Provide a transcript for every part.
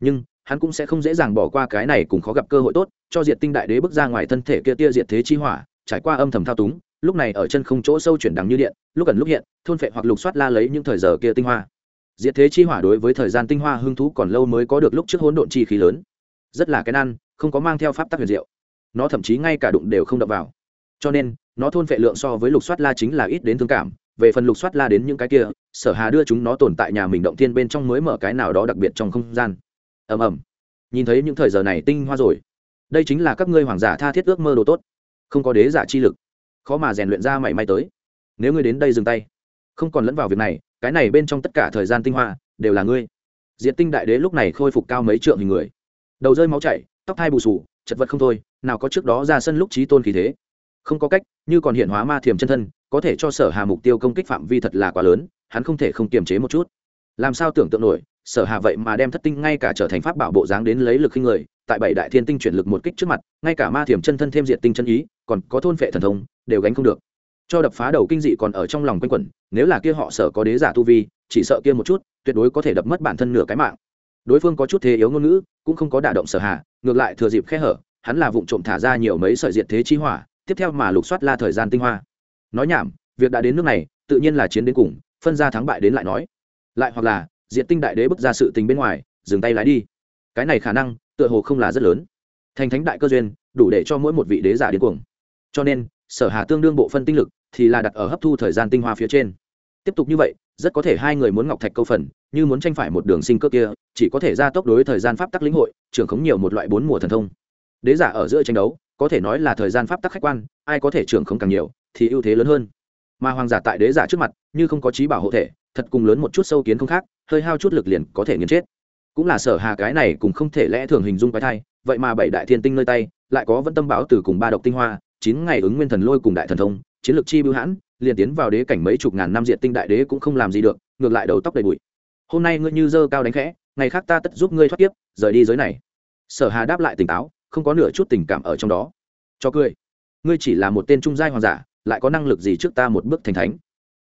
nhưng hắn cũng sẽ không dễ dàng bỏ qua cái này cùng khó gặp cơ hội tốt, cho diệt tinh đại đế bước ra ngoài thân thể kia tia diệt thế chi hỏa, trải qua âm thầm thao túng, lúc này ở chân không chỗ sâu chuyển đằng như điện, lúc gần lúc hiện, thôn phệ hoặc lục soát la lấy những thời giờ kia tinh hoa. Diệt thế chi hỏa đối với thời gian tinh hoa hưng thú còn lâu mới có được lúc trước hỗn độn chi khí lớn. Rất là cái ăn, không có mang theo pháp tắc huyền diệu. Nó thậm chí ngay cả đụng đều không đập vào. Cho nên, nó thôn phệ lượng so với lục soát la chính là ít đến thương cảm, về phần lục soát la đến những cái kia, sở hà đưa chúng nó tồn tại nhà mình động thiên bên trong mới mở cái nào đó đặc biệt trong không gian ầm ầm. Nhìn thấy những thời giờ này tinh hoa rồi. Đây chính là các ngươi hoàng giả tha thiết ước mơ đồ tốt. Không có đế giả chi lực. Khó mà rèn luyện ra mảy may tới. Nếu ngươi đến đây dừng tay. Không còn lẫn vào việc này, cái này bên trong tất cả thời gian tinh hoa, đều là ngươi. Diệt tinh đại đế lúc này khôi phục cao mấy trượng hình người. Đầu rơi máu chảy, tóc thai bù sù chật vật không thôi, nào có trước đó ra sân lúc trí tôn khí thế. Không có cách, như còn hiện hóa ma thiềm chân thân, có thể cho sở hà mục tiêu công kích phạm vi thật là quá lớn, hắn không thể không kiềm chế một chút. Làm sao tưởng tượng nổi sở hà vậy mà đem thất tinh ngay cả trở thành pháp bảo bộ dáng đến lấy lực khinh người, tại bảy đại thiên tinh chuyển lực một kích trước mặt, ngay cả ma thiểm chân thân thêm diệt tinh chân ý, còn có thôn phệ thần thông, đều gánh không được. Cho đập phá đầu kinh dị còn ở trong lòng quanh quẩn, nếu là kia họ sở có đế giả tu vi, chỉ sợ kia một chút, tuyệt đối có thể đập mất bản thân nửa cái mạng. Đối phương có chút thế yếu ngôn ngữ, cũng không có đả động sở hà, ngược lại thừa dịp khe hở, hắn là vụng trộm thả ra nhiều mấy sợi diệt thế chi hỏa, tiếp theo mà lục soát la thời gian tinh hoa. Nói nhảm, việc đã đến nước này, tự nhiên là chiến đến cùng, phân ra thắng bại đến lại nói. Lại hoặc là diệt tinh đại đế bước ra sự tình bên ngoài, dừng tay lái đi. Cái này khả năng, tựa hồ không là rất lớn. Thành thánh đại cơ duyên, đủ để cho mỗi một vị đế giả điên cuồng. Cho nên, sở hà tương đương bộ phân tinh lực, thì là đặt ở hấp thu thời gian tinh hoa phía trên. Tiếp tục như vậy, rất có thể hai người muốn ngọc thạch câu phần, như muốn tranh phải một đường sinh cơ kia, chỉ có thể ra tốc đối thời gian pháp tắc lĩnh hội, trưởng khống nhiều một loại bốn mùa thần thông. Đế giả ở giữa tranh đấu, có thể nói là thời gian pháp tắc khách quan, ai có thể trưởng khống càng nhiều, thì ưu thế lớn hơn mà hoàng giả tại đế giả trước mặt, như không có trí bảo hộ thể, thật cùng lớn một chút sâu kiến không khác, hơi hao chút lực liền có thể nghiền chết. Cũng là sở hà cái này cũng không thể lẽ thường hình dung quái thai, vậy mà bảy đại thiên tinh nơi tay, lại có vẫn tâm báo từ cùng ba độc tinh hoa, chín ngày ứng nguyên thần lôi cùng đại thần thông, chiến lược chi bưu hãn, liền tiến vào đế cảnh mấy chục ngàn năm diện tinh đại đế cũng không làm gì được, ngược lại đầu tóc đầy bụi. Hôm nay ngươi như dơ cao đánh khẽ, ngày khác ta tất giúp ngươi thoát tiếp rời đi giới này. Sở hà đáp lại tỉnh táo, không có nửa chút tình cảm ở trong đó. Cho cười. Ngươi chỉ là một tên trung giai hoàng giả lại có năng lực gì trước ta một bước thành thánh?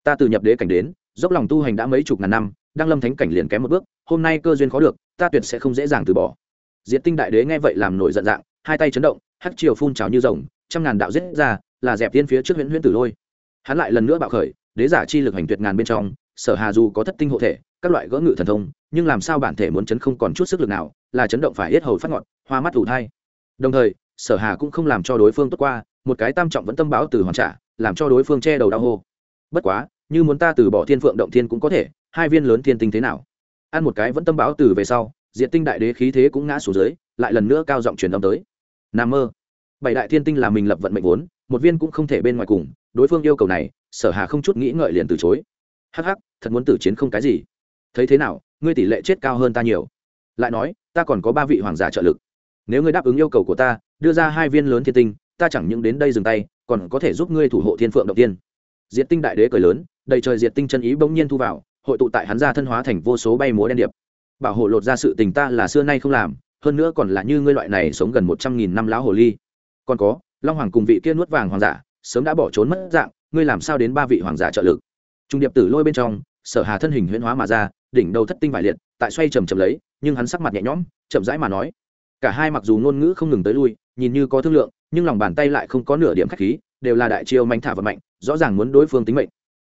Ta từ nhập đế cảnh đến, dốc lòng tu hành đã mấy chục ngàn năm, đang lâm thánh cảnh liền kém một bước, hôm nay cơ duyên khó được, ta tuyệt sẽ không dễ dàng từ bỏ. Diệt tinh đại đế nghe vậy làm nổi giận dạng, hai tay chấn động, hắc chiều phun trào như rồng, trăm ngàn đạo giết ra, là dẹp tiên phía trước huyễn huyễn tử lôi. Hắn lại lần nữa bạo khởi, đế giả chi lực hành tuyệt ngàn bên trong, sở hà dù có thất tinh hộ thể, các loại gỡ ngự thần thông, nhưng làm sao bản thể muốn chấn không còn chút sức lực nào, là chấn động phải hết hầu phát ngọn, hoa mắt ủ thai. Đồng thời, sở hà cũng không làm cho đối phương tốt qua, một cái tam trọng vẫn tâm báo từ hoàn trả làm cho đối phương che đầu đau hô. Bất quá, như muốn ta từ bỏ thiên phượng động thiên cũng có thể, hai viên lớn thiên tinh thế nào? Ăn một cái vẫn tâm báo từ về sau diện tinh đại đế khí thế cũng ngã xuống dưới, lại lần nữa cao giọng truyền âm tới. Nam mơ. Bảy đại thiên tinh là mình lập vận mệnh vốn, một viên cũng không thể bên ngoài cùng, đối phương yêu cầu này, sở hà không chút nghĩ ngợi liền từ chối. Hắc hắc, thật muốn tử chiến không cái gì. Thấy thế nào, ngươi tỷ lệ chết cao hơn ta nhiều. Lại nói, ta còn có ba vị hoàng giả trợ lực. Nếu ngươi đáp ứng yêu cầu của ta, đưa ra hai viên lớn thiên tinh, ta chẳng những đến đây dừng tay còn có thể giúp ngươi thủ hộ thiên phượng động tiên. Diệt tinh đại đế cười lớn, đầy trời diệt tinh chân ý bỗng nhiên thu vào, hội tụ tại hắn ra thân hóa thành vô số bay múa đen điệp. Bảo hộ lột ra sự tình ta là xưa nay không làm, hơn nữa còn là như ngươi loại này sống gần một trăm nghìn năm lão hồ ly. Còn có, long hoàng cùng vị kia nuốt vàng hoàng giả, sớm đã bỏ trốn mất dạng, ngươi làm sao đến ba vị hoàng giả trợ lực? Trung điệp tử lôi bên trong, sở hà thân hình huyễn hóa mà ra, đỉnh đầu thất tinh vải liệt, tại xoay chầm chầm lấy, nhưng hắn sắc mặt nhẹ nhõm, chậm rãi mà nói, cả hai mặc dù ngôn ngữ không ngừng tới lui nhìn như có thương lượng, nhưng lòng bàn tay lại không có nửa điểm khách khí, đều là đại chiêu manh thả vật mạnh rõ ràng muốn đối phương tính mệnh.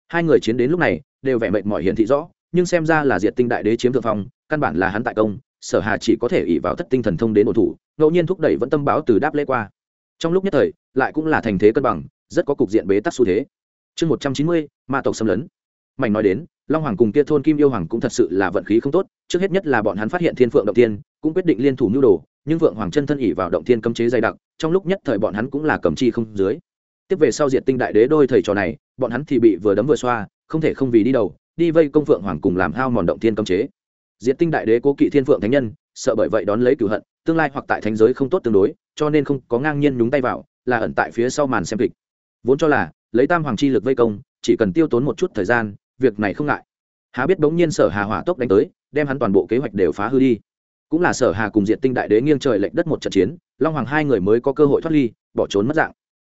Hai người chiến đến lúc này, đều vẻ mệnh mọi hiển thị rõ, nhưng xem ra là diệt tinh đại đế chiếm thượng phong, căn bản là hắn tại công, sở hà chỉ có thể ỉ vào thất tinh thần thông đến ổn thủ, ngẫu nhiên thúc đẩy vẫn tâm báo từ đáp lễ qua. Trong lúc nhất thời, lại cũng là thành thế cân bằng, rất có cục diện bế tắc xu thế. Chương một trăm chín mươi, ma tộc xâm lấn. Mảnh nói đến long hoàng cùng kia thôn kim yêu hoàng cũng thật sự là vận khí không tốt, trước hết nhất là bọn hắn phát hiện thiên phượng động tiên cũng quyết định liên thủ nhu đồ, nhưng vượng hoàng chân thân ỉ vào động thiên cấm chế dày đặc, trong lúc nhất thời bọn hắn cũng là cầm chi không dưới. Tiếp về sau diệt tinh đại đế đôi thầy trò này, bọn hắn thì bị vừa đấm vừa xoa, không thể không vì đi đầu, đi vây công phượng hoàng cùng làm hao mòn động thiên cấm chế. Diệt tinh đại đế cố kỵ thiên phượng thánh nhân, sợ bởi vậy đón lấy cửu hận, tương lai hoặc tại thánh giới không tốt tương đối, cho nên không có ngang nhiên nhúng tay vào, là ẩn tại phía sau màn xem kịch. Vốn cho là, lấy tam hoàng chi lực vây công, chỉ cần tiêu tốn một chút thời gian việc này không ngại. Há biết bỗng nhiên sở hà hỏa tốc đánh tới, đem hắn toàn bộ kế hoạch đều phá hư đi. Cũng là sở hà cùng diện tinh đại đế nghiêng trời lệnh đất một trận chiến, long hoàng hai người mới có cơ hội thoát ly, bỏ trốn mất dạng.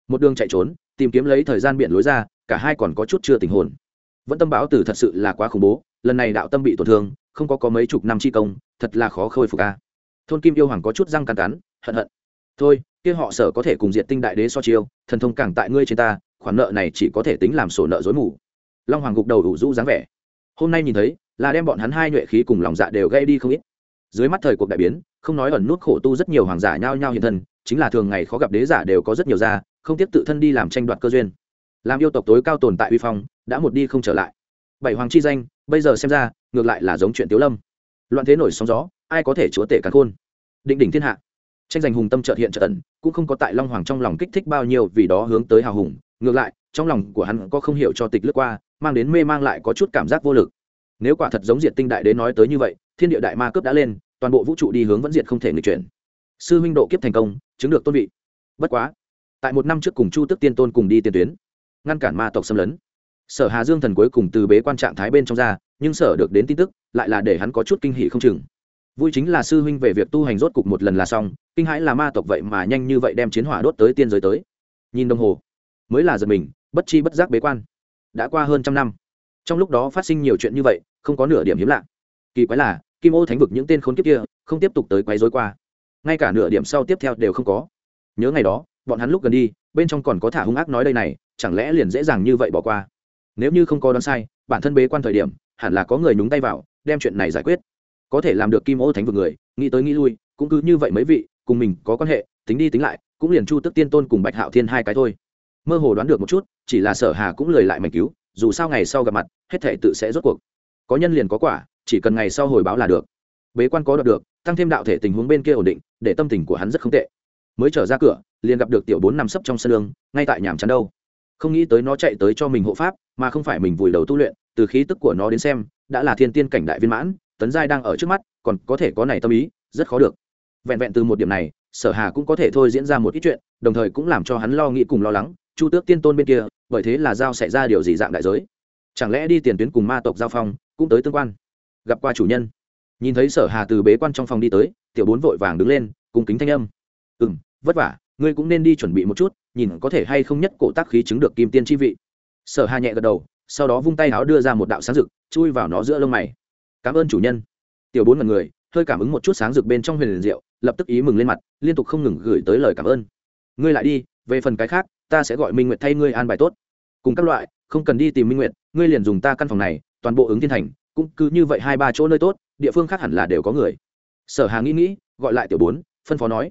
Một đường chạy trốn, tìm kiếm lấy thời gian biển lối ra, cả hai còn có chút chưa tình hồn. Vẫn tâm báo tử thật sự là quá khủng bố, lần này đạo tâm bị tổn thương, không có có mấy chục năm chi công, thật là khó khôi phục ca thôn kim yêu hoàng có chút răng cắn cắn, hận hận. Thôi, kia họ sở có thể cùng diệt tinh đại đế so chiêu, thần thông càng tại ngươi trên ta, khoản nợ này chỉ có thể tính làm sổ nợ dối mù long hoàng gục đầu đủ rũ dáng vẻ. Hôm nay nhìn thấy, là đem bọn hắn hai nhuệ khí cùng lòng dạ đều gây đi không ít. Dưới mắt thời cuộc đại biến, không nói ẩn nút khổ tu rất nhiều hoàng giả nhao nhao hiện thân, chính là thường ngày khó gặp đế giả đều có rất nhiều gia không tiếp tự thân đi làm tranh đoạt cơ duyên. Làm yêu tộc tối cao tồn tại uy phong, đã một đi không trở lại. Bảy hoàng chi danh, bây giờ xem ra, ngược lại là giống chuyện tiếu lâm. Loạn thế nổi sóng gió, ai có thể chúa tể cắn khôn? Định đỉnh thiên hạ. Tranh giành hùng tâm trợ hiện trợ ẩn, cũng không có tại long hoàng trong lòng kích thích bao nhiêu vì đó hướng tới hào hùng, ngược lại, trong lòng của hắn có không hiểu cho tịch lướt qua mang đến mê mang lại có chút cảm giác vô lực. Nếu quả thật giống diệt tinh đại đế nói tới như vậy, thiên địa đại ma cướp đã lên, toàn bộ vũ trụ đi hướng vẫn diệt không thể người chuyển. Sư huynh độ kiếp thành công, chứng được tôn vị. Bất quá, tại một năm trước cùng chu tức tiên tôn cùng đi tiền tuyến, ngăn cản ma tộc xâm lấn. Sở hà dương thần cuối cùng từ bế quan trạng thái bên trong ra, nhưng sở được đến tin tức, lại là để hắn có chút kinh hỉ không chừng. Vui chính là sư huynh về việc tu hành rốt cục một lần là xong, kinh hãi là ma tộc vậy mà nhanh như vậy đem chiến hỏa đốt tới tiên giới tới. Nhìn đồng hồ, mới là giật mình, bất chi bất giác bế quan đã qua hơn trăm năm. Trong lúc đó phát sinh nhiều chuyện như vậy, không có nửa điểm hiếm lạ. Kỳ quái là, kim ô thánh vực những tên khốn kiếp kia không tiếp tục tới quấy rối qua. Ngay cả nửa điểm sau tiếp theo đều không có. Nhớ ngày đó, bọn hắn lúc gần đi, bên trong còn có thả hung ác nói đây này, chẳng lẽ liền dễ dàng như vậy bỏ qua? Nếu như không có đoán sai, bản thân bế quan thời điểm, hẳn là có người nhúng tay vào, đem chuyện này giải quyết. Có thể làm được kim ô thánh vực người, nghĩ tới nghĩ lui, cũng cứ như vậy mấy vị, cùng mình có quan hệ, tính đi tính lại, cũng liền chu tức tiên tôn cùng bạch hạo thiên hai cái thôi mơ hồ đoán được một chút, chỉ là sở hà cũng lời lại mảnh cứu, dù sao ngày sau gặp mặt, hết thể tự sẽ rốt cuộc. Có nhân liền có quả, chỉ cần ngày sau hồi báo là được. Bế quan có đoạt được, tăng thêm đạo thể tình huống bên kia ổn định, để tâm tình của hắn rất không tệ. Mới trở ra cửa, liền gặp được tiểu bốn nằm sấp trong sân lương, ngay tại nhàm chán đâu. Không nghĩ tới nó chạy tới cho mình hộ pháp, mà không phải mình vùi đầu tu luyện, từ khí tức của nó đến xem, đã là thiên tiên cảnh đại viên mãn, tấn giai đang ở trước mắt, còn có thể có này tâm ý, rất khó được. Vẹn vẹn từ một điểm này, sở hà cũng có thể thôi diễn ra một ít chuyện, đồng thời cũng làm cho hắn lo nghĩ cùng lo lắng chu tước tiên tôn bên kia, bởi thế là giao xảy ra điều gì dạng đại giới? Chẳng lẽ đi tiền tuyến cùng ma tộc giao phong, cũng tới tương quan? Gặp qua chủ nhân. Nhìn thấy sở hà từ bế quan trong phòng đi tới, tiểu bốn vội vàng đứng lên cùng kính thanh âm. Ừ m vất vả, ngươi cũng nên đi chuẩn bị một chút, nhìn có thể hay không nhất cổ tác khí chứng được kim tiên chi vị. Sở hà nhẹ gật đầu, sau đó vung tay áo đưa ra một đạo sáng rực, chui vào nó giữa lông mày. Cảm ơn chủ nhân. Tiểu bốn ngần người, hơi cảm ứng một chút sáng rực bên trong huyền liền diệu, lập tức ý mừng lên mặt, liên tục không ngừng gửi tới lời cảm ơn. Ngươi lại đi, về phần cái khác ta sẽ gọi minh nguyệt thay ngươi an bài tốt. Cùng các loại, không cần đi tìm minh nguyệt, ngươi liền dùng ta căn phòng này, toàn bộ ứng thiên thành, cũng cứ như vậy hai ba chỗ nơi tốt, địa phương khác hẳn là đều có người. Sở hà nghĩ nghĩ, gọi lại tiểu bốn, phân phó nói,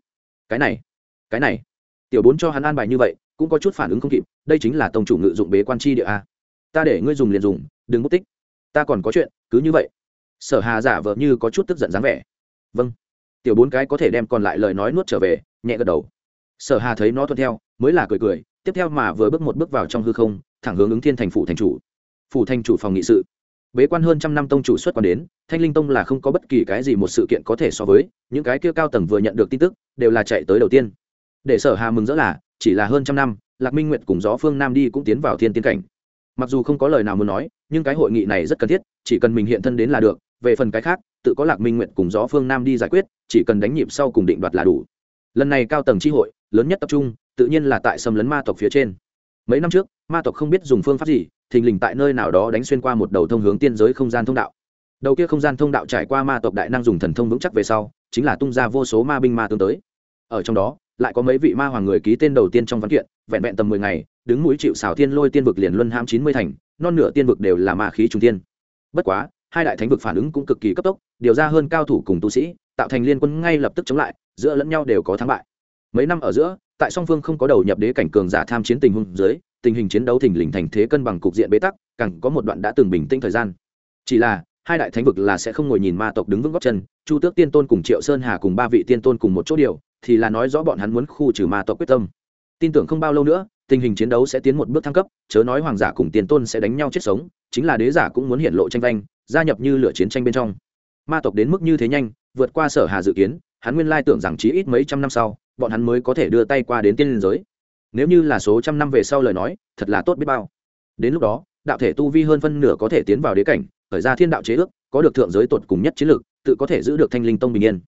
cái này cái này. Tiểu bốn cho hắn an bài như vậy, cũng có chút phản ứng không kịp, đây chính là tổng chủ ngự dụng bế quan chi địa a. Ta để ngươi dùng liền dùng, đừng mất tích. Ta còn có chuyện, cứ như vậy. Sở hà giả vờ như có chút tức giận dáng vẻ. Vâng. Tiểu bốn cái có thể đem còn lại lời nói nuốt trở về, nhẹ gật đầu. Sở hà thấy nó thuận theo, mới là cười cười tiếp theo mà vừa bước một bước vào trong hư không, thẳng hướng ứng thiên thành phủ thành chủ. Phủ thành chủ phòng nghị sự. Bế quan hơn trăm năm tông chủ xuất quan đến, thanh linh tông là không có bất kỳ cái gì một sự kiện có thể so với, những cái kia cao tầng vừa nhận được tin tức, đều là chạy tới đầu tiên. Để sở hà mừng rỡ là, chỉ là hơn trăm năm, lạc minh nguyệt cùng gió phương nam đi cũng tiến vào thiên tiến cảnh. Mặc dù không có lời nào muốn nói, nhưng cái hội nghị này rất cần thiết, chỉ cần mình hiện thân đến là được, về phần cái khác, tự có lạc minh nguyệt cùng gió phương nam đi giải quyết, chỉ cần đánh nhịp sau cùng định đoạt là đủ. Lần này cao tầng tri hội, lớn nhất tập trung tự nhiên là tại xâm lấn ma tộc phía trên. Mấy năm trước, ma tộc không biết dùng phương pháp gì, thình lình tại nơi nào đó đánh xuyên qua một đầu thông hướng tiên giới không gian thông đạo. Đầu kia không gian thông đạo trải qua ma tộc đại năng dùng thần thông vững chắc về sau, chính là tung ra vô số ma binh ma tương tới. Ở trong đó, lại có mấy vị ma hoàng người ký tên đầu tiên trong văn kiện, vẹn vẹn tầm mười ngày, đứng mũi chịu xào thiên lôi tiên vực liền luân ham chín mươi thành, non nửa tiên vực đều là ma khí trung tiên bất quá, hai đại thánh vực phản ứng cũng cực kỳ cấp tốc, điều ra hơn cao thủ cùng tu sĩ, tạo thành liên quân ngay lập tức chống lại, giữa lẫn nhau đều có thắng bại. Mấy năm ở giữa tại song phương không có đầu nhập đế cảnh cường giả tham chiến tình huống dưới, tình hình chiến đấu thình lình thành thế cân bằng cục diện bế tắc, càng có một đoạn đã từng bình tĩnh thời gian. Chỉ là, hai đại thánh vực là sẽ không ngồi nhìn ma tộc đứng vững góc chân, chu tước tiên tôn cùng triệu sơn hà cùng ba vị tiên tôn cùng một chỗ điều, thì là nói rõ bọn hắn muốn khu trừ ma tộc quyết tâm. Tin tưởng không bao lâu nữa, tình hình chiến đấu sẽ tiến một bước thăng cấp, chớ nói hoàng giả cùng tiên tôn sẽ đánh nhau chết sống, chính là đế giả cũng muốn hiện lộ tranh vanh, gia nhập như lửa chiến tranh bên trong. Ma tộc đến mức như thế nhanh, vượt qua sở hà dự kiến, hắn nguyên lai tưởng rằng chí ít mấy trăm năm sau bọn hắn mới có thể đưa tay qua đến tiên liên giới. Nếu như là số trăm năm về sau lời nói, thật là tốt biết bao. Đến lúc đó, đạo thể tu vi hơn phân nửa có thể tiến vào đế cảnh, khởi ra thiên đạo chế ước, có được thượng giới tột cùng nhất chiến lược tự có thể giữ được thanh linh tông bình yên.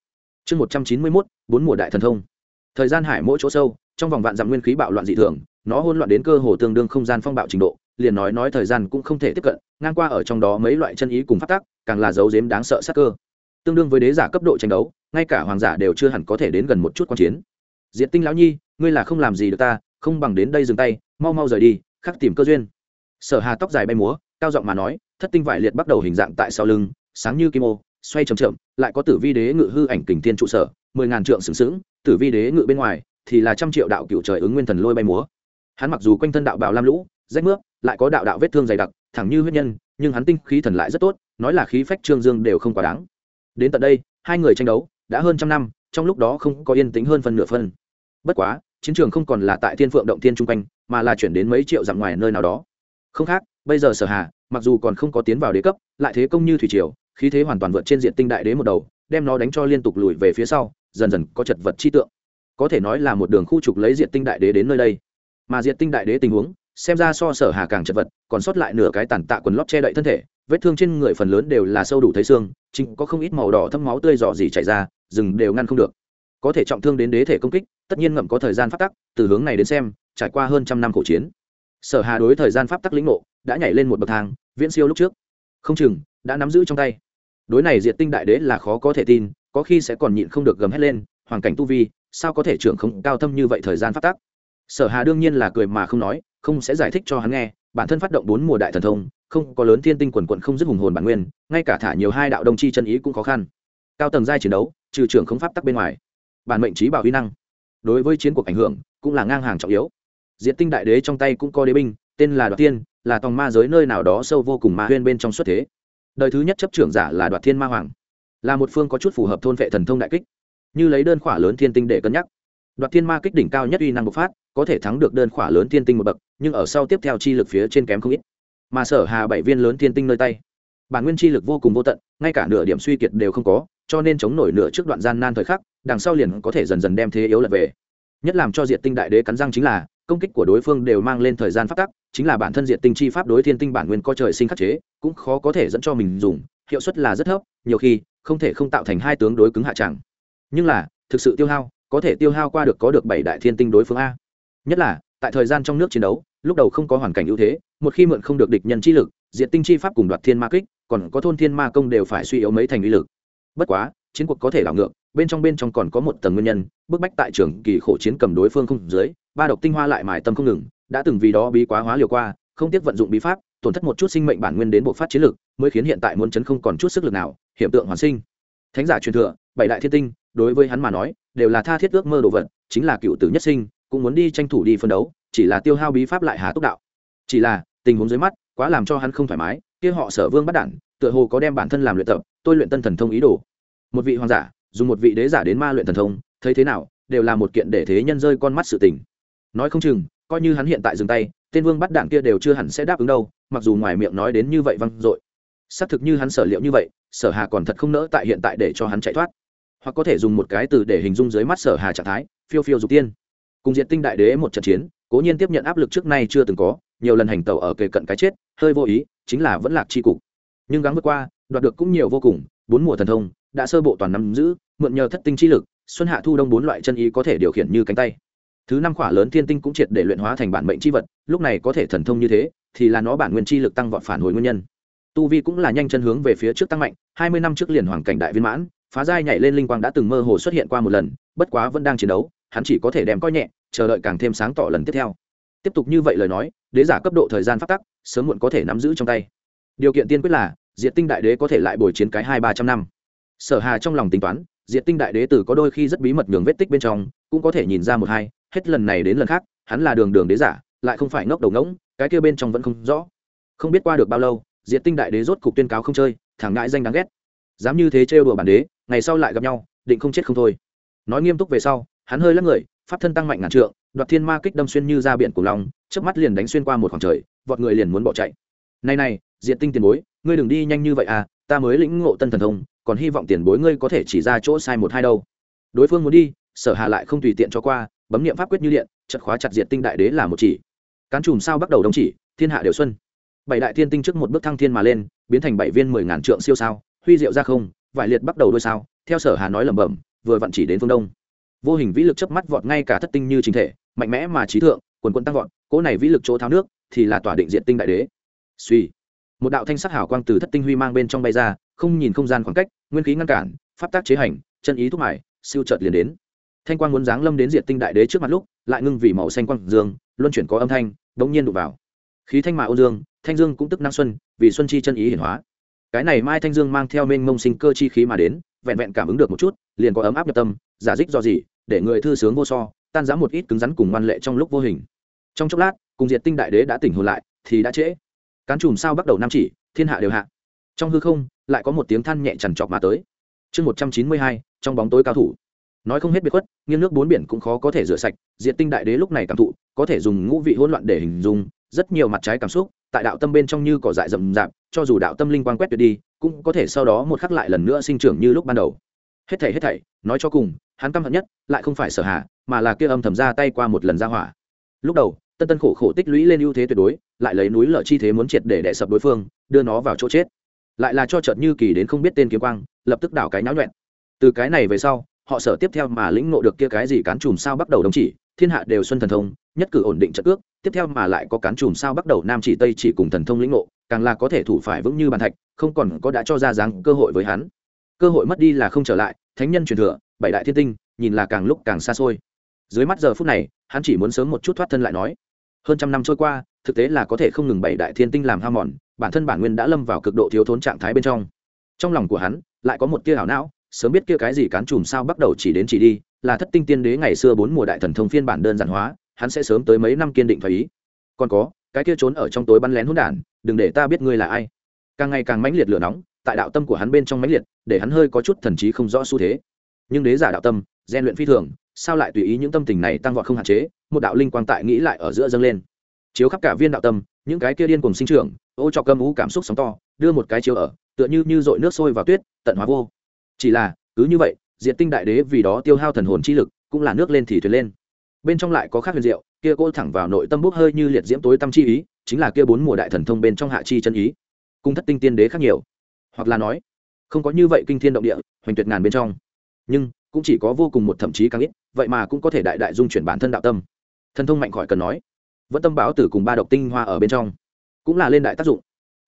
Chương một trăm chín mươi mốt, bốn mùa đại thần thông. Thời gian hải mỗi chỗ sâu, trong vòng vạn dặm nguyên khí bạo loạn dị thường, nó hôn loạn đến cơ hồ tương đương không gian phong bạo trình độ, liền nói nói thời gian cũng không thể tiếp cận, ngang qua ở trong đó mấy loại chân ý cùng phát tác càng là dấu dếm đáng sợ sắc cơ. Tương đương với đế giả cấp độ tranh đấu, ngay cả hoàng giả đều chưa hẳn có thể đến gần một chút quan chiến diệt tinh lão nhi, ngươi là không làm gì được ta, không bằng đến đây dừng tay, mau mau rời đi, khắc tìm cơ duyên. Sở hà tóc dài bay múa, cao giọng mà nói, thất tinh vải liệt bắt đầu hình dạng tại sau lưng, sáng như kim ô, xoay chầm chậm, lại có tử vi đế ngự hư ảnh kình thiên trụ sở, mười ngàn trượng sừng sững, tử vi đế ngự bên ngoài thì là trăm triệu đạo cựu trời ứng nguyên thần lôi bay múa. Hắn mặc dù quanh thân đạo bào lam lũ, rách mướp, lại có đạo đạo vết thương dày đặc, thẳng như huyết nhân, nhưng hắn tinh khí thần lại rất tốt, nói là khí phách trương dương đều không quá đáng. Đến tận đây, hai người tranh đấu đã hơn trăm năm, trong lúc đó không có yên tĩnh hơn phân nửa phân bất quá, chiến trường không còn là tại thiên phượng động thiên trung quanh, mà là chuyển đến mấy triệu dặm ngoài nơi nào đó. Không khác, bây giờ sở hà, mặc dù còn không có tiến vào đế cấp, lại thế công như thủy triều, khí thế hoàn toàn vượt trên diện tinh đại đế một đầu, đem nó đánh cho liên tục lùi về phía sau, dần dần có chật vật chi tượng. Có thể nói là một đường khu trục lấy diện tinh đại đế đến nơi đây. Mà diện tinh đại đế tình huống, xem ra so sở hà càng chật vật, còn sót lại nửa cái tàn tạ quần lót che đậy thân thể, vết thương trên người phần lớn đều là sâu đủ thấy xương, chính có không ít màu đỏ thâm máu tươi dò dỉ chảy ra, rừng đều ngăn không được có thể trọng thương đến đế thể công kích, tất nhiên ngậm có thời gian pháp tắc, từ hướng này đến xem, trải qua hơn trăm năm khổ chiến. Sở hà đối thời gian pháp tắc lĩnh ngộ, đã nhảy lên một bậc thang, viễn siêu lúc trước. Không chừng, đã nắm giữ trong tay. Đối này diệt tinh đại đế là khó có thể tin, có khi sẽ còn nhịn không được gầm hét lên hoàn cảnh tu vi, sao có thể trưởng không cao thâm như vậy thời gian phát tác sở hà đương nhiên là cười mà không nói, không sẽ giải thích cho hắn nghe, bản thân phát động bốn mùa đại thần thông, không có lớn thiên tinh quần quận không dứt hùng hồn bản nguyên, ngay cả thả nhiều hai đạo đông chi chân ý cũng khó khăn. Cao tầng giai chiến đấu, trừ trưởng không pháp tắc bên ngoài bản mệnh trí bảo huy năng. Đối với chiến cuộc ảnh hưởng, cũng là ngang hàng trọng yếu. Diệt tinh đại đế trong tay cũng có đế binh, tên là đoạt tiên là tòng ma giới nơi nào đó sâu vô cùng ma huyên bên trong xuất thế. Đời thứ nhất chấp trưởng giả là đoạt thiên ma hoàng. Là một phương có chút phù hợp thôn vệ thần thông đại kích. Như lấy đơn khỏa lớn thiên tinh để cân nhắc. Đoạt thiên ma kích đỉnh cao nhất uy năng bộc phát, có thể thắng được đơn khỏa lớn thiên tinh một bậc, nhưng ở sau tiếp theo chi lực phía trên kém không ít. Mà sở hà bảy viên lớn thiên tinh nơi tay. Bản nguyên chi lực vô cùng vô tận, ngay cả nửa điểm suy kiệt đều không có cho nên chống nổi nửa trước đoạn gian nan thời khắc, đằng sau liền có thể dần dần đem thế yếu lật về. Nhất làm cho diệt tinh đại đế cắn răng chính là, công kích của đối phương đều mang lên thời gian phát tắc, chính là bản thân diệt tinh chi pháp đối thiên tinh bản nguyên có trời sinh khắc chế, cũng khó có thể dẫn cho mình dùng, hiệu suất là rất thấp, nhiều khi, không thể không tạo thành hai tướng đối cứng hạ tràng nhưng là, thực sự tiêu hao, có thể tiêu hao qua được có được bảy đại thiên tinh đối phương a. Nhất là, tại thời gian trong nước chiến đấu, lúc đầu không có hoàn cảnh ưu thế, một khi mượn không được địch nhân chi lực, diệt tinh chi pháp cùng đoạt thiên ma kích, còn có thôn thiên ma công đều phải suy yếu mấy thành uy lực bất quá, chiến cuộc có thể đảo ngược, bên trong bên trong còn có một tầng nguyên nhân, bức bách tại trường kỳ khổ chiến cầm đối phương không dưới, ba độc tinh hoa lại mài tâm không ngừng, đã từng vì đó bí quá hóa liều qua, không tiếc vận dụng bí pháp, tổn thất một chút sinh mệnh bản nguyên đến bộ phát chiến lực, mới khiến hiện tại muốn chấn không còn chút sức lực nào hiện tượng hoàn sinh. Thánh giả truyền thừa, bảy đại thiên tinh, đối với hắn mà nói, đều là tha thiết ước mơ đồ vật, chính là cựu tử nhất sinh, cũng muốn đi tranh thủ đi phân đấu, chỉ là tiêu hao bí pháp lại hà túc đạo. Chỉ là, tình huống dưới mắt, quá làm cho hắn không thoải mái, kia họ sở vương bắt đản tựa hồ có đem bản thân làm luyện tập tôi luyện tân thần thông ý đồ. Một vị hoàng giả, dùng một vị đế giả đến ma luyện thần thông, thấy thế nào, đều là một kiện để thế nhân rơi con mắt sự tình. Nói không chừng, coi như hắn hiện tại dừng tay, tên vương bắt đạn kia đều chưa hẳn sẽ đáp ứng đâu, mặc dù ngoài miệng nói đến như vậy văng dội. Xác thực như hắn sở liệu như vậy, sở hà còn thật không nỡ tại hiện tại để cho hắn chạy thoát. Hoặc có thể dùng một cái từ để hình dung dưới mắt sở hà trạng thái, phiêu phiêu dục tiên. Cùng diện tinh đại đế một trận chiến, cố nhiên tiếp nhận áp lực trước nay chưa từng có, nhiều lần hành tàu ở kề cận cái chết, hơi vô ý, chính là vẫn lạc chi cục. Nhưng gắng vượt qua đoạt được cũng nhiều vô cùng, bốn mùa thần thông, đã sơ bộ toàn nắm giữ, mượn nhờ thất tinh chi lực, xuân hạ thu đông bốn loại chân ý có thể điều khiển như cánh tay. Thứ năm khỏa lớn thiên tinh cũng triệt để luyện hóa thành bản mệnh chi vật, lúc này có thể thần thông như thế, thì là nó bản nguyên chi lực tăng vọt phản hồi nguyên nhân. Tu vi cũng là nhanh chân hướng về phía trước tăng mạnh, hai mươi năm trước liền hoàng cảnh đại viên mãn, phá giai nhảy lên linh quang đã từng mơ hồ xuất hiện qua một lần, bất quá vẫn đang chiến đấu, hắn chỉ có thể đem coi nhẹ, chờ đợi càng thêm sáng tỏ lần tiếp theo. Tiếp tục như vậy lời nói, đế giả cấp độ thời gian phát tắc, sớm muộn có thể nắm giữ trong tay. Điều kiện tiên quyết là Diệt tinh đại đế có thể lại bồi chiến cái hai ba trăm năm. Sở hà trong lòng tính toán, Diệt tinh đại đế tử có đôi khi rất bí mật nhường vết tích bên trong, cũng có thể nhìn ra một hai, hết lần này đến lần khác, hắn là đường đường đế giả, lại không phải ngốc đầu ngỗng, cái kia bên trong vẫn không rõ. Không biết qua được bao lâu, Diệt tinh đại đế rốt cục tuyên cáo không chơi, thẳng ngại danh đáng ghét. Dám như thế trêu đùa bản đế, ngày sau lại gặp nhau, định không chết không thôi. Nói nghiêm túc về sau, hắn hơi lắc người, pháp thân tăng mạnh ngàn trượng, đoạt thiên ma kích đâm xuyên như ra biển của long trước mắt liền đánh xuyên qua một khoảng trời, vọt người liền muốn bỏ chạy. Này này diện tinh tiền bối ngươi đừng đi nhanh như vậy à ta mới lĩnh ngộ tân thần thông, còn hy vọng tiền bối ngươi có thể chỉ ra chỗ sai một hai đâu. Đối phương muốn đi, sở hà lại không tùy tiện cho qua, bấm niệm pháp quyết như điện, chật khóa chặt diệt tinh đại đế là một chỉ. Cán chùm sao bắt đầu đồng chỉ, thiên hạ đều xuân. Bảy đại thiên tinh trước một bước thăng thiên mà lên, biến thành bảy viên mười ngàn trượng siêu sao, huy diệu ra không, vải liệt bắt đầu đôi sao, theo sở hà nói lẩm bẩm, vừa vặn chỉ đến phương đông. Vô hình vĩ lực chớp mắt vọt ngay cả thất tinh như chính thể, mạnh mẽ mà trí thượng, quần quân tăng vọt, cỗ này vĩ lực chỗ tháo nước, thì là tỏa định diện tinh đại đế. Suy một đạo thanh sắc hào quang từ thất tinh huy mang bên trong bay ra, không nhìn không gian khoảng cách, nguyên khí ngăn cản, pháp tác chế hành, chân ý thúc mải siêu chợt liền đến. Thanh quang muốn giáng lâm đến diệt tinh đại đế trước mặt lúc, lại ngưng vì màu xanh quang dương, luân chuyển có âm thanh bỗng nhiên đụng vào. Khí thanh mạ ô dương, thanh dương cũng tức năng xuân, vì xuân chi chân ý hiển hóa. Cái này mai thanh dương mang theo mênh mông sinh cơ chi khí mà đến, vẹn vẹn cảm ứng được một chút, liền có ấm áp nhập tâm, giả dích do gì để người thư sướng vô so, tan giã một ít cứng rắn cùng ngoan lệ trong lúc vô hình. Trong chốc lát, cùng diệt tinh đại đế đã tỉnh hồn lại, thì đã trễ cán chùm sao bắt đầu năm chỉ, thiên hạ đều hạ. Trong hư không, lại có một tiếng than nhẹ chằn trọc mà tới. Chương một trăm chín mươi hai, trong bóng tối cao thủ. Nói không hết biệt khuất, nghiêng nước bốn biển cũng khó có thể rửa sạch, diệt tinh đại đế lúc này cảm thụ, có thể dùng ngũ vị hỗn loạn để hình dung, rất nhiều mặt trái cảm xúc, tại đạo tâm bên trong như cỏ dại rậm rạp, cho dù đạo tâm linh quang quét tuyệt đi, cũng có thể sau đó một khắc lại lần nữa sinh trưởng như lúc ban đầu. Hết thảy hết thảy, nói cho cùng, hắn căm hận nhất, lại không phải sở hạ mà là kia âm thầm ra tay qua một lần ra hỏa. Lúc đầu, tân tân khổ khổ tích lũy lên ưu thế tuyệt đối lại lấy núi lở chi thế muốn triệt để đè sập đối phương, đưa nó vào chỗ chết. Lại là cho chợt như kỳ đến không biết tên kiếm quang, lập tức đảo cái náo nhuẹn. Từ cái này về sau, họ sở tiếp theo mà lĩnh ngộ được kia cái gì cán chùm sao bắt đầu đồng chỉ, thiên hạ đều xuân thần thông, nhất cử ổn định trận ước, tiếp theo mà lại có cán chùm sao bắt đầu nam chỉ tây chỉ cùng thần thông lĩnh ngộ, càng là có thể thủ phải vững như bàn thạch, không còn có đã cho ra dáng cơ hội với hắn. Cơ hội mất đi là không trở lại, thánh nhân truyền thừa, bảy đại thiên tinh, nhìn là càng lúc càng xa xôi. Dưới mắt giờ phút này, hắn chỉ muốn sớm một chút thoát thân lại nói hơn trăm năm trôi qua, thực tế là có thể không ngừng bảy đại thiên tinh làm ham mòn, bản thân bản nguyên đã lâm vào cực độ thiếu thốn trạng thái bên trong. Trong lòng của hắn, lại có một tia hảo não, sớm biết kia cái gì cán chùm sao bắt đầu chỉ đến chỉ đi, là thất tinh tiên đế ngày xưa bốn mùa đại thần thông phiên bản đơn giản hóa, hắn sẽ sớm tới mấy năm kiên định thoái ý. Còn có, cái kia trốn ở trong tối bắn lén hỗn đản, đừng để ta biết ngươi là ai. Càng ngày càng mãnh liệt lửa nóng, tại đạo tâm của hắn bên trong mãnh liệt, để hắn hơi có chút thần trí không rõ xu thế. Nhưng đế giả đạo tâm gian luyện phi thường, sao lại tùy ý những tâm tình này tăng vọt không hạn chế, một đạo linh quang tại nghĩ lại ở giữa dâng lên. Chiếu khắp cả viên đạo tâm, những cái kia điên cùng sinh trưởng, ô cho cơm ú cảm xúc sóng to, đưa một cái chiếu ở, tựa như như dội nước sôi vào tuyết, tận hóa vô. Chỉ là, cứ như vậy, diệt tinh đại đế vì đó tiêu hao thần hồn chi lực, cũng là nước lên thì thuyền lên. Bên trong lại có khác huyền diệu, kia cô thẳng vào nội tâm bốc hơi như liệt diễm tối tâm chi ý, chính là kia bốn mùa đại thần thông bên trong hạ chi chân ý. Cung thất tinh tiên đế khác nhiều. Hoặc là nói, không có như vậy kinh thiên động địa, hoành tuyệt ngàn bên trong. Nhưng cũng chỉ có vô cùng một thậm chí càng ít, vậy mà cũng có thể đại đại dung chuyển bản thân đạo tâm. Thần thông mạnh khỏi cần nói, vẫn tâm báo tử cùng ba độc tinh hoa ở bên trong, cũng là lên đại tác dụng.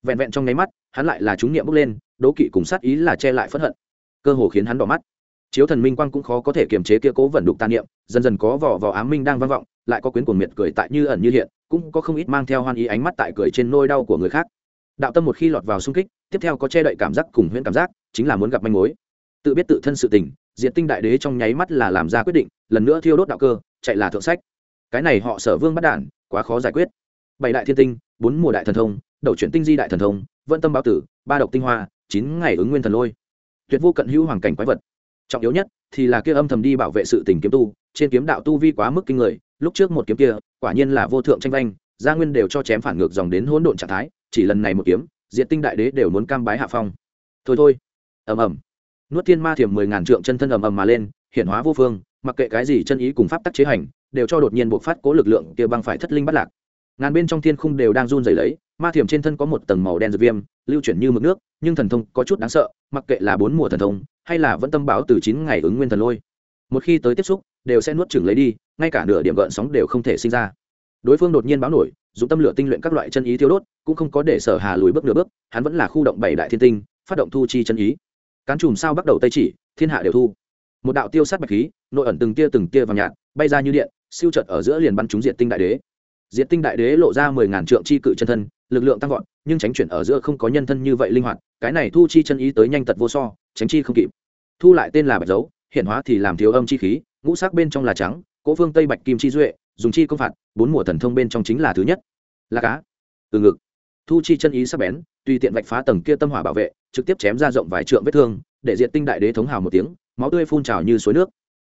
Vẹn vẹn trong nháy mắt, hắn lại là chúng nghiệm bước lên, đố kỵ cùng sát ý là che lại phẫn hận. Cơ hồ khiến hắn đỏ mắt. Chiếu thần minh quang cũng khó có thể kiềm chế kia cố vẩn đục tàn niệm, dần dần có vỏ vỏ ám minh đang vang vọng, lại có quyến cuồng miệt cười tại như ẩn như hiện, cũng có không ít mang theo hoan ý ánh mắt tại cười trên nôi đau của người khác. Đạo tâm một khi lọt vào xung kích, tiếp theo có che đậy cảm giác cùng huyễn cảm giác, chính là muốn gặp manh mối. Tự biết tự thân sự tình diện tinh đại đế trong nháy mắt là làm ra quyết định, lần nữa thiêu đốt đạo cơ, chạy là thượng sách. Cái này họ sở vương bắt đản quá khó giải quyết. Bảy đại thiên tinh, bốn mùa đại thần thông, đầu chuyển tinh di đại thần thông, vận tâm báo tử, ba độc tinh hoa, chín ngày ứng nguyên thần lôi. Tuyệt vô cận hữu hoàng cảnh quái vật. Trọng yếu nhất thì là kia âm thầm đi bảo vệ sự tình kiếm tu, trên kiếm đạo tu vi quá mức kinh người, lúc trước một kiếm kia, quả nhiên là vô thượng tranh vanh, gia nguyên đều cho chém phản ngược dòng đến hỗn độn trạng thái, chỉ lần này một kiếm diện tinh đại đế đều muốn cam bái hạ phong. Thôi thôi. Ầm ầm nuốt thiên ma thiểm mười ngàn trượng chân thân ầm ầm mà lên hiện hóa vô phương, mặc kệ cái gì chân ý cùng pháp tắc chế hành, đều cho đột nhiên buộc phát cố lực lượng kia băng phải thất linh bắt lạc. Ngàn bên trong thiên khung đều đang run rẩy lấy, ma thiểm trên thân có một tầng màu đen dược viêm, lưu chuyển như mực nước, nhưng thần thông có chút đáng sợ, mặc kệ là bốn mùa thần thông, hay là vẫn tâm báo từ chín ngày ứng nguyên thần lôi. Một khi tới tiếp xúc, đều sẽ nuốt chửng lấy đi, ngay cả nửa điểm gợn sóng đều không thể sinh ra. Đối phương đột nhiên báo nổi, dùng tâm lửa tinh luyện các loại chân ý thiêu đốt, cũng không có để sở hà lùi bước nửa bước, hắn vẫn là khu động bảy đại thiên tinh, phát động thu chi chân ý cán chùm sao bắt đầu tây chỉ, thiên hạ đều thu. Một đạo tiêu sát bạch khí, nội ẩn từng tia từng tia vàng nhạt, bay ra như điện, siêu chợt ở giữa liền bắn trúng diệt tinh đại đế. Diệt tinh đại đế lộ ra mười ngàn trượng chi cự chân thân, lực lượng tăng vọt, nhưng tránh chuyển ở giữa không có nhân thân như vậy linh hoạt, cái này thu chi chân ý tới nhanh tật vô so, tránh chi không kịp. Thu lại tên là bạch dấu, hiện hóa thì làm thiếu âm chi khí, ngũ sắc bên trong là trắng, cỗ phương tây bạch kim chi duệ, dùng chi công phạt, bốn mùa thần thông bên trong chính là thứ nhất. Là cá. Từ ngực. Thu chi chân ý sắc bén tùy tiện vạch phá tầng kia tâm hỏa bảo vệ, trực tiếp chém ra rộng vài trượng vết thương, để diện tinh đại đế thống hào một tiếng, máu tươi phun trào như suối nước.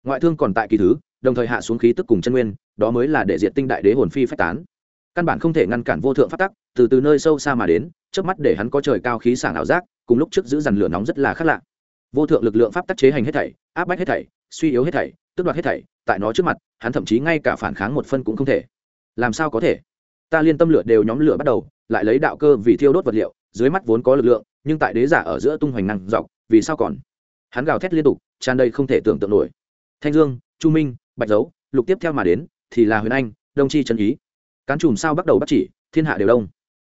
Ngoại thương còn tại kỳ thứ, đồng thời hạ xuống khí tức cùng chân nguyên, đó mới là để diện tinh đại đế hồn phi phách tán. Căn bản không thể ngăn cản vô thượng phát tắc, từ từ nơi sâu xa mà đến trước mắt để hắn có trời cao khí sảng ảo giác, cùng lúc trước giữ dằn lửa nóng rất là khác lạ. Vô thượng lực lượng pháp tắc chế hành hết thảy, áp bách hết thảy, suy yếu hết thảy, tước đoạt hết thảy, tại nó trước mặt, hắn thậm chí ngay cả phản kháng một phân cũng không thể. Làm sao có thể? Ta liên tâm lửa đều nhóm lửa bắt đầu, lại lấy đạo cơ vì thiêu đốt vật liệu dưới mắt vốn có lực lượng, nhưng tại đế giả ở giữa tung hoành năng dọc, vì sao còn? Hắn gào thét liên tục, tràn đầy không thể tưởng tượng nổi. Thanh dương, chu minh, bạch dấu, lục tiếp theo mà đến, thì là huyền anh, đông chi trần ý. Cán chùm sao bắt đầu bắt chỉ, thiên hạ đều đông.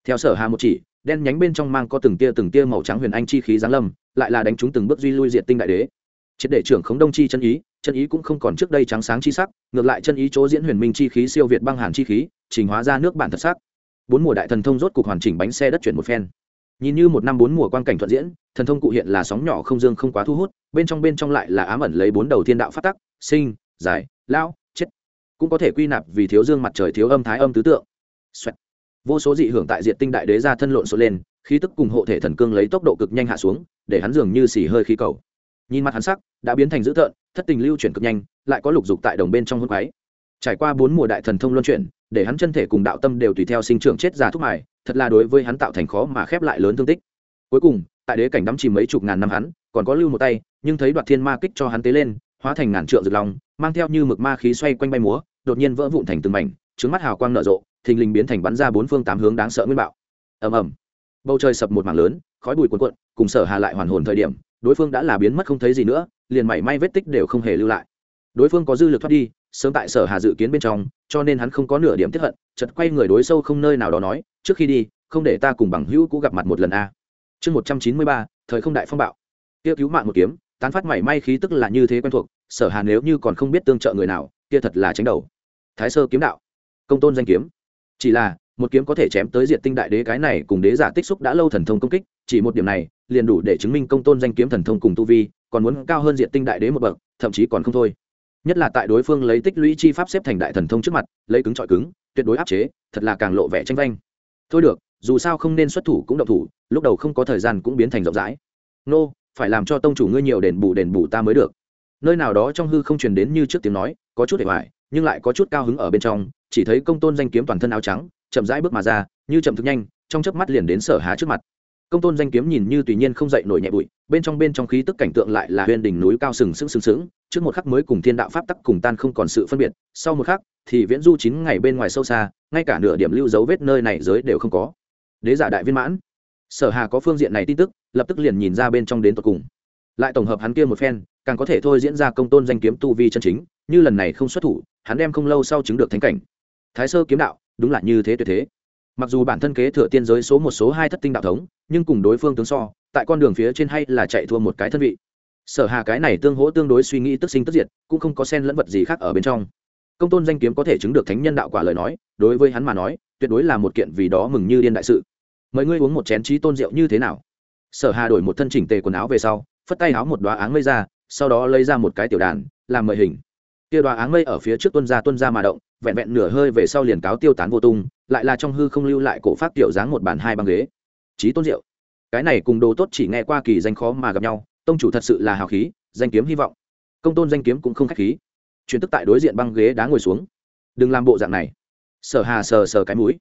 Theo sở hà một chỉ, đen nhánh bên trong mang có từng tia từng tia màu trắng huyền anh chi khí giáng lâm, lại là đánh chúng từng bước duy lui diệt tinh đại đế. Triệt để trưởng khống đông chi chân ý chân ý cũng không còn trước đây trắng sáng chi sắc, ngược lại chân ý chỗ diễn huyền minh chi khí siêu việt băng hàn chi khí, trình hóa ra nước bản thật sắc. Bốn mùa đại thần thông rốt cục hoàn chỉnh bánh xe đất chuyển một phen nhìn như một năm bốn mùa quan cảnh thuận diễn, thần thông cụ hiện là sóng nhỏ không dương không quá thu hút, bên trong bên trong lại là ám ẩn lấy bốn đầu thiên đạo phát tắc, sinh, giải lão chết. Cũng có thể quy nạp vì thiếu dương mặt trời thiếu âm thái âm tứ tượng. Xoẹt. vô số dị hưởng tại diện tinh đại đế ra thân lộn xộn lên, khí tức cùng hộ thể thần cương lấy tốc độ cực nhanh hạ xuống, để hắn dường như xì hơi khí cầu. Nhìn mặt hắn sắc, đã biến thành dữ tợn, thất tình lưu chuyển cực nhanh, lại có lục dục tại đồng bên trong hôn quái. Trải qua bốn mùa đại thần thông luân chuyển để hắn chân thể cùng đạo tâm đều tùy theo sinh trưởng chết già thúc mài, thật là đối với hắn tạo thành khó mà khép lại lớn thương tích. Cuối cùng, tại đế cảnh đắm chìm mấy chục ngàn năm hắn, còn có lưu một tay, nhưng thấy đoạt thiên ma kích cho hắn tế lên, hóa thành ngàn trượng rực lòng mang theo như mực ma khí xoay quanh bay múa, đột nhiên vỡ vụn thành từng mảnh trứng mắt hào quang nở rộ, thình lình biến thành bắn ra bốn phương tám hướng đáng sợ nguyên bạo. Ầm ầm. Bầu trời sập một mảng lớn, khói bụi cuồn cuộn, cùng sở hà lại hoàn hồn thời điểm, đối phương đã là biến mất không thấy gì nữa, liền mảy may vết tích đều không hề lưu lại đối phương có dư lực thoát đi, sớm tại sở hà dự kiến bên trong, cho nên hắn không có nửa điểm tiếp hận chật quay người đối sâu không nơi nào đó nói, trước khi đi, không để ta cùng bằng hữu cũ gặp mặt một lần a. Chương một trăm chín mươi ba, thời không đại phong bạo. Kia cứu mạng một kiếm, tán phát mảy may khí tức là như thế quen thuộc, sở hà nếu như còn không biết tương trợ người nào, kia thật là tránh đầu. Thái sơ kiếm đạo, công tôn danh kiếm. Chỉ là, một kiếm có thể chém tới diện tinh đại đế cái này cùng đế giả tích xúc đã lâu thần thông công kích, chỉ một điểm này, liền đủ để chứng minh công tôn danh kiếm thần thông cùng tu vi, còn muốn cao hơn diện tinh đại đế một bậc, thậm chí còn không thôi nhất là tại đối phương lấy tích lũy chi pháp xếp thành đại thần thông trước mặt, lấy cứng trọi cứng, tuyệt đối áp chế, thật là càng lộ vẻ tranh vanh. Thôi được, dù sao không nên xuất thủ cũng động thủ, lúc đầu không có thời gian cũng biến thành rộng rãi. Nô, phải làm cho tông chủ ngươi nhiều đền bù đền bù ta mới được. Nơi nào đó trong hư không truyền đến như trước tiếng nói, có chút hề hoài, nhưng lại có chút cao hứng ở bên trong, chỉ thấy công tôn danh kiếm toàn thân áo trắng, chậm rãi bước mà ra, như chậm thức nhanh, trong chớp mắt liền đến sở há trước mặt công tôn danh kiếm nhìn như tùy nhiên không dậy nổi nhẹ bụi, bên trong bên trong khí tức cảnh tượng lại là huyền đỉnh núi cao sừng sững sừng sững, trước một khắc mới cùng thiên đạo pháp tắc cùng tan không còn sự phân biệt, sau một khắc thì viễn du chín ngày bên ngoài sâu xa, ngay cả nửa điểm lưu dấu vết nơi này giới đều không có. Đế giả đại viên mãn. Sở hà có phương diện này tin tức, lập tức liền nhìn ra bên trong đến tận cùng. Lại tổng hợp hắn kia một phen, càng có thể thôi diễn ra công tôn danh kiếm tu vi chân chính, như lần này không xuất thủ, hắn đem không lâu sau chứng được thánh cảnh. Thái sơ kiếm đạo, đúng là như thế tuyệt thế. Mặc dù bản thân kế thừa tiên giới số một số hai thất tinh đạo thống nhưng cùng đối phương tướng so, tại con đường phía trên hay là chạy thua một cái thân vị. Sở hà cái này tương hỗ tương đối suy nghĩ tức sinh tức diệt, cũng không có sen lẫn vật gì khác ở bên trong. Công tôn danh kiếm có thể chứng được thánh nhân đạo quả lời nói, đối với hắn mà nói, tuyệt đối là một kiện vì đó mừng như điên đại sự. Mời ngươi uống một chén trí tôn rượu như thế nào? Sở hà đổi một thân chỉnh tề quần áo về sau, phất tay áo một đoá áng mây ra, sau đó lấy ra một cái tiểu đàn, làm mời hình. Kia đoá áng mây ở phía trước tuân ra tuân ra mà động, vẹn vẹn nửa hơi về sau liền cáo tiêu tán vô tung, lại là trong hư không lưu lại cổ phát tiểu dáng một bàn hai băng ghế trí tôn diệu. Cái này cùng đồ tốt chỉ nghe qua kỳ danh khó mà gặp nhau, tông chủ thật sự là hào khí, danh kiếm hy vọng. Công tôn danh kiếm cũng không khách khí. Chuyển tức tại đối diện băng ghế đá ngồi xuống. Đừng làm bộ dạng này. Sở hà sờ sờ cái mũi.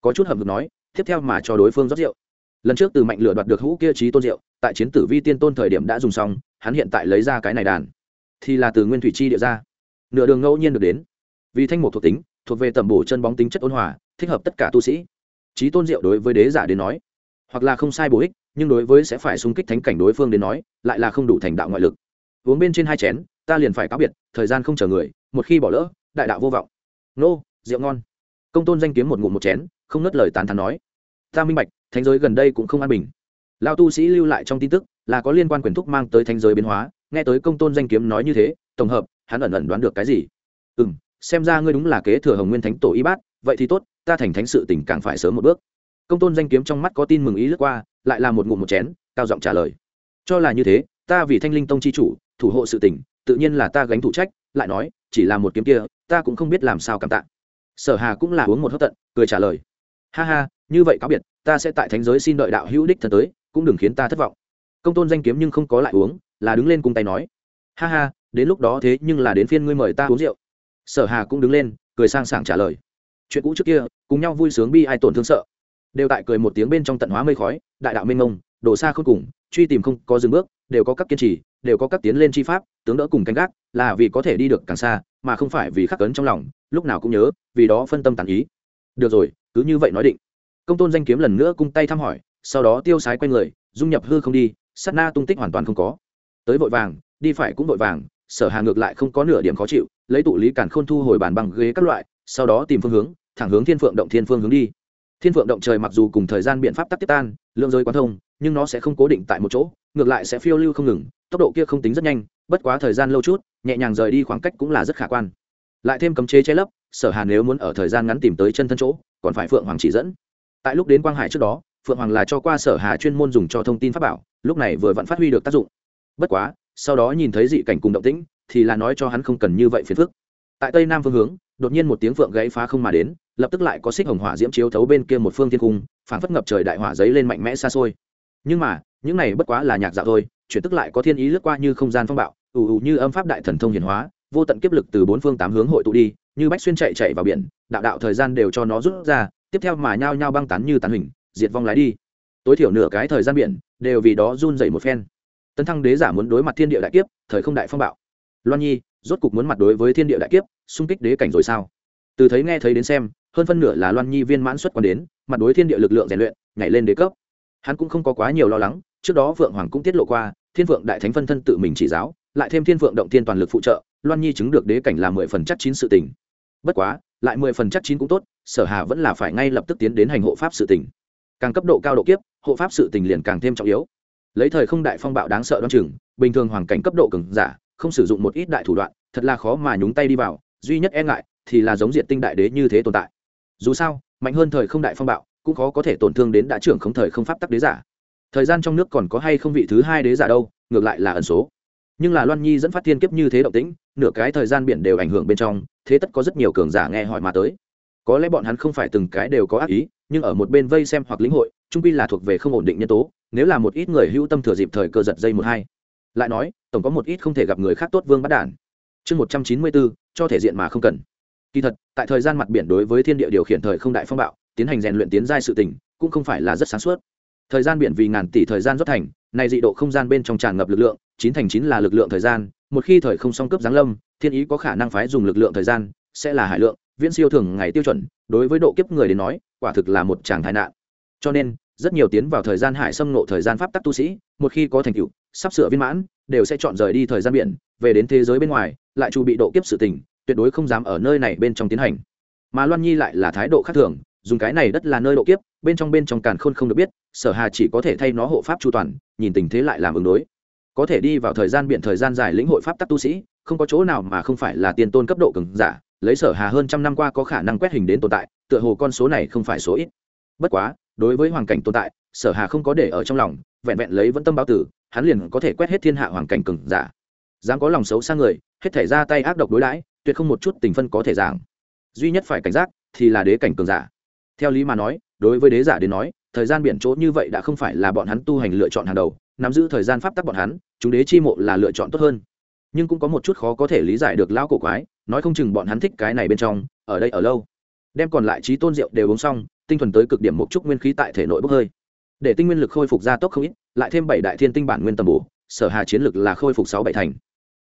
Có chút hầm hực nói, tiếp theo mà cho đối phương rót rượu. Lần trước từ mạnh lửa đoạt được hũ kia trí tôn rượu, tại chiến tử vi tiên tôn thời điểm đã dùng xong, hắn hiện tại lấy ra cái này đàn. Thì là từ nguyên thủy chi địa ra. Nửa đường ngẫu nhiên được đến. Vì thanh mục thuộc tính, thuộc về tầm bổ chân bóng tính chất ôn hòa, thích hợp tất cả tu sĩ. Trí tôn diệu đối với đế giả đến nói hoặc là không sai bổ ích, nhưng đối với sẽ phải xung kích thánh cảnh đối phương đến nói, lại là không đủ thành đạo ngoại lực. Uống bên trên hai chén, ta liền phải cáo biệt, thời gian không chờ người, một khi bỏ lỡ, đại đạo vô vọng. Nô, rượu ngon. Công tôn danh kiếm một ngụm một chén, không nớt lời tán thán nói. Ta minh bạch, thánh giới gần đây cũng không an bình. Lao tu sĩ lưu lại trong tin tức, là có liên quan quyền thúc mang tới thánh giới biến hóa, nghe tới công tôn danh kiếm nói như thế, tổng hợp, hắn ẩn ẩn đoán được cái gì? Ừ m xem ra ngươi đúng là kế thừa hồng nguyên thánh tổ y bát, vậy thì tốt, ta thành thánh sự tỉnh càng phải sớm một bước công tôn danh kiếm trong mắt có tin mừng ý lướt qua, lại là một ngụm một chén, cao giọng trả lời. Cho là như thế, ta vì thanh linh tông c h i chủ, thủ hộ sự tỉnh tự nhiên là ta gánh thủ trách, lại nói, chỉ là một kiếm kia, ta cũng không biết làm sao cảm tạ. Sở hà cũng là uống một hớp tận, cười trả lời. Ha ha, như vậy cáo biệt, ta sẽ tại thánh giới xin đợi đạo hữu đích thần tới, cũng đừng khiến ta thất vọng. Công tôn danh kiếm nhưng không có lại uống, là đứng lên cùng tay nói. Ha ha, đến lúc đó thế nhưng là đến phiên ngươi mời ta uống rượu. Sở hà cũng đứng lên, cười sang sảng trả lời. Chuyện cũ trước kia, cùng nhau vui sướng bi ai tổn thương sợ đều tại cười một tiếng bên trong tận hóa mây khói, đại đạo mênh mông, đổ xa không cùng, truy tìm không có dừng bước, đều có các kiên trì, đều có các tiến lên chi pháp, tướng đỡ cùng canh gác, là vì có thể đi được càng xa, mà không phải vì khắc cấn trong lòng, lúc nào cũng nhớ, vì đó phân tâm tàn ý. Được rồi, cứ như vậy nói định. Công tôn danh kiếm lần nữa cung tay thăm hỏi, sau đó tiêu sái quay người, dung nhập hư không đi, sát na tung tích hoàn toàn không có. Tới vội vàng, đi phải cũng vội vàng, sở hà ngược lại không có nửa điểm khó chịu, lấy tụ lý cản khôn thu hồi bàn bằng ghế các loại, sau đó tìm phương hướng, thẳng hướng thiên phượng động thiên phương hướng đi thiên phượng động trời mặc dù cùng thời gian biện pháp tắc tiếp tan, lượng giới quán thông, nhưng nó sẽ không cố định tại một chỗ, ngược lại sẽ phiêu lưu không ngừng, tốc độ kia không tính rất nhanh, bất quá thời gian lâu chút, nhẹ nhàng rời đi khoảng cách cũng là rất khả quan. Lại thêm cấm chế che lấp, sở hà nếu muốn ở thời gian ngắn tìm tới chân thân chỗ, còn phải phượng hoàng chỉ dẫn. Tại lúc đến quang hải trước đó, phượng hoàng là cho qua sở hà chuyên môn dùng cho thông tin pháp bảo, lúc này vừa vẫn phát huy được tác dụng. Bất quá, sau đó nhìn thấy dị cảnh cùng động tĩnh, thì là nói cho hắn không cần như vậy phiền phức. Tại tây nam phương hướng đột nhiên một tiếng phượng gãy phá không mà đến, lập tức lại có xích hồng hỏa diễm chiếu thấu bên kia một phương thiên cung, phản phất ngập trời đại hỏa giấy lên mạnh mẽ xa xôi. Nhưng mà, những này bất quá là nhạc dạo thôi, chuyển tức lại có thiên ý lướt qua như không gian phong bạo, ù ù như âm pháp đại thần thông hiển hóa, vô tận kiếp lực từ bốn phương tám hướng hội tụ đi, như bách xuyên chạy chạy vào biển, đạo đạo thời gian đều cho nó rút ra, tiếp theo mà nhao nhao băng tán như tàn hình, diệt vong lái đi. Tối thiểu nửa cái thời gian biển, đều vì đó run dậy một phen. Tấn thăng đế giả muốn đối mặt thiên địa đại kiếp, thời không đại phong bạo. Loan nhi rốt cục muốn mặt đối với thiên địa đại kiếp, xung kích đế cảnh rồi sao? Từ thấy nghe thấy đến xem, hơn phân nửa là loan nhi viên mãn xuất quan đến, mặt đối thiên địa lực lượng rèn luyện, nhảy lên đế cấp. Hắn cũng không có quá nhiều lo lắng, trước đó vượng hoàng cũng tiết lộ qua, thiên vượng đại thánh phân thân tự mình chỉ giáo, lại thêm thiên vượng động thiên toàn lực phụ trợ, loan nhi chứng được đế cảnh là mười phần chắc chín sự tình. Bất quá, lại mười phần chắc chín cũng tốt, sở hà vẫn là phải ngay lập tức tiến đến hành hộ pháp sự tình. Càng cấp độ cao độ kiếp, hộ pháp sự tình liền càng thêm trọng yếu. Lấy thời không đại phong bạo đáng sợ đoan chừng, bình thường hoàn cảnh cấp độ cường giả không sử dụng một ít đại thủ đoạn, thật là khó mà nhúng tay đi vào, duy nhất e ngại thì là giống diện tinh đại đế như thế tồn tại. Dù sao, mạnh hơn thời không đại phong bạo, cũng khó có thể tổn thương đến đã trưởng không thời không pháp tắc đế giả. Thời gian trong nước còn có hay không vị thứ hai đế giả đâu, ngược lại là ẩn số. Nhưng là loan nhi dẫn phát thiên kiếp như thế động tĩnh, nửa cái thời gian biển đều ảnh hưởng bên trong, thế tất có rất nhiều cường giả nghe hỏi mà tới. Có lẽ bọn hắn không phải từng cái đều có ác ý, nhưng ở một bên vây xem hoặc lĩnh hội trung quy là thuộc về không ổn định nhân tố, nếu là một ít người hữu tâm thừa dịp thời cơ giật dây một hai lại nói, tổng có một ít không thể gặp người khác tốt vương bắt đản. Chương một trăm chín mươi bốn cho thể diện mà không cần. Kỳ thật, tại thời gian mặt biển đối với thiên địa điều khiển thời không đại phong bạo, tiến hành rèn luyện tiến giai sự tình, cũng không phải là rất sáng suốt. Thời gian biển vì ngàn tỷ thời gian rót thành này dị độ không gian bên trong tràn ngập lực lượng, chín thành chín là lực lượng thời gian, một khi thời không song cấp giáng lâm, thiên ý có khả năng phái dùng lực lượng thời gian, sẽ là hải lượng, viễn siêu thường ngày tiêu chuẩn, đối với độ kiếp người đến nói, quả thực là một tràng tai nạn. Cho nên rất nhiều tiến vào thời gian hải xâm nộ thời gian pháp tắc tu sĩ, một khi có thành tựu, sắp sửa viên mãn, đều sẽ chọn rời đi thời gian biển, về đến thế giới bên ngoài, lại chu bị độ kiếp sự tình, tuyệt đối không dám ở nơi này bên trong tiến hành. Mà loan nhi lại là thái độ khác thường, dùng cái này đất là nơi độ kiếp, bên trong bên trong càn khôn không được biết, sở hà chỉ có thể thay nó hộ pháp chu toàn, nhìn tình thế lại làm ứng đối. Có thể đi vào thời gian biển thời gian dài lĩnh hội pháp tắc tu sĩ, không có chỗ nào mà không phải là tiền tôn cấp độ cường giả, lấy sở hà hơn trăm năm qua có khả năng quét hình đến tồn tại, tựa hồ con số này không phải số ít. Bất quá đối với hoàng cảnh tồn tại, sở hà không có để ở trong lòng, vẹn vẹn lấy vẫn tâm báo tử, hắn liền có thể quét hết thiên hạ hoàng cảnh cường giả. Dám có lòng xấu xa người, hết thể ra tay ác độc đối đãi, tuyệt không một chút tình phân có thể giảng. Duy nhất phải cảnh giác thì là đế cảnh cường giả. Theo lý mà nói, đối với đế giả đến nói, thời gian biển chỗ như vậy đã không phải là bọn hắn tu hành lựa chọn hàng đầu, nắm giữ thời gian pháp tắc bọn hắn, chúng đế chi mộ là lựa chọn tốt hơn. Nhưng cũng có một chút khó có thể lý giải được lão cổ quái, nói không chừng bọn hắn thích cái này bên trong, ở đây ở lâu. Đem còn lại trí tôn rượu đều uống xong tinh thuần tới cực điểm một chút nguyên khí tại thể nội bốc hơi. Để tinh nguyên lực khôi phục gia tốc không ít, lại thêm bảy đại thiên tinh bản nguyên tầm bổ, sở hà chiến lực là khôi phục sáu bảy thành.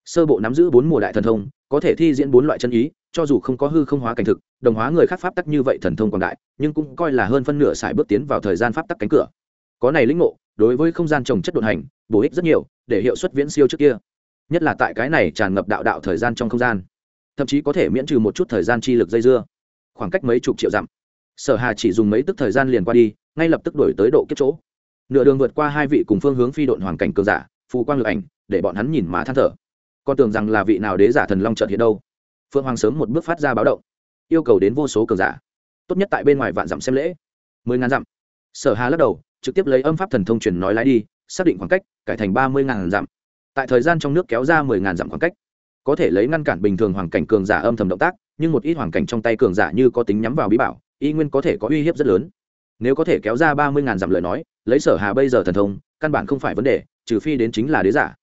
Sơ bộ nắm giữ bốn mùa đại thần thông, có thể thi diễn bốn loại chân ý, cho dù không có hư không hóa cảnh thực, đồng hóa người khác pháp tắc như vậy thần thông còn đại, nhưng cũng coi là hơn phân nửa sải bước tiến vào thời gian pháp tắc cánh cửa. Có này lĩnh ngộ, đối với không gian trồng chất đột hành, bổ ích rất nhiều, để hiệu suất viễn siêu trước kia. Nhất là tại cái này tràn ngập đạo đạo thời gian trong không gian, thậm chí có thể miễn trừ một chút thời gian chi lực dây dưa. Khoảng cách mấy chục triệu dặm sở hà chỉ dùng mấy tức thời gian liền qua đi, ngay lập tức đổi tới độ kết chỗ. Nửa đường vượt qua hai vị cùng phương hướng phi độn hoàn cảnh cường giả, phù quang lực ảnh, để bọn hắn nhìn mà than thở. Con tưởng rằng là vị nào đế giả thần long trợt hiện đâu. Phương hoàng sớm một bước phát ra báo động, yêu cầu đến vô số cường giả. Tốt nhất tại bên ngoài vạn dặm xem lễ. Mười ngàn dặm. Sở hà lắc đầu, trực tiếp lấy âm pháp thần thông truyền nói lái đi, xác định khoảng cách, cải thành ba mươi ngàn dặm. Tại thời gian trong nước kéo ra mười ngàn dặm khoảng cách. Có thể lấy ngăn cản bình thường hoàn cảnh cường giả âm thầm động tác, nhưng một ít hoàn cảnh trong tay cường giả như có tính nhắm vào bí bảo y nguyên có thể có uy hiếp rất lớn. Nếu có thể kéo ra ba mươi ngàn dặm lời nói, lấy sở hà bây giờ thần thông, căn bản không phải vấn đề, trừ phi đến chính là đế giả.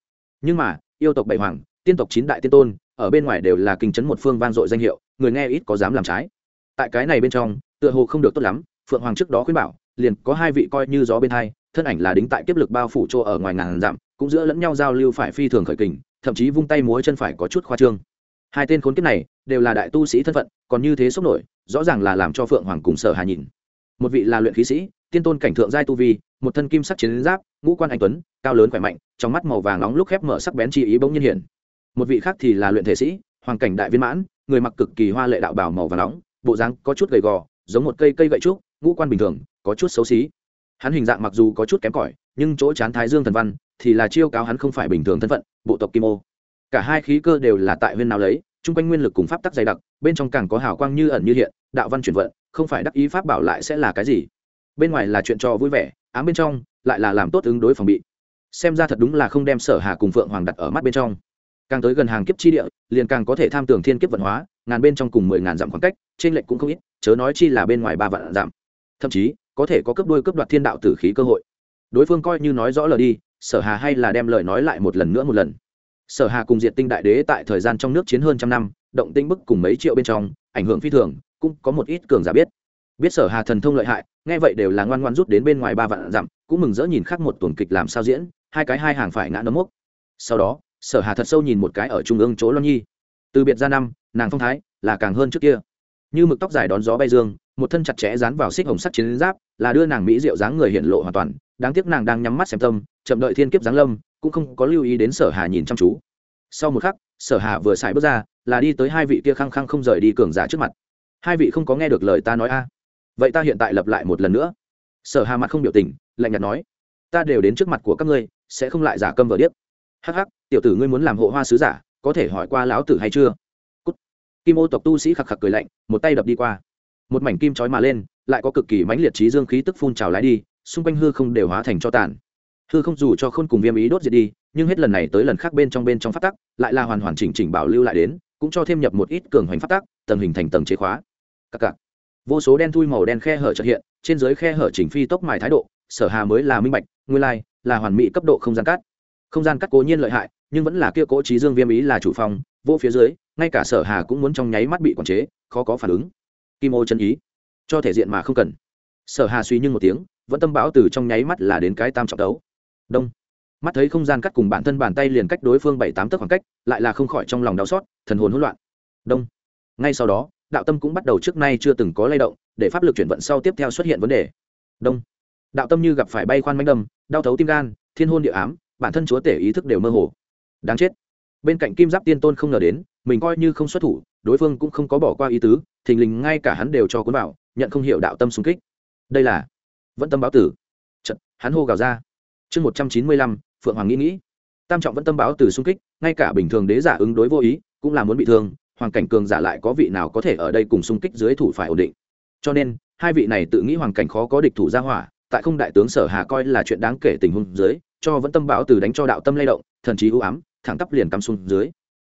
Nhưng mà, yêu tộc bảy hoàng, tiên tộc chín đại tiên tôn, ở bên ngoài đều là kinh chấn một phương vang dội danh hiệu, người nghe ít có dám làm trái. Tại cái này bên trong, tựa hồ không được tốt lắm, phượng hoàng trước đó khuyên bảo, liền có hai vị coi như gió bên hai, thân ảnh là đính tại kiếp lực bao phủ chỗ ở ngoài ngàn dặm, cũng giữa lẫn nhau giao lưu phải phi thường khởi kình, thậm chí vung tay múa chân phải có chút khoa trương hai tên khốn kiếp này đều là đại tu sĩ thân phận, còn như thế sốc nổi, rõ ràng là làm cho phượng hoàng cùng sở hà nhìn. Một vị là luyện khí sĩ, tiên tôn cảnh thượng giai tu vi, một thân kim sắc chiến giáp, ngũ quan anh tuấn, cao lớn khỏe mạnh, trong mắt màu vàng nóng lúc khép mở sắc bén chi ý bỗng nhiên hiển một vị khác thì là luyện thể sĩ, hoàng cảnh đại viên mãn, người mặc cực kỳ hoa lệ đạo bào màu vàng nóng, bộ dáng có chút gầy gò, giống một cây cây gậy trúc, ngũ quan bình thường, có chút xấu xí. Hắn hình dạng mặc dù có chút kém cỏi, nhưng chỗ chán thái dương thần văn thì là chiêu cáo hắn không phải bình thường thân phận, bộ tộc kim ô cả hai khí cơ đều là tại huyên nào lấy, chung quanh nguyên lực cùng pháp tắc dày đặc, bên trong càng có hào quang như ẩn như hiện, đạo văn chuyển vận, không phải đắc ý pháp bảo lại sẽ là cái gì? Bên ngoài là chuyện trò vui vẻ, ám bên trong lại là làm tốt ứng đối phòng bị. Xem ra thật đúng là không đem sở hà cùng phượng hoàng đặt ở mắt bên trong. Càng tới gần hàng kiếp chi địa, liền càng có thể tham tưởng thiên kiếp vận hóa, ngàn bên trong cùng mười ngàn dặm khoảng cách, trên lệnh cũng không ít, chớ nói chi là bên ngoài ba vạn dặm. Thậm chí, có thể có cấp đôi cấp đoạt thiên đạo tử khí cơ hội. Đối phương coi như nói rõ lời đi, sở hà hay là đem lời nói lại một lần nữa một lần sở hà cùng diệt tinh đại đế tại thời gian trong nước chiến hơn trăm năm, động tinh bức cùng mấy triệu bên trong, ảnh hưởng phi thường, cũng có một ít cường giả biết. Biết sở hà thần thông lợi hại, nghe vậy đều là ngoan ngoan rút đến bên ngoài ba vạn dặm, cũng mừng rỡ nhìn khác một tuần kịch làm sao diễn, hai cái hai hàng phải ngã nấm mốc. Sau đó, sở hà thật sâu nhìn một cái ở trung ương chỗ lo nhi. Từ biệt ra năm, nàng phong thái là càng hơn trước kia. Như mực tóc dài đón gió bay dương, một thân chặt chẽ dán vào xích hồng sắt chiến giáp, là đưa nàng mỹ diệu dáng người hiện lộ hoàn toàn, đáng tiếc nàng đang nhắm mắt xem tâm, chậm đợi thiên kiếp giáng lâm cũng không có lưu ý đến sở hà nhìn chăm chú. Sau một khắc, sở hà vừa xài bước ra, là đi tới hai vị kia khăng khăng không rời đi cường giả trước mặt. Hai vị không có nghe được lời ta nói a. Vậy ta hiện tại lập lại một lần nữa. Sở hà mặt không biểu tình, lạnh nhạt nói, ta đều đến trước mặt của các ngươi, sẽ không lại giả câm vờ điếc. Hắc hắc, tiểu tử ngươi muốn làm hộ hoa sứ giả, có thể hỏi qua lão tử hay chưa? Cút. kim ô tộc tu sĩ khạc khạc cười lạnh, một tay đập đi qua. Một mảnh kim chói mà lên, lại có cực kỳ mãnh liệt trí dương khí tức phun trào lái đi, xung quanh hư không đều hóa thành cho tàn hư không dù cho khôn cùng viêm ý đốt diệt đi, nhưng hết lần này tới lần khác bên trong bên trong phát tắc, lại là hoàn hoàn chỉnh chỉnh bảo lưu lại đến, cũng cho thêm nhập một ít cường hoành phát tắc, tầng hình thành tầng chế khóa. Các cạc. Vô số đen thui màu đen khe hở trật hiện, trên dưới khe hở chỉnh phi tốc mài thái độ, sở hà mới là minh bạch, nguyên lai, là hoàn mỹ cấp độ không gian cắt. Không gian cắt cố nhiên lợi hại, nhưng vẫn là kia cố trí dương viêm ý là chủ phòng vô phía dưới, ngay cả sở hà cũng muốn trong nháy mắt bị quản chế, khó có phản ứng. Kim ô chân ý. Cho thể diện mà không cần. Sở hà suy nhưng một tiếng, vẫn tâm báo từ trong nháy mắt là đến cái tam trọng đấu đông. Mắt thấy không gian cắt cùng bản thân bàn tay liền cách đối phương bảy tám tấc khoảng cách lại là không khỏi trong lòng đau xót thần hồn hỗn loạn. Đông. Ngay sau đó đạo tâm cũng bắt đầu trước nay chưa từng có lay động để pháp lực chuyển vận sau tiếp theo xuất hiện vấn đề. Đông. Đạo tâm như gặp phải bay khoan mánh đâm đau thấu tim gan thiên hôn địa ám bản thân chúa tể ý thức đều mơ hồ. Đáng chết. Bên cạnh kim giáp tiên tôn không ngờ đến mình coi như không xuất thủ đối phương cũng không có bỏ qua ý tứ thình lình ngay cả hắn đều cho cuốn vào nhận không hiểu đạo tâm xung kích. Đây là vẫn tâm báo tử. Chật, hắn hô gào ra chương một trăm chín mươi lăm, phượng hoàng nghĩ nghĩ. Tam trọng vẫn tâm báo từ xung kích, ngay cả bình thường đế giả ứng đối vô ý, cũng là muốn bị thương, hoàng cảnh cường giả lại có vị nào có thể ở đây cùng xung kích dưới thủ phải ổn định. Cho nên, hai vị này tự nghĩ hoàng cảnh khó có địch thủ ra hỏa, tại không đại tướng sở hà coi là chuyện đáng kể tình huống dưới, cho vẫn tâm báo từ đánh cho đạo tâm lay động, thần trí ưu ám, thẳng tắp liền cắm xuống dưới.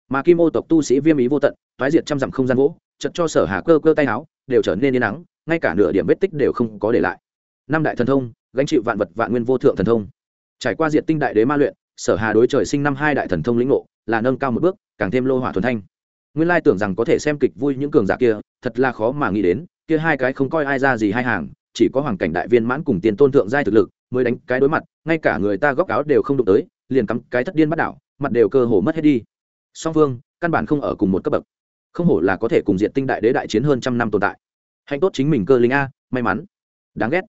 Mà kim ô tộc tu sĩ viêm ý vô tận thoái diệt trăm dặm không gian gỗ, chật cho sở hà cơ cơ tay áo, đều trở nên yên nắng, ngay cả nửa điểm vết tích đều không có để lại. Năm đại thần thông, gánh chịu vạn vật vạn nguyên vô thượng thần thông trải qua diệt tinh đại đế ma luyện, sở hà đối trời sinh năm hai đại thần thông lĩnh ngộ, là nâng cao một bước, càng thêm lô hỏa thuần thanh. Nguyên lai tưởng rằng có thể xem kịch vui những cường giả kia, thật là khó mà nghĩ đến, kia hai cái không coi ai ra gì hai hàng, chỉ có hoàng cảnh đại viên mãn cùng tiền tôn thượng giai thực lực, mới đánh cái đối mặt, ngay cả người ta góc áo đều không đụng tới, liền cắm cái thất điên bắt đảo, mặt đều cơ hồ mất hết đi. Song phương căn bản không ở cùng một cấp bậc. Không hổ là có thể cùng diện tinh đại đế đại chiến hơn trăm năm tồn tại. Hạnh tốt chính mình cơ linh a, may mắn. Đáng ghét.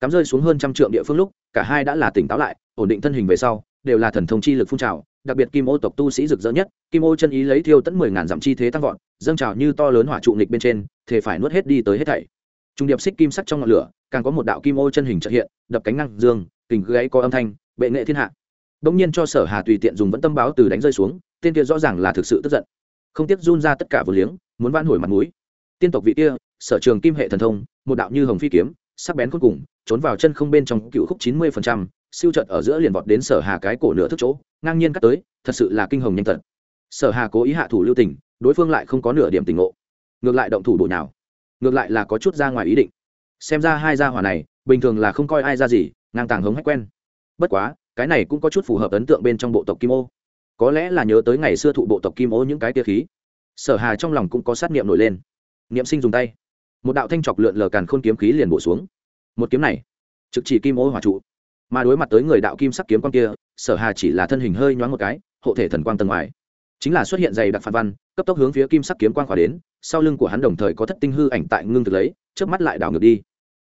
Cắm rơi xuống hơn trăm trượng địa phương lúc, cả hai đã là tỉnh táo lại ổn định thân hình về sau, đều là thần thông chi lực phun trào, đặc biệt kim ô tộc tu sĩ rực rỡ nhất, kim ô chân ý lấy thiêu tẫn mười ngàn dặm chi thế tăng vọt, dâng trào như to lớn hỏa trụ nghịch bên trên thể phải nuốt hết đi tới hết thảy. Trung điệp xích kim sắc trong ngọn lửa, càng có một đạo kim ô chân hình trợ hiện, đập cánh năng dương, kình gáy có âm thanh, bệ nghệ thiên hạ. Bỗng nhiên cho sở hà tùy tiện dùng vẫn tâm báo từ đánh rơi xuống, tên kia rõ ràng là thực sự tức giận. Không tiếc run ra tất cả vừa liếng, muốn van hồi mặt mũi. Tiên tộc vị kia, sở trường kim hệ thần thông, một đạo như hồng phi kiếm, sắc bén cuối cùng, trốn vào chân không bên trong cựu khúc chín mươi phần trăm siêu trận ở giữa liền vọt đến sở hà cái cổ nửa thức chỗ, ngang nhiên cắt tới, thật sự là kinh hồng nhanh tật sở hà cố ý hạ thủ lưu tình, đối phương lại không có nửa điểm tình ngộ. Ngược lại động thủ bổ nào ngược lại là có chút ra ngoài ý định. Xem ra hai gia hỏa này, bình thường là không coi ai ra gì, ngang tàng hống hách quen. Bất quá, cái này cũng có chút phù hợp ấn tượng bên trong bộ tộc kim ô. Có lẽ là nhớ tới ngày xưa thụ bộ tộc kim ô những cái tia khí. Sở hà trong lòng cũng có sát niệm nổi lên. Niệm sinh dùng tay. Một đạo thanh chọc lượn lờ càn khôn kiếm khí liền bổ xuống. Một kiếm này, trực chỉ kim ô hỏa trụ mà đối mặt tới người đạo kim sắc kiếm quan kia, sở hà chỉ là thân hình hơi nhoáng một cái, hộ thể thần quang tầng ngoài. Chính là xuất hiện dày đặc phản văn, cấp tốc hướng phía kim sắc kiếm quang khỏa đến, sau lưng của hắn đồng thời có thất tinh hư ảnh tại ngưng thực lấy trước mắt lại đảo ngược đi.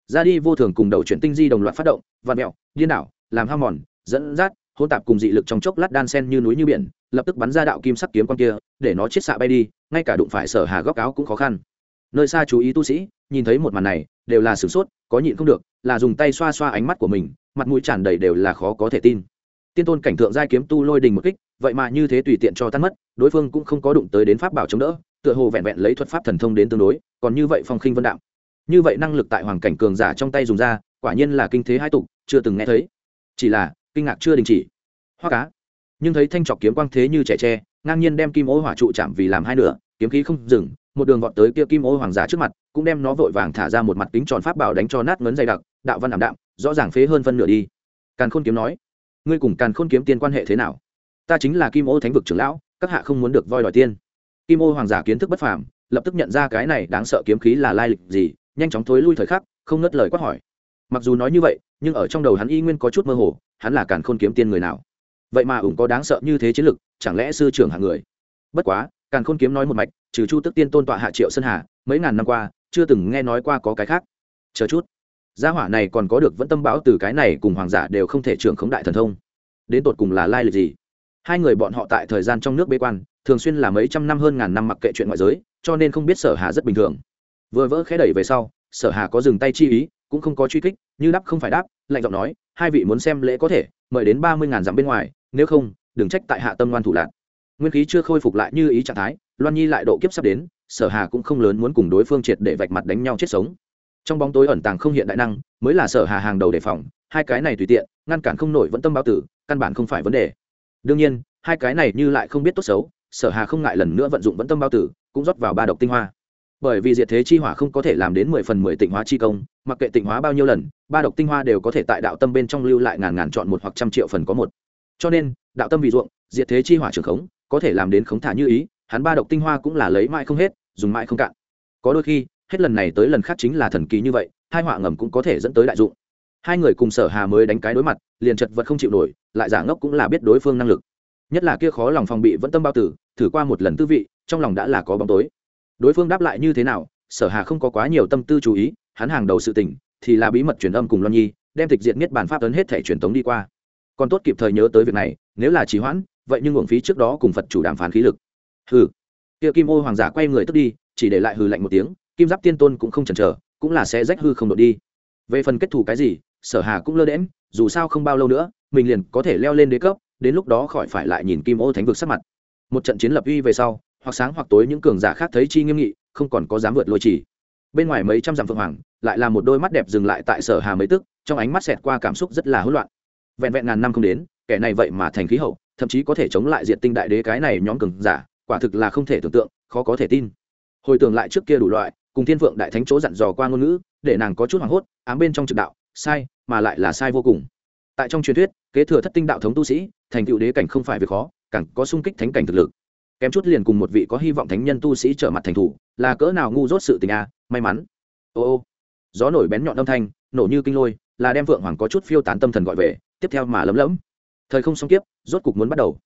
Ra đi vô thường cùng đầu chuyển tinh di đồng loạt phát động vạt mẹo, điên đảo, làm hao mòn, dẫn dắt, hỗn tạp cùng dị lực trong chốc lát đan sen như núi như biển, lập tức bắn ra đạo kim sắc kiếm quang kia, để nó chết xạ bay đi, ngay cả đụng phải sở hà góc áo cũng khó khăn. Nơi xa chú ý tu sĩ, nhìn thấy một màn này, đều là sửng sốt, có nhịn không được, là dùng tay xoa xoa ánh mắt của mình mặt mũi tràn đầy đều là khó có thể tin. Tiên tôn cảnh thượng giai kiếm tu lôi đình một kích, vậy mà như thế tùy tiện cho tan mất, đối phương cũng không có đụng tới đến pháp bảo chống đỡ, tựa hồ vẹn vẹn lấy thuật pháp thần thông đến tương đối, còn như vậy phong khinh vân đạm như vậy năng lực tại hoàng cảnh cường giả trong tay dùng ra, quả nhiên là kinh thế hai tục, chưa từng nghe thấy. Chỉ là, kinh ngạc chưa đình chỉ. Hoa cá. Nhưng thấy thanh trọc kiếm quang thế như trẻ tre, ngang nhiên đem kim ô hỏa trụ chạm vì làm hai nửa, kiếm khí không dừng một đường vọt tới kia kim ô hoàng giả trước mặt, cũng đem nó vội vàng thả ra một mặt kính tròn pháp bảo đánh cho nát ngấn dày đặc, đạo văn ảm đạm, rõ ràng phế hơn phân nửa đi. Càn khôn kiếm nói, ngươi cùng càn khôn kiếm tiên quan hệ thế nào? Ta chính là kim ô thánh vực trưởng lão, các hạ không muốn được voi đòi tiên. Kim ô hoàng giả kiến thức bất phàm, lập tức nhận ra cái này đáng sợ kiếm khí là lai lịch gì, nhanh chóng thối lui thời khắc, không ngất lời quát hỏi. Mặc dù nói như vậy, nhưng ở trong đầu hắn y nguyên có chút mơ hồ, hắn là càn khôn kiếm tiên người nào? Vậy mà ủng có đáng sợ như thế chiến lực, chẳng lẽ sư trưởng hạng người? Bất quá càn khôn kiếm nói một mạch, trừ chu tức tiên tôn tọa hạ triệu sơn hà, mấy ngàn năm qua, chưa từng nghe nói qua có cái khác. Chờ chút. Gia hỏa này còn có được vẫn tâm báo từ cái này cùng hoàng giả đều không thể trưởng khống đại thần thông. Đến tột cùng là lai lịch gì? Hai người bọn họ tại thời gian trong nước bế quan, thường xuyên là mấy trăm năm hơn ngàn năm mặc kệ chuyện ngoại giới, cho nên không biết sở hà rất bình thường. Vừa vỡ khẽ đẩy về sau, sở hà có dừng tay chi ý, cũng không có truy kích, như đáp không phải đáp, lạnh giọng nói, hai vị muốn xem lễ có thể, mời đến ba mươi ngàn dặm bên ngoài, nếu không, đừng trách tại hạ tâm ngoan thủ lạc nguyên khí chưa khôi phục lại như ý trạng thái, loan nhi lại độ kiếp sắp đến, sở hà cũng không lớn muốn cùng đối phương triệt để vạch mặt đánh nhau chết sống. Trong bóng tối ẩn tàng không hiện đại năng, mới là sở hà hàng đầu đề phòng, hai cái này tùy tiện, ngăn cản không nổi vẫn tâm bao tử, căn bản không phải vấn đề. Đương nhiên, hai cái này như lại không biết tốt xấu, sở hà không ngại lần nữa vận dụng vẫn tâm bao tử, cũng rót vào ba độc tinh hoa. Bởi vì diệt thế chi hỏa không có thể làm đến mười phần mười tịnh hóa chi công, mặc kệ tịnh hóa bao nhiêu lần, ba độc tinh hoa đều có thể tại đạo tâm bên trong lưu lại ngàn ngàn chọn một hoặc trăm triệu phần có một. Cho nên, đạo tâm vì ruộng, diệt thế chi hỏa trường khống có thể làm đến khống thả như ý, hắn ba độc tinh hoa cũng là lấy mãi không hết, dùng mãi không cạn. Có đôi khi, hết lần này tới lần khác chính là thần kỳ như vậy, hai họa ngầm cũng có thể dẫn tới đại dụng. Hai người cùng sở hà mới đánh cái đối mặt, liền chật vật không chịu nổi, lại giả ngốc cũng là biết đối phương năng lực. Nhất là kia khó lòng phòng bị vẫn tâm bao tử, thử qua một lần tư vị, trong lòng đã là có bóng tối. Đối phương đáp lại như thế nào, sở hà không có quá nhiều tâm tư chú ý, hắn hàng đầu sự tình thì là bí mật truyền âm cùng loan nhi, đem tịch diện miết bản pháp ấn hết thể truyền tống đi qua. Còn tốt kịp thời nhớ tới việc này, nếu là trì hoãn vậy nhưng uổng phí trước đó cùng phật chủ đàm phán khí lực. Hừ. Kia kim ô hoàng giả quay người tức đi, chỉ để lại hừ lạnh một tiếng, kim giáp tiên tôn cũng không chần chờ, cũng là sẽ rách hư không đội đi. Về phần kết thù cái gì, sở hà cũng lơ đễm dù sao không bao lâu nữa, mình liền có thể leo lên đế cấp, đến lúc đó khỏi phải lại nhìn kim ô thánh vực sắc mặt. Một trận chiến lập uy về sau, hoặc sáng hoặc tối những cường giả khác thấy chi nghiêm nghị, không còn có dám vượt lôi chỉ. Bên ngoài mấy trăm dặm phượng hoàng, lại là một đôi mắt đẹp dừng lại tại sở hà mấy tức, trong ánh mắt xẹt qua cảm xúc rất là hỗn loạn. Vẹn vẹn ngàn năm không đến, kẻ này vậy mà thành khí hậu thậm chí có thể chống lại diện tinh đại đế cái này nhóm cường giả, quả thực là không thể tưởng tượng, khó có thể tin. Hồi tưởng lại trước kia đủ loại, cùng thiên vượng đại thánh chỗ dặn dò qua ngôn ngữ, để nàng có chút hoảng hốt, ám bên trong trực đạo, sai, mà lại là sai vô cùng. Tại trong truyền thuyết, kế thừa thất tinh đạo thống tu sĩ, thành tựu đế cảnh không phải việc khó, càng có sung kích thánh cảnh thực lực. Kém chút liền cùng một vị có hy vọng thánh nhân tu sĩ trở mặt thành thủ, là cỡ nào ngu dốt sự tình a, may mắn. Ô ô. Gió nổi bén nhọn âm thanh, nổ như kinh lôi, là đem vượng hoàng có chút phiêu tán tâm thần gọi về, tiếp theo mà lấm lẫm thời không song kiếp, rốt cục muốn bắt đầu.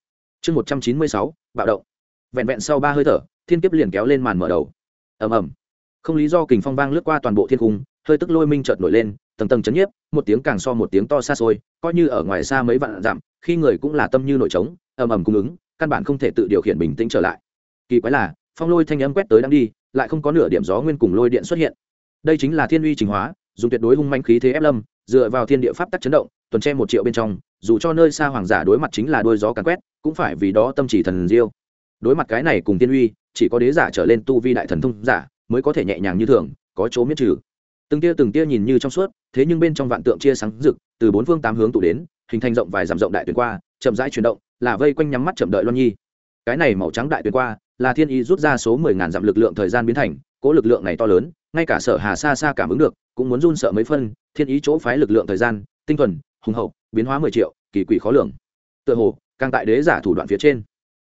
Chương một trăm chín mươi sáu, bạo động. Vẹn vẹn sau ba hơi thở, thiên kiếp liền kéo lên màn mở đầu. Ầm ầm. Không lý do kình phong vang lướt qua toàn bộ thiên cung, hơi tức lôi minh chợt nổi lên, tầng tầng chấn nhiếp, một tiếng càng so một tiếng to xa xôi, coi như ở ngoài xa mấy vạn dặm, khi người cũng là tâm như nổi trống, ầm ầm cung ứng, căn bản không thể tự điều khiển bình tĩnh trở lại. Kỳ quái là, phong lôi thanh âm quét tới đang đi, lại không có nửa điểm gió nguyên cùng lôi điện xuất hiện. Đây chính là thiên uy trình hóa, dùng tuyệt đối hung manh khí thế ép lâm, dựa vào thiên địa pháp tắc chấn động, tuần tre một triệu bên trong dù cho nơi xa hoàng giả đối mặt chính là đôi gió càn quét, cũng phải vì đó tâm chỉ thần diêu. Đối mặt cái này cùng tiên uy, chỉ có đế giả trở lên tu vi đại thần thông giả mới có thể nhẹ nhàng như thường, có chỗ miết trừ. Từng tia từng tia nhìn như trong suốt, thế nhưng bên trong vạn tượng chia sáng rực, từ bốn phương tám hướng tụ đến, hình thành rộng vài dặm rộng đại tuyển qua, chậm rãi chuyển động, là vây quanh nhắm mắt chậm đợi loan nhi. Cái này màu trắng đại tuyển qua, là thiên ý rút ra số mười ngàn dặm lực lượng thời gian biến thành, cố lực lượng này to lớn, ngay cả sở hà xa xa cảm ứng được, cũng muốn run sợ mấy phân, thiên ý chỗ phái lực lượng thời gian, tinh thuần, hùng hậu biến hóa mười triệu, kỳ quỷ khó lường. Tựa hồ, càng tại đế giả thủ đoạn phía trên.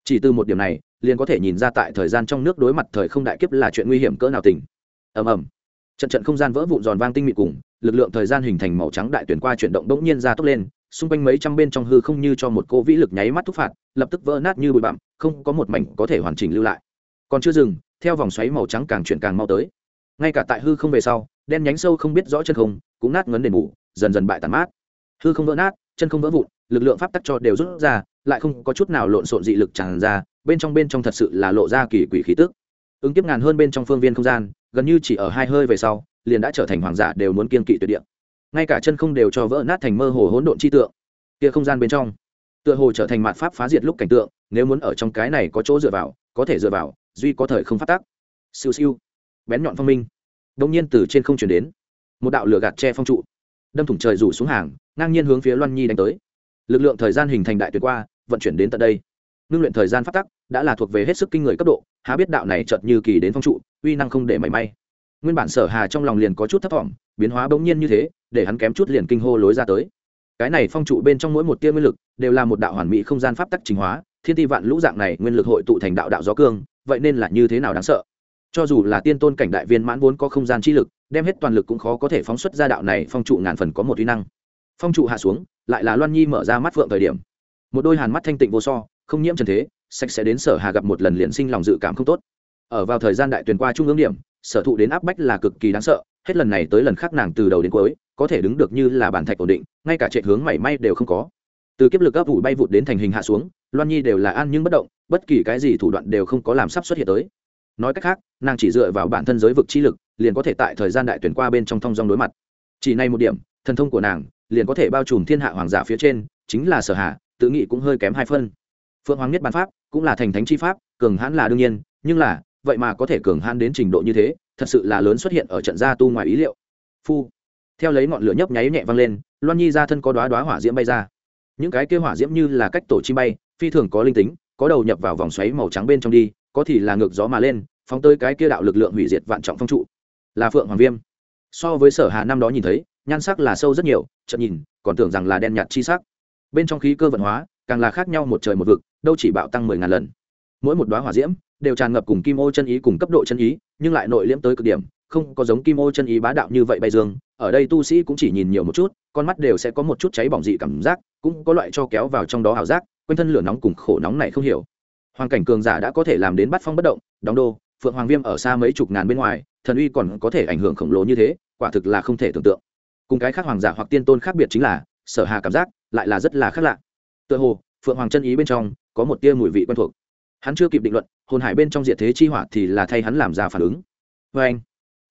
Chỉ từ một điểm này, liền có thể nhìn ra tại thời gian trong nước đối mặt thời không đại kiếp là chuyện nguy hiểm cỡ nào tình. Ầm ầm. Trận trận không gian vỡ vụn giòn vang tinh mịn cùng, lực lượng thời gian hình thành màu trắng đại tuyển qua chuyển động bỗng nhiên ra tốc lên, xung quanh mấy trăm bên trong hư không như cho một cô vĩ lực nháy mắt thúc phạt, lập tức vỡ nát như bụi bặm, không có một mảnh có thể hoàn chỉnh lưu lại. Còn chưa dừng, theo vòng xoáy màu trắng càng chuyển càng mau tới. Ngay cả tại hư không về sau, đen nhánh sâu không biết rõ chân không, cũng nát ngấn đền bù, dần dần bại tàn mát hư không vỡ nát, chân không vỡ vụn, lực lượng pháp tắc cho đều rút ra, lại không có chút nào lộn xộn dị lực tràn ra, bên trong bên trong thật sự là lộ ra kỳ quỷ khí tức. Ứng tiếp ngàn hơn bên trong phương viên không gian, gần như chỉ ở hai hơi về sau, liền đã trở thành hoàng giả đều muốn kiên kỵ tuyệt địa. Ngay cả chân không đều cho vỡ nát thành mơ hồ hỗn độn chi tượng. Kia không gian bên trong, tựa hồ trở thành mạn pháp phá diệt lúc cảnh tượng, nếu muốn ở trong cái này có chỗ dựa vào, có thể dựa vào, duy có thời không phát tác siêu siêu. Bén nhọn phong minh. Đông nhiên từ trên không chuyển đến, một đạo lửa gạt che phong trụ. Đâm thủng trời rủ xuống hàng ngang nhiên hướng phía loan nhi đánh tới. Lực lượng thời gian hình thành đại tuyệt qua, vận chuyển đến tận đây. Ngưng luyện thời gian phát tắc đã là thuộc về hết sức kinh người cấp độ, há biết đạo này chợt như kỳ đến phong trụ, uy năng không để mảy may. Nguyên bản sở hà trong lòng liền có chút thấp thỏm, biến hóa bỗng nhiên như thế, để hắn kém chút liền kinh hô lối ra tới. Cái này phong trụ bên trong mỗi một tia nguyên lực đều là một đạo hoàn mỹ không gian pháp tắc trình hóa, thiên ti vạn lũ dạng này nguyên lực hội tụ thành đạo đạo gió cương, vậy nên là như thế nào đáng sợ? Cho dù là tiên tôn cảnh đại viên mãn vốn có không gian chi lực, đem hết toàn lực cũng khó có thể phóng xuất ra đạo này phong trụ ngàn phần có một uy năng phong trụ hạ xuống, lại là loan nhi mở ra mắt phượng thời điểm. Một đôi hàn mắt thanh tịnh vô so, không nhiễm trần thế, sạch sẽ đến sở hà gặp một lần liền sinh lòng dự cảm không tốt. Ở vào thời gian đại tuyển qua trung ương điểm, sở thụ đến áp bách là cực kỳ đáng sợ, hết lần này tới lần khác nàng từ đầu đến cuối, có thể đứng được như là bản thạch ổn định, ngay cả chạy hướng mảy may đều không có. Từ kiếp lực ấp ủ bay vụt đến thành hình hạ xuống, loan nhi đều là an nhưng bất động, bất kỳ cái gì thủ đoạn đều không có làm sắp xuất hiện tới. Nói cách khác, nàng chỉ dựa vào bản thân giới vực chi lực, liền có thể tại thời gian đại tuyển qua bên trong thông dong đối mặt. Chỉ này một điểm, thần thông của nàng liền có thể bao trùm thiên hạ hoàng giả phía trên, chính là sở hạ, tự nghĩ cũng hơi kém hai phân. Phượng hoàng nhất bản pháp cũng là thành thánh chi pháp, cường hãn là đương nhiên, nhưng là, vậy mà có thể cường hãn đến trình độ như thế, thật sự là lớn xuất hiện ở trận gia tu ngoài ý liệu. Phu. Theo lấy ngọn lửa nhấp nháy nhẹ văng lên, loan nhi ra thân có đoá đoá hỏa diễm bay ra. Những cái kêu hỏa diễm như là cách tổ chim bay, phi thường có linh tính, có đầu nhập vào vòng xoáy màu trắng bên trong đi, có thì là ngược gió mà lên, phóng tới cái kia đạo lực lượng hủy diệt vạn trọng phong trụ. Là phượng hoàng viêm. So với sở hà năm đó nhìn thấy nhan sắc là sâu rất nhiều, chợt nhìn, còn tưởng rằng là đen nhạt chi sắc. Bên trong khí cơ vận hóa, càng là khác nhau một trời một vực, đâu chỉ bạo tăng mười ngàn lần. Mỗi một đoá hỏa diễm, đều tràn ngập cùng kim ô chân ý cùng cấp độ chân ý, nhưng lại nội liễm tới cực điểm, không có giống kim ô chân ý bá đạo như vậy bay dương. Ở đây tu sĩ cũng chỉ nhìn nhiều một chút, con mắt đều sẽ có một chút cháy bỏng dị cảm giác, cũng có loại cho kéo vào trong đó ảo giác, quanh thân lửa nóng cùng khổ nóng này không hiểu. Hoàn cảnh cường giả đã có thể làm đến bắt phong bất động, đóng đô, phượng hoàng viêm ở xa mấy chục ngàn bên ngoài, thần uy còn có thể ảnh hưởng khổng lồ như thế, quả thực là không thể tưởng tượng cùng cái khác hoàng giả hoặc tiên tôn khác biệt chính là, sở hà cảm giác lại là rất là khác lạ. Tựa hồ, phượng hoàng chân ý bên trong có một tia mùi vị quen thuộc. Hắn chưa kịp định luận, hồn hải bên trong diệt thế chi hỏa thì là thay hắn làm ra phản ứng. Vê anh,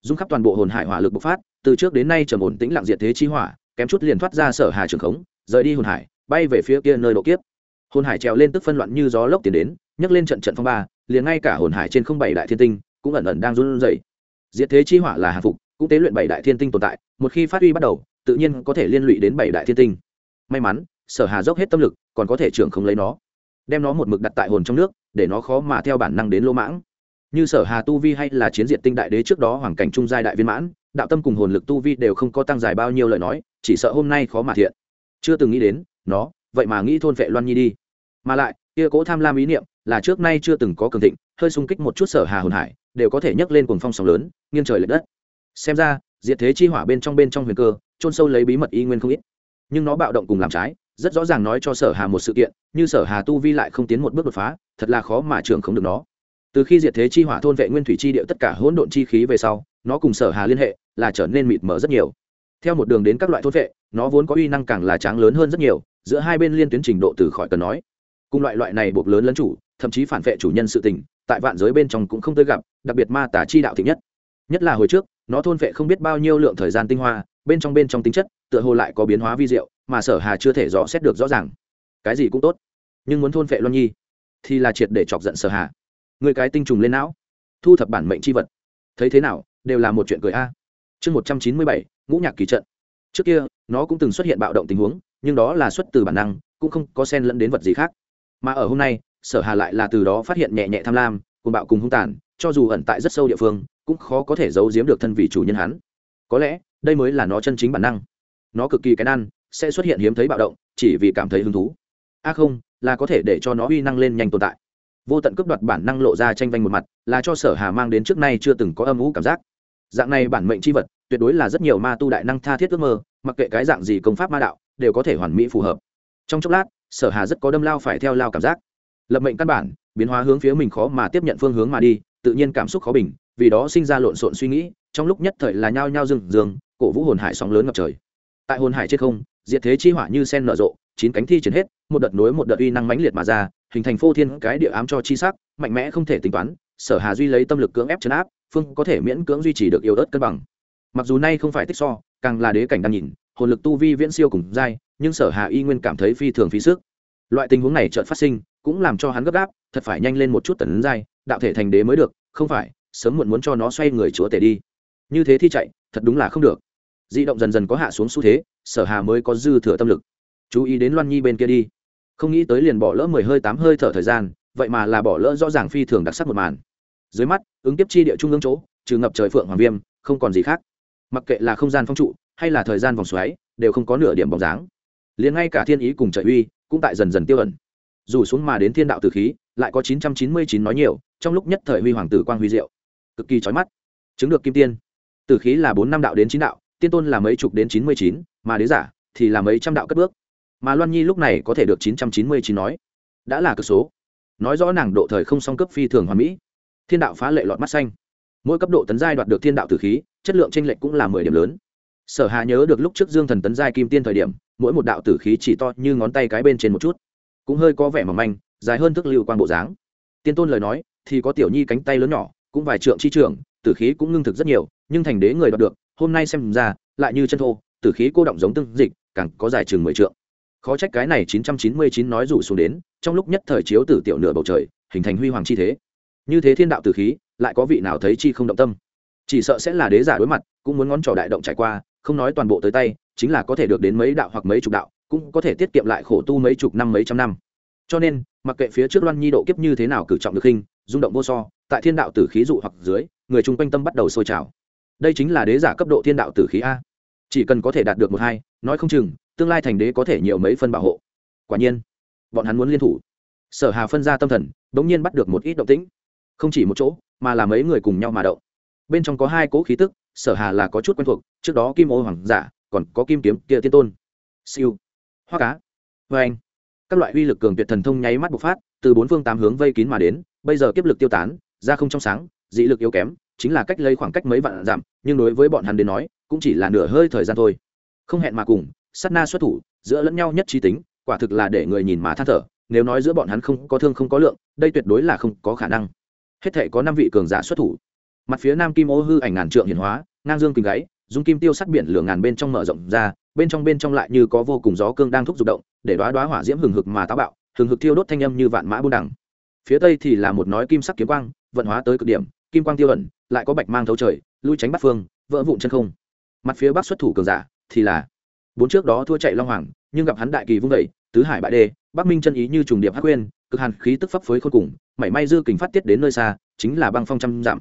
dung khắp toàn bộ hồn hải hỏa lực bộc phát, từ trước đến nay trầm ổn tĩnh lặng diệt thế chi hỏa, kém chút liền thoát ra sở hà trường khống, rời đi hồn hải, bay về phía kia nơi độ kiếp. Hồn hải trèo lên tức phân loạn như gió lốc tiến đến, nhấc lên trận trận phong ba, liền ngay cả hồn hải trên không bảy đại thiên tinh cũng ẩn ẩn đang run rẩy. Diệt thế chi hỏa là hạ phục cũng tế luyện bảy đại thiên tinh tồn tại, một khi phát huy bắt đầu, tự nhiên có thể liên lụy đến bảy đại thiên tinh. May mắn, sở hà dốc hết tâm lực, còn có thể trưởng không lấy nó, đem nó một mực đặt tại hồn trong nước, để nó khó mà theo bản năng đến lỗ mãng. Như sở hà tu vi hay là chiến diện tinh đại đế trước đó hoàng cảnh trung giai đại viên mãn, đạo tâm cùng hồn lực tu vi đều không có tăng dài bao nhiêu lời nói, chỉ sợ hôm nay khó mà thiện. Chưa từng nghĩ đến, nó, vậy mà nghĩ thôn vệ loan nhi đi. Mà lại, kia cố tham lam ý niệm, là trước nay chưa từng có cường thịnh, hơi xung kích một chút sở hà hồn hải, đều có thể nhấc lên cuồng phong sóng lớn, nghiêng trời lệch đất xem ra, diệt thế chi hỏa bên trong bên trong huyền cơ trôn sâu lấy bí mật y nguyên không ít. Nhưng nó bạo động cùng làm trái, rất rõ ràng nói cho sở hà một sự kiện, như sở hà tu vi lại không tiến một bước đột phá, thật là khó mà trường không được nó. Từ khi diệt thế chi hỏa thôn vệ nguyên thủy chi địa tất cả hỗn độn chi khí về sau, nó cùng sở hà liên hệ, là trở nên mịt mờ rất nhiều. Theo một đường đến các loại thôn vệ, nó vốn có uy năng càng là tráng lớn hơn rất nhiều, giữa hai bên liên tuyến trình độ từ khỏi cần nói. Cùng loại loại này buộc lớn lấn chủ, thậm chí phản vệ chủ nhân sự tình, tại vạn giới bên trong cũng không tới gặp, đặc biệt ma tả chi đạo thịnh nhất nhất là hồi trước, nó thôn vệ không biết bao nhiêu lượng thời gian tinh hoa, bên trong bên trong tính chất, tựa hồ lại có biến hóa vi diệu, mà sở hà chưa thể rõ xét được rõ ràng. Cái gì cũng tốt, nhưng muốn thôn vệ loan nhi, thì là triệt để chọc giận sở hà. Người cái tinh trùng lên não, thu thập bản mệnh c h i vật. Thấy thế nào, đều là một chuyện cười a. Chương một trăm chín mươi bảy, ngũ nhạc kỳ trận. Trước kia, nó cũng từng xuất hiện bạo động tình huống, nhưng đó là xuất từ bản năng, cũng không có sen lẫn đến vật gì khác. Mà ở hôm nay, sở hà lại là từ đó phát hiện nhẹ nhẹ tham lam cùng bạo cùng hung tàn, cho dù ẩn tại rất sâu địa phương cũng khó có thể giấu giếm được thân vị chủ nhân hắn. Có lẽ đây mới là nó chân chính bản năng. Nó cực kỳ cái nan, sẽ xuất hiện hiếm thấy bạo động chỉ vì cảm thấy hứng thú. A không là có thể để cho nó uy năng lên nhanh tồn tại. Vô tận cướp đoạt bản năng lộ ra tranh vanh một mặt là cho sở hà mang đến trước nay chưa từng có âm ủ cảm giác. Dạng này bản mệnh c h i vật tuyệt đối là rất nhiều ma tu đại năng tha thiết ước mơ mặc kệ cái dạng gì công pháp ma đạo đều có thể hoàn mỹ phù hợp. Trong chốc lát sở hà rất có đâm lao phải theo lao cảm giác. Lập mệnh căn bản biến hóa hướng phía mình khó mà tiếp nhận phương hướng mà đi tự nhiên cảm xúc khó bình vì đó sinh ra lộn xộn suy nghĩ, trong lúc nhất thời là nhao nhao rừng rừng cổ vũ hồn hải sóng lớn ngập trời. Tại hồn hải trên không, diệt thế chi hỏa như sen nở rộ, chín cánh thi triển hết, một đợt nối một đợt uy năng mãnh liệt mà ra, hình thành phô thiên cái địa ám cho chi sắc, mạnh mẽ không thể tính toán, sở hà duy lấy tâm lực cưỡng ép chấn áp, phương có thể miễn cưỡng duy trì được yếu ớt cân bằng. Mặc dù nay không phải tích so, càng là đế cảnh đang nhìn, hồn lực tu vi viễn siêu cùng dai, nhưng sở hà y nguyên cảm thấy phi thường phí sức. Loại tình huống này chợt phát sinh, cũng làm cho hắn gấp gáp, thật phải nhanh lên một chút tấn dai, đạo thể thành đế mới được, không phải sớm muộn muốn cho nó xoay người chúa tể đi. Như thế thi chạy, thật đúng là không được. Di động dần dần có hạ xuống xu thế, sở hà mới có dư thừa tâm lực. Chú ý đến loan nhi bên kia đi. Không nghĩ tới liền bỏ lỡ mười hơi tám hơi thở thời gian, vậy mà là bỏ lỡ rõ ràng phi thường đặc sắc một màn. Dưới mắt, ứng tiếp chi địa trung ương chỗ, trừ ngập trời phượng hoàng viêm, không còn gì khác. Mặc kệ là không gian phong trụ, hay là thời gian vòng xoáy, đều không có nửa điểm bóng dáng. Liền ngay cả thiên ý cùng trời uy, cũng tại dần dần tiêu ẩn. Dù xuống mà đến thiên đạo tử khí, lại có chín trăm chín mươi chín nói nhiều, trong lúc nhất thời huy hoàng tử quang huy diệu cực kỳ trói mắt. Chứng được kim tiên. Tử khí là bốn năm đạo đến chín đạo, tiên tôn là mấy chục đến chín mươi chín, mà đế giả thì là mấy trăm đạo cất bước. Mà loan nhi lúc này có thể được chín trăm chín mươi chín nói. Đã là cực số. Nói rõ nàng độ thời không song cấp phi thường hoàn mỹ. Thiên đạo phá lệ lọt mắt xanh. Mỗi cấp độ tấn giai đoạt được thiên đạo tử khí, chất lượng tranh lệch cũng là mười điểm lớn. Sở hà nhớ được lúc trước dương thần tấn giai kim tiên thời điểm, mỗi một đạo tử khí chỉ to như ngón tay cái bên trên một chút. Cũng hơi có vẻ mỏng manh, dài hơn thức lưu quan bộ dáng. Tiên tôn lời nói, thì có tiểu nhi cánh tay lớn nhỏ cũng vài trượng chi trưởng tử khí cũng ngưng thực rất nhiều, nhưng thành đế người đoạt được, hôm nay xem ra, lại như chân thô, tử khí cô động giống tương dịch, càng có dài chừng mười trượng. Khó trách cái này chín trăm chín mươi chín nói rủ xuống đến, trong lúc nhất thời chiếu tử tiểu nửa bầu trời, hình thành huy hoàng chi thế. Như thế thiên đạo tử khí, lại có vị nào thấy chi không động tâm? Chỉ sợ sẽ là đế giả đối mặt, cũng muốn ngón trỏ đại động trải qua, không nói toàn bộ tới tay, chính là có thể được đến mấy đạo hoặc mấy chục đạo, cũng có thể tiết kiệm lại khổ tu mấy chục năm mấy trăm năm cho nên, mặc kệ phía trước loan nhi độ kiếp như thế nào cử trọng được hình, rung động vô so, tại thiên đạo tử khí dụ hoặc dưới, người chung quanh tâm bắt đầu sôi trào. Đây chính là đế giả cấp độ thiên đạo tử khí a. Chỉ cần có thể đạt được một hai, nói không chừng, tương lai thành đế có thể nhiều mấy phân bảo hộ. Quả nhiên, bọn hắn muốn liên thủ. Sở hà phân ra tâm thần đ ỗ n g nhiên bắt được một ít động tĩnh. Không chỉ một chỗ, mà là mấy người cùng nhau mà động. Bên trong có hai cỗ khí tức, sở hà là có chút quen thuộc, trước đó kim ô hoàng giả, còn có kim kiếm kia tiên tôn. Siêu. Hoa cá. Vê anh các loại uy lực cường tuyệt thần thông nháy mắt bộc phát, từ bốn phương tám hướng vây kín mà đến, bây giờ kiếp lực tiêu tán ra không trong sáng, dị lực yếu kém, chính là cách lấy khoảng cách mấy vạn giảm nhưng đối với bọn hắn đến nói, cũng chỉ là nửa hơi thời gian thôi. Không hẹn mà cùng, sát na xuất thủ, giữa lẫn nhau nhất trí tính, quả thực là để người nhìn mà than thở, nếu nói giữa bọn hắn không có thương không có lượng, đây tuyệt đối là không có khả năng. Hết thể có năm vị cường giả xuất thủ. Mặt phía nam kim ô hư ảnh ngàn trượng hiển hóa, ngang dương kình gáy dung kim tiêu sắt biển lửa ngàn bên trong mở rộng ra bên trong bên trong lại như có vô cùng gió cương đang thúc giục động, để đoá đoá hỏa diễm hừng hực mà táo bạo, hừng hực thiêu đốt thanh âm như vạn mã buôn đẳng phía tây thì là một nói kim sắc kiếm quang, vận hóa tới cực điểm, kim quang tiêu ẩn, lại có bạch mang thấu trời, lui tránh bắt phương, vỡ vụn chân không. Mặt phía bắc xuất thủ cường giả thì là bốn trước đó thua chạy long hoàng, nhưng gặp hắn đại kỳ vung vẩy tứ hải bại đê, bắc minh chân ý như trùng điệp hắc quên, cực hàn khí tức pháp phối khôn cùng, mảy may dư kình phát tiết đến nơi xa, chính là băng phong trăm dặm.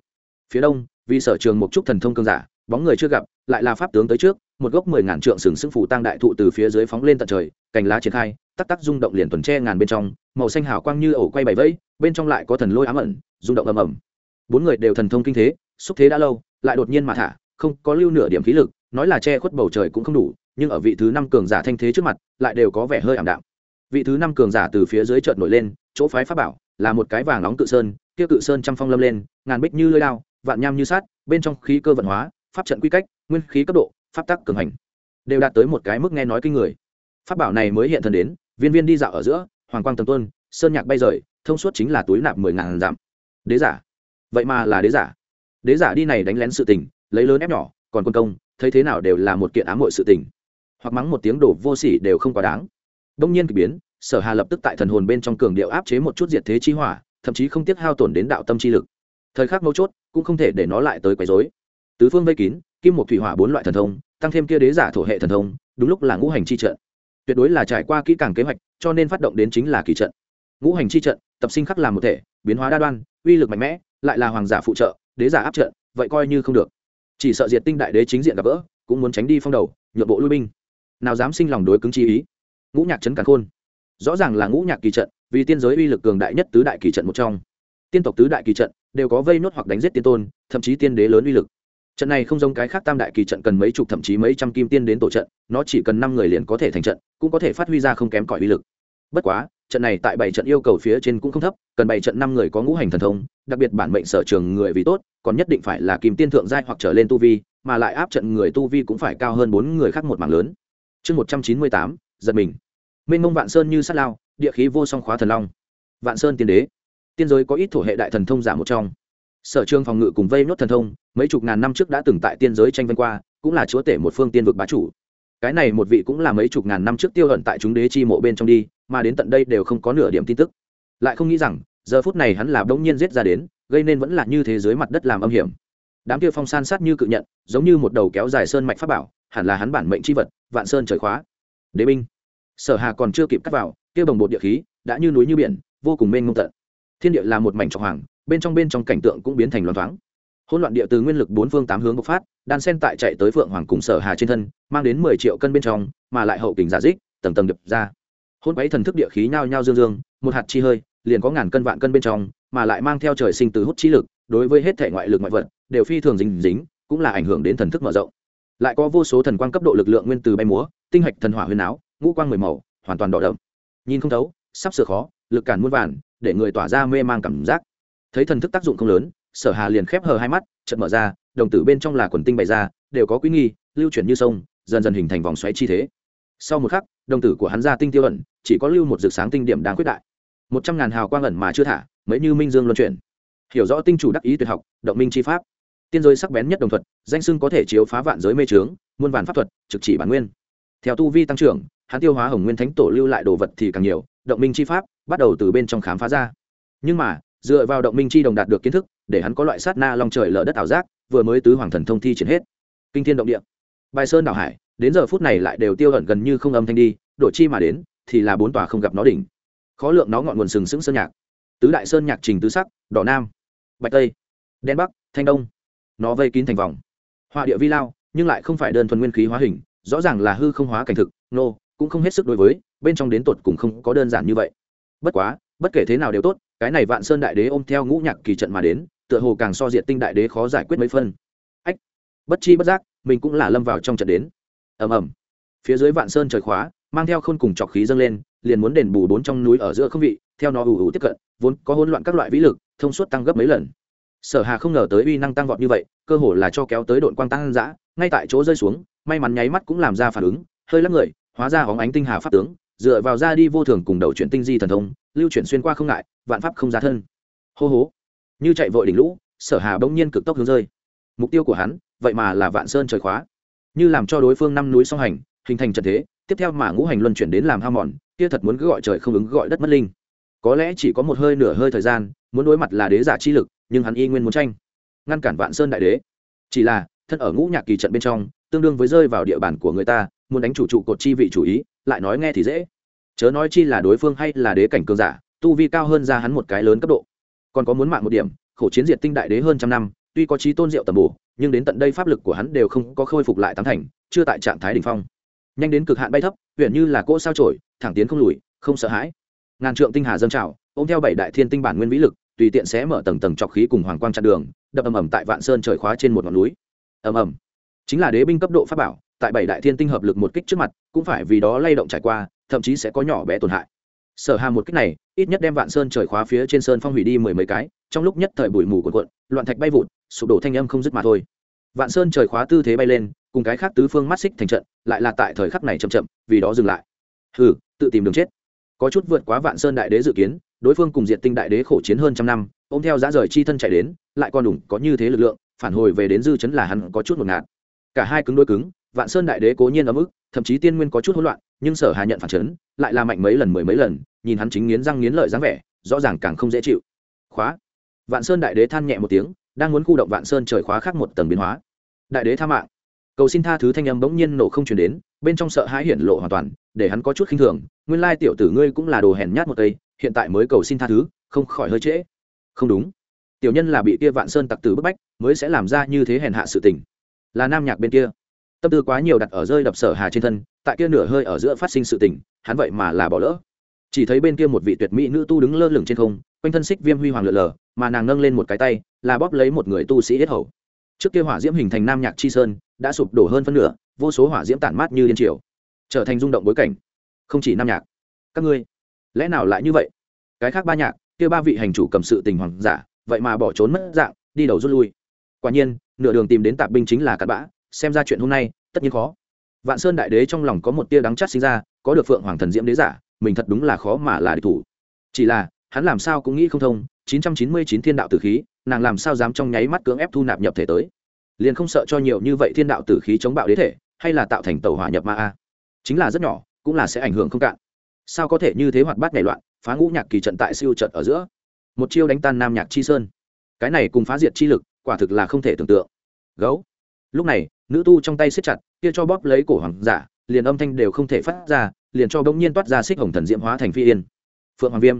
Phía đông, vì sở trường một chút thần thông cường giả, bóng người chưa gặp, lại là pháp tướng tới trước một gốc mười ngàn trượng sừng sững phủ tăng đại thụ từ phía dưới phóng lên tận trời, cành lá triển khai, tắc tắc rung động liền tuần tre ngàn bên trong, màu xanh hào quang như ổ quay bảy vẫy, bên trong lại có thần lôi ám ẩn, rung động ầm ầm. Bốn người đều thần thông kinh thế, xúc thế đã lâu, lại đột nhiên mà thả, không có lưu nửa điểm khí lực, nói là che khuất bầu trời cũng không đủ, nhưng ở vị thứ năm cường giả thanh thế trước mặt, lại đều có vẻ hơi ảm đạm. Vị thứ năm cường giả từ phía dưới chợt nổi lên, chỗ phái pháp bảo, là một cái vàng nóng cự sơn, kia cự sơn trăm phong lâm lên, ngàn bích như lưỡi đao, vạn nham như sát bên trong khí cơ vận hóa, pháp trận quy cách, nguyên khí cấp độ pháp tắc cường hành, đều đạt tới một cái mức nghe nói kinh người. Pháp bảo này mới hiện thân đến, viên viên đi dạo ở giữa, hoàng quang tầm tuân, sơn nhạc bay rời, thông suốt chính là túi nạp mười ngàn dặm. Đế giả. Vậy mà là đế giả. Đế giả đi này đánh lén sự tình, lấy lớn ép nhỏ, còn quân công, thấy thế nào đều là một kiện ám hội sự tình. Hoặc mắng một tiếng đổ vô sỉ đều không quá đáng. Đông nhiên k ỳ biến, sở hà lập tức tại thần hồn bên trong cường điệu áp chế một chút diệt thế chi hỏa, thậm chí không tiếc hao tổn đến đạo tâm chi lực. Thời khắc mấu chốt, cũng không thể để nó lại tới quấy dối tứ phương vây kín kim một thủy hỏa bốn loại thần thông, tăng thêm kia đế giả thổ hệ thần thông, đúng lúc là ngũ hành chi trận. Tuyệt đối là trải qua kỹ càng kế hoạch, cho nên phát động đến chính là kỳ trận. Ngũ hành chi trận, tập sinh khắc làm một thể, biến hóa đa đoan, uy lực mạnh mẽ, lại là hoàng giả phụ trợ, đế giả áp trận, vậy coi như không được. Chỉ sợ diệt tinh đại đế chính diện gặp gỡ, cũng muốn tránh đi phong đầu, nhượng bộ lui binh. Nào dám sinh lòng đối cứng chi ý. Ngũ nhạc trấn càn khôn. Rõ ràng là ngũ nhạc kỳ trận, vì tiên giới uy lực cường đại nhất tứ đại kỳ trận một trong. Tiên tộc tứ đại kỳ trận, đều có vây nốt hoặc đánh giết tiên tôn, thậm chí tiên đế lớn uy lực trận này không giống cái khác tam đại kỳ trận cần mấy chục thậm chí mấy trăm kim tiên đến tổ trận, nó chỉ cần năm người liền có thể thành trận, cũng có thể phát huy ra không kém cỏi uy lực. Bất quá, trận này tại bảy trận yêu cầu phía trên cũng không thấp, cần bảy trận năm người có ngũ hành thần thông, đặc biệt bản mệnh sở trường người vì tốt, còn nhất định phải là kim tiên thượng giai hoặc trở lên tu vi, mà lại áp trận người tu vi cũng phải cao hơn bốn người khác một mảng lớn. Chương một trăm chín mươi tám, giật mình. Minh mông vạn sơn như sát lao, địa khí vô song khóa thần long. Vạn sơn tiên đế. Tiên giới có ít thổ hệ đại thần thông giả một trong sở trường phòng ngự cùng vây nốt thần thông, mấy chục ngàn năm trước đã từng tại tiên giới tranh vân qua, cũng là chúa tể một phương tiên vực bá chủ. Cái này một vị cũng là mấy chục ngàn năm trước tiêu hận tại chúng đế chi mộ bên trong đi, mà đến tận đây đều không có nửa điểm tin tức. Lại không nghĩ rằng, giờ phút này hắn là bỗng nhiên giết ra đến, gây nên vẫn là như thế giới mặt đất làm âm hiểm. Đám kia phong san sát như cự nhận, giống như một đầu kéo dài sơn mạch pháp bảo, hẳn là hắn bản mệnh c h i vật, vạn sơn trời khóa. Đế binh. Sở hà còn chưa kịp cắt vào, kia bồng bột địa khí, đã như núi như biển, vô cùng mênh mông tận. Thiên địa là một mảnh trọc hoàng bên trong bên trong cảnh tượng cũng biến thành loạn thoáng. Hỗn loạn địa từ nguyên lực bốn phương tám hướng bộc phát, đan sen tại chạy tới phượng hoàng cùng sở hà trên thân, mang đến mười triệu cân bên trong, mà lại hậu kình giả dích, tầng tầng đập ra. Hôn quấy thần thức địa khí nhao nhao dương dương, một hạt chi hơi, liền có ngàn cân vạn cân bên trong, mà lại mang theo trời sinh từ hút chi lực, đối với hết thể ngoại lực ngoại vật, đều phi thường dính dính, cũng là ảnh hưởng đến thần thức mở rộng. Lại có vô số thần quang cấp độ lực lượng nguyên từ bay múa, tinh hạch thần hỏa huyền áo, ngũ quang mười màu, hoàn toàn đỏ đậm. Nhìn không thấu, sắp sửa khó, lực cản muôn vàn, để người tỏa ra mê mang cảm giác thấy thần thức tác dụng không lớn, sở hà liền khép hờ hai mắt, chợt mở ra, đồng tử bên trong là quần tinh bày ra, đều có quý nghi, lưu chuyển như sông, dần dần hình thành vòng xoáy chi thế. Sau một khắc, đồng tử của hắn ra tinh tiêu ẩn, chỉ có lưu một rực sáng tinh điểm đáng quyết đại. Một trăm ngàn hào quang ẩn mà chưa thả, mấy như minh dương luân chuyển. Hiểu rõ tinh chủ đắc ý tuyệt học, động minh chi pháp. Tiên giới sắc bén nhất đồng thuật, danh sưng có thể chiếu phá vạn giới mê trướng muôn vàn pháp thuật, trực chỉ bản nguyên. Theo tu vi tăng trưởng, hắn tiêu hóa hồng nguyên thánh tổ lưu lại đồ vật thì càng nhiều, động minh chi pháp bắt đầu từ bên trong khám phá ra. Nhưng mà dựa vào động minh chi đồng đạt được kiến thức, để hắn có loại sát na long trời lở đất ảo giác, vừa mới tứ hoàng thần thông thi triển hết. Kinh thiên động địa. Bài sơn đảo hải, đến giờ phút này lại đều tiêu hận gần như không âm thanh đi, đổi chi mà đến, thì là bốn tòa không gặp nó đỉnh. Khó lượng nó ngọn nguồn sừng sững sơn nhạc. Tứ đại sơn nhạc trình tứ sắc, đỏ nam, bạch tây, đen bắc, thanh đông. Nó vây kín thành vòng. Họa địa vi lao, nhưng lại không phải đơn thuần nguyên khí hóa hình, rõ ràng là hư không hóa cảnh thực, nô, cũng không hết sức đối với, bên trong đến tột cùng không có đơn giản như vậy. Bất quá, bất kể thế nào đều tốt cái này vạn sơn đại đế ôm theo ngũ nhạc kỳ trận mà đến, tựa hồ càng so diện tinh đại đế khó giải quyết mấy phân. Ách, bất chi bất giác, mình cũng là lâm vào trong trận đến. Ầm ầm. Phía dưới vạn sơn trời khóa, mang theo khôn cùng trọc khí dâng lên, liền muốn đền bù bốn trong núi ở giữa không vị, theo nó ủ ủ tiếp cận, vốn có hỗn loạn các loại vĩ lực, thông suốt tăng gấp mấy lần. Sở hà không ngờ tới uy năng tăng vọt như vậy, cơ hồ là cho kéo tới đội quang tăng dã, ngay tại chỗ rơi xuống, may mắn nháy mắt cũng làm ra phản ứng, hơi lắc người, hóa ra hóng ánh tinh hà pháp tướng dựa vào ra đi vô thường cùng đầu chuyển tinh di thần thông, lưu chuyển xuyên qua không ngại, vạn pháp không ra thân. Hô hố. Như chạy vội đỉnh lũ, sở hà bỗng nhiên cực tốc hướng rơi. Mục tiêu của hắn, vậy mà là vạn sơn trời khóa. Như làm cho đối phương năm núi song hành, hình thành trận thế, tiếp theo mà ngũ hành luân chuyển đến làm hao mòn, kia thật muốn cứ gọi trời không ứng gọi đất mất linh. Có lẽ chỉ có một hơi nửa hơi thời gian, muốn đối mặt là đế giả chi lực, nhưng hắn y nguyên muốn tranh. Ngăn cản vạn sơn đại đế. Chỉ là, thân ở ngũ nhạc kỳ trận bên trong, tương đương với rơi vào địa bàn của người ta, muốn đánh chủ trụ cột chi vị chủ ý, lại nói nghe thì dễ chớ nói chi là đối phương hay là đế cảnh cường giả, tu vi cao hơn ra hắn một cái lớn cấp độ. Còn có muốn mạng một điểm, khổ chiến diệt tinh đại đế hơn trăm năm, tuy có trí tôn diệu tầm bổ, nhưng đến tận đây pháp lực của hắn đều không có khôi phục lại tám thành, chưa tại trạng thái đ ỉ n h phong. Nhanh đến cực hạn bay thấp huyện như là cỗ sao trổi, thẳng tiến không lùi, không sợ hãi. Ngàn trượng tinh hà dâng trào, ôm theo bảy đại thiên tinh bản nguyên vĩ lực, tùy tiện sẽ mở tầng tầng trọc khí cùng hoàng quang chặn đường, đập ầm ầm tại vạn sơn trời khóa trên một ngọn núi. Ầm ầm. Chính là đế binh cấp độ pháp bảo, tại bảy đại thiên tinh hợp lực một kích trước mặt, cũng phải vì đó lay động trải qua thậm chí sẽ có nhỏ bé tổn hại. Sở hà một kích này, ít nhất đem vạn sơn trời khóa phía trên sơn phong hủy đi mười mấy cái, trong lúc nhất thời bụi mù cuộn cuộn, loạn thạch bay vụt, sụp đổ thanh âm không dứt mà thôi. Vạn sơn trời khóa tư thế bay lên, cùng cái khác tứ phương mắt xích thành trận, lại là tại thời khắc này chậm chậm, vì đó dừng lại. Hừ, tự tìm đường chết. Có chút vượt quá vạn sơn đại đế dự kiến, đối phương cùng diện tinh đại đế khổ chiến hơn trăm năm, ôm theo giá rời chi thân chạy đến, lại còn đủ có như thế lực lượng, phản hồi về đến dư chấn là hắn có chút một ngạt. Cả hai cứng đôi cứng, vạn sơn đại đế cố nhiên ấm ức thậm chí tiên nguyên có chút hỗn loạn, nhưng sở hà nhận phản chấn, lại là mạnh mấy lần, mười mấy lần, nhìn hắn chính nghiến răng nghiến lợi dáng vẻ, rõ ràng càng không dễ chịu. Khóa. Vạn sơn đại đế than nhẹ một tiếng, đang muốn khu động vạn sơn trời khóa khác một tầng biến hóa. Đại đế tha mạng. Cầu xin tha thứ thanh âm bỗng nhiên nổ không chuyển đến, bên trong sợ hãi hiển lộ hoàn toàn, để hắn có chút khinh thường, nguyên lai tiểu tử ngươi cũng là đồ hèn nhát một cây, hiện tại mới cầu xin tha thứ, không khỏi hơi trễ. Không đúng. Tiểu nhân là bị kia vạn sơn tặc tử bức bách, mới sẽ làm ra như thế hèn hạ sự tình. Là nam nhạc bên kia tâm tư quá nhiều đặt ở rơi đập sở hà trên thân, tại kia nửa hơi ở giữa phát sinh sự tình, hắn vậy mà là bỏ lỡ. Chỉ thấy bên kia một vị tuyệt mỹ nữ tu đứng lơ lửng trên không, quanh thân xích viêm huy hoàng lượn lờ, mà nàng nâng lên một cái tay, là bóp lấy một người tu sĩ hết hầu. Trước kia hỏa diễm hình thành nam nhạc chi sơn, đã sụp đổ hơn phân nửa, vô số hỏa diễm tản mát như liên triều, trở thành rung động bối cảnh. Không chỉ nam nhạc, các ngươi, lẽ nào lại như vậy? Cái khác ba nhạc, kia ba vị hành chủ cầm sự tình hoàng giả, vậy mà bỏ trốn mất dạng, đi đầu rút lui. Quả nhiên, nửa đường tìm đến tạp binh chính là cặn bã xem ra chuyện hôm nay tất nhiên khó. Vạn sơn đại đế trong lòng có một tia đắng chát sinh ra, có được phượng hoàng thần diễm đế giả, mình thật đúng là khó mà là địch thủ. Chỉ là, hắn làm sao cũng nghĩ không thông 999 thiên đạo tử khí, nàng làm sao dám trong nháy mắt cưỡng ép thu nạp nhập thể tới? Liền không sợ cho nhiều như vậy thiên đạo tử khí chống bạo đế thể, hay là tạo thành tàu hỏa nhập ma a? Chính là rất nhỏ, cũng là sẽ ảnh hưởng không cạn. Sao có thể như thế hoạt bát nảy loạn, phá ngũ nhạc kỳ trận tại siêu trận ở giữa? Một chiêu đánh tan nam nhạc chi sơn. Cái này cùng phá diệt chi lực, quả thực là không thể tưởng tượng. Gấu. Lúc này nữ tu trong tay siết chặt, kia cho bóp lấy cổ hoàng giả, liền âm thanh đều không thể phát ra, liền cho bỗng nhiên toát ra xích hồng thần diễm hóa thành phi yên. Phượng hoàng viêm.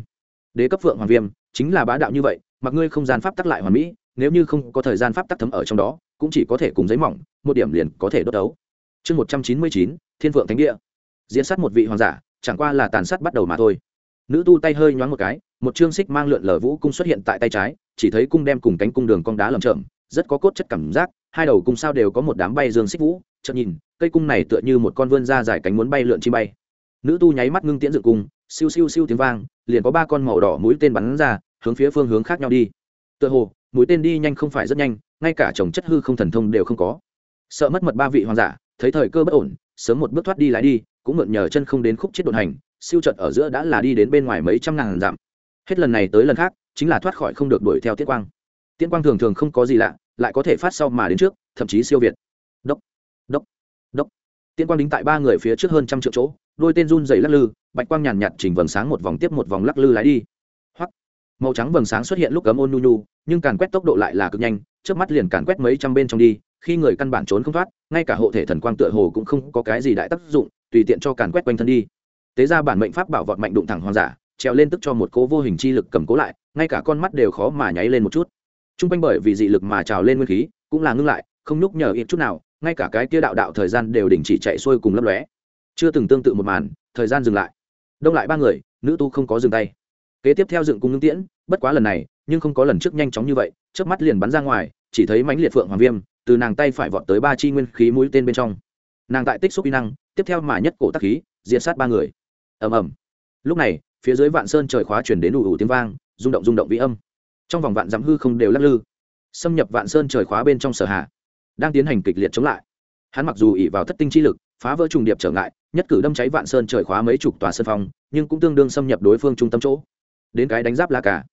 Đế cấp phượng hoàng viêm, chính là bá đạo như vậy, mặc ngươi không gian pháp tắc lại hoàn mỹ, nếu như không có thời gian pháp tắc thấm ở trong đó, cũng chỉ có thể cùng giấy mỏng, một điểm liền có thể đốt đấu. Chương một trăm chín mươi chín, thiên phượng thánh địa. Diễn sát một vị hoàng giả, chẳng qua là tàn sát bắt đầu mà thôi. Nữ tu tay hơi nhoáng một cái, một chương xích mang lượn lờ vũ cung xuất hiện tại tay trái, chỉ thấy cung đem cùng cánh cung đường cong đá lầm chậm rất có cốt chất cảm giác hai đầu cung sao đều có một đám bay dương xích vũ, chợt nhìn, cây cung này tựa như một con vươn ra dài cánh muốn bay lượn chim bay. Nữ tu nháy mắt ngưng tiễn dựng cung, siêu siêu siêu tiếng vang, liền có ba con màu đỏ mũi tên bắn ra, hướng phía phương hướng khác nhau đi. Tựa hồ, mũi tên đi nhanh không phải rất nhanh, ngay cả chồng chất hư không thần thông đều không có. Sợ mất mật ba vị hoàng giả, thấy thời cơ bất ổn, sớm một bước thoát đi lái đi, cũng mượn nhờ chân không đến khúc chết đột hành, siêu trận ở giữa đã là đi đến bên ngoài mấy trăm ngàn dặm. Hết lần này tới lần khác, chính là thoát khỏi không được đuổi theo tiết quang. Tiết quang thường thường không có gì lạ lại có thể phát sau mà đến trước, thậm chí siêu việt. Đốc đốc đốc. Tiên quang đính tại ba người phía trước hơn trăm triệu chỗ, đôi tên run dày lắc lư, bạch quang nhàn nhạt chỉnh vầng sáng một vòng tiếp một vòng lắc lư lái đi. Hoặc màu trắng vầng sáng xuất hiện lúc cấm ôn nu nu nhưng càn quét tốc độ lại là cực nhanh trước mắt liền càn quét mấy trăm bên trong đi, khi người căn bản trốn không thoát, ngay cả hộ thể thần quang tựa hồ cũng không có cái gì đại tác dụng, tùy tiện cho càn quét quanh thân đi. Tế ra bản mệnh pháp bảo vọt mạnh đụng thẳng hoàng giả treo lên tức cho một cố vô hình chi lực cầm cố lại, ngay cả con mắt đều khó mà nháy lên một chút chung quanh bởi vì dị lực mà trào lên nguyên khí, cũng là ngưng lại, không nhúc nhờ ít chút nào, ngay cả cái kia đạo đạo thời gian đều đình chỉ chạy xuôi cùng lấp lóe. Chưa từng tương tự một màn, thời gian dừng lại. Đông lại ba người, nữ tu không có dừng tay. Kế tiếp theo dựng cung ngưng tiễn, bất quá lần này, nhưng không có lần trước nhanh chóng như vậy trước mắt liền bắn ra ngoài, chỉ thấy mãnh liệt phượng hoàng viêm, từ nàng tay phải vọt tới ba chi nguyên khí mũi tên bên trong. Nàng tại tích xúc kỹ năng, tiếp theo mà nhất cổ tắc khí diện sát ba người. Ầm ầm. Lúc này, phía dưới vạn sơn trời khóa chuyển đến ủ ủ tiếng vang, rung động rung động vĩ âm trong vòng vạn dặm hư không đều lắc lư, xâm nhập vạn sơn trời khóa bên trong sở hà đang tiến hành kịch liệt chống lại. Hắn mặc dù ỉ vào thất tinh chi lực, phá vỡ trùng điệp trở ngại, nhất cử đâm cháy vạn sơn trời khóa mấy chục tòa sân phong, nhưng cũng tương đương xâm nhập đối phương trung tâm chỗ. Đến cái đánh giáp la cả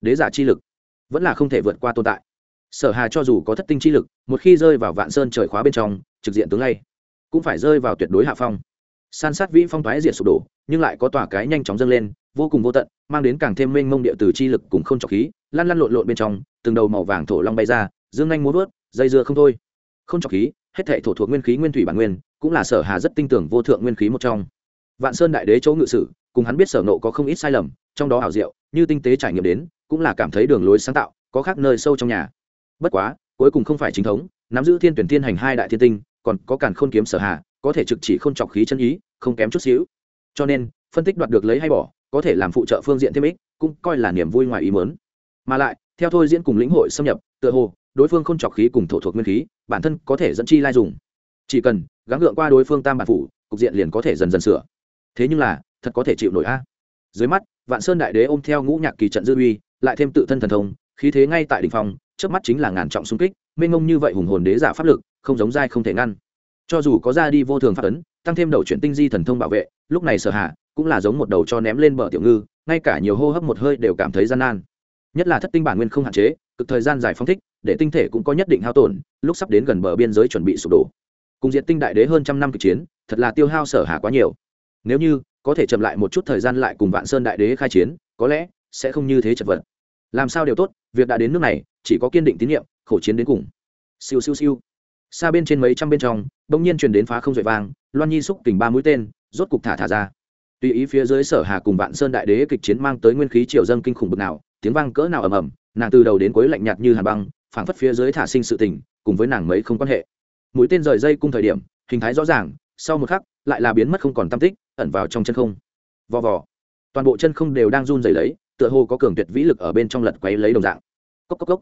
đế giả chi lực vẫn là không thể vượt qua tồn tại. Sở hà cho dù có thất tinh chi lực, một khi rơi vào vạn sơn trời khóa bên trong, trực diện tướng lay, cũng phải rơi vào tuyệt đối hạ phong. San sát vĩ phong thoái diệt sụp đổ, nhưng lại có tòa cái nhanh chóng dâng lên, vô cùng vô tận, mang đến càng thêm mênh mông địa từ chi lực cùng không trọc khí lăn lăn lộn lộn bên trong, từng đầu màu vàng thổ long bay ra, dương anh muốn vớt, dây dưa không thôi. Không trọc khí, hết thể thổ thuộc nguyên khí nguyên thủy bản nguyên, cũng là sở hà rất tinh tưởng vô thượng nguyên khí một trong. Vạn sơn đại đế chỗ ngự sử, cùng hắn biết sở nộ có không ít sai lầm, trong đó ảo diệu, như tinh tế trải nghiệm đến, cũng là cảm thấy đường lối sáng tạo, có khác nơi sâu trong nhà. Bất quá, cuối cùng không phải chính thống, nắm giữ thiên tuyển thiên hành hai đại thiên tinh, còn có cản khôn kiếm sở hà, có thể trực chỉ không trọc khí chân ý, không kém chút xíu. Cho nên, phân tích đoạt được lấy hay bỏ, có thể làm phụ trợ phương diện thêm ích, cũng coi là niềm vui ngoài ý mớn mà lại, theo thôi diễn cùng lĩnh hội xâm nhập, tựa hồ, đối phương không trọc khí cùng thổ thuộc nguyên khí, bản thân có thể dẫn chi lai dùng. Chỉ cần, gắng gượng qua đối phương tam bản phủ, cục diện liền có thể dần dần sửa. Thế nhưng là, thật có thể chịu nổi a. Dưới mắt, vạn sơn đại đế ôm theo ngũ nhạc kỳ trận dư uy, lại thêm tự thân thần thông, khí thế ngay tại đỉnh phòng trước mắt chính là ngàn trọng xung kích, mênh ngông như vậy hùng hồn đế giả pháp lực, không giống dai không thể ngăn. Cho dù có ra đi vô thường pháp ấn, tăng thêm đầu chuyển tinh di thần thông bảo vệ, lúc này sở hạ cũng là giống một đầu cho ném lên bờ tiểu ngư, ngay cả nhiều hô hấp một hơi đều cảm thấy gian nan nhất là thất tinh bản nguyên không hạn chế, cực thời gian dài phong thích, để tinh thể cũng có nhất định hao tổn, lúc sắp đến gần bờ biên giới chuẩn bị sụp đổ. Cùng diện tinh đại đế hơn trăm năm kịch chiến, thật là tiêu hao sở hà quá nhiều. Nếu như, có thể chậm lại một chút thời gian lại cùng vạn sơn đại đế khai chiến, có lẽ, sẽ không như thế chật vật. Làm sao đều tốt, việc đã đến nước này, chỉ có kiên định tín nhiệm, khổ chiến đến cùng. Siêu siêu siêu. Xa bên trên mấy trăm bên trong, bỗng nhiên truyền đến phá không dội vang, loan nhi xúc tỉnh ba mũi tên, rốt cục thả thả ra. Tùy ý phía dưới sở hà cùng vạn sơn đại đế kịch chiến mang tới nguyên khí triều dâng kinh khủng bực nào tiếng vang cỡ nào ầm ầm, nàng từ đầu đến cuối lạnh nhạt như hàn băng, phảng phất phía dưới thả sinh sự tình, cùng với nàng mấy không quan hệ. Mũi tên rời dây cung thời điểm, hình thái rõ ràng, sau một khắc, lại là biến mất không còn tam tích, ẩn vào trong chân không. Vò vò. Toàn bộ chân không đều đang run rẩy lấy, tựa hồ có cường tuyệt vĩ lực ở bên trong lật quấy lấy đồng dạng. Cốc cốc cốc.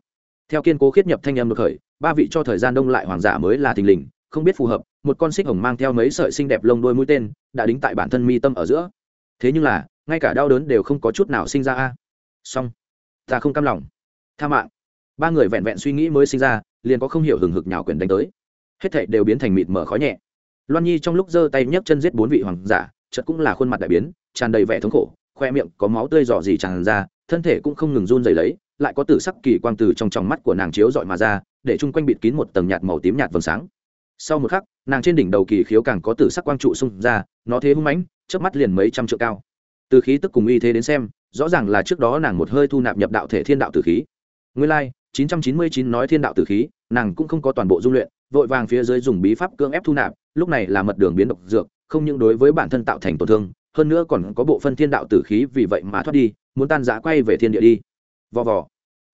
Theo kiên cố khiết nhập thanh âm được khởi, ba vị cho thời gian đông lại hoàng giả mới là thình lình, không biết phù hợp, một con xích hồng mang theo mấy sợi xinh đẹp lông đôi mũi tên, đã đính tại bản thân mi tâm ở giữa. Thế nhưng là, ngay cả đau đớn đều không có chút nào sinh ra a. Song ta không cam lòng. Tha mạng. Ba người vẹn vẹn suy nghĩ mới sinh ra, liền có không hiểu hừng hực nhào quyền đánh tới. Hết thảy đều biến thành mịt mở khói nhẹ. Loan nhi trong lúc giơ tay nhấc chân giết bốn vị hoàng giả, chợt cũng là khuôn mặt đại biến, tràn đầy vẻ thống khổ, khoe miệng có máu tươi dò dỉ tràn ra, thân thể cũng không ngừng run rẩy lấy, lại có tử sắc kỳ quang từ trong tròng mắt của nàng chiếu dọi mà ra, để chung quanh bịt kín một tầng nhạt màu tím nhạt vầng sáng. Sau một khắc, nàng trên đỉnh đầu kỳ khiếu càng có tử sắc quang trụ xung ra, nó thế hung mãnh trước mắt liền mấy trăm trượng cao. Từ khí tức cùng uy thế đến xem rõ ràng là trước đó nàng một hơi thu nạp nhập đạo thể thiên đạo tử khí. Nguyên lai like, 999 nói thiên đạo tử khí nàng cũng không có toàn bộ dung luyện vội vàng phía dưới dùng bí pháp cưỡng ép thu nạp lúc này là mật đường biến độc dược không những đối với bản thân tạo thành tổn thương hơn nữa còn có bộ phân thiên đạo tử khí vì vậy mà thoát đi muốn tan giã quay về thiên địa đi. Vò vò.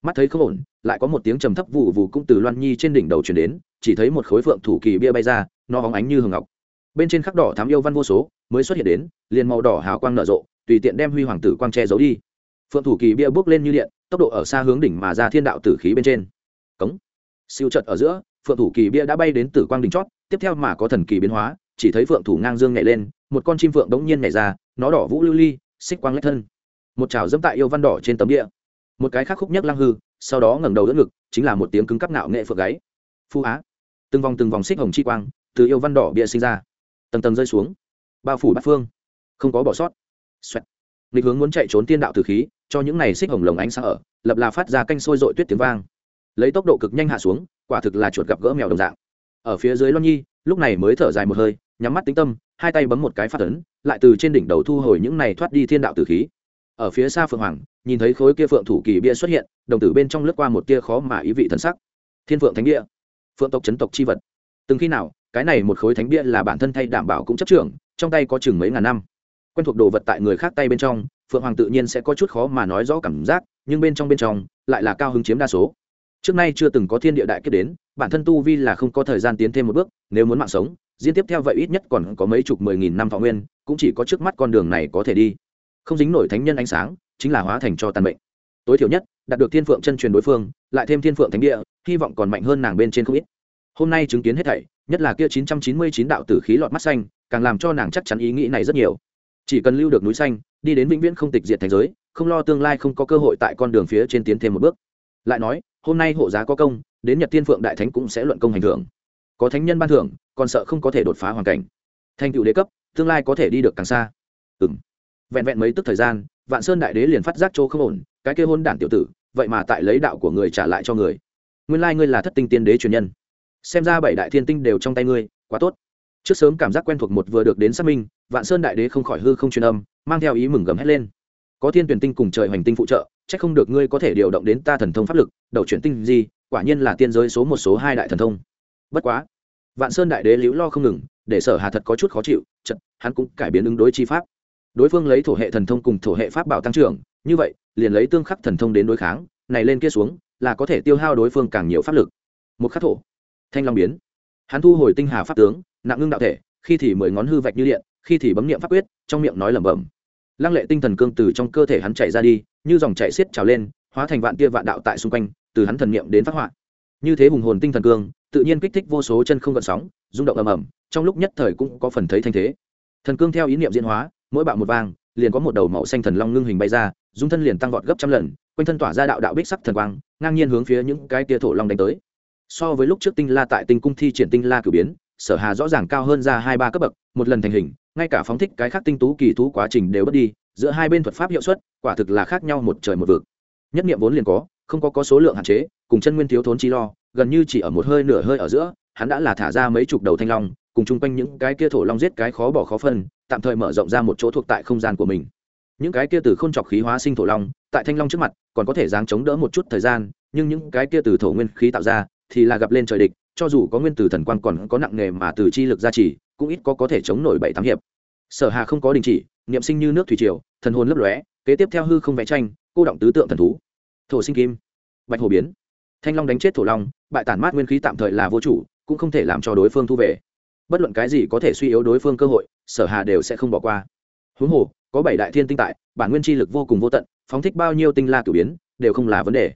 Mắt thấy không ổn lại có một tiếng trầm thấp vụ vụ cũng từ loan nhi trên đỉnh đầu chuyển đến chỉ thấy một khối phượng thủ kỳ bia bay ra nó hóng ánh như hường ngọc. Bên trên khắc đỏ thám yêu văn vô số mới xuất hiện đến liền màu đỏ hào quang nở rộ tùy tiện đem huy hoàng tử quang che giấu đi. Phượng thủ kỳ bia bước lên như điện, tốc độ ở xa hướng đỉnh mà ra thiên đạo tử khí bên trên. Cống. Siêu trận ở giữa, phượng thủ kỳ bia đã bay đến tử quang đỉnh chót, tiếp theo mà có thần kỳ biến hóa, chỉ thấy phượng thủ ngang dương nhảy lên, một con chim phượng đống nhiên nhảy ra, nó đỏ vũ lưu ly, xích quang lách thân. Một chảo dẫm tại yêu văn đỏ trên tấm địa một cái khác khúc nhất lăng hư, sau đó ngẩng đầu đỡ ngực, chính là một tiếng cứng cắp nạo nghệ phượng gáy. Phu á. Từng vòng từng vòng xích hồng chi quang từ yêu văn đỏ bia sinh ra. Tầng tầng rơi xuống. Bao phủ bát phương. Không có bỏ sót xoẹt. Lịch hướng muốn chạy trốn tiên đạo tử khí, cho những này xích hồng lồng ánh sáng ở, lập là phát ra canh sôi dội tuyết tiếng vang. Lấy tốc độ cực nhanh hạ xuống, quả thực là chuột gặp gỡ mèo đồng dạng. Ở phía dưới loan nhi, lúc này mới thở dài một hơi, nhắm mắt tính tâm, hai tay bấm một cái phát ấn, lại từ trên đỉnh đầu thu hồi những này thoát đi thiên đạo tử khí. Ở phía xa phượng hoàng, nhìn thấy khối kia phượng thủ kỳ bia xuất hiện, đồng tử bên trong lướt qua một tia khó mà ý vị thần sắc. Thiên phượng thánh địa phượng tộc chấn tộc chi vật. Từng khi nào, cái này một khối thánh bia là bản thân thay đảm bảo cũng chấp trưởng, trong tay có chừng mấy ngàn năm quen thuộc đồ vật tại người khác tay bên trong, phượng hoàng tự nhiên sẽ có chút khó mà nói rõ cảm giác, nhưng bên trong bên trong, lại là cao hứng chiếm đa số. Trước nay chưa từng có thiên địa đại kiếp đến, bản thân tu vi là không có thời gian tiến thêm một bước, nếu muốn mạng sống, diễn tiếp theo vậy ít nhất còn có mấy chục mười nghìn năm thọ nguyên, cũng chỉ có trước mắt con đường này có thể đi. Không dính nổi thánh nhân ánh sáng, chính là hóa thành cho tàn mệnh. Tối thiểu nhất, đạt được thiên phượng chân truyền đối phương, lại thêm thiên phượng thánh địa, hy vọng còn mạnh hơn nàng bên trên không ít. Hôm nay chứng kiến hết thảy, nhất là kia chín trăm chín mươi chín đạo tử khí lọt mắt xanh, càng làm cho nàng chắc chắn ý nghĩ này rất nhiều chỉ cần lưu được núi xanh, đi đến vĩnh viễn không tịch diệt thành giới, không lo tương lai không có cơ hội tại con đường phía trên tiến thêm một bước. Lại nói, hôm nay hộ giá có công, đến nhật tiên phượng đại thánh cũng sẽ luận công hành thưởng. Có thánh nhân ban thưởng, còn sợ không có thể đột phá hoàn cảnh. Thành tựu đế cấp, tương lai có thể đi được càng xa. Ừ m vẹn vẹn mấy tức thời gian, vạn sơn đại đế liền phát giác chỗ không ổn, cái kia hôn đản tiểu tử, vậy mà tại lấy đạo của người trả lại cho người. Nguyên lai ngươi là thất tinh tiên đế truyền nhân. Xem ra bảy đại thiên tinh đều trong tay ngươi, quá tốt. Trước sớm cảm giác quen thuộc một vừa được đến xác minh vạn sơn đại đế không khỏi hư không truyền âm, mang theo ý mừng gầm hét lên. Có thiên tuyển tinh cùng trời hoành tinh phụ trợ c h ắ c không được ngươi có thể điều động đến ta thần thông pháp lực, đầu chuyển tinh gì quả nhiên là tiên giới số một số hai đại thần thông. Bất quá, vạn sơn đại đế liễu lo không ngừng, để sở hà thật có chút khó chịu chật hắn cũng cải biến ứng đối chi pháp. Đối phương lấy thổ hệ thần thông cùng thổ hệ pháp bảo tăng trưởng, như vậy, liền lấy tương khắc thần thông đến đối kháng, này lên kia xuống, là có thể tiêu hao đối phương càng nhiều pháp lực. Một khắc thổ, thanh long biến. Hắn thu hồi tinh hà pháp tướng, nặng ngưng đạo thể, khi thì mười ngón hư vạch như điện khi thì bấm niệm pháp quyết, trong miệng nói lẩm bẩm. Lăng lệ tinh thần cương từ trong cơ thể hắn chạy ra đi, như dòng chạy xiết trào lên, hóa thành vạn tia vạn đạo tại xung quanh, từ hắn thần niệm đến phát họa. Như thế hùng hồn tinh thần cương, tự nhiên kích thích vô số chân không gợn sóng, rung động ầm ầm, trong lúc nhất thời cũng có phần thấy thanh thế. Thần cương theo ý niệm diễn hóa, mỗi bạo một vang liền có một đầu màu xanh thần long ngưng hình bay ra, dung thân liền tăng vọt gấp trăm lần, quanh thân tỏa ra đạo đạo bích sắc thần quang, ngang nhiên hướng phía những cái tia thổ long đánh tới. So với lúc trước tinh la tại tinh cung thi triển tinh la cử biến sở hà rõ ràng cao hơn ra hai ba cấp bậc, một lần thành hình, ngay cả phóng thích cái khác tinh tú kỳ thú quá trình đều bất đi, giữa hai bên thuật pháp hiệu suất, quả thực là khác nhau một trời một vực. Nhất niệm vốn liền có, không có có số lượng hạn chế, cùng chân nguyên thiếu thốn chi lo, gần như chỉ ở một hơi nửa hơi ở giữa, hắn đã là thả ra mấy chục đầu thanh long, cùng chung quanh những cái kia thổ long giết cái khó bỏ khó phân, tạm thời mở rộng ra một chỗ thuộc tại không gian của mình. Những cái kia từ không chọc khí hóa sinh thổ long, tại thanh long trước mặt, còn có thể dáng chống đỡ một chút thời gian, nhưng những cái kia từ thổ nguyên khí tạo ra, thì là gặp lên trời địch cho dù có nguyên tử thần quan còn có nặng nghề mà từ chi lực gia trì, cũng ít có có thể chống nổi bảy tám hiệp. Sở hà không có đình chỉ, niệm sinh như nước thủy triều, thần hồn lấp lóe, kế tiếp theo hư không vẽ tranh, cô động tứ tượng thần thú. Thổ sinh kim, bạch hồ biến. Thanh long đánh chết thổ long, bại tản mát nguyên khí tạm thời là vô chủ, cũng không thể làm cho đối phương thu về. Bất luận cái gì có thể suy yếu đối phương cơ hội, sở hà đều sẽ không bỏ qua. Huống hồ, có bảy đại thiên tinh tại, bản nguyên chi lực vô cùng vô tận, phóng thích bao nhiêu tinh la cử biến, đều không là vấn đề.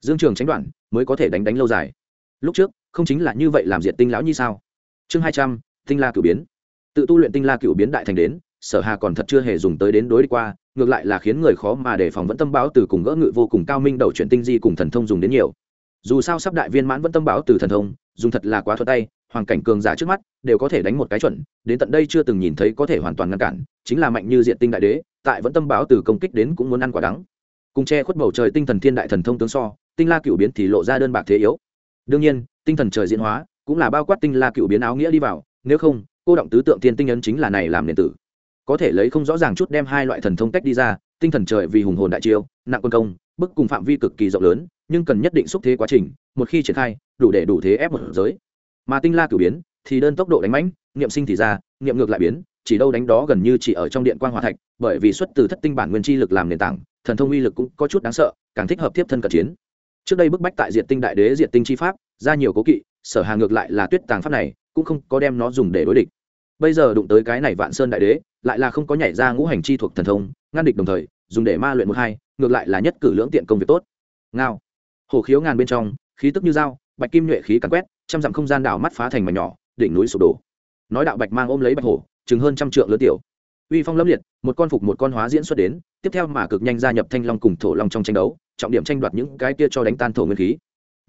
Dương trường tránh đoạn, mới có thể đánh đánh lâu dài. Lúc trước không chính là như vậy làm diệt tinh lão như sao? Chương hai trăm, tinh la cửu biến. Tự tu luyện tinh la cửu biến đại thành đến, sở hà còn thật chưa hề dùng tới đến đối đi qua, ngược lại là khiến người khó mà đề phòng vẫn tâm báo từ cùng gỡ ngự vô cùng cao minh đầu chuyển tinh di cùng thần thông dùng đến nhiều. Dù sao sắp đại viên mãn vẫn tâm báo từ thần thông, dùng thật là quá thuật tay, hoàn cảnh cường giả trước mắt đều có thể đánh một cái chuẩn, đến tận đây chưa từng nhìn thấy có thể hoàn toàn ngăn cản, chính là mạnh như diện tinh đại đế, tại vẫn tâm báo từ công kích đến cũng muốn ăn quả đắng. Cùng che khuất bầu trời tinh thần thiên đại thần thông tướng so, tinh la cựu biến thì lộ ra đơn bạc thế yếu. Đương nhiên tinh thần trời diễn hóa, cũng là bao quát tinh la cựu biến áo nghĩa đi vào, nếu không, cô động tứ tượng tiên tinh ấn chính là này làm nền tử. Có thể lấy không rõ ràng chút đem hai loại thần thông tách đi ra, tinh thần trời vì hùng hồn đại chiêu, nặng quân công, bức cùng phạm vi cực kỳ rộng lớn, nhưng cần nhất định xúc thế quá trình, một khi triển khai, đủ để đủ thế ép một giới. Mà tinh la cửu biến, thì đơn tốc độ đánh mãnh, niệm sinh thì ra, niệm ngược lại biến, chỉ đâu đánh đó gần như chỉ ở trong điện quang hòa thạch, bởi vì xuất từ thất tinh bản nguyên chi lực làm nền tảng, thần thông uy lực cũng có chút đáng sợ, càng thích hợp tiếp thân cận chiến. Trước đây bức bách tại diện tinh đại đế diện tinh chi pháp ra nhiều cố kỵ, sở hà ngược lại là tuyết tàng pháp này, cũng không có đem nó dùng để đối địch. Bây giờ đụng tới cái này vạn sơn đại đế, lại là không có nhảy ra ngũ hành chi thuộc thần thông, ngăn địch đồng thời, dùng để ma luyện một hai, ngược lại là nhất cử lưỡng tiện công việc tốt. Ngao. Hồ khiếu ngàn bên trong, khí tức như dao, bạch kim nhuệ khí cắn quét, trăm dặm không gian đảo mắt phá thành mảnh nhỏ, đỉnh núi sụp đổ. Nói đạo bạch mang ôm lấy bạch hổ, chừng hơn trăm trượng lớn tiểu. Uy phong lâm liệt, một con phục một con hóa diễn xuất đến, tiếp theo mà cực nhanh gia nhập thanh long cùng thổ long trong tranh đấu, trọng điểm tranh đoạt những cái kia cho đánh tan thổ nguyên khí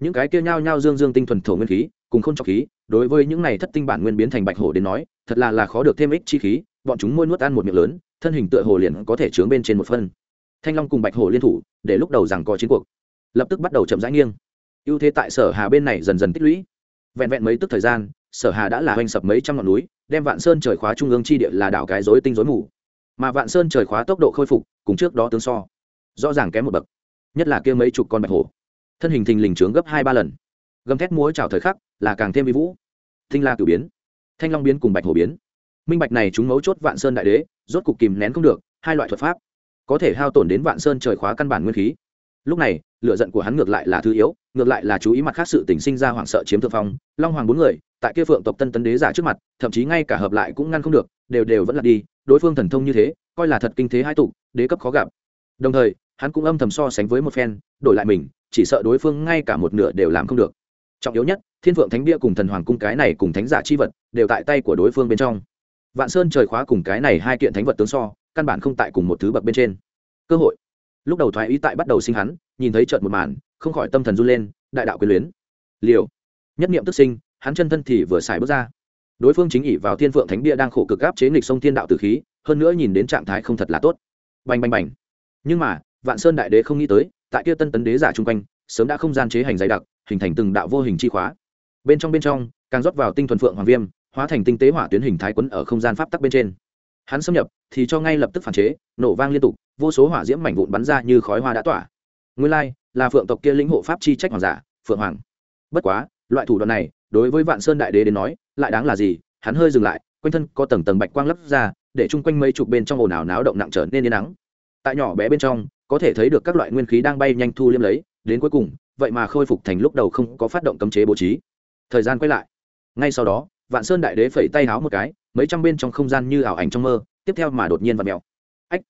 những cái kia nhao nhao dương dương tinh thuần thổ nguyên khí, cùng không cho khí, đối với những này thất tinh bản nguyên biến thành bạch hổ đến nói, thật là là khó được thêm ích chi khí, bọn chúng môi nuốt ăn một miệng lớn, thân hình tựa hồ liền có thể chướng bên trên một phân. Thanh long cùng bạch hổ liên thủ, để lúc đầu rằng có chiến cuộc, lập tức bắt đầu chậm rãi nghiêng. Ưu thế tại sở hà bên này dần dần tích lũy. Vẹn vẹn mấy tức thời gian, sở hà đã là hoành sập mấy trăm ngọn núi, đem vạn sơn trời khóa trung ương chi địa là đảo cái rối tinh rối mù. Mà vạn sơn trời khóa tốc độ khôi phục, cùng trước đó tương so, rõ ràng kém một bậc, nhất là kia mấy chục con bạch hổ thân hình thình lình trướng gấp hai ba lần. Gầm thét múa chào thời khắc, là càng thêm vi vũ. Thinh la cử biến, thanh long biến cùng bạch hổ biến. Minh bạch này chúng mấu chốt vạn sơn đại đế, rốt cục kìm nén không được, hai loại thuật pháp, có thể hao tổn đến vạn sơn trời khóa căn bản nguyên khí. Lúc này lựa giận của hắn ngược lại là thứ yếu, ngược lại là chú ý mặt khác sự tình sinh ra hoảng sợ chiếm thượng phong. Long hoàng bốn người, tại kia phượng tộc tân tấn đế giả trước mặt, thậm chí ngay cả hợp lại cũng ngăn không được, đều đều vẫn là đi, đối phương thần thông như thế, coi là thật kinh thế hai tụ, đế cấp khó gặp. Đồng thời, hắn cũng âm thầm so sánh với một phen, đổi lại mình chỉ sợ đối phương ngay cả một nửa đều làm không được. Trọng yếu nhất, thiên phượng thánh bia cùng thần hoàng cung cái này cùng thánh giả chi vật, đều tại tay của đối phương bên trong. Vạn sơn trời khóa cùng cái này hai kiện thánh vật tướng so, căn bản không tại cùng một thứ bậc bên trên. Cơ hội. Lúc đầu thoái ý tại bắt đầu sinh hắn, nhìn thấy trợn một màn, không khỏi tâm thần run lên, đại đạo quyền luyến. Liều. Nhất niệm tức sinh, hắn chân thân thì vừa xài bước ra. Đối phương chính ỉ vào thiên phượng thánh bia đang khổ cực gáp chế nghịch sông thiên đạo tử khí, hơn nữa nhìn đến trạng thái không thật là tốt. Bành bành bành. Nhưng mà, vạn sơn đại đế không nghĩ tới tại kia tân tấn đế giả chung quanh, sớm đã không gian chế hành dày đặc, hình thành từng đạo vô hình chi khóa. Bên trong bên trong, càng rót vào tinh thuần phượng hoàng viêm, hóa thành tinh tế hỏa tuyến hình thái quấn ở không gian pháp tắc bên trên. Hắn xâm nhập, thì cho ngay lập tức phản chế, nổ vang liên tục, vô số hỏa diễm mảnh vụn bắn ra như khói hoa đã tỏa. Nguyên lai, là phượng tộc kia lĩnh hộ pháp chi trách hoàng giả, phượng hoàng. Bất quá, loại thủ đoạn này, đối với vạn sơn đại đế đến nói, lại đáng là gì? Hắn hơi dừng lại, quanh thân có tầng tầng bạch quang lấp ra, để chung quanh mấy chục bên trong ồn ào náo động nặng trở nên yên nắng tại nhỏ bé bên trong có thể thấy được các loại nguyên khí đang bay nhanh thu liêm lấy, đến cuối cùng, vậy mà khôi phục thành lúc đầu không có phát động cấm chế bố trí. Thời gian quay lại. Ngay sau đó, vạn sơn đại đế phẩy tay háo một cái, mấy trăm bên trong không gian như ảo ảnh trong mơ, tiếp theo mà đột nhiên và mèo. Ách!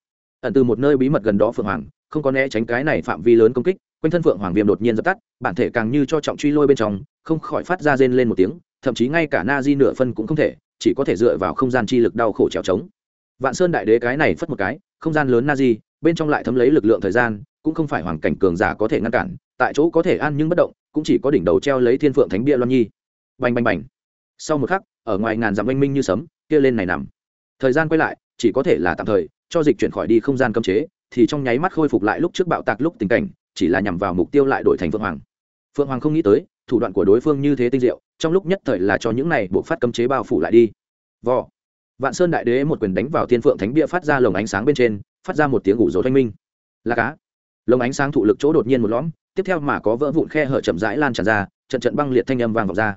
Ẩn từ một nơi bí mật gần đó phượng hoàng, không có né tránh cái này phạm vi lớn công kích, quanh thân phượng hoàng viêm đột nhiên dập tắt, bản thể càng như cho trọng truy lôi bên trong, không khỏi phát ra rên lên một tiếng, thậm chí ngay cả na di nửa phân cũng không thể, chỉ có thể dựa vào không gian chi lực đau khổ trèo trống. Vạn sơn đại đế cái này phất một cái, không gian lớn na di bên trong lại thấm lấy lực lượng thời gian, cũng không phải hoàn cảnh cường giả có thể ngăn cản, tại chỗ có thể ăn nhưng bất động, cũng chỉ có đỉnh đầu treo lấy thiên phượng thánh bia loan nhi. Bành bành bành. Sau một khắc, ở ngoài ngàn dặm oanh minh như sấm, kia lên này nằm. Thời gian quay lại, chỉ có thể là tạm thời, cho dịch chuyển khỏi đi không gian cấm chế, thì trong nháy mắt khôi phục lại lúc trước bạo tạc lúc tình cảnh, chỉ là nhằm vào mục tiêu lại đổi thành phượng hoàng. Phượng hoàng không nghĩ tới, thủ đoạn của đối phương như thế tinh diệu, trong lúc nhất thời là cho những này buộc phát cấm chế bao phủ lại đi. Vò. Vạn sơn đại đế một quyền đánh vào thiên phượng thánh bia phát ra lồng ánh sáng bên trên phát ra một tiếng ngủ dỗ thanh minh. Là cá. Lồng ánh sáng thụ lực chỗ đột nhiên một lõm, tiếp theo mà có vỡ vụn khe hở chậm rãi lan tràn ra, trận trận băng liệt thanh âm vang vọng ra.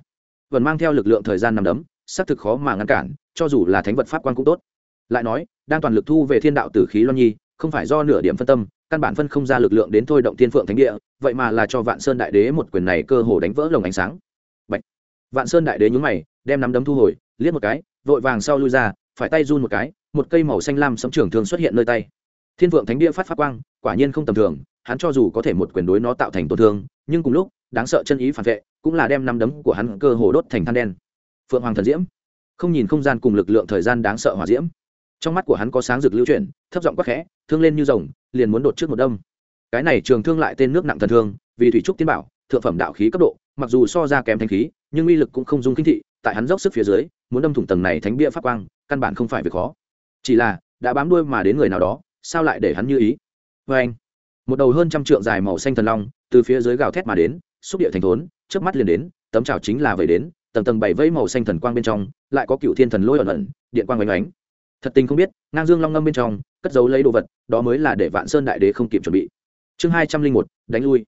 Vẫn mang theo lực lượng thời gian nằm đấm, xác thực khó mà ngăn cản, cho dù là thánh vật pháp quan cũng tốt. Lại nói, đang toàn lực thu về thiên đạo tử khí loan nhi, không phải do nửa điểm phân tâm, căn bản phân không ra lực lượng đến thôi động thiên phượng thánh địa, vậy mà là cho vạn sơn đại đế một quyền này cơ hồ đánh vỡ lồng ánh sáng. Bạch. vạn sơn đại đế nhún mày, đem nắm đấm thu hồi, liếc một cái, vội vàng sau lui ra, phải tay run một cái một cây màu xanh lam sấm trường thường xuất hiện nơi tay. Thiên vượng thánh địa phát phát quang, quả nhiên không tầm thường, hắn cho dù có thể một quyền đối nó tạo thành tổn thương, nhưng cùng lúc, đáng sợ chân ý phản vệ, cũng là đem năm đấm của hắn cơ hồ đốt thành than đen. Phượng hoàng thần diễm. Không nhìn không gian cùng lực lượng thời gian đáng sợ hỏa diễm. Trong mắt của hắn có sáng rực lưu chuyển, thấp giọng quắc khẽ, thương lên như rồng, liền muốn đột trước một đâm. Cái này trường thương lại tên nước nặng thần thương, vì thủy trúc tiên bảo, thượng phẩm đạo khí cấp độ, mặc dù so ra kém thanh khí, nhưng uy lực cũng không dung kinh thị, tại hắn dốc sức phía dưới, muốn đâm thủng tầng này thánh bia phát quang, căn bản không phải việc khó chỉ là, đã bám đuôi mà đến người nào đó, sao lại để hắn như ý? Vê anh, một đầu hơn trăm trượng dài màu xanh thần long, từ phía dưới gào thét mà đến, xúc địa thành thốn trước mắt liền đến, tấm trào chính là vậy đến, tầng tầng bảy vẫy màu xanh thần quang bên trong, lại có cựu thiên thần lôi ẩn ẩn, điện quang oanh oánh. Thật tình không biết, ngang dương long ngâm bên trong, cất giấu lấy đồ vật, đó mới là để vạn sơn đại đế không kịp chuẩn bị. Chương hai trăm linh một, đánh lui.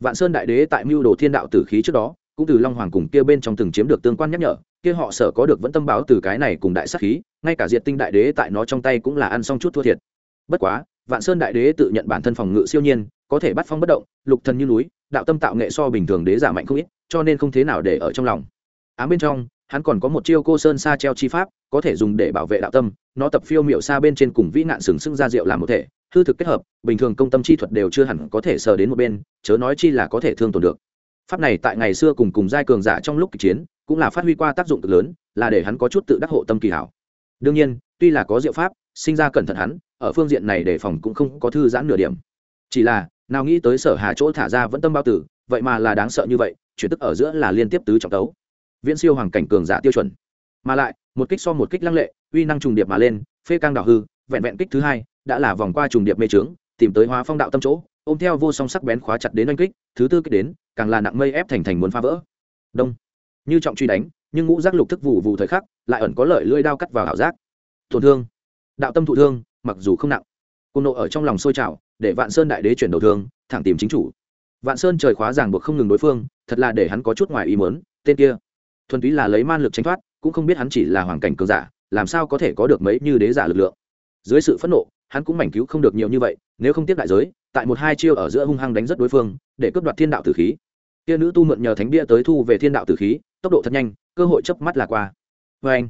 Vạn sơn đại đế tại mưu đồ thiên đạo tử khí trước đó, cũng từ long hoàng cùng kia bên trong từng chiếm được tương quan nhắc nhở, kia họ sở có được vẫn tâm báo từ cái này cùng đại sắc khí ngay cả diệt tinh đại đế tại nó trong tay cũng là ăn xong chút thua thiệt. Bất quá, vạn sơn đại đế tự nhận bản thân phòng ngự siêu nhiên, có thể bắt phong bất động, lục thần như núi, đạo tâm tạo nghệ so bình thường đế giả mạnh không ít, cho nên không thế nào để ở trong lòng. Ám bên trong, hắn còn có một chiêu cô sơn sa treo chi pháp, có thể dùng để bảo vệ đạo tâm, nó tập phiêu miệu xa bên trên cùng vĩ nạn sừng sững ra rượu làm một thể, hư thực kết hợp, bình thường công tâm chi thuật đều chưa hẳn có thể sờ đến một bên, chớ nói chi là có thể thương tổn được. Pháp này tại ngày xưa cùng cùng giai cường giả trong lúc kịch chiến, cũng là phát huy qua tác dụng cực lớn, là để hắn có chút tự đắc hộ tâm kỳ hảo đương nhiên, tuy là có diệu pháp, sinh ra cẩn thận hắn, ở phương diện này đề phòng cũng không có thư giãn nửa điểm. Chỉ là, nào nghĩ tới sở hà chỗ thả ra vẫn tâm bao tử, vậy mà là đáng sợ như vậy, chuyển tức ở giữa là liên tiếp tứ trọng tấu. Viễn siêu hoàng cảnh cường giả tiêu chuẩn. Mà lại, một kích so một kích lăng lệ, uy năng trùng điệp mà lên, phê cang đảo hư, vẹn vẹn kích thứ hai, đã là vòng qua trùng điệp mê trướng tìm tới hóa phong đạo tâm chỗ, ôm theo vô song sắc bén khóa chặt đến oanh kích, thứ tư kích đến, càng là nặng mây ép thành thành muốn phá vỡ. Đông. Như trọng truy đánh, nhưng ngũ giác lục thức vụ vụ thời khắc lại ẩn có lợi lưỡi đao cắt vào ảo giác. Tổn thương. Đạo tâm thụ thương, mặc dù không nặng. Cung nộ ở trong lòng sôi trào, để vạn sơn đại đế chuyển đầu thương, thẳng tìm chính chủ. Vạn sơn trời khóa ràng buộc không ngừng đối phương, thật là để hắn có chút ngoài ý mớn tên kia. Thuần túy là lấy man lực tránh thoát, cũng không biết hắn chỉ là hoàn cảnh cường giả, làm sao có thể có được mấy như đế giả lực lượng. Dưới sự phẫn nộ, hắn cũng mảnh cứu không được nhiều như vậy, nếu không tiếp đại giới, tại một hai chiêu ở giữa hung hăng đánh rất đối phương, để cướp đoạt thiên đạo tử khí. Kia nữ tu mượn nhờ thánh bia tới thu về thiên đạo tử khí, tốc độ thật nhanh, cơ hội chớp mắt là qua vê anh,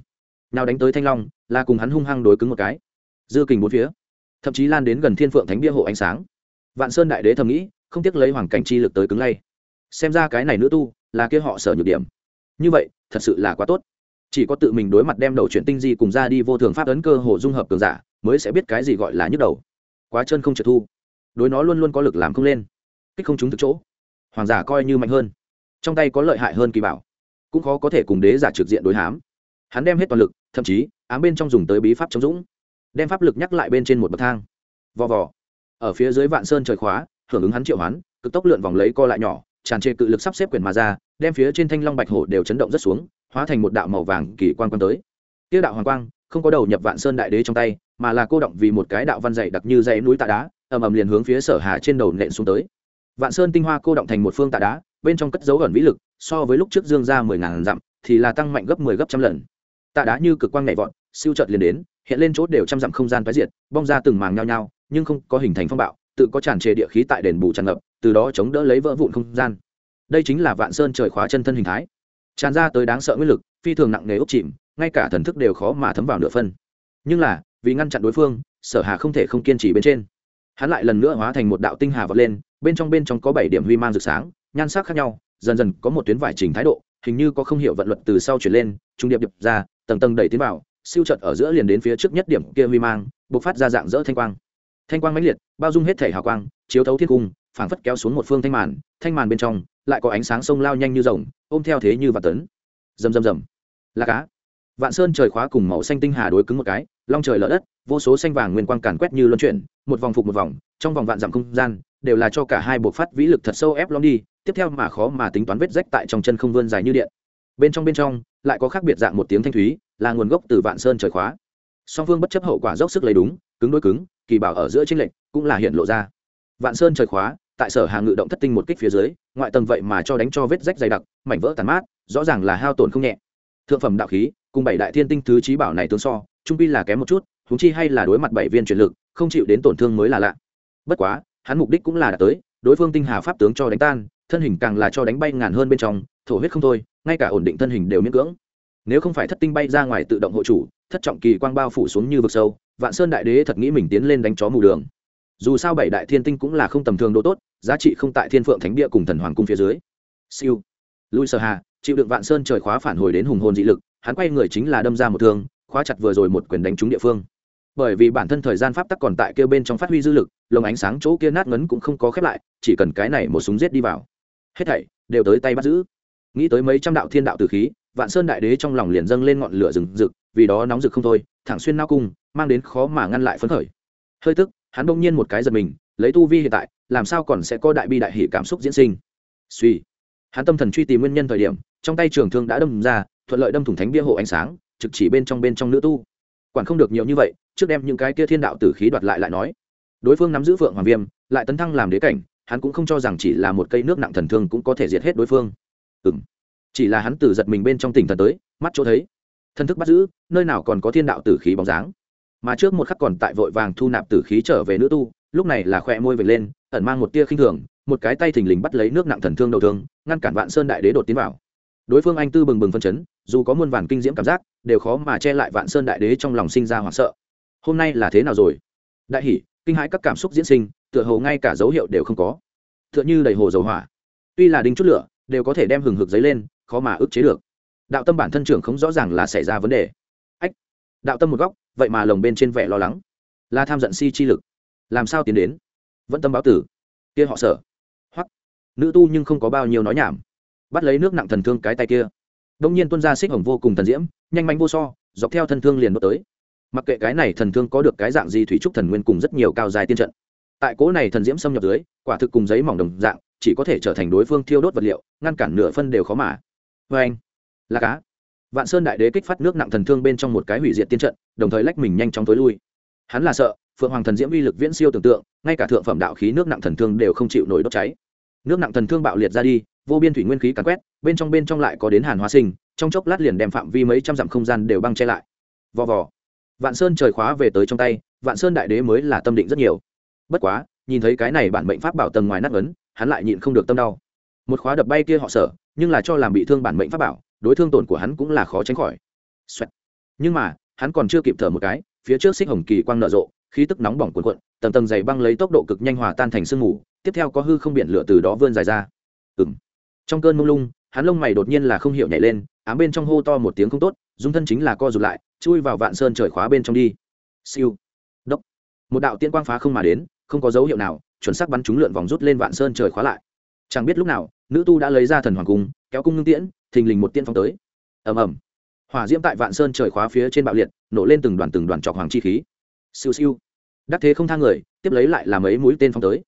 nào đánh tới thanh long, là cùng hắn hung hăng đối cứng một cái. Dư kình bốn phía, thậm chí lan đến gần thiên phượng thánh bia hộ ánh sáng. Vạn sơn đại đế thầm nghĩ, không tiếc lấy hoàng cảnh chi lực tới cứng lay. Xem ra cái này nữ tu, là kia họ sở nhược điểm. Như vậy, thật sự là quá tốt. Chỉ có tự mình đối mặt đem đầu chuyển tinh di cùng ra đi vô thường pháp ấn cơ hồ dung hợp cường giả, mới sẽ biết cái gì gọi là nhức đầu. Quá chân không trượt thu. Đối nó luôn luôn có lực làm không lên. Kích không trúng thực chỗ. Hoàng giả coi như mạnh hơn. Trong tay có lợi hại hơn kỳ bảo. Cũng khó có thể cùng đế giả trực diện đối hám hắn đem hết toàn lực, thậm chí, ám bên trong dùng tới bí pháp chống dũng. Đem pháp lực nhắc lại bên trên một bậc thang. Vò vò. Ở phía dưới vạn sơn trời khóa, hưởng ứng hắn triệu hoán, cực tốc lượn vòng lấy co lại nhỏ, tràn trề cự lực sắp xếp quyển mà ra, đem phía trên thanh long bạch hổ đều chấn động rất xuống, hóa thành một đạo màu vàng kỳ quan quan tới. Tiêu đạo hoàng quang, không có đầu nhập vạn sơn đại đế trong tay, mà là cô động vì một cái đạo văn dày đặc như dãy núi tạ đá, ầm ầm liền hướng phía sở hà trên đầu nện xuống tới. Vạn sơn tinh hoa cô động thành một phương tạ đá, bên trong cất dấu ẩn vĩ lực, so với lúc trước dương ra mười ngàn dặm, thì là tăng mạnh gấp mười 10 gấp trăm lần tạ đá như cực quang nhảy vọt, siêu chợt liền đến, hiện lên chốt đều trăm dặm không gian tái diệt, bong ra từng màng nhao nhao, nhưng không có hình thành phong bạo, tự có tràn trề địa khí tại đền bù tràn ngập, từ đó chống đỡ lấy vỡ vụn không gian. Đây chính là vạn sơn trời khóa chân thân hình thái. Tràn ra tới đáng sợ nguyên lực, phi thường nặng nề ốc chìm, ngay cả thần thức đều khó mà thấm vào nửa phân. Nhưng là, vì ngăn chặn đối phương, sở hà không thể không kiên trì bên trên. Hắn lại lần nữa hóa thành một đạo tinh hà vọt lên, bên trong bên trong có bảy điểm huy mang rực sáng, nhan sắc khác nhau, dần dần có một tuyến vải trình thái độ, hình như có không hiểu vận luật từ sau chuyển lên, trung điệp điệp ra tầng tầng đẩy tiến vào, siêu trận ở giữa liền đến phía trước nhất điểm kia huy mang, bộc phát ra dạng dỡ thanh quang. Thanh quang mãnh liệt, bao dung hết thể hào quang, chiếu thấu thiên cung, phảng phất kéo xuống một phương thanh màn thanh màn bên trong lại có ánh sáng sông lao nhanh như rồng, ôm theo thế như vạn tấn. Rầm rầm rầm. Là cá. Vạn sơn trời khóa cùng màu xanh tinh hà đối cứng một cái, long trời lở đất, vô số xanh vàng nguyên quang càn quét như luân chuyển, một vòng phục một vòng, trong vòng vạn dặm không gian, đều là cho cả hai buộc phát vĩ lực thật sâu ép lom đi, tiếp theo mà khó mà tính toán vết rách tại trong chân không vươn dài như điện. Bên trong bên trong lại có khác biệt dạng một tiếng thanh thúy, là nguồn gốc từ vạn sơn trời khóa. Song phương bất chấp hậu quả dốc sức lấy đúng, cứng đôi cứng, kỳ bảo ở giữa tranh lệnh cũng là hiện lộ ra. Vạn sơn trời khóa, tại sở hàng ngự động thất tinh một kích phía dưới, ngoại tầng vậy mà cho đánh cho vết rách dày đặc, mảnh vỡ tàn mát, rõ ràng là hao tổn không nhẹ. Thượng phẩm đạo khí, cùng bảy đại thiên tinh thứ trí bảo này tương so, trung pi là kém một chút húng chi hay là đối mặt bảy viên truyền lực, không chịu đến tổn thương mới là lạ. Bất quá, hắn mục đích cũng là đã tới, đối phương tinh hà pháp tướng cho đánh tan, thân hình càng là cho đánh bay ngàn hơn bên trong, thổ huyết không thôi ngay cả ổn định thân hình đều miễn cưỡng. Nếu không phải thất tinh bay ra ngoài tự động hộ chủ, thất trọng kỳ quang bao phủ xuống như vực sâu, vạn sơn đại đế thật nghĩ mình tiến lên đánh chó mù đường. Dù sao bảy đại thiên tinh cũng là không tầm thường độ tốt, giá trị không tại thiên phượng thánh địa cùng thần hoàng cung phía dưới. Siêu. Lui sở hà, chịu đựng vạn sơn trời khóa phản hồi đến hùng hồn dị lực, hắn quay người chính là đâm ra một thương, khóa chặt vừa rồi một quyền đánh trúng địa phương. Bởi vì bản thân thời gian pháp tắc còn tại kêu bên trong phát huy dư lực, lồng ánh sáng chỗ kia nát ngấn cũng không có khép lại, chỉ cần cái này một súng giết đi vào. Hết thảy đều tới tay bắt giữ nghĩ tới mấy trăm đạo thiên đạo từ khí, vạn sơn đại đế trong lòng liền dâng lên ngọn lửa rừng rực, vì đó nóng rực không thôi, thẳng xuyên nao cung, mang đến khó mà ngăn lại phấn khởi. Hơi tức, hắn đông nhiên một cái giật mình, lấy tu vi hiện tại, làm sao còn sẽ có đại bi đại hỷ cảm xúc diễn sinh? Suy. Hắn tâm thần truy tìm nguyên nhân thời điểm, trong tay trường thương đã đâm ra, thuận lợi đâm thủng thánh bia hộ ánh sáng, trực chỉ bên trong bên trong nữ tu. Quản không được nhiều như vậy, trước đem những cái kia thiên đạo tử khí đoạt lại lại nói. Đối phương nắm giữ phượng hoàng viêm, lại tấn thăng làm đế cảnh, hắn cũng không cho rằng chỉ là một cây nước nặng thần thương cũng có thể diệt hết đối phương ừ m chỉ là hắn từ giật mình bên trong tỉnh thần tới, mắt chỗ thấy, thân thức bắt giữ, nơi nào còn có thiên đạo tử khí bóng dáng. Mà trước một khắc còn tại vội vàng thu nạp tử khí trở về nữ tu, lúc này là khoe môi vệt lên, ẩn mang một tia khinh thường, một cái tay thình lình bắt lấy nước nặng thần thương đầu thương, ngăn cản vạn sơn đại đế đột tiến vào. Đối phương anh tư bừng bừng phân chấn, dù có muôn vàn kinh diễm cảm giác, đều khó mà che lại vạn sơn đại đế trong lòng sinh ra hoảng sợ. Hôm nay là thế nào rồi? Đại hỷ, kinh hãi các cảm xúc diễn sinh, tựa hồ ngay cả dấu hiệu đều không có. Tựa như đầy hồ dầu hỏa. Tuy là đinh chút lửa đều có thể đem hừng hực giấy lên, khó mà ức chế được. Đạo tâm bản thân trưởng không rõ ràng là xảy ra vấn đề. Ách, đạo tâm một góc, vậy mà lồng bên trên vẻ lo lắng. Là tham giận si chi lực. Làm sao tiến đến? Vẫn tâm báo tử. Kia họ sở. hoặc nữ tu nhưng không có bao nhiêu nói nhảm. Bắt lấy nước nặng thần thương cái tay kia. Đông nhiên tuân ra xích hồng vô cùng thần diễm, nhanh manh vô so, dọc theo thân thương liền đốt tới. Mặc kệ cái này thần thương có được cái dạng gì thủy trúc thần nguyên cùng rất nhiều cao dài tiên trận. Tại cố này thần diễm xâm nhập dưới, quả thực cùng giấy mỏng đồng dạng chỉ có thể trở thành đối phương thiêu đốt vật liệu, ngăn cản nửa phân đều khó mà. Vê anh, là cá. Vạn sơn đại đế kích phát nước nặng thần thương bên trong một cái hủy diệt tiên trận, đồng thời lách mình nhanh chóng tối lui. Hắn là sợ, phượng hoàng thần diễm uy lực viễn siêu tưởng tượng, ngay cả thượng phẩm đạo khí nước nặng thần thương đều không chịu nổi đốt cháy. Nước nặng thần thương bạo liệt ra đi, vô biên thủy nguyên khí cắn quét, bên trong bên trong lại có đến hàn hóa sinh, trong chốc lát liền đem phạm vi mấy trăm dặm không gian đều băng che lại. Vò vò. Vạn sơn trời khóa về tới trong tay, vạn sơn đại đế mới là tâm định rất nhiều. Bất quá, nhìn thấy cái này bản mệnh pháp bảo tầng ngoài nát ấn hắn lại nhịn không được tâm đau. Một khóa đập bay kia họ sợ nhưng là cho làm bị thương bản mệnh pháp bảo, đối thương tổn của hắn cũng là khó tránh khỏi、Xoẹt. nhưng mà, hắn còn chưa kịp thở một cái, phía trước xích hồng kỳ quang nở rộ, khí tức nóng bỏng cuồn cuộn, tầng tầng dày băng lấy tốc độ cực nhanh hòa tan thành sương mù, tiếp theo có hư không biển lửa từ đó vươn dài ra. Ừng trong cơn mông lung, hắn lông mày đột nhiên là không hiểu nhảy lên, ám bên trong hô to một tiếng không tốt, dung thân chính là co rụt lại, chui vào vạn sơn trời khóa bên trong đi. Siêu. Đốc. Một đạo tiên quang phá không mà đến, không có dấu hiệu nào chuẩn xác bắn chúng lượn vòng rút lên vạn sơn trời khóa lại. Chẳng biết lúc nào, nữ tu đã lấy ra thần hoàng cung, kéo cung ngưng tiễn, thình lình một tiên phong tới. Ầm ầm. Hỏa diễm tại vạn sơn trời khóa phía trên bạo liệt, nổ lên từng đoàn từng đoàn trọc hoàng chi khí. Siêu siêu. Đắc thế không thang người, tiếp lấy lại làm ấy mũi tên phong tới.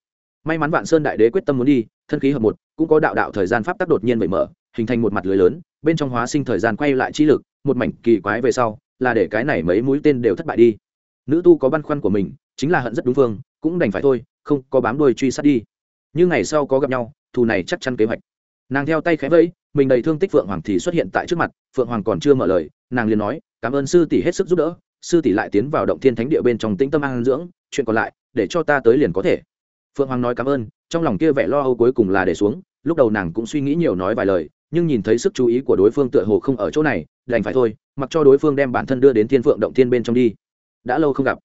May mắn vạn sơn đại đế quyết tâm muốn đi, thân khí hợp một, cũng có đạo đạo thời gian pháp tắc đột nhiên vậy mở, hình thành một mặt lưới lớn, bên trong hóa sinh thời gian quay lại chi lực, một mảnh kỳ quái về sau, là để cái này mấy mũi tên đều thất bại đi. Nữ tu có băn khoăn của mình, chính là hận rất đúng phương, cũng đành phải thôi không có bám đuôi truy sát đi. Như ngày sau có gặp nhau, thù này chắc chắn kế hoạch. Nàng theo tay khẽ vẫy, mình đầy thương tích phượng hoàng thì xuất hiện tại trước mặt, phượng hoàng còn chưa mở lời, nàng liền nói, cảm ơn sư tỷ hết sức giúp đỡ, sư tỷ lại tiến vào động thiên thánh địa bên trong tĩnh tâm an dưỡng, chuyện còn lại, để cho ta tới liền có thể. Phượng hoàng nói cảm ơn, trong lòng kia vẻ lo âu cuối cùng là để xuống, lúc đầu nàng cũng suy nghĩ nhiều nói vài lời, nhưng nhìn thấy sức chú ý của đối phương tựa hồ không ở chỗ này, đành phải thôi, mặc cho đối phương đem bản thân đưa đến thiên phượng động thiên bên trong đi. Đã lâu không gặp.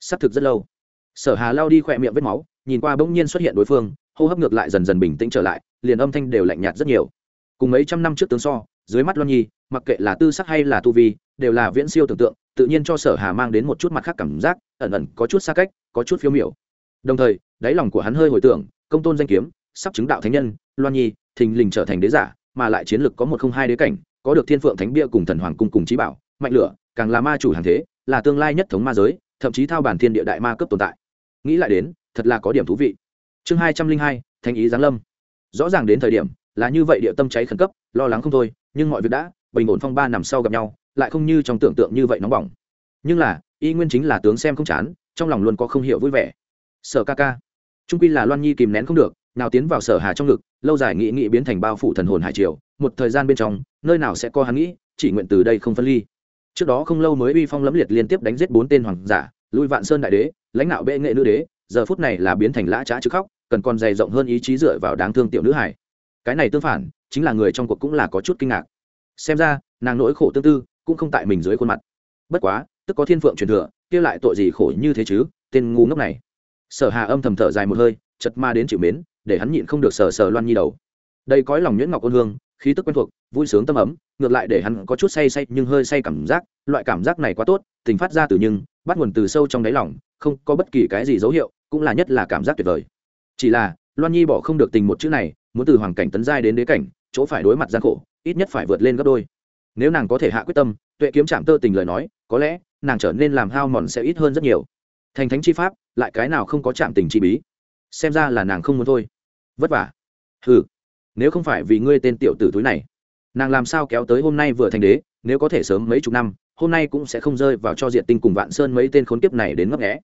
Xác thực rất lâu sở hà lao đi khỏe miệng vết máu, nhìn qua bỗng nhiên xuất hiện đối phương, hô hấp ngược lại dần dần bình tĩnh trở lại, liền âm thanh đều lạnh nhạt rất nhiều. Cùng mấy trăm năm trước tướng so, dưới mắt loan nhi, mặc kệ là tư sắc hay là tu vi, đều là viễn siêu tưởng tượng, tự nhiên cho sở hà mang đến một chút mặt khác cảm giác, ẩn ẩn có chút xa cách, có chút phiêu miểu. Đồng thời, đáy lòng của hắn hơi hồi tưởng, công tôn danh kiếm, sắp chứng đạo thánh nhân, loan nhi, thình lình trở thành đế giả, mà lại chiến lực có một không hai đế cảnh, có được thiên phượng thánh bia cùng thần hoàng cung cùng trí bảo, mạnh lửa, càng là ma chủ hàng thế, là tương lai nhất thống ma giới, thậm chí thao bản thiên địa đại ma cấp tồn tại nghĩ lại đến, thật là có điểm thú vị. Chương hai trăm linh hai thanh ý giáng lâm. Rõ ràng đến thời điểm, là như vậy địa tâm cháy khẩn cấp, lo lắng không thôi, nhưng mọi việc đã bình ổn phong ba nằm sau gặp nhau, lại không như trong tưởng tượng như vậy nóng bỏng. Nhưng là, y nguyên chính là tướng xem không chán, trong lòng luôn có không hiểu vui vẻ. Sở ca ca. Trung quy là loan nhi kìm nén không được, nào tiến vào sở hà trong ngực, lâu dài nghị nghị biến thành bao phủ thần hồn hải triều, một thời gian bên trong, nơi nào sẽ có hắn nghĩ, chỉ nguyện từ đây không phân ly. Trước đó không lâu mới uy phong lẫm liệt liên tiếp đánh giết bốn tên hoàng giả, lui vạn sơn đại đế lãnh đạo bệ nghệ nữ đế, giờ phút này là biến thành lã trá chứ khóc, cần còn dày rộng hơn ý chí dựa vào đáng thương tiểu nữ hải cái này tương phản, chính là người trong cuộc cũng là có chút kinh ngạc. Xem ra, nàng nỗi khổ tương tư cũng không tại mình dưới khuôn mặt. Bất quá, tức có thiên phượng truyền thừa, kia lại tội gì khổ như thế chứ, tên ngu ngốc này. Sở hà âm thầm thở dài một hơi chật ma đến chịu mến, để hắn nhịn không được sờ sờ loan nhi đầu. Đây cõi lòng nhuyễn ngọc ôn hương, khí tức quen thuộc, vui sướng tâm ấm, ngược lại để hắn có chút say say nhưng hơi say cảm giác, loại cảm giác này quá tốt, tình phát ra từ nhưng, bắt nguồn từ sâu trong đáy lòng không có bất kỳ cái gì dấu hiệu, cũng là nhất là cảm giác tuyệt vời. Chỉ là, loan nhi bỏ không được tình một chữ này, muốn từ hoàng cảnh tấn giai đến đế cảnh, chỗ phải đối mặt gian khổ, ít nhất phải vượt lên gấp đôi. Nếu nàng có thể hạ quyết tâm, tuệ kiếm chạm tơ tình lời nói, có lẽ, nàng trở nên làm hao mòn sẽ ít hơn rất nhiều. Thành thánh chi pháp, lại cái nào không có chạm tình chi bí? Xem ra là nàng không muốn thôi. Vất vả. Ừ nếu không phải vì ngươi tên tiểu tử túi này, nàng làm sao kéo tới hôm nay vừa thành đế, nếu có thể sớm mấy chục năm, hôm nay cũng sẽ không rơi vào cho diện tinh cùng vạn sơn mấy tên khốn kiếp này đến ngấp nghẽ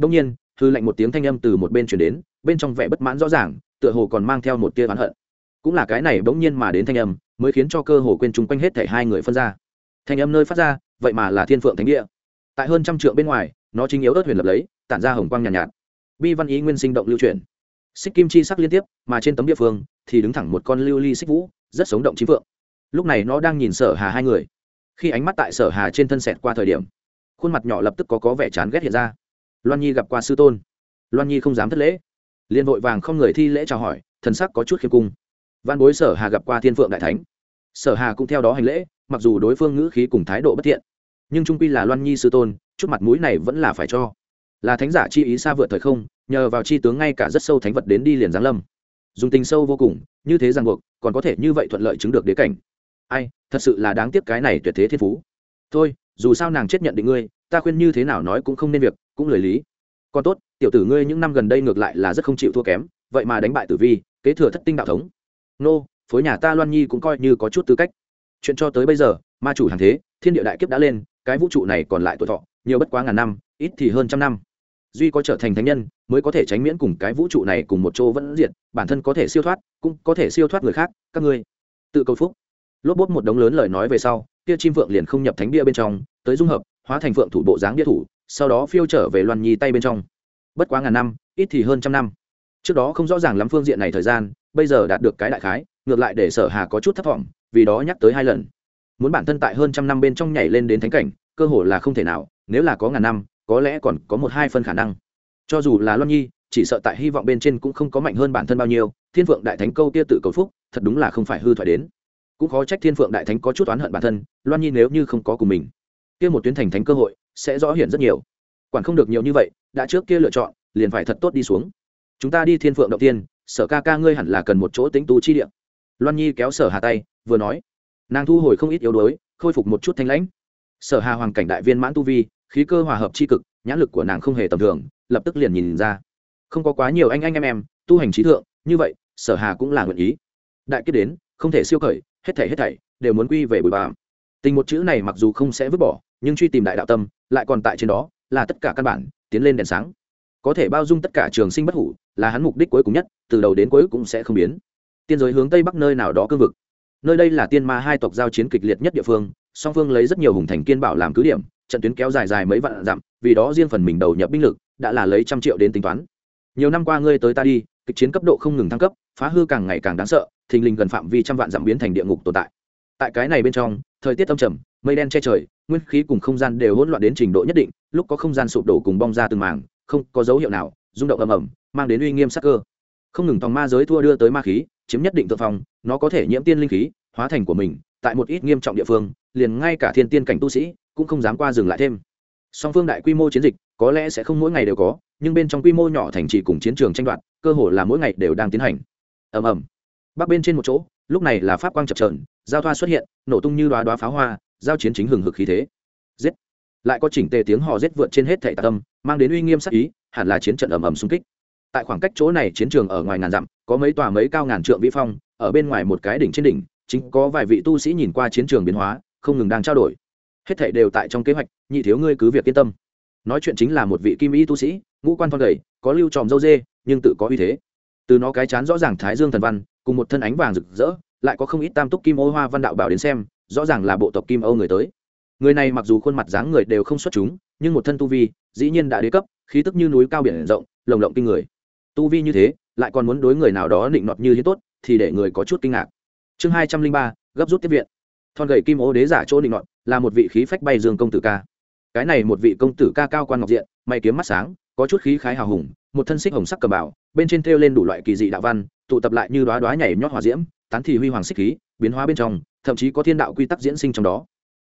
đông nhiên hư lệnh một tiếng thanh âm từ một bên chuyển đến bên trong vẻ bất mãn rõ ràng tựa hồ còn mang theo một tia oán hận. Cũng là cái này bỗng nhiên mà đến thanh âm mới khiến cho cơ hồ quên chung quanh hết thể hai người phân ra. Thanh âm nơi phát ra vậy mà là thiên phượng thánh địa. Tại hơn trăm trượng bên ngoài nó chính yếu ớt huyền lập lấy tản ra hồng quang nhàn nhạt, nhạt. Bi văn ý nguyên sinh động lưu truyền xích kim chi sắc liên tiếp mà trên tấm địa phương thì đứng thẳng một con lưu ly xích vũ rất sống động chí phượng. Lúc này nó đang nhìn sở hà hai người. Khi ánh mắt tại sở hà trên thân sẹt qua thời điểm khuôn mặt nhỏ lập tức có có vẻ chán ghét hiện ra loan nhi gặp qua sư tôn. Loan nhi không dám thất lễ. Liền vội vàng không người thi lễ chào hỏi, thần sắc có chút khiêm cung. Văn bối sở hà gặp qua thiên phượng đại thánh. Sở hà cũng theo đó hành lễ, mặc dù đối phương ngữ khí cùng thái độ bất thiện, nhưng trung quy là loan nhi sư tôn, chút mặt mũi này vẫn là phải cho. Là thánh giả chi ý xa vượt thời không, nhờ vào chi tướng ngay cả rất sâu thánh vật đến đi liền giáng lâm. Dùng tình sâu vô cùng, như thế ràng buộc, còn có thể như vậy thuận lợi chứng được đế cảnh. Ai, thật sự là đáng tiếc cái này tuyệt thế thiên phú. Thôi dù sao nàng chết nhận định ngươi, ta khuyên như thế nào nói cũng không nên việc, cũng lời lý. Còn tốt, tiểu tử ngươi những năm gần đây ngược lại là rất không chịu thua kém, vậy mà đánh bại tử vi, kế thừa thất tinh đạo thống. Nô, phối nhà ta loan nhi cũng coi như có chút tư cách. Chuyện cho tới bây giờ, ma chủ hàng thế, thiên địa đại kiếp đã lên, cái vũ trụ này còn lại tuổi thọ, nhiều bất quá ngàn năm, ít thì hơn trăm năm. Duy có trở thành thánh nhân, mới có thể tránh miễn cùng cái vũ trụ này cùng một chỗ vẫn diệt, bản thân có thể siêu thoát, cũng có thể siêu thoát người khác, các ngươi. Tự cầu phúc. Lốp bốt một đống lớn lời nói về sau, kia chim Vượng liền không nhập thánh bia bên trong tới dung hợp, hóa thành phượng thủ bộ dáng địa thủ, sau đó phiêu trở về loan nhi tay bên trong. Bất quá ngàn năm, ít thì hơn trăm năm. Trước đó không rõ ràng lắm phương diện này thời gian, bây giờ đạt được cái đại khái, ngược lại để sở hà có chút thất vọng, vì đó nhắc tới hai lần. Muốn bản thân tại hơn trăm năm bên trong nhảy lên đến thánh cảnh, cơ hội là không thể nào, nếu là có ngàn năm, có lẽ còn có một hai phân khả năng. Cho dù là loan nhi, chỉ sợ tại hy vọng bên trên cũng không có mạnh hơn bản thân bao nhiêu, thiên phượng đại thánh câu kia tự cầu phúc, thật đúng là không phải hư thoại đến. Cũng khó trách thiên phượng đại thánh có chút oán hận bản thân, loan nhi nếu như không có cùng mình kia một tuyến thành thánh cơ hội sẽ rõ hiện rất nhiều. Quản không được nhiều như vậy, đã trước kia lựa chọn, liền phải thật tốt đi xuống. Chúng ta đi thiên phượng đầu tiên, sở ca ca ngươi hẳn là cần một chỗ tính tu chi địa. Loan nhi kéo sở hà tay, vừa nói. Nàng thu hồi không ít yếu đuối, khôi phục một chút thanh lãnh. Sở hà hoàng cảnh đại viên mãn tu vi, khí cơ hòa hợp c h i cực, nhãn lực của nàng không hề tầm thường, lập tức liền nhìn ra. Không có quá nhiều anh anh em em, tu hành trí thượng, như vậy, sở hà cũng là nguyện ý. Đại kết đến, không thể siêu khởi, hết thảy hết thảy, đều muốn quy về bụi bạm tình một chữ này mặc dù không sẽ vứt bỏ, nhưng truy tìm đại đạo tâm, lại còn tại trên đó, là tất cả căn bản, tiến lên đèn sáng. Có thể bao dung tất cả trường sinh bất hủ, là hắn mục đích cuối cùng nhất, từ đầu đến cuối cũng sẽ không biến. Tiên giới hướng tây bắc nơi nào đó cương vực. Nơi đây là tiên ma hai tộc giao chiến kịch liệt nhất địa phương, song phương lấy rất nhiều hùng thành kiên bảo làm cứ điểm, trận tuyến kéo dài dài mấy vạn dặm, vì đó riêng phần mình đầu nhập binh lực, đã là lấy trăm triệu đến tính toán. Nhiều năm qua ngươi tới ta đi, kịch chiến cấp độ không ngừng thăng cấp, phá hư càng ngày càng đáng sợ, thình lình gần phạm vi trăm vạn dặm biến thành địa ngục tồn tại tại cái này bên trong thời tiết âm trầm mây đen che trời nguyên khí cùng không gian đều hỗn loạn đến trình độ nhất định lúc có không gian sụp đổ cùng bong ra từng mảng, không có dấu hiệu nào rung động ầm ầm mang đến uy nghiêm sắc cơ. Không ngừng tòng ma giới thua đưa tới ma khí chiếm nhất định thượng phòng, nó có thể nhiễm tiên linh khí hóa thành của mình tại một ít nghiêm trọng địa phương liền ngay cả thiên tiên cảnh tu sĩ cũng không dám qua dừng lại thêm. Song phương đại quy mô chiến dịch có lẽ sẽ không mỗi ngày đều có nhưng bên trong quy mô nhỏ thành trì cùng chiến trường tranh đoạt cơ hồ là mỗi ngày đều đang tiến hành. Ầm ầm. Bắc bên trên một chỗ lúc này là pháp quang chập trờn giao thoa xuất hiện, nổ tung như đoá đoá pháo hoa, giao chiến chính hừng hực khí thế. Giết. Lại có chỉnh tề tiếng hò giết vượt trên hết thảy tạ tâm, mang đến uy nghiêm sắc ý, hẳn là chiến trận ầm ầm xung kích. Tại khoảng cách chỗ này chiến trường ở ngoài ngàn dặm, có mấy tòa mấy cao ngàn trượng vĩ phong, ở bên ngoài một cái đỉnh trên đỉnh, chính có vài vị tu sĩ nhìn qua chiến trường biến hóa, không ngừng đang trao đổi. Hết thảy đều tại trong kế hoạch, nhị thiếu ngươi cứ việc yên tâm. Nói chuyện chính là một vị kim y tu sĩ, ngũ quan thon gầy, có lưu tròm dâu dê, nhưng tự có uy thế. Từ nó cái chán rõ ràng thái dương thần văn, cùng một thân ánh vàng rực rỡ lại có không ít tam túc kim ô hoa văn đạo bảo đến xem, rõ ràng là bộ tộc kim âu người tới. Người này mặc dù khuôn mặt dáng người đều không xuất chúng, nhưng một thân tu vi, dĩ nhiên đã đế cấp, khí tức như núi cao biển rộng, lồng lộng kinh người. Tu vi như thế, lại còn muốn đối người nào đó định nọt như thế tốt, thì để người có chút kinh ngạc. Chương hai trăm linh ba, gấp rút tiếp viện. Thon gầy kim ô đế giả chỗ định nọt, là một vị khí phách bay dương công tử ca. Cái này một vị công tử ca cao quan ngọc diện, may kiếm mắt sáng, có chút khí khái hào hùng, một thân xích hồng sắc cờ bảo bên trên thêu lên đủ loại kỳ dị đạo văn, tụ tập lại như đoá đoá nhảy nhót hòa diễm tán thì huy hoàng xích khí, biến hóa bên trong, thậm chí có thiên đạo quy tắc diễn sinh trong đó.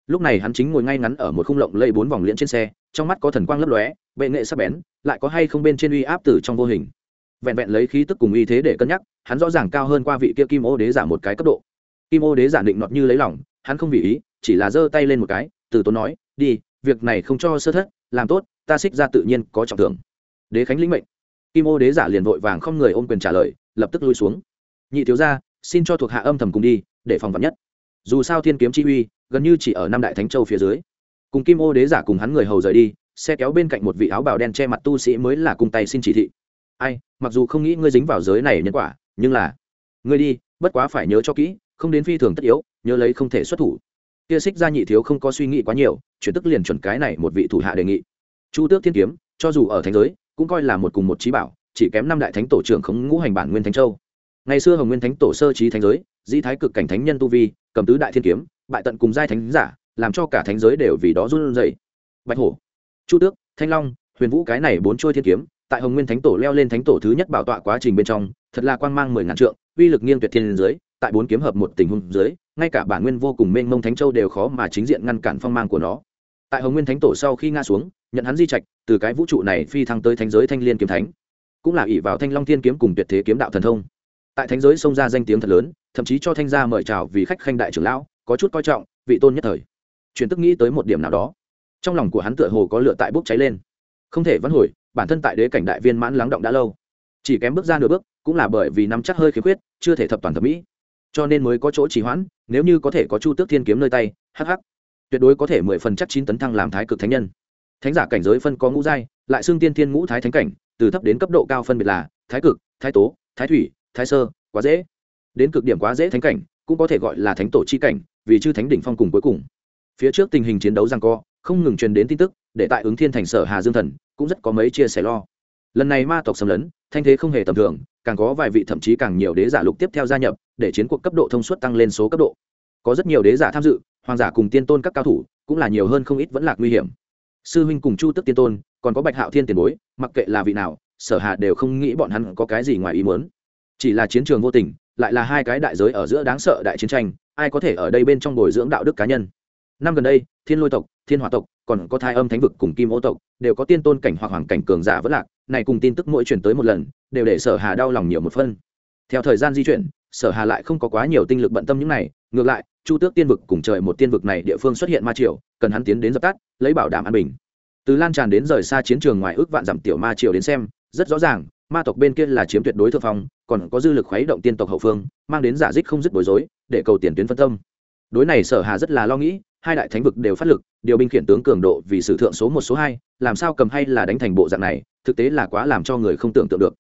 Lúc này hắn chính ngồi ngay ngắn ở một khung lộng lây bốn vòng liễn trên xe, trong mắt có thần quang lấp lóe, bệ nghệ sắc bén, lại có hay không bên trên uy áp từ trong vô hình. Vẹn vẹn lấy khí tức cùng uy thế để cân nhắc, hắn rõ ràng cao hơn qua vị kia kim ô đế giả một cái cấp độ. Kim ô đế giả định nọt như lấy lòng, hắn không vì ý, chỉ là giơ tay lên một cái, từ tốn nói, đi, việc này không cho sơ thất, làm tốt, ta xích ra tự nhiên có trọng thưởng. Đế khánh lĩnh mệnh. Kim ô đế giả liền vội vàng không người ôm quyền trả lời, lập tức lui xuống. Nhị thiếu ra xin cho thuộc hạ âm thầm cùng đi, để phòng vật nhất. Dù sao thiên kiếm chi uy, gần như chỉ ở năm đại thánh châu phía dưới. Cùng kim ô đế giả cùng hắn người hầu rời đi, xe kéo bên cạnh một vị áo bào đen che mặt tu sĩ mới là cung tay xin chỉ thị. Ai, mặc dù không nghĩ ngươi dính vào giới này nhân quả, nhưng là, ngươi đi, bất quá phải nhớ cho kỹ, không đến phi thường tất yếu, nhớ lấy không thể xuất thủ. Kia xích ra nhị thiếu không có suy nghĩ quá nhiều, chuyển tức liền chuẩn cái này một vị thủ hạ đề nghị. Chu tước thiên kiếm, cho dù ở thánh giới, cũng coi là một cùng một trí bảo, chỉ kém năm đại thánh tổ trưởng khống ngũ hành bản nguyên thánh châu ngày xưa hồng nguyên thánh tổ sơ trí thánh giới, dĩ thái cực cảnh thánh nhân tu vi, cầm tứ đại thiên kiếm, bại tận cùng giai thánh giả, làm cho cả thánh giới đều vì đó run rẩy. Bạch hổ, chu tước, thanh long, huyền vũ cái này bốn trôi thiên kiếm, tại hồng nguyên thánh tổ leo lên thánh tổ thứ nhất bảo tọa quá trình bên trong, thật là quang mang mười ngàn trượng, uy lực nghiêng tuyệt thiên giới, tại bốn kiếm hợp một tình huống dưới, ngay cả bản nguyên vô cùng mênh mông thánh châu đều khó mà chính diện ngăn cản phong mang của nó. Tại hồng nguyên thánh tổ sau khi ngã xuống, nhận hắn di trạch, từ cái vũ trụ này phi thăng tới thánh giới thanh liên kiếm thánh, cũng là ỷ vào thanh long thiên kiếm cùng tuyệt thế kiếm đạo thần thông tại thánh giới xông ra danh tiếng thật lớn, thậm chí cho thanh gia mời chào vì khách khanh đại trưởng lão, có chút coi trọng, vị tôn nhất thời. Chuyển tức nghĩ tới một điểm nào đó. Trong lòng của hắn tựa hồ có lửa tại bốc cháy lên. Không thể vãn hồi, bản thân tại đế cảnh đại viên mãn lắng động đã lâu. Chỉ kém bước ra nửa bước, cũng là bởi vì nắm chắc hơi khiếm khuyết, chưa thể thập toàn thẩm mỹ. Cho nên mới có chỗ trì hoãn, nếu như có thể có chu tước thiên kiếm nơi tay hh tuyệt đối có thể mười phần chắc chín tấn thăng làm thái cực thánh nhân. Thánh giả cảnh giới phân có ngũ giai, lại xương tiên thiên ngũ thái thánh cảnh, từ thấp đến cấp độ cao phân biệt là thái cực, thái tố, thái thủy thái sơ, quá dễ. Đến cực điểm quá dễ thánh cảnh, cũng có thể gọi là thánh tổ chi cảnh, vì chư thánh đỉnh phong cùng cuối cùng. Phía trước tình hình chiến đấu rằng co, không ngừng truyền đến tin tức, để tại ứng thiên thành sở hà dương thần, cũng rất có mấy chia sẻ lo. Lần này ma tộc xâm lấn, thanh thế không hề tầm thường, càng có vài vị thậm chí càng nhiều đế giả lục tiếp theo gia nhập, để chiến cuộc cấp độ thông suốt tăng lên số cấp độ. Có rất nhiều đế giả tham dự, hoàng giả cùng tiên tôn các cao thủ, cũng là nhiều hơn không ít vẫn lạc nguy hiểm. Sư huynh cùng chu tức tiên tôn, còn có bạch hạo thiên tiền bối, mặc kệ là vị nào, sở hạ đều không nghĩ bọn hắn có cái gì ngoài ý muốn chỉ là chiến trường vô tình, lại là hai cái đại giới ở giữa đáng sợ đại chiến tranh, ai có thể ở đây bên trong bồi dưỡng đạo đức cá nhân? Năm gần đây, thiên lôi tộc, thiên hỏa tộc, còn có thai âm thánh vực cùng kim ô tộc, đều có tiên tôn cảnh hoặc hoàng cảnh cường giả vất lạc, này cùng tin tức mỗi chuyển tới một lần, đều để sở hà đau lòng nhiều một phân. Theo thời gian di chuyển, sở hà lại không có quá nhiều tinh lực bận tâm những này, ngược lại, chu tước tiên vực cùng trời một tiên vực này địa phương xuất hiện ma triều, cần hắn tiến đến dập tắt, lấy bảo đảm an bình. Từ lan tràn đến rời xa chiến trường ngoài ước vạn dặm tiểu ma triều đến xem, rất rõ ràng, ma tộc bên kia là chiếm tuyệt đối thượng phong còn có dư lực khuấy động tiên tộc hậu phương, mang đến giả dích không dứt bối rối, để cầu tiền tuyến phân tâm. Đối này sở hà rất là lo nghĩ, hai đại thánh vực đều phát lực, điều binh khiển tướng cường độ vì sử thượng số một số hai, làm sao cầm hay là đánh thành bộ dạng này, thực tế là quá làm cho người không tưởng tượng được.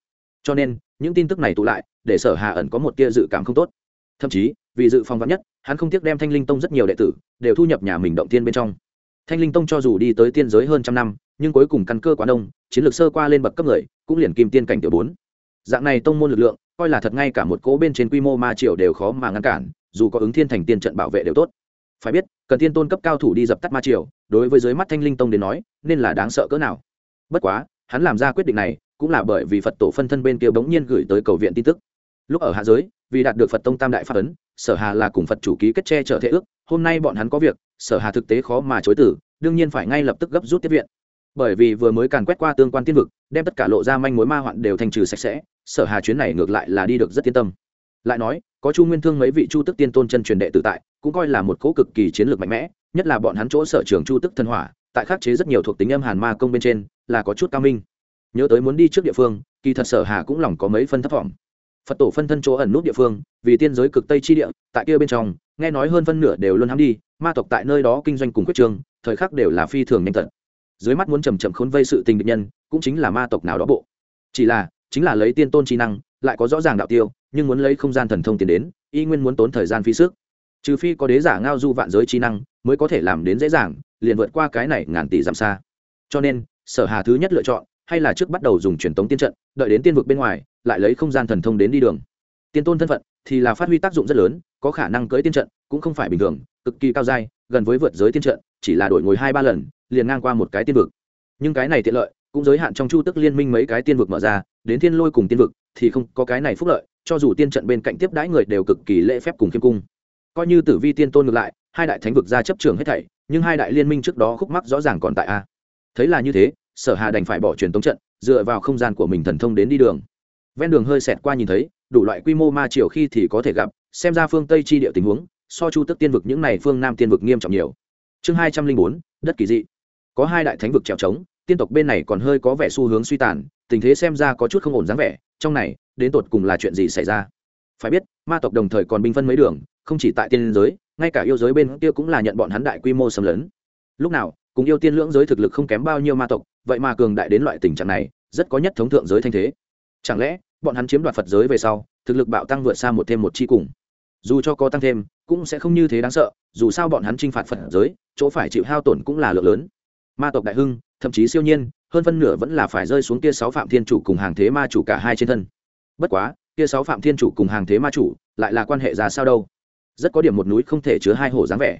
Cho nên, những tin tức này tụ lại, để sở hà ẩn có một tia dự cảm không tốt. Thậm chí, vì dự phòng vắn nhất, hắn không tiếc đem thanh linh tông rất nhiều đệ tử, đều thu nhập nhà mình động tiên bên trong. Thanh linh tông cho dù đi tới tiên giới hơn trăm năm, nhưng cuối cùng căn cơ quá đông, chiến lược sơ qua lên bậc cấp người, cũng liền kim tiên cảnh tiểu bốn. Dạng này tông môn lực lượng coi là thật ngay cả một cỗ bên trên quy mô ma triều đều khó mà ngăn cản, dù có ứng thiên thành tiên trận bảo vệ đều tốt. Phải biết, cần tiên tôn cấp cao thủ đi dập tắt ma triều, đối với dưới mắt thanh linh tông đến nói, nên là đáng sợ cỡ nào. Bất quá, hắn làm ra quyết định này, cũng là bởi vì phật tổ phân thân bên kia bỗng nhiên gửi tới cầu viện tin tức. Lúc ở hạ giới, vì đạt được phật tông tam đại pháp ấn, sở hà là cùng phật chủ ký kết che trở thế ước, hôm nay bọn hắn có việc, sở hà thực tế khó mà chối tử đương nhiên phải ngay lập tức gấp rút tiếp viện. Bởi vì vừa mới càn quét qua tương quan tiên vực, đem tất cả lộ ra manh mối ma hoạn đều thành trừ sạch sẽ sở hà chuyến này ngược lại là đi được rất yên tâm. Lại nói, có chu nguyên thương mấy vị chu tức tiên tôn chân truyền đệ tử tại, cũng coi là một cỗ cực kỳ chiến lược mạnh mẽ, nhất là bọn hắn chỗ sở trường chu tức thần hỏa, tại khắc chế rất nhiều thuộc tính âm hàn ma công bên trên, là có chút cao minh. Nhớ tới muốn đi trước địa phương, kỳ thật sở hà cũng lòng có mấy phân thấp thỏm phật tổ phân thân chỗ ẩn nút địa phương, vì tiên giới cực tây chi địa, tại kia bên trong, nghe nói hơn phân nửa đều luôn hắm đi, ma tộc tại nơi đó kinh doanh cùng quyết trường, thời khắc đều là phi thường nhanh tận. Dưới mắt muốn chầm chậm khốn vây sự tình địch nhân, cũng chính là ma tộc nào đó bộ. Chỉ là chính là lấy tiên tôn trí năng, lại có rõ ràng đạo tiêu, nhưng muốn lấy không gian thần thông tiền đến, y nguyên muốn tốn thời gian phi sức. Trừ phi có đế giả ngao du vạn giới trí năng, mới có thể làm đến dễ dàng, liền vượt qua cái này ngàn tỷ dặm xa. Cho nên, sở hà thứ nhất lựa chọn, hay là trước bắt đầu dùng truyền tống tiên trận, đợi đến tiên vực bên ngoài, lại lấy không gian thần thông đến đi đường. Tiên tôn thân phận thì là phát huy tác dụng rất lớn, có khả năng cưỡi tiên trận cũng không phải bình thường, cực kỳ cao dai, gần với vượt giới tiên trận, chỉ là đổi ngồi hai ba lần, liền ngang qua một cái tiên vực. Nhưng cái này tiện lợi, cũng giới hạn trong chu tức liên minh mấy cái tiên vực mở ra đến thiên lôi cùng tiên vực thì không có cái này phúc lợi, cho dù tiên trận bên cạnh tiếp đãi người đều cực kỳ lễ phép cùng khiêm cung. Coi như tử vi tiên tôn ngược lại, hai đại thánh vực ra chấp trường hết thảy, nhưng hai đại liên minh trước đó khúc mắc rõ ràng còn tại a. Thấy là như thế, sở hà đành phải bỏ truyền tống trận, dựa vào không gian của mình thần thông đến đi đường. Ven đường hơi xẹt qua nhìn thấy, đủ loại quy mô ma triều khi thì có thể gặp, xem ra phương tây chi địa tình huống, so chu tức tiên vực những này phương nam tiên vực nghiêm trọng nhiều. Chương hai trăm linh bốn, đất kỳ dị. Có hai đại thánh vực trèo trống, tiên tộc bên này còn hơi có vẻ xu hướng suy tàn tình thế xem ra có chút không ổn dáng vẻ, trong này, đến tột cùng là chuyện gì xảy ra? Phải biết, ma tộc đồng thời còn binh phân mấy đường, không chỉ tại tiên giới, ngay cả yêu giới bên kia cũng là nhận bọn hắn đại quy mô xâm lấn. Lúc nào, cùng yêu tiên lưỡng giới thực lực không kém bao nhiêu ma tộc, vậy mà cường đại đến loại tình trạng này, rất có nhất thống thượng giới thanh thế. Chẳng lẽ, bọn hắn chiếm đoạt phật giới về sau, thực lực bạo tăng vượt xa một thêm một chi cùng? Dù cho có tăng thêm, cũng sẽ không như thế đáng sợ, dù sao bọn hắn chinh phạt phật giới, chỗ phải chịu hao tổn cũng là lượng lớn. Ma tộc đại hưng, thậm chí siêu nhiên hơn phân nửa vẫn là phải rơi xuống kia sáu phạm thiên chủ cùng hàng thế ma chủ cả hai trên thân. Bất quá, kia sáu phạm thiên chủ cùng hàng thế ma chủ lại là quan hệ ra sao đâu? Rất có điểm một núi không thể chứa hai hồ dáng vẻ.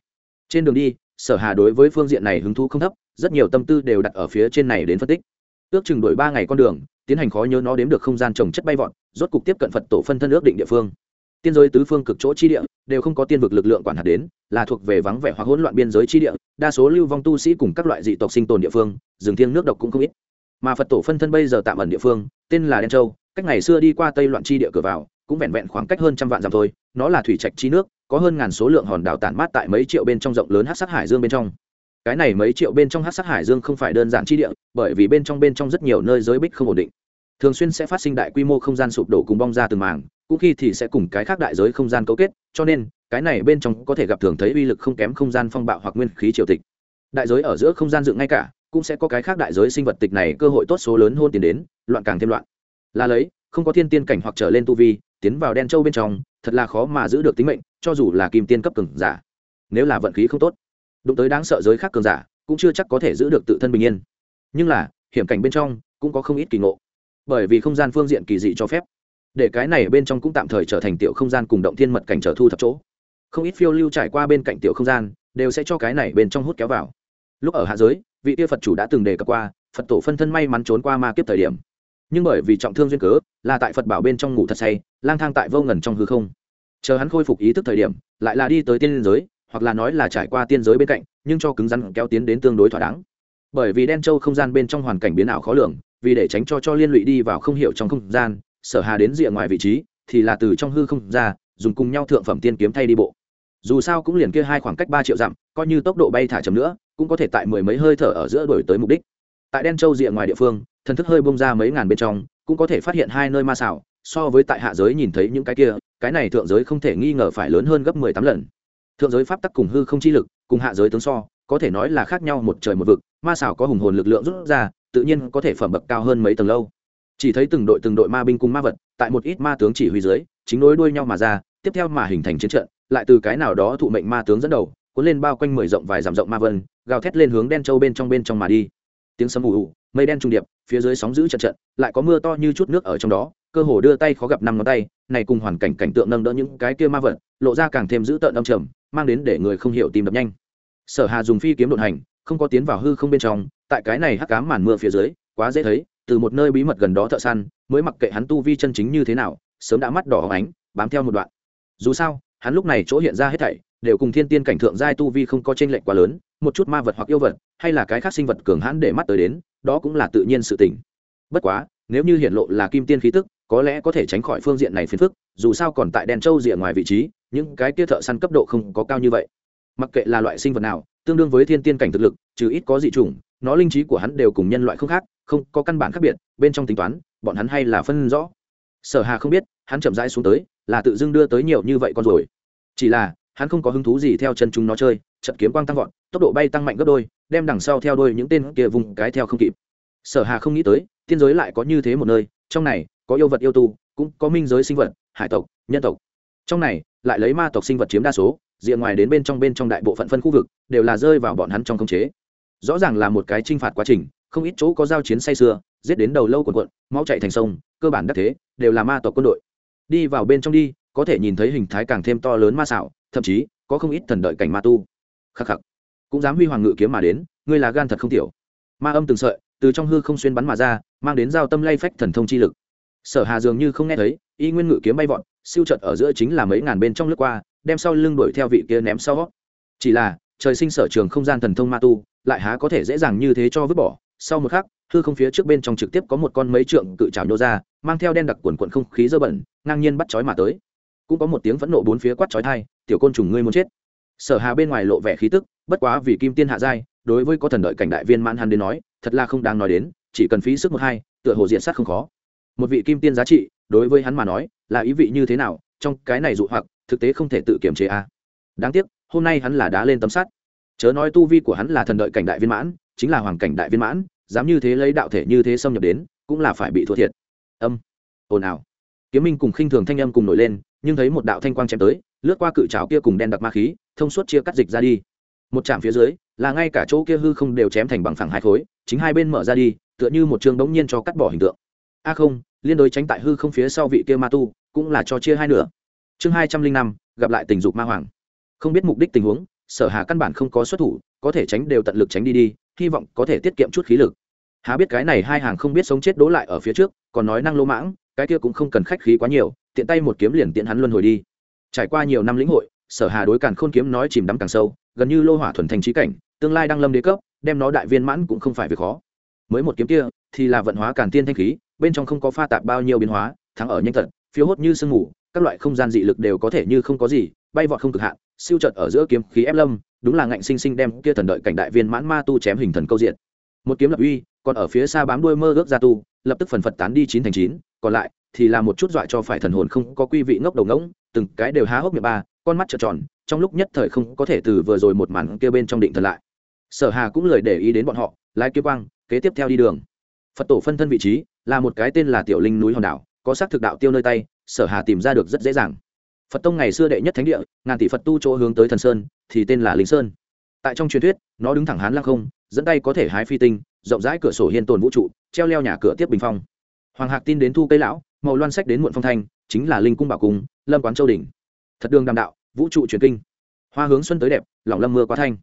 Trên đường đi, sở hà đối với phương diện này hứng thú không thấp, rất nhiều tâm tư đều đặt ở phía trên này đến phân tích. Ước chừng đổi ba ngày con đường, tiến hành khó nhớ nó đếm được không gian trồng chất bay vọt, rốt cục tiếp cận phật tổ phân thân ước định địa phương tiên giới tứ phương cực chỗ chi địa, đều không có tiên vực lực lượng quản hạt đến, là thuộc về vắng vẻ hoặc hỗn loạn biên giới chi địa, đa số lưu vong tu sĩ cùng các loại dị tộc sinh tồn địa phương, rừng thiêng nước độc cũng không ít. Mà phật tổ phân thân bây giờ tạm ẩn địa phương, tên là đen châu, cách ngày xưa đi qua tây loạn chi địa cửa vào, cũng vẹn vẹn khoảng cách hơn trăm vạn dặm thôi, nó là thủy trạch chi nước, có hơn ngàn số lượng hòn đảo tản mát tại mấy triệu bên trong rộng lớn hát sát hải dương bên trong. Cái này mấy triệu bên trong hát sát hải dương không phải đơn giản chi địa, bởi vì bên trong bên trong rất nhiều nơi giới bích không ổn định thường xuyên sẽ phát sinh đại quy mô không gian sụp đổ cùng bong ra từng mảng, cũng khi thì sẽ cùng cái khác đại giới không gian cấu kết cho nên cái này bên trong có thể gặp thường thấy uy lực không kém không gian phong bạo hoặc nguyên khí triều tịch. Đại giới ở giữa không gian dựng ngay cả cũng sẽ có cái khác đại giới sinh vật tịch này cơ hội tốt số lớn hôn tiền đến loạn càng thêm loạn. Là lấy không có thiên tiên cảnh hoặc trở lên tu vi tiến vào đen châu bên trong thật là khó mà giữ được tính mệnh cho dù là kim tiên cấp cường giả. Nếu là vận khí không tốt đụng tới đáng sợ giới khác cường giả cũng chưa chắc có thể giữ được tự thân bình yên. Nhưng là hiểm cảnh bên trong cũng có không ít kỳ ngộ bởi vì không gian phương diện kỳ dị cho phép. Để cái này bên trong cũng tạm thời trở thành tiểu không gian cùng động thiên mật cảnh trở thu thập chỗ. Không ít phiêu lưu trải qua bên cạnh tiểu không gian, đều sẽ cho cái này bên trong hút kéo vào. Lúc ở hạ giới, vị tiêu phật chủ đã từng đề cập qua, phật tổ phân thân may mắn trốn qua ma kiếp thời điểm. Nhưng bởi vì trọng thương duyên cớ, là tại phật bảo bên trong ngủ thật say, lang thang tại vô ngần trong hư không. Chờ hắn khôi phục ý thức thời điểm, lại là đi tới tiên giới, hoặc là nói là trải qua tiên giới bên cạnh, nhưng cho cứng rắn kéo tiến đến tương đối thỏa đáng. Bởi vì đen châu không gian bên trong hoàn cảnh biến ảo khó lường vì để tránh cho cho liên lụy đi vào không hiểu trong không gian, sở hà đến rìa ngoài vị trí, thì là từ trong hư không ra, dùng cùng nhau thượng phẩm tiên kiếm thay đi bộ. Dù sao cũng liền kia hai khoảng cách ba triệu dặm, coi như tốc độ bay thả chậm nữa, cũng có thể tại mười mấy hơi thở ở giữa đổi tới mục đích. Tại đen châu rìa ngoài địa phương, thần thức hơi bông ra mấy ngàn bên trong, cũng có thể phát hiện hai nơi ma xảo, so với tại hạ giới nhìn thấy những cái kia, cái này thượng giới không thể nghi ngờ phải lớn hơn gấp mười tám lần. Thượng giới pháp tắc cùng hư không chi lực, cùng hạ giới tướng so, có thể nói là khác nhau một trời một vực, ma xảo có hùng hồn lực lượng rút ra tự nhiên có thể phẩm bậc cao hơn mấy tầng lâu. Chỉ thấy từng đội từng đội ma binh cùng ma vật, tại một ít ma tướng chỉ huy dưới, chính nối đuôi nhau mà ra, tiếp theo mà hình thành chiến trận, lại từ cái nào đó thụ mệnh ma tướng dẫn đầu, cuốn lên bao quanh mười rộng vài dặm rộng ma vân, gào thét lên hướng đen châu bên trong bên trong mà đi. Tiếng sấm ù ù, mây đen trung điệp, phía dưới sóng giữ trận trận, lại có mưa to như chút nước ở trong đó, cơ hồ đưa tay khó gặp năm ngón tay, này cùng hoàn cảnh cảnh tượng nâng đỡ những cái kia ma vật, lộ ra càng thêm dữ tợn âm trầm, mang đến để người không hiểu tìm đập nhanh. Sở hà dùng phi kiếm đột hành không có tiến vào hư không bên trong, tại cái này hắc cám màn mưa phía dưới, quá dễ thấy, từ một nơi bí mật gần đó thợ săn, mới mặc kệ hắn tu vi chân chính như thế nào, sớm đã mắt đỏ hóng ánh, bám theo một đoạn. Dù sao, hắn lúc này chỗ hiện ra hết thảy, đều cùng thiên tiên cảnh thượng giai tu vi không có chênh lệch quá lớn, một chút ma vật hoặc yêu vật, hay là cái khác sinh vật cường hãn để mắt tới đến, đó cũng là tự nhiên sự tình. Bất quá, nếu như hiện lộ là kim tiên khí tức, có lẽ có thể tránh khỏi phương diện này phiền phức, dù sao còn tại đèn châu rìa ngoài vị trí, những cái kia thợ săn cấp độ không có cao như vậy mặc kệ là loại sinh vật nào, tương đương với thiên tiên cảnh thực lực, trừ ít có dị chủng, nó linh trí của hắn đều cùng nhân loại không khác, không có căn bản khác biệt, bên trong tính toán, bọn hắn hay là phân rõ. Sở hà không biết, hắn chậm rãi xuống tới, là tự dưng đưa tới nhiều như vậy con rồi. Chỉ là, hắn không có hứng thú gì theo chân chúng nó chơi trận kiếm quang tăng vọt, tốc độ bay tăng mạnh gấp đôi, đem đằng sau theo đôi những tên kia vùng cái theo không kịp. Sở hà không nghĩ tới, tiên giới lại có như thế một nơi, trong này, có yêu vật yêu tu, cũng có minh giới sinh vật, hải tộc, nhân tộc trong này, lại lấy ma tộc sinh vật chiếm đa số diện ngoài đến bên trong bên trong đại bộ phận phân khu vực, đều là rơi vào bọn hắn trong khống chế. Rõ ràng là một cái t r i n h phạt quá trình, không ít chỗ có giao chiến say sưa, giết đến đầu lâu quần quận máu chạy thành sông, cơ bản đắc thế, đều là ma tộc quân đội. Đi vào bên trong đi, có thể nhìn thấy hình thái càng thêm to lớn ma xảo, thậm chí, có không ít thần đợi cảnh ma tu. Khắc khắc. Cũng dám huy hoàng ngự kiếm mà đến, ngươi là gan thật không tiểu. Ma âm từng sợi, từ trong hư không xuyên bắn mà ra, mang đến giao tâm lay phách thần thông chi lực. Sở hà dường như không nghe thấy y nguyên ngự kiếm bay vọt, siêu trợt ở giữa chính là mấy ngàn bên trong lướt qua, đem sau lưng đuổi theo vị kia ném sau. Chỉ là, trời sinh sở trường không gian thần thông ma tu, lại há có thể dễ dàng như thế cho vứt bỏ. Sau một khắc, hư không phía trước bên trong trực tiếp có một con mấy trượng cự trào nhô ra, mang theo đen đặc quần quận không khí dơ bẩn, ngang nhiên bắt chói mà tới. Cũng có một tiếng phẫn nộ bốn phía quát chói thai tiểu côn trùng ngươi muốn chết. Sở hà bên ngoài lộ vẻ khí tức, bất quá vì kim tiên hạ giai, đối với có thần đợi cảnh đại viên mãn hắn đến nói, thật là không đáng nói đến, chỉ cần phí sức một hai, tựa hồ diện sát không khó. Một vị kim tiên giá trị đối với hắn mà nói, là ý vị như thế nào, trong cái này dụ hoặc, thực tế không thể tự kiềm chế a đáng tiếc, hôm nay hắn là đá lên tấm sắt. Chớ nói tu vi của hắn là thần đợi cảnh đại viên mãn, chính là hoàng cảnh đại viên mãn, dám như thế lấy đạo thể như thế xâm nhập đến, cũng là phải bị thua thiệt. Âm. Ồn ào. Kiếm minh cùng khinh thường thanh âm cùng nổi lên, nhưng thấy một đạo thanh quang chém tới, lướt qua cự trào kia cùng đen đặc ma khí, thông suốt chia cắt dịch ra đi. Một trạm phía dưới, là ngay cả chỗ kia hư không đều chém thành bằng phẳng hai khối, chính hai bên mở ra đi, tựa như một trường đống nhiên cho cắt bỏ hình tượng. A không liên đối tránh tại hư không phía sau vị kia ma tu, cũng là cho chia hai nửa. Chương hai trăm linh năm, gặp lại tình dục ma hoàng. Không biết mục đích tình huống, sở hà căn bản không có xuất thủ, có thể tránh đều tận lực tránh đi đi, hy vọng có thể tiết kiệm chút khí lực. Há biết cái này hai hàng không biết sống chết đố lại ở phía trước, còn nói năng lô mãng, cái kia cũng không cần khách khí quá nhiều, tiện tay một kiếm liền tiện hắn luân hồi đi. Trải qua nhiều năm lĩnh hội, sở hà đối càn khôn kiếm nói chìm đắm càng sâu, gần như lô hỏa thuần thành trí cảnh, tương lai đang lâm đế cấp, đem nó đại viên mãn cũng không phải việc khó. Mới một kiếm kia, thì là vận hóa càn tiên thanh khí bên trong không có pha tạp bao nhiêu biến hóa, thắng ở nhanh thật phiếu hốt như sương mù, các loại không gian dị lực đều có thể như không có gì, bay vọt không cực hạn, siêu trợt ở giữa kiếm khí ép lâm, đúng là ngạnh sinh sinh đem kia thần đợi cảnh đại viên mãn ma tu chém hình thần câu diện. Một kiếm lập uy, còn ở phía xa bám đuôi mơ ước ra tu, lập tức phần phật tán đi chín thành chín, còn lại thì là một chút dọa cho phải thần hồn không có quy vị ngốc đầu ngỗng, từng cái đều há hốc miệng ba, con mắt trợn tròn, trong lúc nhất thời không có thể từ vừa rồi một màn kia bên trong định thần lại. Sở hà cũng lời để ý đến bọn họ, lái kiếm quang, kế tiếp theo đi đường phật tổ phân thân vị trí là một cái tên là tiểu linh núi hòn đảo, có xác thực đạo tiêu nơi tay, sở hà tìm ra được rất dễ dàng. Phật tông ngày xưa đệ nhất thánh địa, ngàn tỷ phật tu chỗ hướng tới thần sơn, thì tên là linh sơn. Tại trong truyền thuyết, nó đứng thẳng hán lăng không, dẫn tay có thể hái phi tinh, rộng rãi cửa sổ hiên tồn vũ trụ, treo leo nhà cửa tiếp bình phong. Hoàng hạc tin đến thu cây lão, màu loan sách đến muộn phong thanh, chính là linh cung bảo cung, lâm quán châu đình thật đường đàm đạo, vũ trụ truyền kinh. Hoa hướng xuân tới đẹp lỏng lâm mưa quá thanh.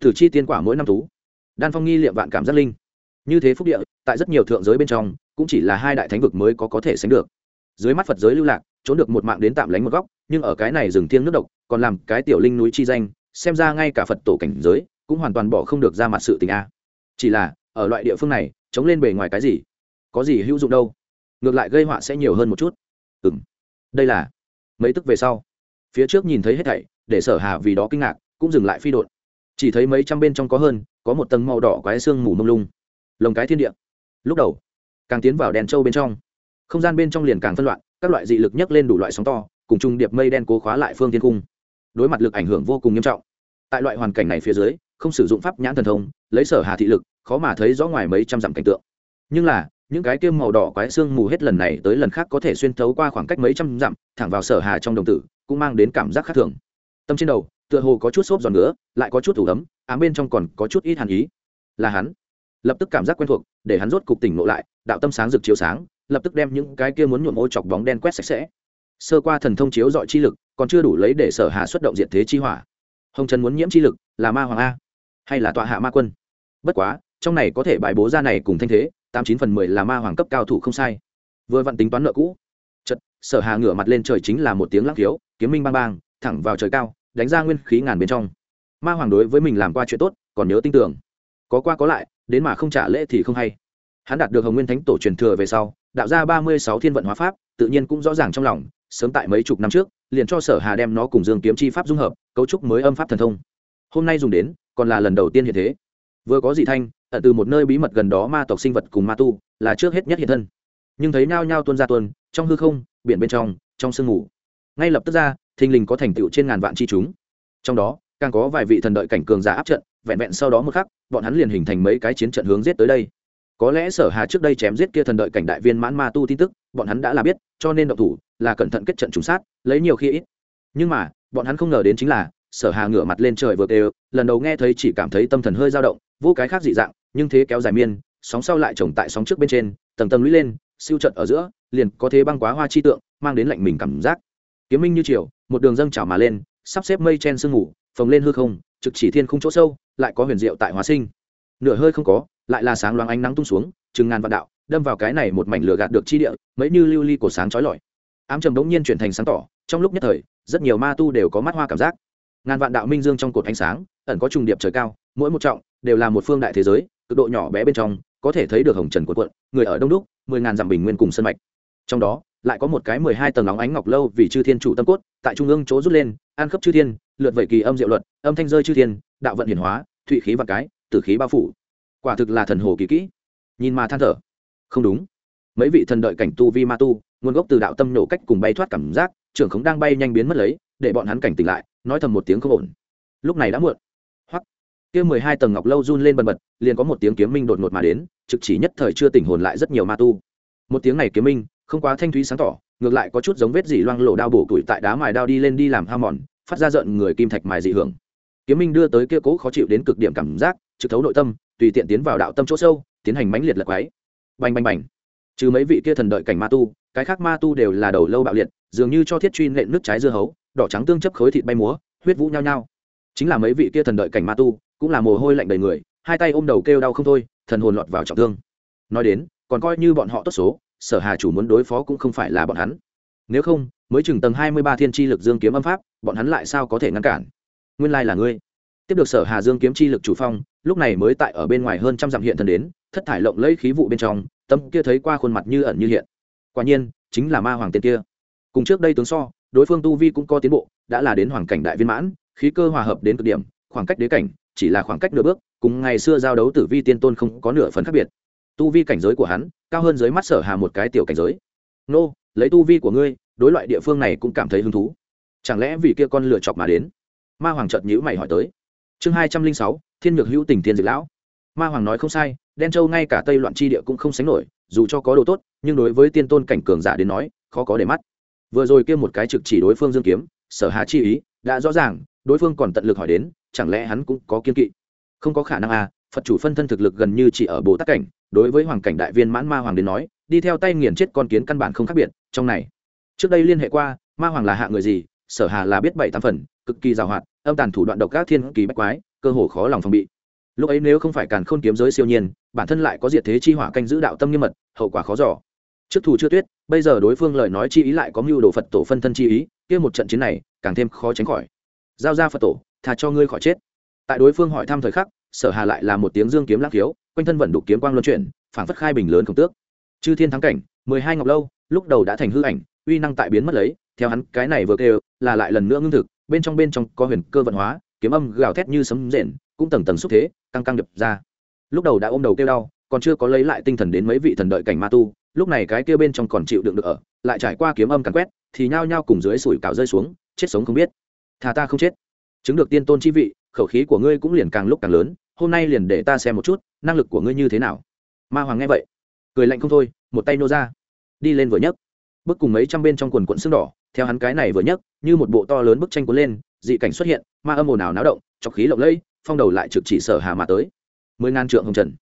Thử chi tiên quả mỗi năm tú. Đan phong nghi liệm vạn cảm giác linh như thế phúc địa, tại rất nhiều thượng giới bên trong, cũng chỉ là hai đại thánh vực mới có có thể sánh được. Dưới mắt phật giới lưu lạc, trốn được một mạng đến tạm lánh một góc, nhưng ở cái này rừng thiêng nước độc, còn làm cái tiểu linh núi chi danh, xem ra ngay cả phật tổ cảnh giới cũng hoàn toàn bỏ không được ra mặt sự tình a. Chỉ là, ở loại địa phương này, chống lên bề ngoài cái gì? Có gì hữu dụng đâu? Ngược lại gây họa sẽ nhiều hơn một chút. Ừ m đây là mấy tức về sau. Phía trước nhìn thấy hết thảy, để sở hà vì đó kinh ngạc, cũng dừng lại phi đột chỉ thấy mấy trăm bên trong có hơn, có một tầng màu đỏ quái xương mù mông lung lồng cái thiên địa. Lúc đầu, càng tiến vào đèn trâu bên trong, không gian bên trong liền càng phân loạn, các loại dị lực nhấc lên đủ loại sóng to, cùng chung điệp mây đen cố khóa lại phương tiên cung. Đối mặt lực ảnh hưởng vô cùng nghiêm trọng. Tại loại hoàn cảnh này phía dưới, không sử dụng pháp nhãn thần thông, lấy sở hà thị lực, khó mà thấy rõ ngoài mấy trăm dặm cảnh tượng. Nhưng là, những cái kiêm màu đỏ quái xương mù hết lần này tới lần khác có thể xuyên thấu qua khoảng cách mấy trăm dặm, thẳng vào sở hà trong đồng tử, cũng mang đến cảm giác khác thường. Tâm trên đầu, tựa hồ có chút xốp giòn nữa lại có chút thủ ấm, ám bên trong còn có chút ít hàn ý. Là hắn lập tức cảm giác quen thuộc, để hắn rốt cục tỉnh ngộ lại, đạo tâm sáng rực chiếu sáng, lập tức đem những cái kia muốn nhuộm ô chọc bóng đen quét sạch sẽ. Sơ qua thần thông chiếu dọi chi lực, còn chưa đủ lấy để sở hạ xuất động diện thế chi hỏa. Hồng trần muốn nhiễm chi lực, là ma hoàng a, hay là tọa hạ ma quân? Bất quá, trong này có thể bài bố ra này cùng thanh thế, tám chín phần mười là ma hoàng cấp cao thủ không sai. Vừa vặn tính toán nợ cũ. Chật sở hà ngửa mặt lên trời chính là một tiếng lắc thiếu, kiếm minh bang bang, thẳng vào trời cao, đánh ra nguyên khí ngàn bên trong. Ma hoàng đối với mình làm qua chuyện tốt, còn nhớ tin tưởng. Có qua có lại đến mà không trả lễ thì không hay. Hắn đạt được hồng nguyên thánh tổ truyền thừa về sau, đạo ra ba mươi sáu thiên vận hóa pháp, tự nhiên cũng rõ ràng trong lòng, sớm tại mấy chục năm trước, liền cho sở hà đem nó cùng dương kiếm chi pháp dung hợp, cấu trúc mới âm pháp thần thông. Hôm nay dùng đến, còn là lần đầu tiên hiện thế. Vừa có dị thanh, ẩn từ một nơi bí mật gần đó ma tộc sinh vật cùng ma tu, là trước hết nhất hiện thân. Nhưng thấy nhao nhao tuôn ra tuôn, trong hư không, biển bên trong trong sương mù. Ngay lập tức ra, thình lình có thành tựu trên ngàn vạn chi chúng. Trong đó, càng có vài vị thần đợi cảnh cường giả áp trận vẹn vẹn sau đó một khắc, bọn hắn liền hình thành mấy cái chiến trận hướng giết tới đây. Có lẽ sở hà trước đây chém giết kia thần đợi cảnh đại viên mãn ma tu tin tức, bọn hắn đã là biết, cho nên động thủ là cẩn thận kết trận trùng sát, lấy nhiều khi ít. Nhưng mà, bọn hắn không ngờ đến chính là, sở hà ngửa mặt lên trời vừa đều lần đầu nghe thấy chỉ cảm thấy tâm thần hơi dao động, vô cái khác dị dạng, nhưng thế kéo dài miên, sóng sau lại trồng tại sóng trước bên trên, tầng tầng lũy lên, siêu trận ở giữa, liền có thế băng quá hoa chi tượng, mang đến lạnh mình cảm giác. Kiếm minh như chiều một đường dâng trào mà lên, sắp xếp mây chen sương ngủ phồng lên hư không trực chỉ thiên không chỗ sâu, lại có huyền diệu tại hóa sinh. Nửa hơi không có, lại là sáng loáng ánh nắng tung xuống, chừng ngàn vạn đạo, đâm vào cái này một mảnh lửa gạt được chi địa, mấy như lưu ly của sáng chói lọi. Ám trầm đống nhiên chuyển thành sáng tỏ, trong lúc nhất thời, rất nhiều ma tu đều có mắt hoa cảm giác. Ngàn vạn đạo minh dương trong cột ánh sáng, ẩn có trùng điệp trời cao, mỗi một trọng đều là một phương đại thế giới, cực độ nhỏ bé bên trong, có thể thấy được hồng trần của quận, người ở đông đúc, mười ngàn dặm bình nguyên cùng sân mạch. Trong đó, lại có một cái mười hai tầng nóng ánh ngọc lâu vì chư thiên chủ tâm cốt, tại trung ương chỗ rút lên, an khắp chư thiên, lượt vậy kỳ âm diệu luật âm thanh rơi chư thiên, đạo vận hiển hóa, thụy khí và cái, tử khí bao phủ. Quả thực là thần hồ kỳ kỹ. Nhìn mà than thở. Không đúng. Mấy vị thần đợi cảnh tu vi ma tu, nguồn gốc từ đạo tâm nổ cách cùng bay thoát cảm giác, trưởng khống đang bay nhanh biến mất lấy, để bọn hắn cảnh tỉnh lại, nói thầm một tiếng không ổn. Lúc này đã muộn. Hoặc kia mười hai tầng ngọc lâu run lên bần bật, liền có một tiếng kiếm minh đột ngột mà đến, trực chỉ nhất thời chưa tỉnh hồn lại rất nhiều ma tu. Một tiếng này kiếm minh, không quá thanh thúy sáng tỏ, ngược lại có chút giống vết dỉ loang lộ đao bổ tuổi tại đá mài đao đi lên đi làm ham mòn, phát ra giận người kim thạch mài dị hưởng kiếm minh đưa tới kia cố khó chịu đến cực điểm cảm giác, trực thấu nội tâm, tùy tiện tiến vào đạo tâm chỗ sâu, tiến hành mãnh liệt lật quái. Bành bành bành. Trừ mấy vị kia thần đợi cảnh ma tu, cái khác ma tu đều là đầu lâu bạo liệt, dường như cho thiết truy nện nước trái dưa hấu, đỏ trắng tương chấp khối thịt bay múa, huyết vũ nhao nhao. Chính là mấy vị kia thần đợi cảnh ma tu, cũng là mồ hôi lạnh đầy người, hai tay ôm đầu kêu đau không thôi, thần hồn lọt vào trọng thương. Nói đến, còn coi như bọn họ tốt số, sở hà chủ muốn đối phó cũng không phải là bọn hắn. Nếu không, mới chừng tầng hai mươi ba thiên tri lực dương kiếm âm pháp, bọn hắn lại sao có thể ngăn cản? Nguyên lai là ngươi. Tiếp được sở hà dương kiếm chi lực chủ phong, lúc này mới tại ở bên ngoài hơn trăm dặm hiện thân đến, thất thải lộng lấy khí vụ bên trong tâm kia thấy qua khuôn mặt như ẩn như hiện. Quả nhiên, chính là ma hoàng tiên kia. Cùng trước đây tướng so, đối phương tu vi cũng có tiến bộ, đã là đến hoàng cảnh đại viên mãn, khí cơ hòa hợp đến cực điểm, khoảng cách đế cảnh, chỉ là khoảng cách nửa bước, cùng ngày xưa giao đấu tử vi tiên tôn không có nửa phần khác biệt. Tu vi cảnh giới của hắn, cao hơn dưới mắt sở hà một cái tiểu cảnh giới. Nô, lấy tu vi của ngươi, đối loại địa phương này cũng cảm thấy hứng thú. Chẳng lẽ vì kia con lựa chọc mà đến? Ma hoàng chợt nhữ mày hỏi tới. Chương hai trăm linh sáu, thiên nhược hữu tình thiên diệt lão. Ma hoàng nói không sai, đen châu ngay cả tây loạn chi địa cũng không sánh nổi, dù cho có đồ tốt, nhưng đối với tiên tôn cảnh cường giả đến nói, khó có để mắt. Vừa rồi kia một cái trực chỉ đối phương dương kiếm, sở hà chi ý, đã rõ ràng, đối phương còn tận lực hỏi đến, chẳng lẽ hắn cũng có kiên kỵ? Không có khả năng à phật chủ phân thân thực lực gần như chỉ ở bồ tát cảnh, đối với hoàng cảnh đại viên mãn ma hoàng đến nói, đi theo tay nghiền chết con kiến căn bản không khác biệt, trong này. Trước đây liên hệ qua, ma hoàng là hạ người gì, sở hà là biết bảy tám phần cực kỳ giàu hoạt, âm tàn thủ đoạn độc ác thiên kỳ bách quái, cơ hồ khó lòng phòng bị. Lúc ấy nếu không phải càn khôn kiếm giới siêu nhiên, bản thân lại có diệt thế chi hỏa canh giữ đạo tâm nghiêm mật, hậu quả khó giỏ trước thù chưa tuyết, bây giờ đối phương lời nói chi ý lại có mưu đồ phật tổ phân thân chi ý, kia một trận chiến này, càng thêm khó tránh khỏi. Giao ra phật tổ thà cho ngươi khỏi chết. Tại đối phương hỏi thăm thời khắc, sở hà lại là một tiếng dương kiếm lắc khiếu, quanh thân vận đục kiếm quang luân chuyển, phảng phất khai bình lớn không tước. Chư thiên thắng cảnh, mười hai ngọc lâu, lúc đầu đã thành hư ảnh, uy năng tại biến mất lấy, theo hắn cái này vừa kêu, là lại lần nữa ngưng thực bên trong bên trong có huyền cơ vận hóa, kiếm âm gào thét như sấm rền, cũng tầng tầng xúc thế, căng căng đập ra. Lúc đầu đã ôm đầu kêu đau, còn chưa có lấy lại tinh thần đến mấy vị thần đợi cảnh ma tu, lúc này cái kia bên trong còn chịu đựng được ở, lại trải qua kiếm âm càn quét, thì nhao nhao cùng dưới sủi cảo rơi xuống, chết sống không biết. Thà ta không chết. Chứng được tiên tôn chi vị, khẩu khí của ngươi cũng liền càng lúc càng lớn, hôm nay liền để ta xem một chút, năng lực của ngươi như thế nào. Ma hoàng nghe vậy, cười lạnh không thôi, một tay nô ra, đi lên vừa nhấc bước cùng mấy trăm bên trong quần quận xương đỏ, theo hắn cái này vừa nhấc, như một bộ to lớn bức tranh cuốn lên, dị cảnh xuất hiện, ma âm ồn ào náo động, chọc khí lộng lẫy, phong đầu lại trực chỉ sở hà mà tới. Mười ngàn trượng hồng trần.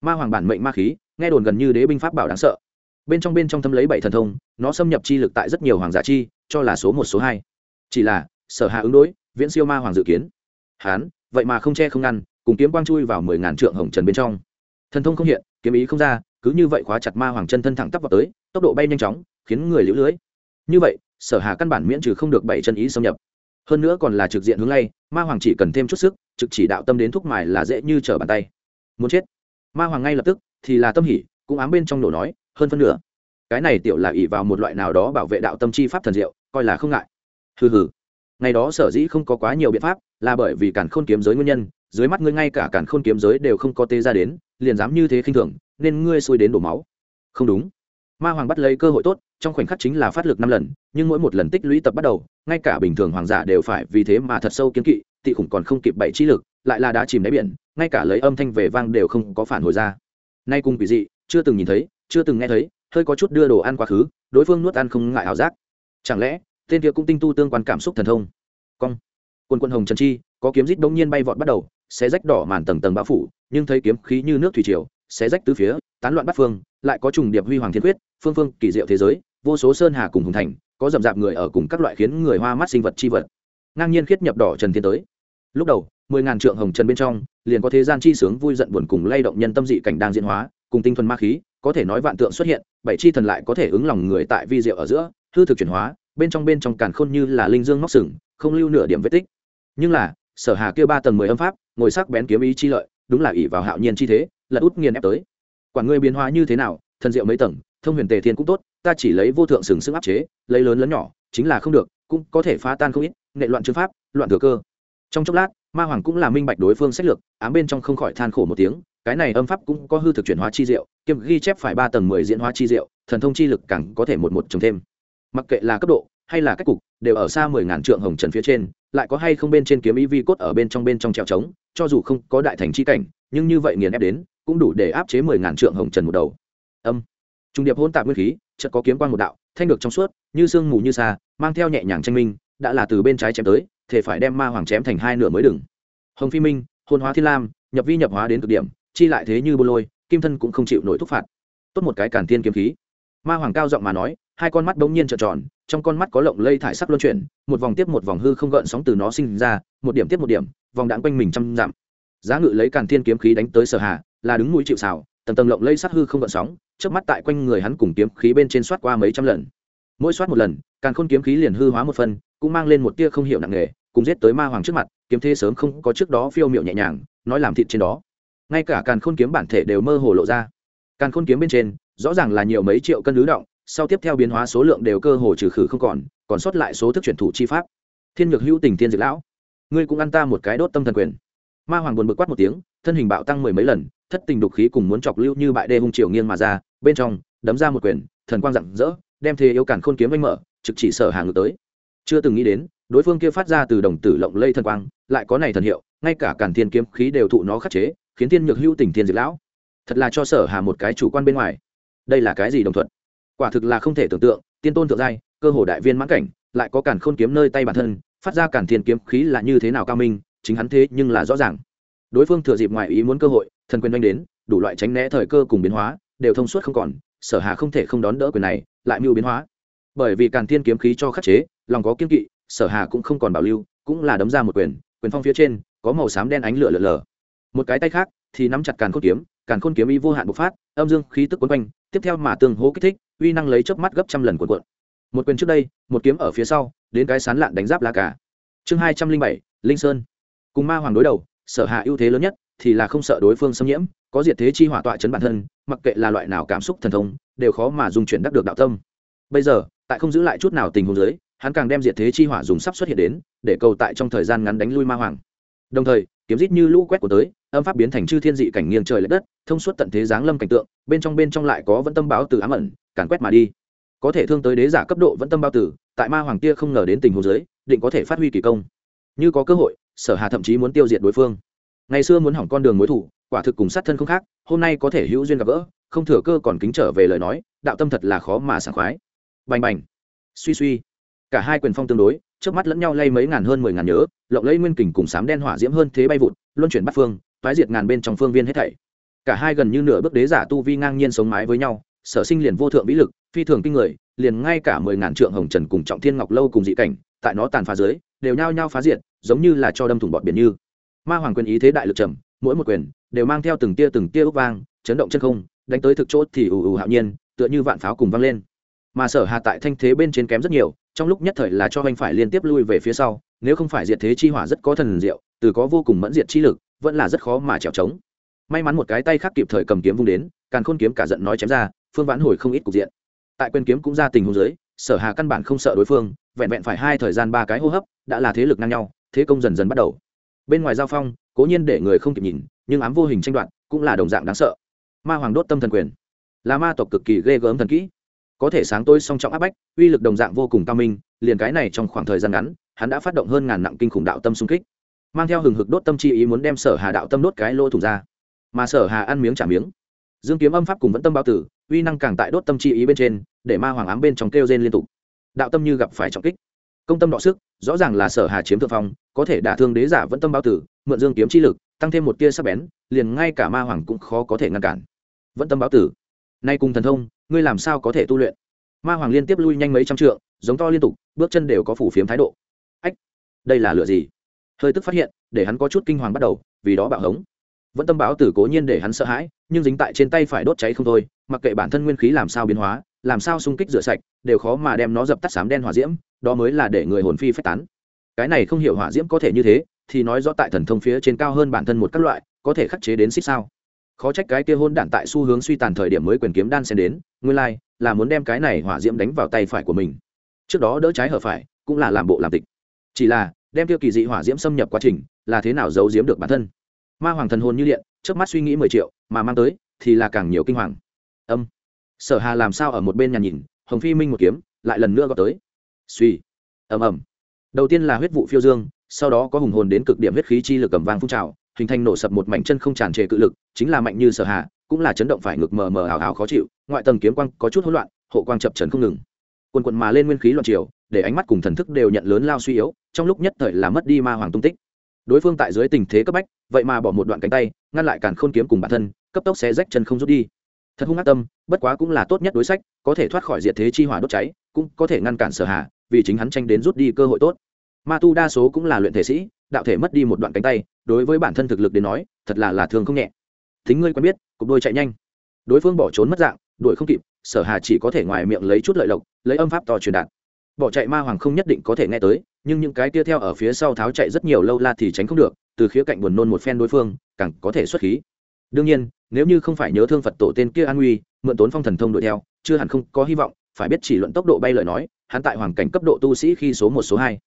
Ma hoàng bản mệnh ma khí, nghe đồn gần như đế binh pháp bảo đáng sợ. Bên trong bên trong thâm lấy bảy thần thông, nó xâm nhập chi lực tại rất nhiều hoàng giả chi, cho là số một, số hai. Chỉ là, sở hà ứng đối, viễn siêu ma hoàng dự kiến. Hán, vậy mà không che không ngăn, cùng kiếm quang chui vào mười ngàn trượng hồng trần bên trong. Thần thông không hiện, kiếm ý không ra, cứ như vậy khóa chặt ma hoàng chân thân thẳng tắp vào tới, tốc độ bay nhanh chóng khiến người liễu lưới. Như vậy, sở hà căn bản miễn trừ không được bảy chân ý xâm nhập. Hơn nữa còn là trực diện hướng lay, ma hoàng chỉ cần thêm chút sức, trực chỉ đạo tâm đến thúc mài là dễ như trở bàn tay. Muốn chết? Ma hoàng ngay lập tức, thì là tâm hỉ, cũng ám bên trong nổ nói, hơn phân nửa. Cái này tiểu là ỷ vào một loại nào đó bảo vệ đạo tâm chi pháp thần diệu, coi là không ngại. Hừ hừ. Ngày đó sở dĩ không có quá nhiều biện pháp, là bởi vì cản khôn kiếm giới nguyên nhân, dưới mắt ngươi ngay cả cản khôn kiếm giới đều không có tê ra đến, liền dám như thế khinh thường, nên ngươi xui đến đổ máu. Không đúng. Ma hoàng bắt lấy cơ hội tốt trong khoảnh khắc chính là phát lực năm lần, nhưng mỗi một lần tích lũy tập bắt đầu, ngay cả bình thường hoàng giả đều phải vì thế mà thật sâu kiến kỵ, tị khủng còn không kịp bảy trí lực, lại là đá chìm đáy biển, ngay cả lấy âm thanh về vang đều không có phản hồi ra. Nay cùng quỷ dị, chưa từng nhìn thấy, chưa từng nghe thấy, hơi có chút đưa đồ ăn quá khứ, đối phương nuốt ăn không ngại ảo giác. Chẳng lẽ, tên kia cũng tinh tu tương quan cảm xúc thần thông? Cong. Quân quân hồng trần chi, có kiếm rít bỗng nhiên bay vọt bắt đầu, xé rách đỏ màn tầng tầng bão phủ, nhưng thấy kiếm khí như nước thủy triều, xé rách tứ phía, tán loạn bắt phương lại có trùng điệp huy hoàng thiên quyết, phương phương kỳ diệu thế giới, vô số sơn hà cùng hùng thành, có rậm rạp người ở cùng các loại khiến người hoa mắt sinh vật chi vật. Ngang nhiên khiết nhập đỏ trần thiên tới. Lúc đầu, mười ngàn trượng hồng trần bên trong, liền có thế gian chi sướng vui giận buồn cùng lay động nhân tâm dị cảnh đang diễn hóa, cùng tinh thuần ma khí, có thể nói vạn tượng xuất hiện, bảy chi thần lại có thể ứng lòng người tại vi diệu ở giữa, hư thực chuyển hóa, bên trong bên trong càn khôn như là linh dương móc sừng, không lưu nửa điểm vết tích. Nhưng là, sở hà kia ba tầng mười âm pháp, ngồi sắc bén kiếm ý chi lợi, đúng là ỷ vào hạo nhiên chi thế là út nghiền ép tới quản ngươi biến hóa như thế nào, thần diệu mấy tầng, thông huyền tề thiên cũng tốt, ta chỉ lấy vô thượng sừng sức áp chế, lấy lớn lớn nhỏ, chính là không được, cũng có thể phá tan không ít, nghệ loạn chương pháp, loạn thừa cơ. Trong chốc lát, ma hoàng cũng là minh bạch đối phương sách lược, ám bên trong không khỏi than khổ một tiếng, cái này âm pháp cũng có hư thực chuyển hóa chi diệu, kiêm ghi chép phải ba tầng mười diễn hóa chi diệu, thần thông chi lực càng có thể một một trồng thêm. Mặc kệ là cấp độ, hay là cách cục, đều ở xa mười ngàn trượng hồng trần phía trên, lại có hay không bên trên kiếm ý vi cốt ở bên trong bên trong treo trống, cho dù không có đại thành chi cảnh, nhưng như vậy nghiền ép đến cũng đủ để áp chế mười ngàn trượng hồng trần một đầu. Âm. Trung điệp hôn tạp nguyên khí, chợt có kiếm quan một đạo, thanh được trong suốt, như sương mù như xa mang theo nhẹ nhàng tranh minh, đã là từ bên trái chém tới, thể phải đem ma hoàng chém thành hai nửa mới đừng. Hồng phi minh, hôn hóa thiên lam, nhập vi nhập hóa đến cực điểm, chi lại thế như bô lôi, kim thân cũng không chịu nổi thúc phạt. Tốt một cái cản tiên kiếm khí. Ma hoàng cao giọng mà nói, hai con mắt bỗng nhiên trợn tròn, trong con mắt có lộng lây thải sắc luân chuyển, một vòng tiếp một vòng hư không gợn sóng từ nó sinh ra, một điểm tiếp một điểm, vòng đạn quanh mình trăm dặm. Giá ngự lấy càn thiên kiếm khí đánh tới sở hà là đứng mũi chịu xào tầng tầng lộng lây sát hư không gợn sóng trước mắt tại quanh người hắn cùng kiếm khí bên trên soát qua mấy trăm lần. Mỗi soát một lần càn khôn kiếm khí liền hư hóa một phần, cũng mang lên một tia không hiểu nặng nề, cùng giết tới ma hoàng trước mặt, kiếm thế sớm không có trước đó phiêu miệu nhẹ nhàng, nói làm thịt trên đó. Ngay cả càn khôn kiếm bản thể đều mơ hồ lộ ra. Càn khôn kiếm bên trên, rõ ràng là nhiều mấy triệu cân lứ động, sau tiếp theo biến hóa số lượng đều cơ hồ trừ khử không còn còn sót lại số thức chuyển thủ chi pháp. Thiên nhược hữu tình thiên diệt lão, ngươi cũng ăn ta một cái đốt tâm thần quyền. Ma hoàng buồn bực quát một tiếng, thân hình bạo tăng mười mấy lần thất tình đục khí cùng muốn chọc lưu như bại đê hung triều nghiêng mà ra, bên trong, đấm ra một quyền, thần quang rạng rỡ, đem thế yếu cản khôn kiếm anh mở, trực chỉ sở hàng ngược tới. Chưa từng nghĩ đến, đối phương kia phát ra từ đồng tử lộng lây thần quang, lại có này thần hiệu, ngay cả cản thiên kiếm khí đều thụ nó khắc chế, khiến thiên nhược hữu tình thiên diệt lão. Thật là cho sở hà một cái chủ quan bên ngoài. Đây là cái gì đồng thuận quả thực là không thể tưởng tượng, tiên tôn thượng giai, cơ hồ đại viên mãn cảnh, lại có cản khôn kiếm nơi tay bản thân, phát ra cản thiên kiếm khí là như thế nào cao minh, chính hắn thế nhưng là rõ ràng đối phương thừa dịp ngoại ý muốn cơ hội, thần quyền doanh đến, đủ loại tránh né thời cơ cùng biến hóa, đều thông suốt không còn, sở hà không thể không đón đỡ quyền này, lại mưu biến hóa. Bởi vì càn thiên kiếm khí cho khắc chế, lòng có kiên kỵ, sở hà cũng không còn bảo lưu, cũng là đấm ra một quyền quyền phong phía trên, có màu xám đen ánh lửa lở lở một cái tay khác, thì nắm chặt càn khôn kiếm, càn khôn kiếm y vô hạn bộc phát, âm dương khí tức quấn quanh, tiếp theo mà tương hố kích thích, uy năng lấy chớp mắt gấp trăm lần cuộn cuộn. Một quyền trước đây, một kiếm ở phía sau, đến cái sán lạn đánh giáp lá cả chương hai trăm linh bảy, linh sơn. Cùng ma hoàng đối đầu sở hạ ưu thế lớn nhất thì là không sợ đối phương xâm nhiễm, có diệt thế chi hỏa tọa chấn bản thân, mặc kệ là loại nào cảm xúc thần thông, đều khó mà dùng chuyển đắc được đạo tâm. Bây giờ, tại không giữ lại chút nào tình huống dưới, hắn càng đem diệt thế chi hỏa dùng sắp xuất hiện đến, để cầu tại trong thời gian ngắn đánh lui ma hoàng. Đồng thời, kiếm rít như lũ quét của tới, âm pháp biến thành chư thiên dị cảnh nghiêng trời l đất, thông suốt tận thế giáng lâm cảnh tượng, bên trong bên trong lại có vẫn tâm báo từ ám ẩn, càn quét mà đi. Có thể thương tới đế giả cấp độ vẫn tâm bao tử tại ma hoàng kia không ngờ đến tình huống dưới, định có thể phát huy kỳ công. Như có cơ hội sở hà thậm chí muốn tiêu diệt đối phương. Ngày xưa muốn hỏng con đường mối thủ, quả thực cùng sát thân không khác, hôm nay có thể hữu duyên gặp gỡ, không thừa cơ còn kính trở về lời nói, đạo tâm thật là khó mà sảng khoái. Bành bành. Suy suy. Cả hai quyền phong tương đối trước mắt lẫn nhau lay mấy ngàn hơn mười ngàn nhớ, lộng lẫy nguyên kình cùng sám đen hỏa diễm hơn thế bay vụt, luân chuyển bắt phương, toái diệt ngàn bên trong phương viên hết thảy. Cả hai gần như nửa bước đế giả tu vi ngang nhiên sống mái với nhau, sở sinh liền vô thượng vĩ lực, phi thường kinh người, liền ngay cả mười ngàn trượng hồng trần cùng trọng thiên ngọc lâu cùng dị cảnh, tại nó tàn phá dưới đều nhao nhao phá diệt, giống như là cho đâm thủng bọt biển như. Ma hoàng quyền ý thế đại lực trầm, mỗi một quyền đều mang theo từng tia từng tia ốc vang, chấn động chân không, đánh tới thực chốt thì ù ù hạo nhiên, tựa như vạn pháo cùng vang lên. Mà sở hà tại thanh thế bên trên kém rất nhiều, trong lúc nhất thời là cho anh phải liên tiếp lui về phía sau, nếu không phải diệt thế chi hỏa rất có thần diệu, từ có vô cùng mẫn diệt chi lực, vẫn là rất khó mà trèo trống. May mắn một cái tay khác kịp thời cầm kiếm vung đến, càn khôn kiếm cả giận nói chém ra, phương vãn hồi không ít cục diện. Tại quyền kiếm cũng ra tình huống dưới sở hà căn bản không sợ đối phương, vẹn vẹn phải hai thời gian ba cái hô hấp, đã là thế lực ngang nhau, thế công dần dần bắt đầu. Bên ngoài giao phong, cố nhiên để người không kịp nhìn, nhưng ám vô hình tranh đoạn cũng là đồng dạng đáng sợ. Ma hoàng đốt tâm thần quyền. Là ma tộc cực kỳ ghê gớm thần kỹ. Có thể sáng tối song trọng áp bách, uy lực đồng dạng vô cùng cao minh, liền cái này trong khoảng thời gian ngắn, hắn đã phát động hơn ngàn nặng kinh khủng đạo tâm xung kích. Mang theo hừng hực đốt tâm chi ý muốn đem sở hà đạo tâm đốt cái lỗ thủ ra. Mà sở hà ăn miếng trả miếng. Dương kiếm âm pháp cùng vẫn tâm bao tử uy năng càng tại đốt tâm chi ý bên trên, để ma hoàng ám bên trong kêu rên liên tục. Đạo tâm như gặp phải trọng kích. Công tâm đọ sức, rõ ràng là sở hà chiếm thượng phong, có thể đả thương đế giả vẫn tâm bao tử, mượn dương kiếm chi lực, tăng thêm một tia sắc bén, liền ngay cả ma hoàng cũng khó có thể ngăn cản. Vẫn tâm báo tử. Nay cùng thần thông, ngươi làm sao có thể tu luyện? Ma hoàng liên tiếp lui nhanh mấy trăm trượng, giống to liên tục, bước chân đều có phủ phiếm thái độ. Ách, đây là lựa gì? Hơi tức phát hiện, để hắn có chút kinh hoàng bắt đầu, vì đó bạo hống. Vẫn tâm báo tử cố nhiên để hắn sợ hãi, nhưng dính tại trên tay phải đốt cháy không thôi mặc kệ bản thân nguyên khí làm sao biến hóa, làm sao xung kích rửa sạch, đều khó mà đem nó dập tắt sám đen hỏa diễm, đó mới là để người hồn phi phách tán. Cái này không hiểu hỏa diễm có thể như thế, thì nói rõ tại thần thông phía trên cao hơn bản thân một các loại, có thể khắc chế đến xích sao. Khó trách cái kia hôn đản tại xu hướng suy tàn thời điểm mới quyền kiếm đan xen đến, nguyên lai, là muốn đem cái này hỏa diễm đánh vào tay phải của mình. Trước đó đỡ trái hở phải, cũng là làm bộ làm tịch. Chỉ là, đem tiêu kỳ dị hỏa diễm xâm nhập quá trình, là thế nào giấu diếm được bản thân? Ma hoàng thần hồn như điện trước mắt suy nghĩ mười triệu, mà mang tới, thì là càng nhiều kinh hoàng âm. Sở hà làm sao ở một bên nhà nhìn, hồng phi minh một kiếm, lại lần nữa gọi tới. Suy ầm ầm. Đầu tiên là huyết vụ phiêu dương, sau đó có hùng hồn đến cực điểm huyết khí chi lực cầm vang phun trào, hình thành nổ sập một mảnh chân không tràn trề cự lực, chính là mạnh như sở hạ cũng là chấn động phải ngực mờ mờ hào hào khó chịu, ngoại tầng kiếm quang có chút hỗn loạn, hộ quang chập trần không ngừng. Quần quần mà lên nguyên khí loạn chiều để ánh mắt cùng thần thức đều nhận lớn lao suy yếu, trong lúc nhất thời là mất đi ma hoàng tung tích. Đối phương tại dưới tình thế cấp bách, vậy mà bỏ một đoạn cánh tay, ngăn lại cản khôn kiếm cùng bản thân, cấp tốc xé rách chân không rút đi thật hung ác tâm, bất quá cũng là tốt nhất đối sách, có thể thoát khỏi diệt thế chi hỏa đốt cháy, cũng có thể ngăn cản sở hạ vì chính hắn tranh đến rút đi cơ hội tốt. Ma tu đa số cũng là luyện thể sĩ, đạo thể mất đi một đoạn cánh tay, đối với bản thân thực lực đến nói, thật là là thường không nhẹ. Thính ngươi quen biết, cục đôi chạy nhanh. Đối phương bỏ trốn mất dạng, đuổi không kịp, sở hà chỉ có thể ngoài miệng lấy chút lợi lộc, lấy âm pháp to truyền đạt. Bỏ chạy ma hoàng không nhất định có thể nghe tới, nhưng những cái kia theo ở phía sau tháo chạy rất nhiều lâu la thì tránh không được, từ khía cạnh buồn nôn một phen đối phương, càng có thể xuất khí đương nhiên, nếu như không phải nhớ thương phật tổ tên kia an nguy, mượn tốn phong thần thông đuổi theo, chưa hẳn không có hy vọng, phải biết chỉ luận tốc độ bay lời nói, hắn tại hoàn cảnh cấp độ tu sĩ khi số một, số hai.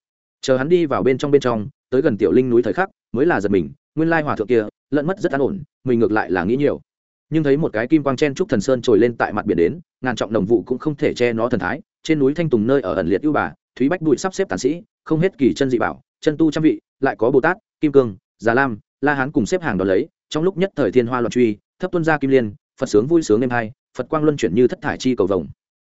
Chờ hắn đi vào bên trong bên trong, tới gần tiểu linh núi thời khắc, mới là giật mình, nguyên lai hòa thượng kia, lẫn mất rất an ổn, mình ngược lại là nghĩ nhiều. Nhưng thấy một cái kim quang chen trúc thần sơn trồi lên tại mặt biển đến, ngàn trọng đồng vụ cũng không thể che nó thần thái, trên núi thanh tùng nơi ở ẩn liệt ưu bà, thúy bách bụi sắp xếp tàn sĩ, không hết kỳ chân dị bảo, chân tu trăm vị, lại có bồ tát, kim cương, già lam, la hán cùng xếp hàng đ ó lấy trong lúc nhất thời thiên hoa loạn truy, thấp tuân gia kim liên, phật sướng vui sướng êm hai, phật quang luân chuyển như thất thải chi cầu vồng.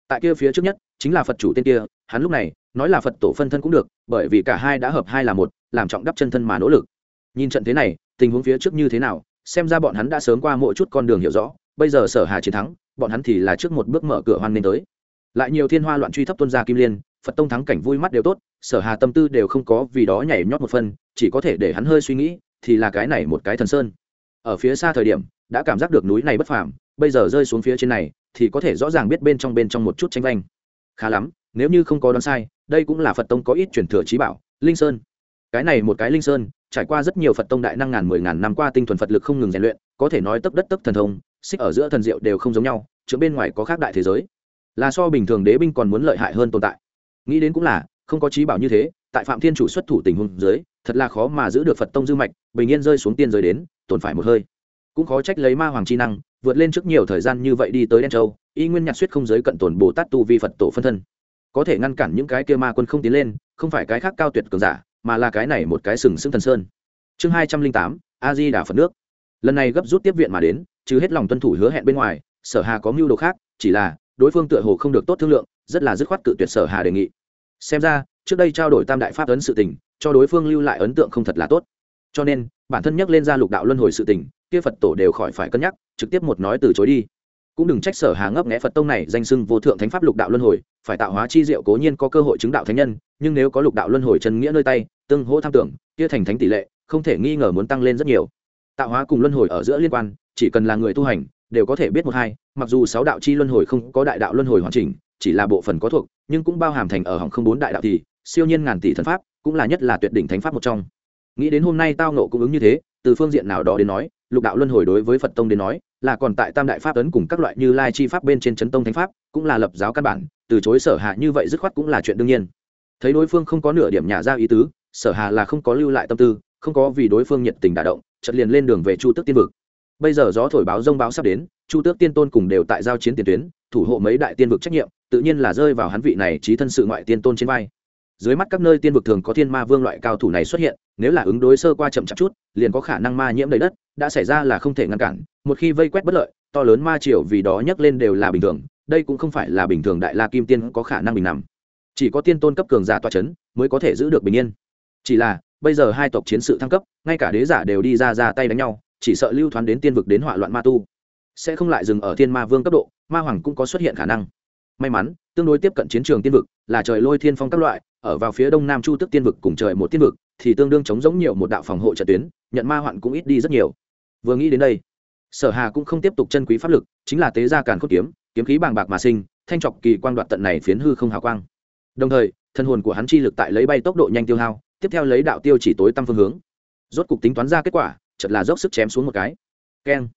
Tại kia phía trước nhất, chính là phật chủ tên kia, hắn lúc này, nói là phật tổ phân thân cũng được, bởi vì cả hai đã hợp hai là một, làm trọng đắp chân thân mà nỗ lực. Nhìn trận thế này, tình huống phía trước như thế nào, xem ra bọn hắn đã sớm qua mỗi chút con đường hiểu rõ, bây giờ sở hà chiến thắng, bọn hắn thì là trước một bước mở cửa hoan nên tới. Lại nhiều thiên hoa loạn truy thấp tuân gia kim liên, phật tông thắng cảnh vui mắt đều tốt, sở hà tâm tư đều không có vì đó nhảy nhót một phân chỉ có thể để hắn hơi suy nghĩ, thì là cái này một cái thần sơn ở phía xa thời điểm, đã cảm giác được núi này bất phàm, bây giờ rơi xuống phía trên này, thì có thể rõ ràng biết bên trong bên trong một chút tranh vanh. Khá lắm, nếu như không có đoán sai, đây cũng là phật tông có ít truyền thừa trí bảo, linh sơn. Cái này một cái linh sơn, trải qua rất nhiều phật tông đại năng ngàn mười ngàn năm qua tinh thuần phật lực không ngừng rèn luyện, có thể nói tấp đất tấp thần thông, xích ở giữa thần diệu đều không giống nhau chữa bên ngoài có khác đại thế giới. Là so bình thường đế binh còn muốn lợi hại hơn tồn tại. Nghĩ đến cũng là, không có trí bảo như thế, tại phạm thiên chủ xuất thủ tình huống dưới thật là khó mà giữ được phật tông dư mạch, bình yên rơi xuống tiên giới đến, tồn phải một hơi. Cũng khó trách lấy ma hoàng chi năng, vượt lên trước nhiều thời gian như vậy đi tới đen châu, y nguyên nhạc suýt không giới cận tồn bồ tát tu vi phật tổ phân thân. Có thể ngăn cản những cái kia ma quân không tiến lên, không phải cái khác cao tuyệt cường giả, mà là cái này một cái sừng sững thần sơn. Chương hai trăm linh tám, a di đà phật nước. Lần này gấp rút tiếp viện mà đến chứ hết lòng tuân thủ hứa hẹn bên ngoài, sở hà có mưu đồ khác, chỉ là, đối phương tựa hồ không được tốt thương lượng, rất là dứt khoát cự tuyệt sở hà đề nghị. Xem ra, trước đây trao đổi tam đại pháp ấn sự tình cho đối phương lưu lại ấn tượng không thật là tốt. Cho nên, bản thân nhắc lên ra lục đạo luân hồi sự tình, kia phật tổ đều khỏi phải cân nhắc, trực tiếp một nói từ chối đi. Cũng đừng trách sở hà ngấp nghẽ phật tông này danh sưng vô thượng thánh pháp lục đạo luân hồi, phải tạo hóa chi diệu cố nhiên có cơ hội chứng đạo thánh nhân, nhưng nếu có lục đạo luân hồi chân nghĩa nơi tay, tương hỗ tham tưởng, kia thành thánh tỷ lệ, không thể nghi ngờ muốn tăng lên rất nhiều. Tạo hóa cùng luân hồi ở giữa liên quan, chỉ cần là người tu hành, đều có thể biết một hai, mặc dù sáu đạo chi luân hồi không có đại đạo luân hồi hoàn chỉnh, chỉ là bộ phận có thuộc, nhưng cũng bao hàm thành ở hỏng không bốn đại đạo thì, siêu nhiên ngàn tỷ thần pháp cũng là nhất là tuyệt đỉnh thánh pháp một trong. Nghĩ đến hôm nay tao nộ cũng ứng như thế, từ phương diện nào đó đến nói, lục đạo luân hồi đối với phật tông đến nói, là còn tại tam đại pháp ấn cùng các loại như lai chi pháp bên trên chấn tông thánh pháp, cũng là lập giáo căn bản, từ chối sở hạ như vậy dứt khoát cũng là chuyện đương nhiên. Thấy đối phương không có nửa điểm nhà ra ý tứ, sở hà là không có lưu lại tâm tư, không có vì đối phương nhiệt tình đả động, chợt liền lên đường về chu tước tiên vực. Bây giờ gió thổi báo rông báo sắp đến, chu tước tiên tôn cùng đều tại giao chiến tiền tuyến, thủ hộ mấy đại tiên vực trách nhiệm, tự nhiên là rơi vào hắn vị này trí thân sự ngoại tiên tôn trên vai dưới mắt các nơi tiên vực thường có thiên ma vương loại cao thủ này xuất hiện, nếu là ứng đối sơ qua chậm chạp chút, liền có khả năng ma nhiễm đầy đất, đã xảy ra là không thể ngăn cản. Một khi vây quét bất lợi, to lớn ma triều vì đó nhấc lên đều là bình thường, đây cũng không phải là bình thường đại la kim tiên có khả năng bình nằm. Chỉ có tiên tôn cấp cường giả toa c h ấ n mới có thể giữ được bình yên. Chỉ là, bây giờ hai tộc chiến sự thăng cấp, ngay cả đế giả đều đi ra ra tay đánh nhau, chỉ sợ lưu thoán đến tiên vực đến hỏa loạn ma tu, sẽ không lại dừng ở thiên ma vương cấp độ, ma hoàng cũng có xuất hiện khả năng may mắn, tương đối tiếp cận chiến trường tiên vực là trời lôi thiên phong các loại, ở vào phía đông nam chu tức tiên vực cùng trời một tiên vực thì tương đương chống giống nhiều một đạo phòng hộ trận tuyến, nhận ma hoạn cũng ít đi rất nhiều. Vừa nghĩ đến đây, sở hà cũng không tiếp tục chân quý pháp lực, chính là tế gia càn khôn kiếm kiếm khí bàng bạc mà sinh, thanh trọc kỳ quang đoạt tận này phiến hư không hào quang. Đồng thời, thân hồn của hắn chi lực tại lấy bay tốc độ nhanh tiêu hao, tiếp theo lấy đạo tiêu chỉ tối tăm phương hướng. Rốt cục tính toán ra kết quả, chợt là dốc sức chém xuống một cái. Keng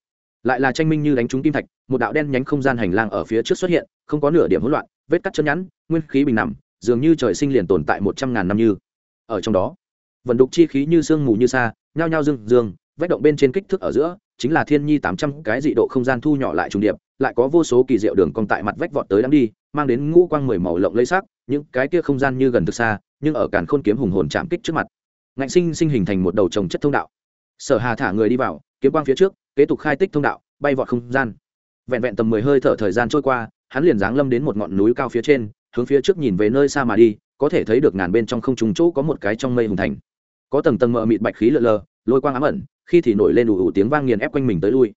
lại là tranh minh như đánh trúng kim thạch, một đạo đen nhánh không gian hành lang ở phía trước xuất hiện, không có nửa điểm hỗn loạn, vết cắt chân nhẵn, nguyên khí bình nằm, dường như trời sinh liền tồn tại một trăm ngàn năm như. Ở trong đó, vận đục chi khí như sương mù như xa nhao nhao dương dương vách động bên trên kích thước ở giữa, chính là thiên nhi tám trăm cái dị độ không gian thu nhỏ lại trùng điệp, lại có vô số kỳ diệu đường cong tại mặt vách vọt tới đang đi, mang đến ngũ quang mười màu lộng lây sắc, những cái kia không gian như gần thực xa, nhưng ở càn khôn kiếm hùng hồn chạm kích trước mặt. Ngạnh sinh sinh hình thành một đầu trồng chất thông đạo. Sở hà thả người đi vào, kiếm quang phía trước kế tục khai tích thông đạo, bay vọt không gian. Vẹn vẹn tầm mười hơi thở thời gian trôi qua, hắn liền giáng lâm đến một ngọn núi cao phía trên, hướng phía trước nhìn về nơi xa mà đi, có thể thấy được ngàn bên trong không trùng chỗ có một cái trong mây hùng thành. Có tầng tầng mờ mịt bạch khí lờ lờ, lôi quang ám ẩn, khi thì nổi lên ủ ủ tiếng vang nghiền ép quanh mình tới lui.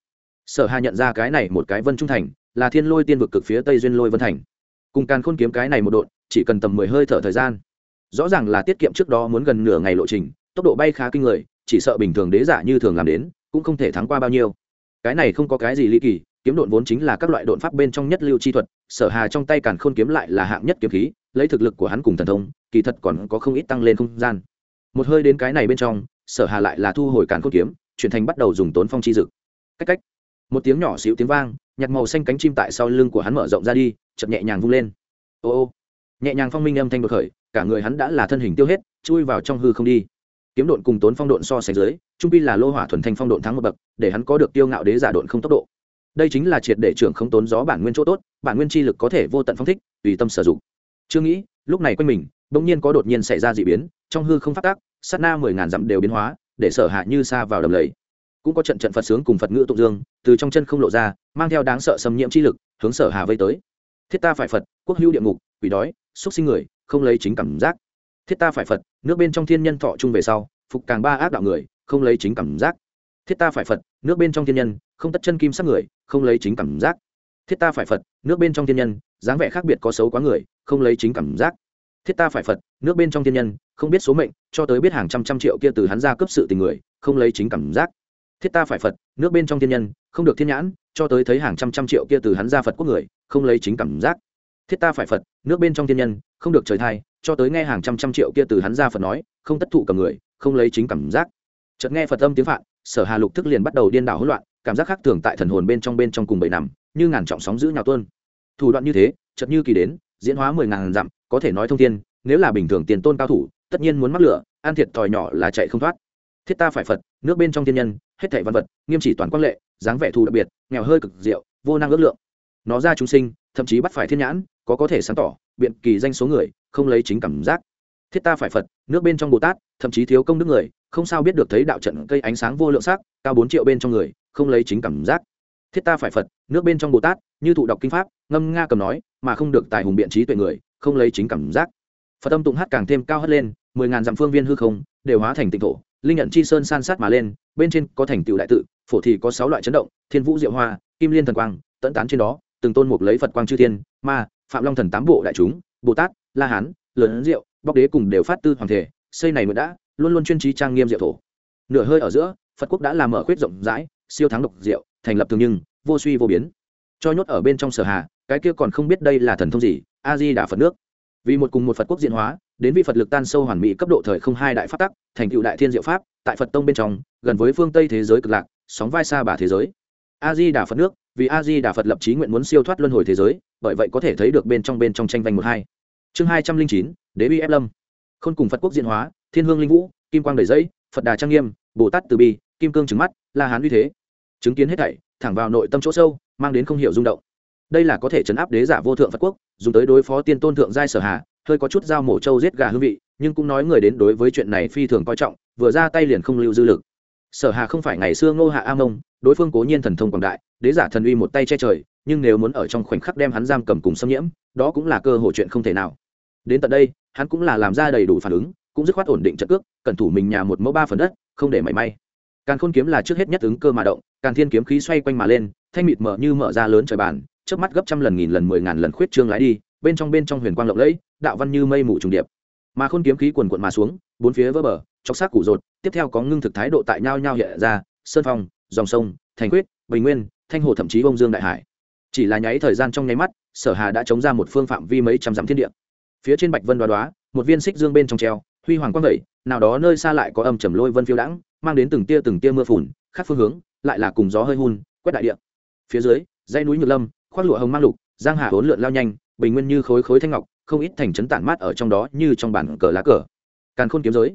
Sở hà nhận ra cái này một cái vân trung thành, là thiên lôi tiên vực cực phía tây duyên lôi vân thành. Cùng càn khôn kiếm cái này một độn, chỉ cần tầm mười hơi thở thời gian. Rõ ràng là tiết kiệm trước đó muốn gần nửa ngày lộ trình, tốc độ bay khá kinh người, chỉ sợ bình thường đế giả như thường làm đến cũng không thể thắng qua bao nhiêu. Cái này không có cái gì ly kỳ, kiếm độn vốn chính là các loại độn pháp bên trong nhất lưu chi thuật, sở hà trong tay càn khôn kiếm lại là hạng nhất kiếm khí, lấy thực lực của hắn cùng thần thông, kỳ thật còn có không ít tăng lên không gian. Một hơi đến cái này bên trong, sở hà lại là thu hồi càn khôn kiếm, chuyển thành bắt đầu dùng tốn phong chi dực. Cách cách. Một tiếng nhỏ xíu tiếng vang nhặt màu xanh cánh chim tại sau lưng của hắn mở rộng ra đi chậm nhẹ nhàng vung lên. Ô ô. Nhẹ nhàng phong minh âm thanh bực khởi, cả người hắn đã là thân hình tiêu hết, chui vào trong hư không đi kiếm độn cùng tốn phong độn so sánh dưới, trung pi là lô hỏa thuần thanh phong độn thắng một bậc, để hắn có được tiêu ngạo đế giả độn không tốc độ. Đây chính là triệt để trưởng không tốn gió bản nguyên chỗ tốt, bản nguyên chi lực có thể vô tận phong thích, tùy tâm sử dụng. Chưa nghĩ, lúc này quanh mình, bỗng nhiên có đột nhiên xảy ra d ị biến, trong hư không phát tác, sát na mười ngàn dặm đều biến hóa, để sở hạ như xa vào đầm lầy. Cũng có trận trận phật sướng cùng phật ngữ tụng dương, từ trong chân không lộ ra, mang theo đáng sợ xâm nhiễm chi lực, hướng sở hà vây tới. Thiết ta phải phật, quốc hữu địa ngục, quỷ đói xúc sinh người, không lấy chính cảm giác thiết ta phải phật, nước bên trong thiên nhân thọ chung về sau, phục càng ba ác đạo người, không lấy chính cảm giác. Thiết ta phải phật, nước bên trong thiên nhân, không tất chân kim sắc người, không lấy chính cảm giác. Thiết ta phải phật, nước bên trong thiên nhân, dáng vẻ khác biệt có xấu quá người, không lấy chính cảm giác. Thiết ta phải phật, nước bên trong thiên nhân, không biết số mệnh, cho tới biết hàng trăm trăm triệu kia từ hắn ra cấp sự tình người, không lấy chính cảm giác. Thiết ta phải phật, nước bên trong thiên nhân, không được thiên nhãn, cho tới thấy hàng trăm trăm triệu kia từ hắn ra phật quốc người, không lấy chính cảm giác. Thiết ta phải phật, nước bên trong thiên nhân, không được trời thai cho tới nghe hàng trăm trăm triệu kia từ hắn ra phật nói, không tất thụ cầm người, không lấy chính cảm giác. Chợt nghe phật âm tiếng phạn, sở hà lục thức liền bắt đầu điên đảo hỗn loạn, cảm giác khác thường tại thần hồn bên trong bên trong cùng bầy nằm, như ngàn trọng sóng giữ nhào tuôn. Thủ đoạn như thế, chợt như kỳ đến, diễn hóa mười ngàn dặm, có thể nói thông thiên, nếu là bình thường tiền tôn cao thủ, tất nhiên muốn mắc lửa an thiệt thòi nhỏ là chạy không thoát. Thiết ta phải phật, nước bên trong thiên nhân, hết thảy văn vật, nghiêm chỉ toàn quan lệ, dáng vẻ thù đặc biệt, nghèo hơi cực diệu, vô năng ước lượng. Nó ra chúng sinh, thậm chí bắt phải thiên nhãn, có có thể sáng tỏ, biện kỳ danh số người không lấy chính cảm giác. Thiết ta phải phật, nước bên trong bồ tát, thậm chí thiếu công đức người, không sao biết được thấy đạo trận cây ánh sáng vô lượng sắc, cao bốn triệu bên trong người, không lấy chính cảm giác. Thiết ta phải phật, nước bên trong bồ tát, như thụ đọc kinh pháp, ngâm nga cầm nói, mà không được tài hùng biện trí tuệ người, không lấy chính cảm giác. Phật âm tụng hát càng thêm cao hất lên, mười ngàn dặm phương viên hư không, đều hóa thành tịnh thổ, linh nhận chi sơn san sát mà lên, bên trên có thành tựu đại tự, phổ thì có sáu loại chấn động, thiên vũ diệu hoa, kim liên thần quang, tẫn tán trên đó, từng tôn mục lấy phật quang chư thiên, ma, phạm long thần tám bộ đại chúng, bồ tát la hán lớn rượu, bóc đế cùng đều phát tư hoàng thể xây này mới đã luôn luôn chuyên trí trang nghiêm diệu thổ. Nửa hơi ở giữa phật quốc đã làm mở khuyết rộng rãi siêu thắng độc diệu thành lập thường nhưng vô suy vô biến. Cho nhốt ở bên trong sở hà cái kia còn không biết đây là thần thông gì a di đà phật nước. Vì một cùng một phật quốc diễn hóa đến vị phật lực tan sâu hoàn mỹ cấp độ thời không hai đại pháp tắc thành cựu đại thiên diệu pháp tại phật tông bên trong gần với phương tây thế giới cực lạc sóng vai xa bà thế giới. A di đà phật nước vì a di đà phật lập trí nguyện muốn siêu thoát luân hồi thế giới bởi vậy có thể thấy được bên trong bên trong tranh vanh một hai chương hai trăm linh chín, đế bi ép lâm. Khôn cùng phật quốc diện hóa, thiên hương linh vũ, kim quang đầy dây phật đà trang nghiêm, bồ tát từ bi, kim cương trứng mắt, la hán uy thế. Chứng kiến hết thảy, thẳng vào nội tâm chỗ sâu, mang đến không hiểu rung động. Đây là có thể chấn áp đế giả vô thượng phật quốc, dùng tới đối phó tiên tôn thượng giai sở hạ hơi có chút dao mổ trâu giết gà hương vị, nhưng cũng nói người đến đối với chuyện này phi thường coi trọng, vừa ra tay liền không lưu dư lực. Sở hà không phải ngày xưa ngô hạ a mông, đối phương cố nhiên thần thông quảng đại, đế giả thần uy một tay che trời, nhưng nếu muốn ở trong khoảnh khắc đem hắn giam cầm cùng xâm nhiễm, đó cũng là cơ hội chuyện không thể nào đến tận đây, hắn cũng là làm ra đầy đủ phản ứng, cũng dứt khoát ổn định trận cước, cẩn thủ mình nhà một mẫu ba phần đất, không để mảy may. Càn khôn kiếm là trước hết nhất ứng cơ mà động, càn thiên kiếm khí xoay quanh mà lên, thanh mịt mở như mở ra lớn trời bàn trước mắt gấp trăm lần nghìn lần mười ngàn lần khuyết trương lái đi, bên trong bên trong huyền quang lộng lẫy, đạo văn như mây mù trùng điệp. Mà khôn kiếm khí quần quận mà xuống, bốn phía vỡ bờ chọc xác củ rột, tiếp theo có ngưng thực thái độ tại nhau nhau hiện ra, sơn phong, dòng sông, thành quyết bình nguyên, thanh hồ thậm chí bông dương đại hải. Chỉ là nháy thời gian trong nháy mắt, sở hà đã chống ra một phương phạm vi mấy trăm dặm thiên địa phía trên bạch vân đoá đoá, một viên xích dương bên trong treo, huy hoàng quang vẩy nào đó nơi xa lại có âm trầm lôi vân phiêu đãng, mang đến từng tia từng tia mưa phùn, khác phương hướng, lại là cùng gió hơi hun, quét đại địa. Phía dưới, dãy núi nhược lâm, khoác lụa hồng mang lục, giang hà hỗn lượn lao nhanh, bình nguyên như khối khối thanh ngọc, không ít thành trấn tản mát ở trong đó như trong bản cờ lá cờ. Càn khôn kiếm giới,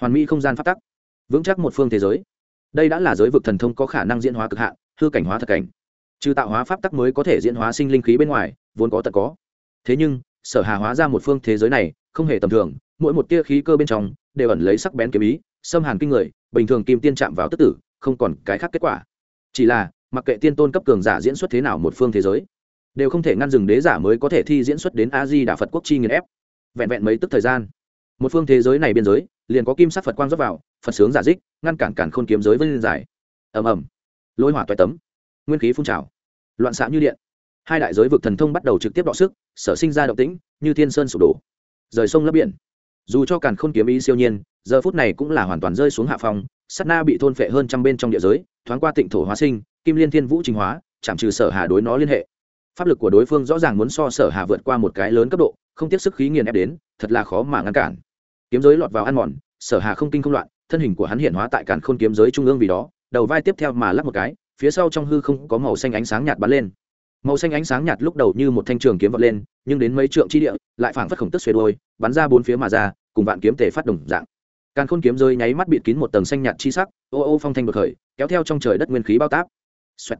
hoàn mỹ không gian phát tắc, vững chắc một phương thế giới. Đây đã là giới vực thần thông có khả năng diễn hóa cực hạn, hư cảnh hóa thật cảnh. Trừ tạo hóa pháp tắc mới có thể diễn hóa sinh linh khí bên ngoài, vốn có tật có. Thế nhưng sở hà hóa ra một phương thế giới này, không hề tầm thường, mỗi một tia khí cơ bên trong đều ẩn lấy sắc bén kiếm ý, xâm hàn kinh người, bình thường kim tiên chạm vào tức tử, không còn cái khác kết quả. Chỉ là, mặc kệ tiên tôn cấp cường giả diễn xuất thế nào một phương thế giới, đều không thể ngăn dừng đế giả mới có thể thi diễn xuất đến a di đà phật quốc chi nghiền ép. Vẹn vẹn mấy tức thời gian, một phương thế giới này biên giới, liền có kim sắc phật quang rót vào, phật sướng giả dích, ngăn cản cản khôn kiếm giới vân giải. ầm ầm. Lôi hỏa toại tấm. Nguyên khí phun trào. Loạn xạ như điện hai đại giới vực thần thông bắt đầu trực tiếp đọ sức, sở sinh ra động tĩnh, như thiên sơn sụp đổ. Rời sông lấp biển. Dù cho càn khôn kiếm ý siêu nhiên, giờ phút này cũng là hoàn toàn rơi xuống hạ phòng sắt na bị thôn phệ hơn trăm bên trong địa giới, thoáng qua tịnh thổ hóa sinh, kim liên thiên vũ trình hóa, chạm trừ sở hà đối nó liên hệ. Pháp lực của đối phương rõ ràng muốn so sở hà vượt qua một cái lớn cấp độ, không tiếp sức khí nghiền ép đến, thật là khó mà ngăn cản. Kiếm giới lọt vào ăn mòn, sở hà không kinh không loạn, thân hình của hắn hiện hóa tại càn khôn kiếm giới trung ương vì đó, đầu vai tiếp theo mà lắp một cái, phía sau trong hư không có màu xanh ánh sáng nhạt bắn lên màu xanh ánh sáng nhạt lúc đầu như một thanh trường kiếm vọt lên, nhưng đến mấy trượng chi địa, lại phảng phất khổng tức xuề đôi bắn ra bốn phía mà ra, cùng vạn kiếm tề phát đồng dạng. Càn khôn kiếm rơi nháy mắt bịt kín một tầng xanh nhạt chi sắc, ô ô phong thanh đột khởi, kéo theo trong trời đất nguyên khí bao táp. Xoẹt.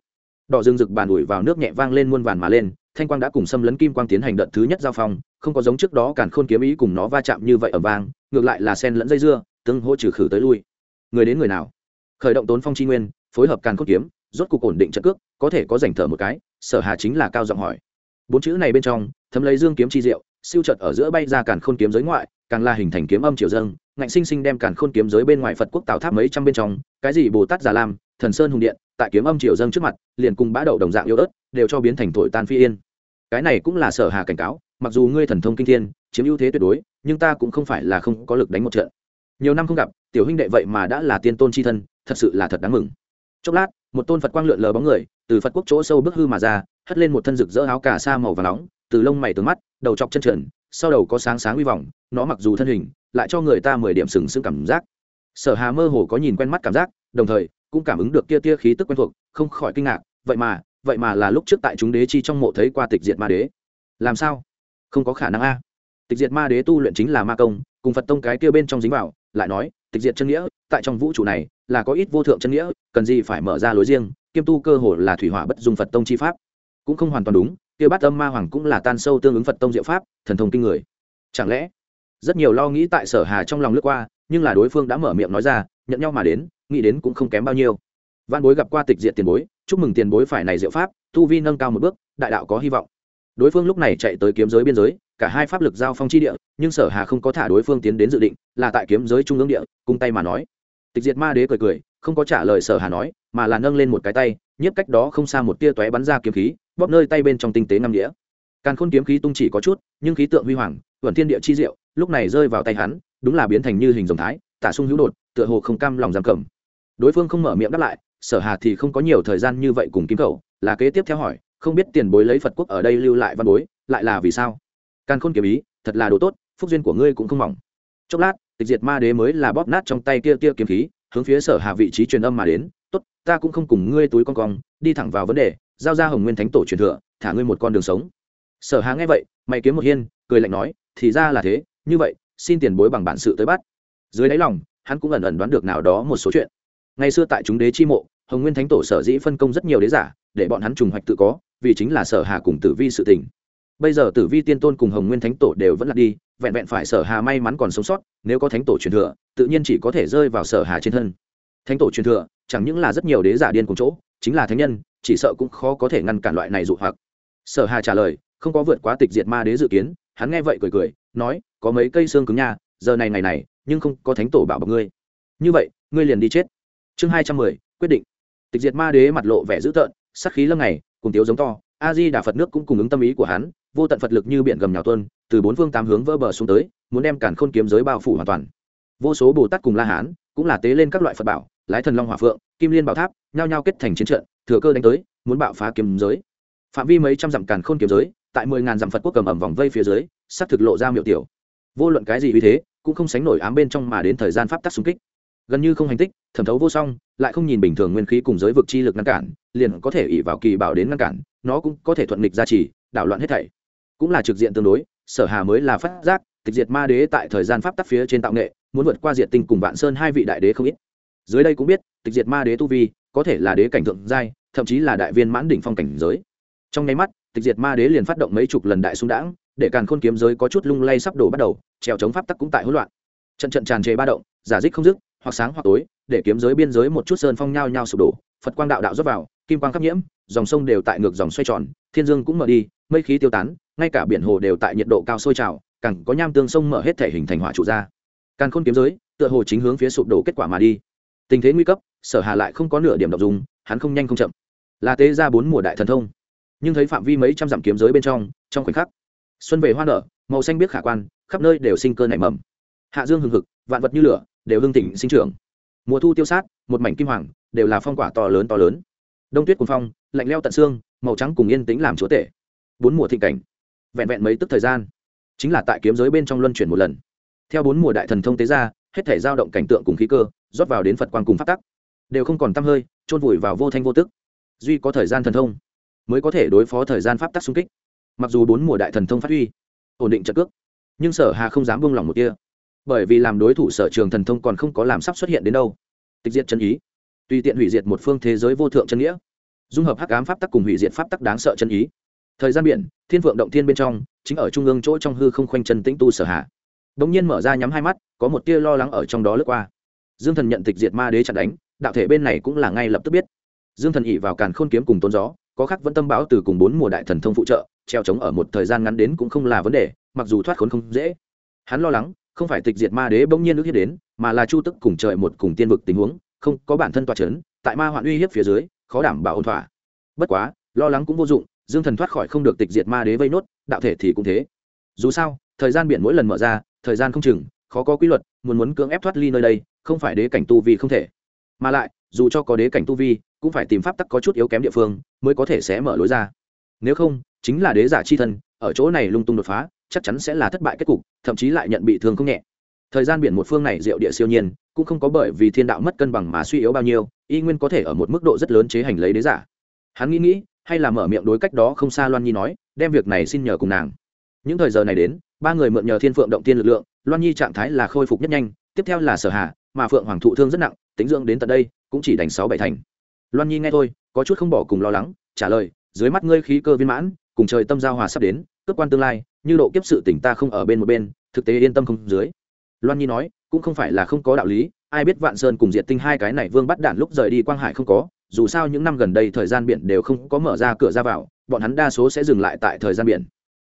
đỏ dương rực bàn ủi vào nước nhẹ vang lên muôn vàn mà lên, thanh quang đã cùng xâm lấn kim quang tiến hành đợt thứ nhất giao phong, không có giống trước đó càn khôn kiếm ý cùng nó va chạm như vậy ở vang, ngược lại là sen lẫn dây dưa, tương hỗ trừ khử tới lui. Người đến người nào? Khởi động tốn phong chi nguyên, phối hợp càn khôn kiếm, rốt cục ổn định trận cước, có thể có rảnh thở một cái sở hà chính là cao giọng hỏi. Bốn chữ này bên trong, thấm lấy dương kiếm chi diệu, siêu chợt ở giữa bay ra càn khôn kiếm giới ngoại, càng là hình thành kiếm âm triều dâng, ngạnh sinh sinh đem càn khôn kiếm giới bên ngoài phật quốc tạo tháp mấy trăm bên trong, cái gì bồ tát già lam, thần sơn hùng điện, tại kiếm âm triều dâng trước mặt, liền cùng bã đậu đồng dạng yếu ớt, đều cho biến thành thổi tan phi yên. Cái này cũng là sở hà cảnh cáo, mặc dù ngươi thần thông kinh thiên, chiếm ưu thế tuyệt đối, nhưng ta cũng không phải là không có lực đánh một trận. Nhiều năm không gặp, tiểu huynh đệ vậy mà đã là tiên tôn chi thân, thật sự là thật đáng mừng. Chốc lát, một tôn phật quang lượn lờ bóng người từ phật quốc chỗ sâu bước hư mà ra, hất lên một thân rực rỡ áo cà sa màu và nóng, từ lông mày tướng mắt, đầu chọc chân trần, sau đầu có sáng sáng uy vọng, nó mặc dù thân hình, lại cho người ta mười điểm sừng sững cảm giác. Sở hà mơ hồ có nhìn quen mắt cảm giác, đồng thời, cũng cảm ứng được kia tia khí tức quen thuộc, không khỏi kinh ngạc, vậy mà vậy mà là lúc trước tại chúng đế chi trong mộ thấy qua tịch diệt ma đế. Làm sao? Không có khả năng a. Tịch diệt ma đế tu luyện chính là ma công, cùng phật tông cái kia bên trong dính vào, lại nói, tịch diệt chân nghĩa, tại trong vũ trụ này, là có ít vô thượng chân nghĩa, cần gì phải mở ra lối riêng kiêm tu cơ hồ là thủy hỏa bất dung phật tông chi pháp. Cũng không hoàn toàn đúng, kia bát âm ma hoàng cũng là tan sâu tương ứng phật tông diệu pháp, thần thông kinh người. Chẳng lẽ, rất nhiều lo nghĩ tại sở hà trong lòng lướt qua, nhưng là đối phương đã mở miệng nói ra, nhận nhau mà đến, nghĩ đến cũng không kém bao nhiêu. Văn bối gặp qua tịch diện tiền bối, chúc mừng tiền bối phải này diệu pháp, tu vi nâng cao một bước, đại đạo có hy vọng. Đối phương lúc này chạy tới kiếm giới biên giới, cả hai pháp lực giao phong chi địa, nhưng sở hà không có thả đối phương tiến đến dự định, là tại kiếm giới trung ương địa cung tay mà nói. Tịch diệt ma đế cười cười, không có trả lời sở hà nói mà là nâng lên một cái tay, nhiếp cách đó không xa một tia tóe bắn ra kiếm khí, bóp nơi tay bên trong tinh tế năm đĩa càn khôn kiếm khí tung chỉ có chút, nhưng khí tượng huy hoàng vẩn thiên địa chi diệu, lúc này rơi vào tay hắn, đúng là biến thành như hình dòng thái, tả sung hữu đột, tựa hồ không cam lòng giam cầm. Đối phương không mở miệng đáp lại, sở hà thì không có nhiều thời gian như vậy cùng kim cầu là kế tiếp theo hỏi, không biết tiền bối lấy phật quốc ở đây lưu lại văn bối, lại là vì sao? Càn khôn kiếm ý, thật là đồ tốt, phúc duyên của ngươi cũng không mỏng. Chốc lát, tịch diệt ma đế mới là bóp nát trong tay kia tia kiếm khí, hướng phía sở hà vị trí truyền âm mà đến ta cũng không cùng ngươi túi con cong, đi thẳng vào vấn đề, giao ra hồng nguyên thánh tổ truyền thừa, thả ngươi một con đường sống. Sở hà nghe vậy, mày kiếm một hiên, cười lạnh nói, thì ra là thế, như vậy, xin tiền bối bằng bản sự tới bắt. Dưới đáy lòng, hắn cũng ẩn ẩn đoán được nào đó một số chuyện. Ngày xưa tại chúng đế chi mộ, hồng nguyên thánh tổ sở dĩ phân công rất nhiều đế giả, để bọn hắn trùng hoạch tự có, vì chính là sở hà cùng tử vi sự tình. Bây giờ tử vi tiên tôn cùng hồng nguyên thánh tổ đều vẫn là đi, vẹn vẹn phải sở hà may mắn còn sống sót, nếu có thánh tổ truyền thừa, tự nhiên chỉ có thể rơi vào sở hà trên thân thánh tổ truyền thừa, chẳng những là rất nhiều đế giả điên cùng chỗ, chính là thánh nhân, chỉ sợ cũng khó có thể ngăn cản loại này dụ hoặc. Sở hà trả lời, không có vượt quá tịch diệt ma đế dự kiến, hắn nghe vậy cười cười, nói, có mấy cây xương cứng nha, giờ này ngày này, nhưng không có thánh tổ bảo bọc ngươi. Như vậy, ngươi liền đi chết. Chương hai trăm mười, quyết định. Tịch diệt ma đế mặt lộ vẻ dữ tợn sắc khí lâm này cùng tiếu giống to, a di đà phật nước cũng cùng ứng tâm ý của hắn, vô tận phật lực như biển gầm nhào tuân từ bốn phương tám hướng vỡ bờ xuống tới, muốn đem cản khôn kiếm giới bao phủ hoàn toàn. Vô số bồ tát cùng la hán, cũng là tế lên các loại phật bảo lái thần long hỏa phượng, kim liên bảo tháp, nhao nhao kết thành chiến trận, thừa cơ đánh tới, muốn bạo phá kiếm giới. Phạm vi mấy trăm dặm càn khôn kiếm giới, tại mười ngàn dặm phật quốc cầm ẩm vòng vây phía dưới sắp thực lộ ra miệu tiểu. Vô luận cái gì uy thế, cũng không sánh nổi ám bên trong mà đến thời gian pháp tắc xung kích. Gần như không hành tích, thẩm thấu vô song, lại không nhìn bình thường nguyên khí cùng giới vực chi lực ngăn cản, liền có thể ỉ vào kỳ bảo đến ngăn cản, nó cũng có thể thuận nghịch gia trì, đảo loạn hết thảy. Cũng là trực diện tương đối, sở hà mới là phát giác, tịch diệt ma đế tại thời gian pháp tắc phía trên tạo nghệ, muốn vượt qua diệt tinh cùng vạn sơn hai vị đại đế không ít dưới đây cũng biết, tịch diệt ma đế tu vi, có thể là đế cảnh thượng giai, thậm chí là đại viên mãn đỉnh phong cảnh giới. Trong nháy mắt, tịch diệt ma đế liền phát động mấy chục lần đại xung đãng, để càn khôn kiếm giới có chút lung lay sắp đổ bắt đầu, trèo chống pháp tắc cũng tại hỗn loạn. Trận trận tràn trề ba động, giả dích không dứt, hoặc sáng hoặc tối, để kiếm giới biên giới một chút sơn phong nhao nhao sụp đổ, phật quang đạo đạo rớt vào, kim quang khắc nhiễm, dòng sông đều tại ngược dòng xoay tròn, thiên dương cũng mở đi, mây khí tiêu tán, ngay cả biển hồ đều tại nhiệt độ cao sôi trào cẳng có nham tương sông mở hết thể hình thành hỏa trụ ra. Càn khôn kiếm giới, tựa hồ chính hướng phía sụp đổ kết quả mà đi tình thế nguy cấp, sở hà lại không có nửa điểm đ ộ n g dùng hắn không nhanh không chậm. Là tế ra bốn mùa đại thần thông. Nhưng thấy phạm vi mấy trăm dặm kiếm giới bên trong trong khoảnh khắc, xuân về hoa nở, màu xanh biết khả quan, khắp nơi đều sinh cơ nảy mầm. Hạ dương hừng hực, vạn vật như lửa, đều hưng tỉnh sinh trưởng. Mùa thu tiêu sát, một mảnh kim hoàng, đều là phong quả to lớn to lớn. Đông tuyết cuồng phong, lạnh leo tận xương, màu trắng cùng yên tĩnh làm chúa tể. Bốn mùa thịnh cảnh, vẹn vẹn mấy tức thời gian, chính là tại kiếm giới bên trong luân chuyển một lần. Theo bốn mùa đại thần thông tế ra, hết thể giao động cảnh tượng cùng khí cơ rót vào đến phật quan cùng phát tắc. Đều không còn t hơi trôn vùi vào vô thanh vô tức. Duy có thời gian thần thông, mới có thể đối phó thời gian pháp tắc xung kích. Mặc dù bốn mùa đại thần thông phát huy, ổn định trận cước, nhưng sở hà không dám buông lỏng một kia bởi vì làm đối thủ sở trường thần thông còn không có làm sắp xuất hiện đến đâu. Tịch diệt chân ý, tùy tiện hủy diệt một phương thế giới vô thượng chân nghĩa, dung hợp hắc ám pháp tắc cùng hủy diệt pháp tắc đáng sợ chân ý. Thời gian biển, thiên vượng động thiên bên trong, chính ở trung ương chỗ trong hư không khoanh chân tĩnh tu sở hạ đ nhiên mở ra nhắm hai mắt, có một tia lo lắng ở trong đó lướt qua dương thần nhận tịch diệt ma đế chặn đánh, đạo thể bên này cũng là ngay lập tức biết. Dương thần ỉ vào càn khôn kiếm cùng tôn gió, có khắc vẫn tâm báo từ cùng bốn mùa đại thần thông phụ trợ, treo trống ở một thời gian ngắn đến cũng không là vấn đề, mặc dù thoát khốn không dễ. Hắn lo lắng, không phải tịch diệt ma đế bỗng nhiên nước hiếp đến, mà là chu tức cùng trời một cùng tiên vực tình huống, không có bản thân tòa c h ấ n tại ma hoạn uy hiếp phía dưới, khó đảm bảo ôn thỏa. Bất quá, lo lắng cũng vô dụng, dương thần thoát khỏi không được tịch diệt ma đế vây nốt, đạo thể thì cũng thế. Dù sao, thời gian biển mỗi lần mở ra, thời gian không chừng, khó có quy luật, muốn muốn cưỡng ép thoát ly nơi đây không phải đế cảnh tu vi không thể. Mà lại, dù cho có đế cảnh tu vi, cũng phải tìm pháp tắc có chút yếu kém địa phương mới có thể sẽ mở lối ra. Nếu không, chính là đế giả c h i thân, ở chỗ này lung tung đột phá, chắc chắn sẽ là thất bại kết cục, thậm chí lại nhận bị thương không nhẹ. Thời gian biển một phương này diệu địa siêu nhiên, cũng không có bởi vì thiên đạo mất cân bằng mà suy yếu bao nhiêu, y nguyên có thể ở một mức độ rất lớn chế hành lấy đế giả. Hắn nghĩ nghĩ, hay là mở miệng đối cách đó không xa loan nhi nói, đem việc này xin nhờ cùng nàng. Những thời giờ này đến, ba người mượn nhờ thiên phượng động tiên lực lượng, loan nhi trạng thái là khôi phục nhất nhanh, tiếp theo là sở hạ mà phượng hoàng thụ thương rất nặng, tính dưỡng đến tận đây, cũng chỉ đánh sáu bảy thành. Loan nhi nghe thôi, có chút không bỏ cùng lo lắng, trả lời, dưới mắt ngươi khí cơ viên mãn, cùng trời tâm giao hòa sắp đến cơ quan tương lai, như độ kiếp sự tỉnh ta không ở bên một bên, thực tế yên tâm không dưới. Loan nhi nói, cũng không phải là không có đạo lý, ai biết vạn sơn cùng diệt tinh hai cái này vương bắt đạn lúc rời đi quang hải không có, dù sao những năm gần đây thời gian biển đều không có mở ra cửa ra vào, bọn hắn đa số sẽ dừng lại tại thời gian biển.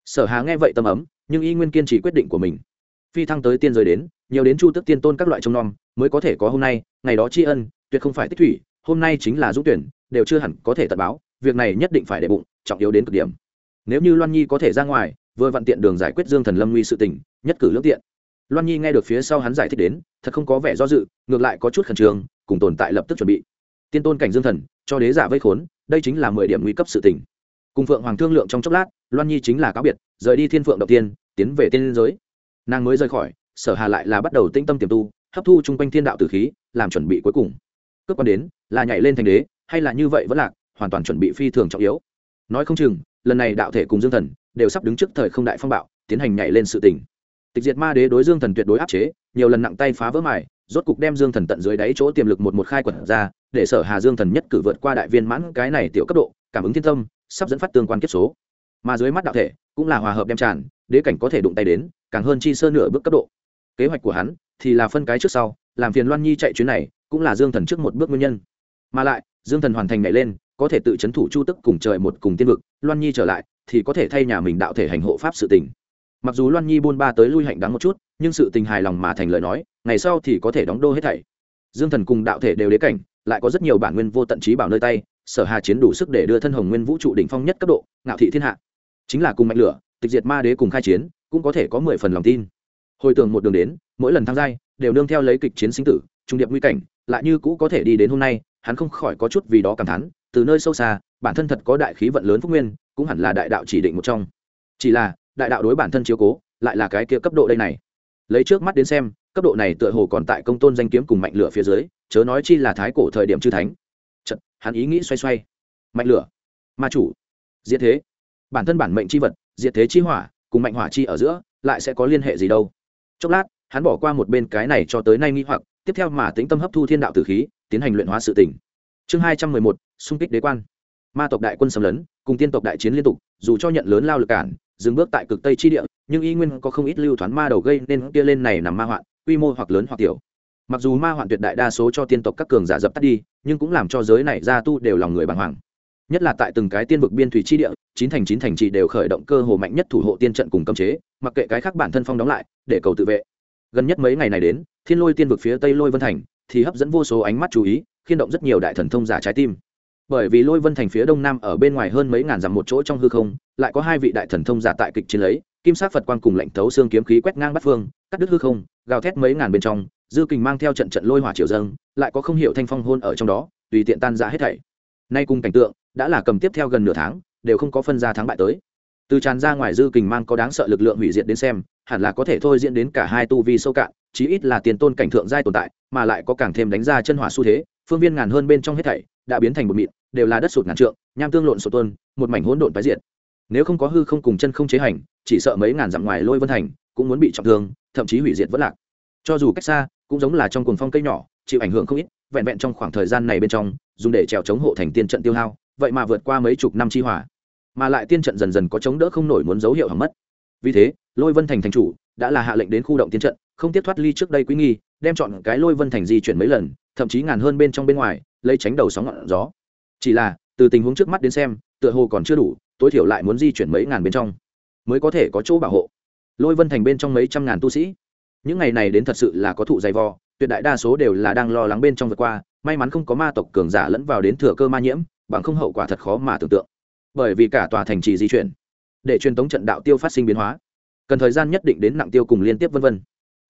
Sở hà nghe vậy tâm ấm, nhưng y nguyên kiên trì quyết định của mình. Phi thăng tới tiên giới đến, nhiều đến chu tức tiên tôn các loại trông nom mới có thể có hôm nay, ngày đó tri ân, tuyệt không phải tích thủy, hôm nay chính là dũng tuyển, đều chưa hẳn có thể tận báo, việc này nhất định phải để bụng, trọng yếu đến cực điểm. Nếu như loan nhi có thể ra ngoài, vừa vặn tiện đường giải quyết dương thần lâm nguy sự tình, nhất cử lương tiện. Loan nhi nghe được phía sau hắn giải thích đến, thật không có vẻ do dự, ngược lại có chút khẩn trương, cùng tồn tại lập tức chuẩn bị. Tiên tôn cảnh dương thần, cho đế giả vây khốn, đây chính là mười điểm nguy cấp sự tình. Cùng phượng hoàng thương lượng trong chốc lát, loan nhi chính là cáo biệt, rời đi thiên phượng đầu tiên, tiến về tiên giới. Nàng mới rời khỏi, sở hà lại là bắt đầu tĩnh tâm tiềm tu hấp thu chung quanh thiên đạo tử khí, làm chuẩn bị cuối cùng. Cướp quan đến, là nhảy lên thành đế, hay là như vậy vẫn lạc, hoàn toàn chuẩn bị phi thường trọng yếu. Nói không chừng, lần này đạo thể cùng dương thần đều sắp đứng trước thời không đại phong bạo, tiến hành nhảy lên sự tình. Tịch diệt ma đế đối dương thần tuyệt đối áp chế, nhiều lần nặng tay phá vỡ mài, rốt cục đem dương thần tận dưới đáy chỗ tiềm lực một một khai quật ra, để sở hà dương thần nhất cử vượt qua đại viên mãn cái này tiểu cấp độ, cảm ứng thiên tâm, sắp dẫn phát tương quan kết số. Mà dưới mắt đạo thể cũng là hòa hợp đem tràn, đế cảnh có thể đụng tay đến, càng hơn chi sơ nửa bước cấp độ. Kế hoạch của hắn thì là phân cái trước sau, làm phiền loan nhi chạy chuyến này, cũng là dương thần trước một bước nguyên nhân. Mà lại, dương thần hoàn thành nhảy lên, có thể tự chấn thủ chu tức cùng trời một cùng tiên vực, loan nhi trở lại, thì có thể thay nhà mình đạo thể hành hộ pháp sự tình. Mặc dù loan nhi buôn ba tới lui hạnh đáng một chút, nhưng sự tình hài lòng mà thành lời nói, ngày sau thì có thể đóng đô hết thảy. Dương thần cùng đạo thể đều đế cảnh, lại có rất nhiều bản nguyên vô tận trí bảo nơi tay, sở hà chiến đủ sức để đưa thân hồng nguyên vũ trụ đỉnh phong nhất cấp độ, ngạo thị thiên hạ. Chính là cùng mạnh lửa, tịch diệt ma đế cùng khai chiến, cũng có thể có mười phần lòng tin hồi tưởng một đường đến mỗi lần tham gia đều nương theo lấy kịch chiến sinh tử trung điệp nguy cảnh lại như cũ có thể đi đến hôm nay hắn không khỏi có chút vì đó cảm thán từ nơi sâu xa bản thân thật có đại khí vận lớn phúc nguyên cũng hẳn là đại đạo chỉ định một trong. Chỉ là đại đạo đối bản thân chiếu cố lại là cái kia cấp độ đây này. Lấy trước mắt đến xem cấp độ này tựa hồ còn tại công tôn danh kiếm cùng mạnh lửa phía dưới chớ nói chi là thái cổ thời điểm chư thánh. Chật, hắn ý nghĩ xoay xoay. Mạnh lửa ma chủ diệt thế. Bản thân bản mệnh chi vật diệt thế chi hỏa cùng mạnh hỏa chi ở giữa lại sẽ có liên hệ gì đâu? Chốc lát, hắn bỏ qua một bên cái này cho tới nay nghi hoặc, tiếp theo mà tính tâm hấp thu thiên đạo tử khí, tiến hành luyện hóa sự tỉnh chương hai trăm mười một, xung kích đế quan. Ma tộc đại quân xâm lấn, cùng tiên tộc đại chiến liên tục, dù cho nhận lớn lao lực cản, dừng bước tại cực tây chi địa, nhưng y nguyên có không ít lưu thoáng ma đầu gây nên kia lên này nằm ma hoạn, quy mô hoặc lớn hoặc tiểu. Mặc dù ma hoạn tuyệt đại đa số cho tiên tộc các cường giả dập tắt đi, nhưng cũng làm cho giới này gia tu đều lòng người bàng hoàng nhất là tại từng cái tiên vực biên thủy chi địa, chín thành chín thành trì đều khởi động cơ hồ mạnh nhất thủ hộ tiên trận cùng cấm chế, mặc kệ cái khác bản thân phong đóng lại, để cầu tự vệ. Gần nhất mấy ngày này đến, thiên lôi tiên vực phía tây lôi vân thành thì hấp dẫn vô số ánh mắt chú ý khiên động rất nhiều đại thần thông giả trái tim. Bởi vì lôi vân thành phía đông nam ở bên ngoài hơn mấy ngàn dặm một chỗ trong hư không, lại có hai vị đại thần thông giả tại kịch chiến lấy, kim sát phật quang cùng lệnh thấu xương kiếm khí quét ngang bắt phương, cắt đứt hư không, gào thét mấy ngàn bên trong, dư kình mang theo trận trận lôi hỏa triều dâng, lại có không hiểu thanh phong hôn ở trong đó, tùy tiện tan ra hết thảy. Nay cùng cảnh tượng đã là cầm tiếp theo gần nửa tháng, đều không có phân ra thắng bại tới. Từ tràn ra ngoài dư kình mang có đáng sợ lực lượng hủy diệt đến xem, hẳn là có thể thôi diễn đến cả hai tu vi sâu cạn, chí ít là tiền tôn cảnh thượng giai tồn tại, mà lại có càng thêm đánh ra chân hỏa xu thế, phương viên ngàn hơn bên trong hết thảy, đã biến thành một mịn, đều là đất sụt ngàn trượng, nham tương lộn sụt tuôn, một mảnh hỗn độn tái diệt. Nếu không có hư không cùng chân không chế hành, chỉ sợ mấy ngàn dặm ngoài lôi vân thành, cũng muốn bị trọng thương, thậm chí hủy diệt vất lạc. Cho dù cách xa, cũng giống là trong cuồng phong cây nhỏ, chịu ảnh hưởng không ít, vẹn vẹn trong khoảng thời gian này bên trong, dùng để trèo chống hộ thành tiên trận tiêu hao vậy mà vượt qua mấy chục năm chi hỏa mà lại tiên trận dần dần có chống đỡ không nổi muốn dấu hiệu hỏng mất. Vì thế, lôi vân thành thành chủ đã là hạ lệnh đến khu động tiên trận, không tiếp thoát ly trước đây quý nghi, đem chọn cái lôi vân thành di chuyển mấy lần, thậm chí ngàn hơn bên trong bên ngoài, lấy tránh đầu sóng ngọn gió. Chỉ là, từ tình huống trước mắt đến xem, tựa hồ còn chưa đủ, tối thiểu lại muốn di chuyển mấy ngàn bên trong, mới có thể có chỗ bảo hộ. Lôi vân thành bên trong mấy trăm ngàn tu sĩ. Những ngày này đến thật sự là có thụ dày vò, tuyệt đại đa số đều là đang lo lắng bên trong vượt qua, may mắn không có ma tộc cường giả lẫn vào đến thừa cơ ma nhiễm bằng không hậu quả thật khó mà tưởng tượng. Bởi vì cả tòa thành trì di chuyển, để truyền tống trận đạo tiêu phát sinh biến hóa, cần thời gian nhất định đến nặng tiêu cùng liên tiếp vân vân.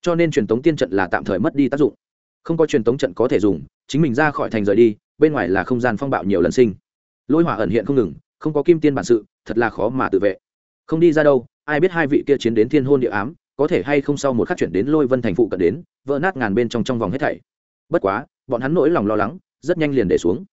Cho nên truyền tống tiên trận là tạm thời mất đi tác dụng. Không có truyền tống trận có thể dùng, chính mình ra khỏi thành rời đi, bên ngoài là không gian phong bạo nhiều lần sinh. Lôi hỏa ẩn hiện không ngừng, không có kim tiên bản sự, thật là khó mà tự vệ. Không đi ra đâu, ai biết hai vị kia chiến đến thiên hôn địa ám, có thể hay không sau một khắc chuyển đến lôi vân thành phụ cận đến, vỡ nát ngàn bên trong trong vòng hết thảy. Bất quá, bọn hắn nỗi lòng lo lắng, rất nhanh liền để xuống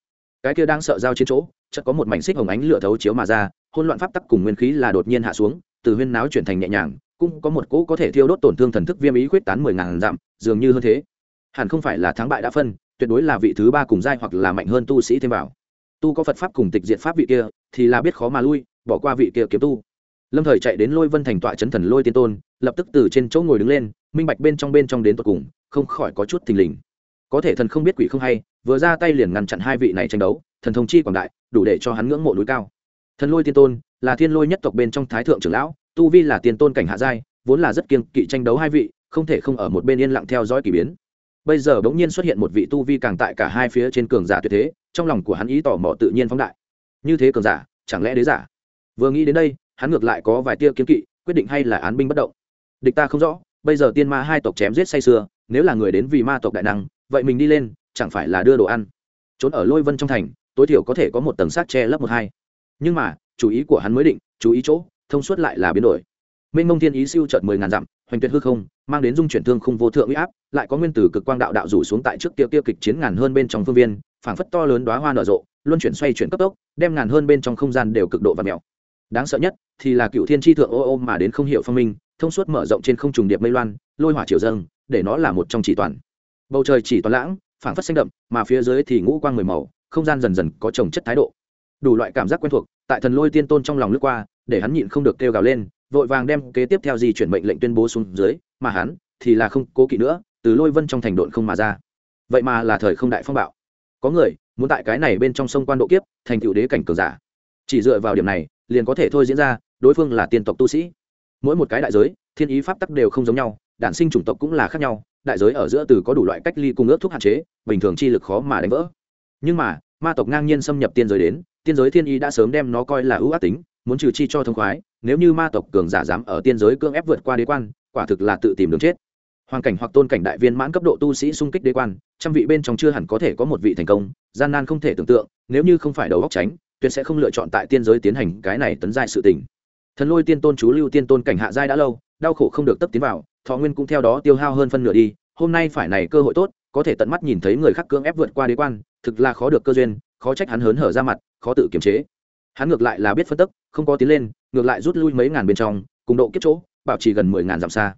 cái kia đang sợ giao chiến chỗ, chợt có một mảnh xích hồng ánh lửa thấu chiếu mà ra, hỗn loạn pháp tắc cùng nguyên khí là đột nhiên hạ xuống, từ huyên náo chuyển thành nhẹ nhàng, cũng có một cỗ có thể thiêu đốt tổn thương thần thức viêm ý khuyết tán mười ngàn dặm, dường như hơn thế. Hẳn không phải là thắng bại đã phân, tuyệt đối là vị thứ ba cùng giai hoặc là mạnh hơn tu sĩ thêm vào. Tu có phật pháp cùng tịch diệt pháp vị kia, thì là biết khó mà lui, bỏ qua vị kia kiếm tu. Lâm thời chạy đến lôi vân thành tọa chấn thần lôi tiên tôn, lập tức từ trên chỗ ngồi đứng lên, minh bạch bên trong bên trong đến tột cùng, không khỏi có chút thình lình có thể thần không biết quỷ không hay, vừa ra tay liền ngăn chặn hai vị này tranh đấu, thần thông chi quảng đại, đủ để cho hắn ngưỡng mộ núi cao. Thần lôi tiên tôn là thiên lôi nhất tộc bên trong thái thượng trưởng lão, tu vi là tiên tôn cảnh hạ giai, vốn là rất kiêng kỵ tranh đấu hai vị, không thể không ở một bên yên lặng theo dõi kỳ biến. Bây giờ bỗng nhiên xuất hiện một vị tu vi càng tại cả hai phía trên cường giả tuyệt thế, trong lòng của hắn ý tỏ mò tự nhiên phóng đại. Như thế cường giả, chẳng lẽ đế giả? Vừa nghĩ đến đây, hắn ngược lại có vài tia kiếm kỵ, quyết định hay là án binh bất động. Địch ta không rõ, bây giờ tiên ma hai tộc chém giết say sưa, nếu là người đến vì ma tộc đại năng vậy mình đi lên, chẳng phải là đưa đồ ăn. Trốn ở lôi vân trong thành, tối thiểu có thể có một tầng sát che lấp một hai. Nhưng mà, chủ ý của hắn mới định, chú ý chỗ, thông suốt lại là biến đổi. Minh mông thiên ý siêu trợt mười ngàn dặm, hoành tuyệt hư không, mang đến dung chuyển thương không vô thượng uy áp, lại có nguyên tử cực quang đạo đạo rủ xuống tại trước kia kia kịch chiến ngàn hơn bên trong phương viên, phảng phất to lớn đóa hoa nở rộ, luân chuyển xoay chuyển cấp tốc, đem ngàn hơn bên trong không gian đều cực độ và mèo. Đáng sợ nhất thì là cựu thiên tri thượng ô ô mà đến không hiểu phong minh, thông suốt mở rộng trên không trùng điệp mây loan, lôi hỏa triều dâng, để nó là một trong chỉ toàn bầu trời chỉ toàn lãng, phảng phất xanh đậm, mà phía dưới thì ngũ quang mười màu, không gian dần dần có trồng chất thái độ. Đủ loại cảm giác quen thuộc, tại thần lôi tiên tôn trong lòng lướt qua, để hắn nhịn không được kêu gào lên, vội vàng đem kế tiếp theo di chuyển mệnh lệnh tuyên bố xuống dưới, mà hắn thì là không cố kỵ nữa, từ lôi vân trong thành độn không mà ra. Vậy mà là thời không đại phong bạo. Có người muốn tại cái này bên trong sông quan độ kiếp, thành cựu đế cảnh cường giả. Chỉ dựa vào điểm này, liền có thể thôi diễn ra, đối phương là tiên tộc tu sĩ. Mỗi một cái đại giới, thiên ý pháp tắc đều không giống nhau, đản sinh chủng tộc cũng là khác nhau đại giới ở giữa từ có đủ loại cách ly cung ước thuốc hạn chế, bình thường chi lực khó mà đánh vỡ. Nhưng mà, ma tộc ngang nhiên xâm nhập tiên giới đến, tiên giới thiên y đã sớm đem nó coi là ưu ác tính, muốn trừ chi cho thông khoái, nếu như ma tộc cường giả dám ở tiên giới cưỡng ép vượt qua đế quan, quả thực là tự tìm đường chết. Hoàn cảnh hoặc tôn cảnh đại viên mãn cấp độ tu sĩ xung kích đế quan, trăm vị bên trong chưa hẳn có thể có một vị thành công, gian nan không thể tưởng tượng, nếu như không phải đầu góc tránh, tuyệt sẽ không lựa chọn tại tiên giới tiến hành cái này tấn giai sự tình. Thần lôi tiên tôn chú lưu tiên tôn cảnh hạ giai đã lâu, đau khổ không được tấp tiến vào thọ nguyên cũng theo đó tiêu hao hơn phân nửa đi, hôm nay phải này cơ hội tốt, có thể tận mắt nhìn thấy người khác cưỡng ép vượt qua đế quan, thực là khó được cơ duyên, khó trách hắn hớn hở ra mặt, khó tự kiềm chế. Hắn ngược lại là biết phân tức, không có tiến lên, ngược lại rút lui mấy ngàn bên trong, cùng độ kiếp chỗ, bảo trì gần mười ngàn dặm xa.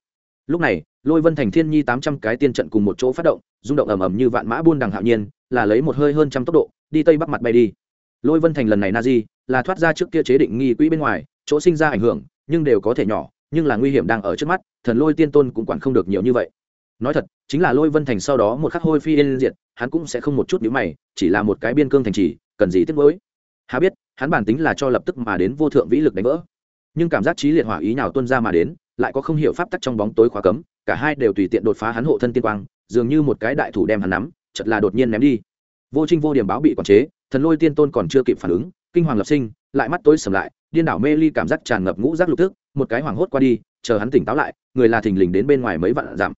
Lúc này, lôi vân thành thiên nhi tám trăm cái tiên trận cùng một chỗ phát động, rung động ầm ầm như vạn mã buôn đằng hạo nhiên, là lấy một hơi hơn trăm tốc độ, đi tây bắc mặt bay đi. Lôi vân thành lần này na di, là thoát ra trước kia chế định nghi quỹ bên ngoài, chỗ sinh ra ảnh hưởng, nhưng đều có thể nhỏ nhưng là nguy hiểm đang ở trước mắt, thần lôi tiên tôn cũng quản không được nhiều như vậy. Nói thật, chính là lôi vân thành sau đó một khắc hôi phi yên diệt, hắn cũng sẽ không một chút nhíu mày, chỉ là một cái biên cương thành trì, cần gì tiếc nuối. Hà biết, hắn bản tính là cho lập tức mà đến vô thượng vĩ lực đánh vỡ. Nhưng cảm giác trí liệt hỏa ý nào tuân ra mà đến, lại có không hiểu pháp tắc trong bóng tối khóa cấm, cả hai đều tùy tiện đột phá hắn hộ thân tiên quang, dường như một cái đại thủ đem hắn nắm chật là đột nhiên ném đi. Vô trinh vô điểm báo bị quản chế, thần lôi tiên tôn còn chưa kịp phản ứng, kinh hoàng lập sinh, lại mắt tối sầm lại, điên đảo mê ly cảm giác tràn ngập ngũ giác lục tức một cái hoảng hốt qua đi, chờ hắn tỉnh táo lại, người là thình lình đến bên ngoài mấy vạn dặm.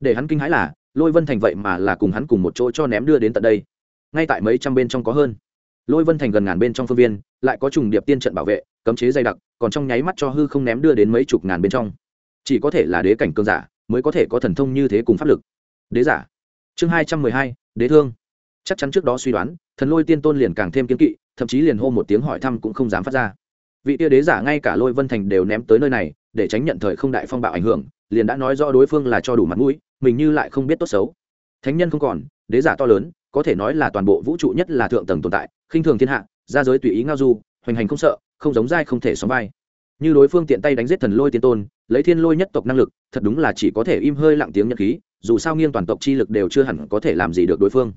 Để hắn kinh hãi là, lôi vân thành vậy mà là cùng hắn cùng một chỗ cho ném đưa đến tận đây. Ngay tại mấy trăm bên trong có hơn. Lôi vân thành gần ngàn bên trong phương viên, lại có trùng điệp tiên trận bảo vệ, cấm chế dày đặc, còn trong nháy mắt cho hư không ném đưa đến mấy chục ngàn bên trong. Chỉ có thể là đế cảnh cơn giả, mới có thể có thần thông như thế cùng pháp lực. Đế giả. Chương hai trăm mười hai, đế thương. Chắc chắn trước đó suy đoán, thần lôi tiên tôn liền càng thêm kiếm kỵ, thậm chí liền hô một tiếng hỏi thăm cũng không dám phát ra vị tia đế giả ngay cả lôi vân thành đều ném tới nơi này, để tránh nhận thời không đại phong bạo ảnh hưởng, liền đã nói rõ đối phương là cho đủ mặt mũi, mình như lại không biết tốt xấu. Thánh nhân không còn, đế giả to lớn, có thể nói là toàn bộ vũ trụ nhất là thượng tầng tồn tại, khinh thường thiên hạ, ra giới tùy ý ngao du, hoành hành không sợ, không giống dai không thể sóng vai. Như đối phương tiện tay đánh giết thần lôi tiên tôn, lấy thiên lôi nhất tộc năng lực, thật đúng là chỉ có thể im hơi lặng tiếng nhật khí, dù sao nghiêng toàn tộc chi lực đều chưa hẳn có thể làm gì được đối phương.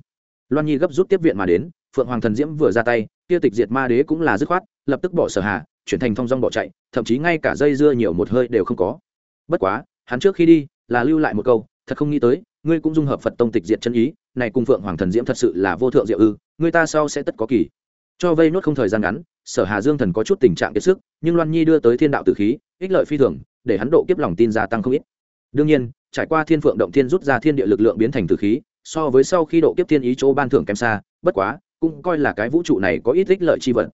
Loan nhi gấp rút tiếp viện mà đến, phượng hoàng thần diễm vừa ra tay, kia tịch diệt ma đế cũng là dứt khoát, lập tức bỏ sở hạ chuyển thành thong dong bỏ chạy, thậm chí ngay cả dây dưa nhiều một hơi đều không có. Bất quá, hắn trước khi đi là lưu lại một câu, thật không nghĩ tới, ngươi cũng dung hợp phật tông tịch diệt chân ý, này cùng phượng hoàng thần diễm thật sự là vô thượng diệu ư người ta sau sẽ tất có kỳ. Cho vây nốt không thời gian ngắn, sở hà dương thần có chút tình trạng kiệt sức, nhưng loan nhi đưa tới thiên đạo tử khí, ích lợi phi thường, để hắn độ kiếp lòng tin gia tăng không ít. Đương nhiên, trải qua thiên phượng động thiên rút ra thiên địa lực lượng biến thành tử khí, so với sau khi độ kiếp thiên ý chỗ ban thưởng kém xa, bất quá, cũng coi là cái vũ trụ này có ít ích lợi chi vật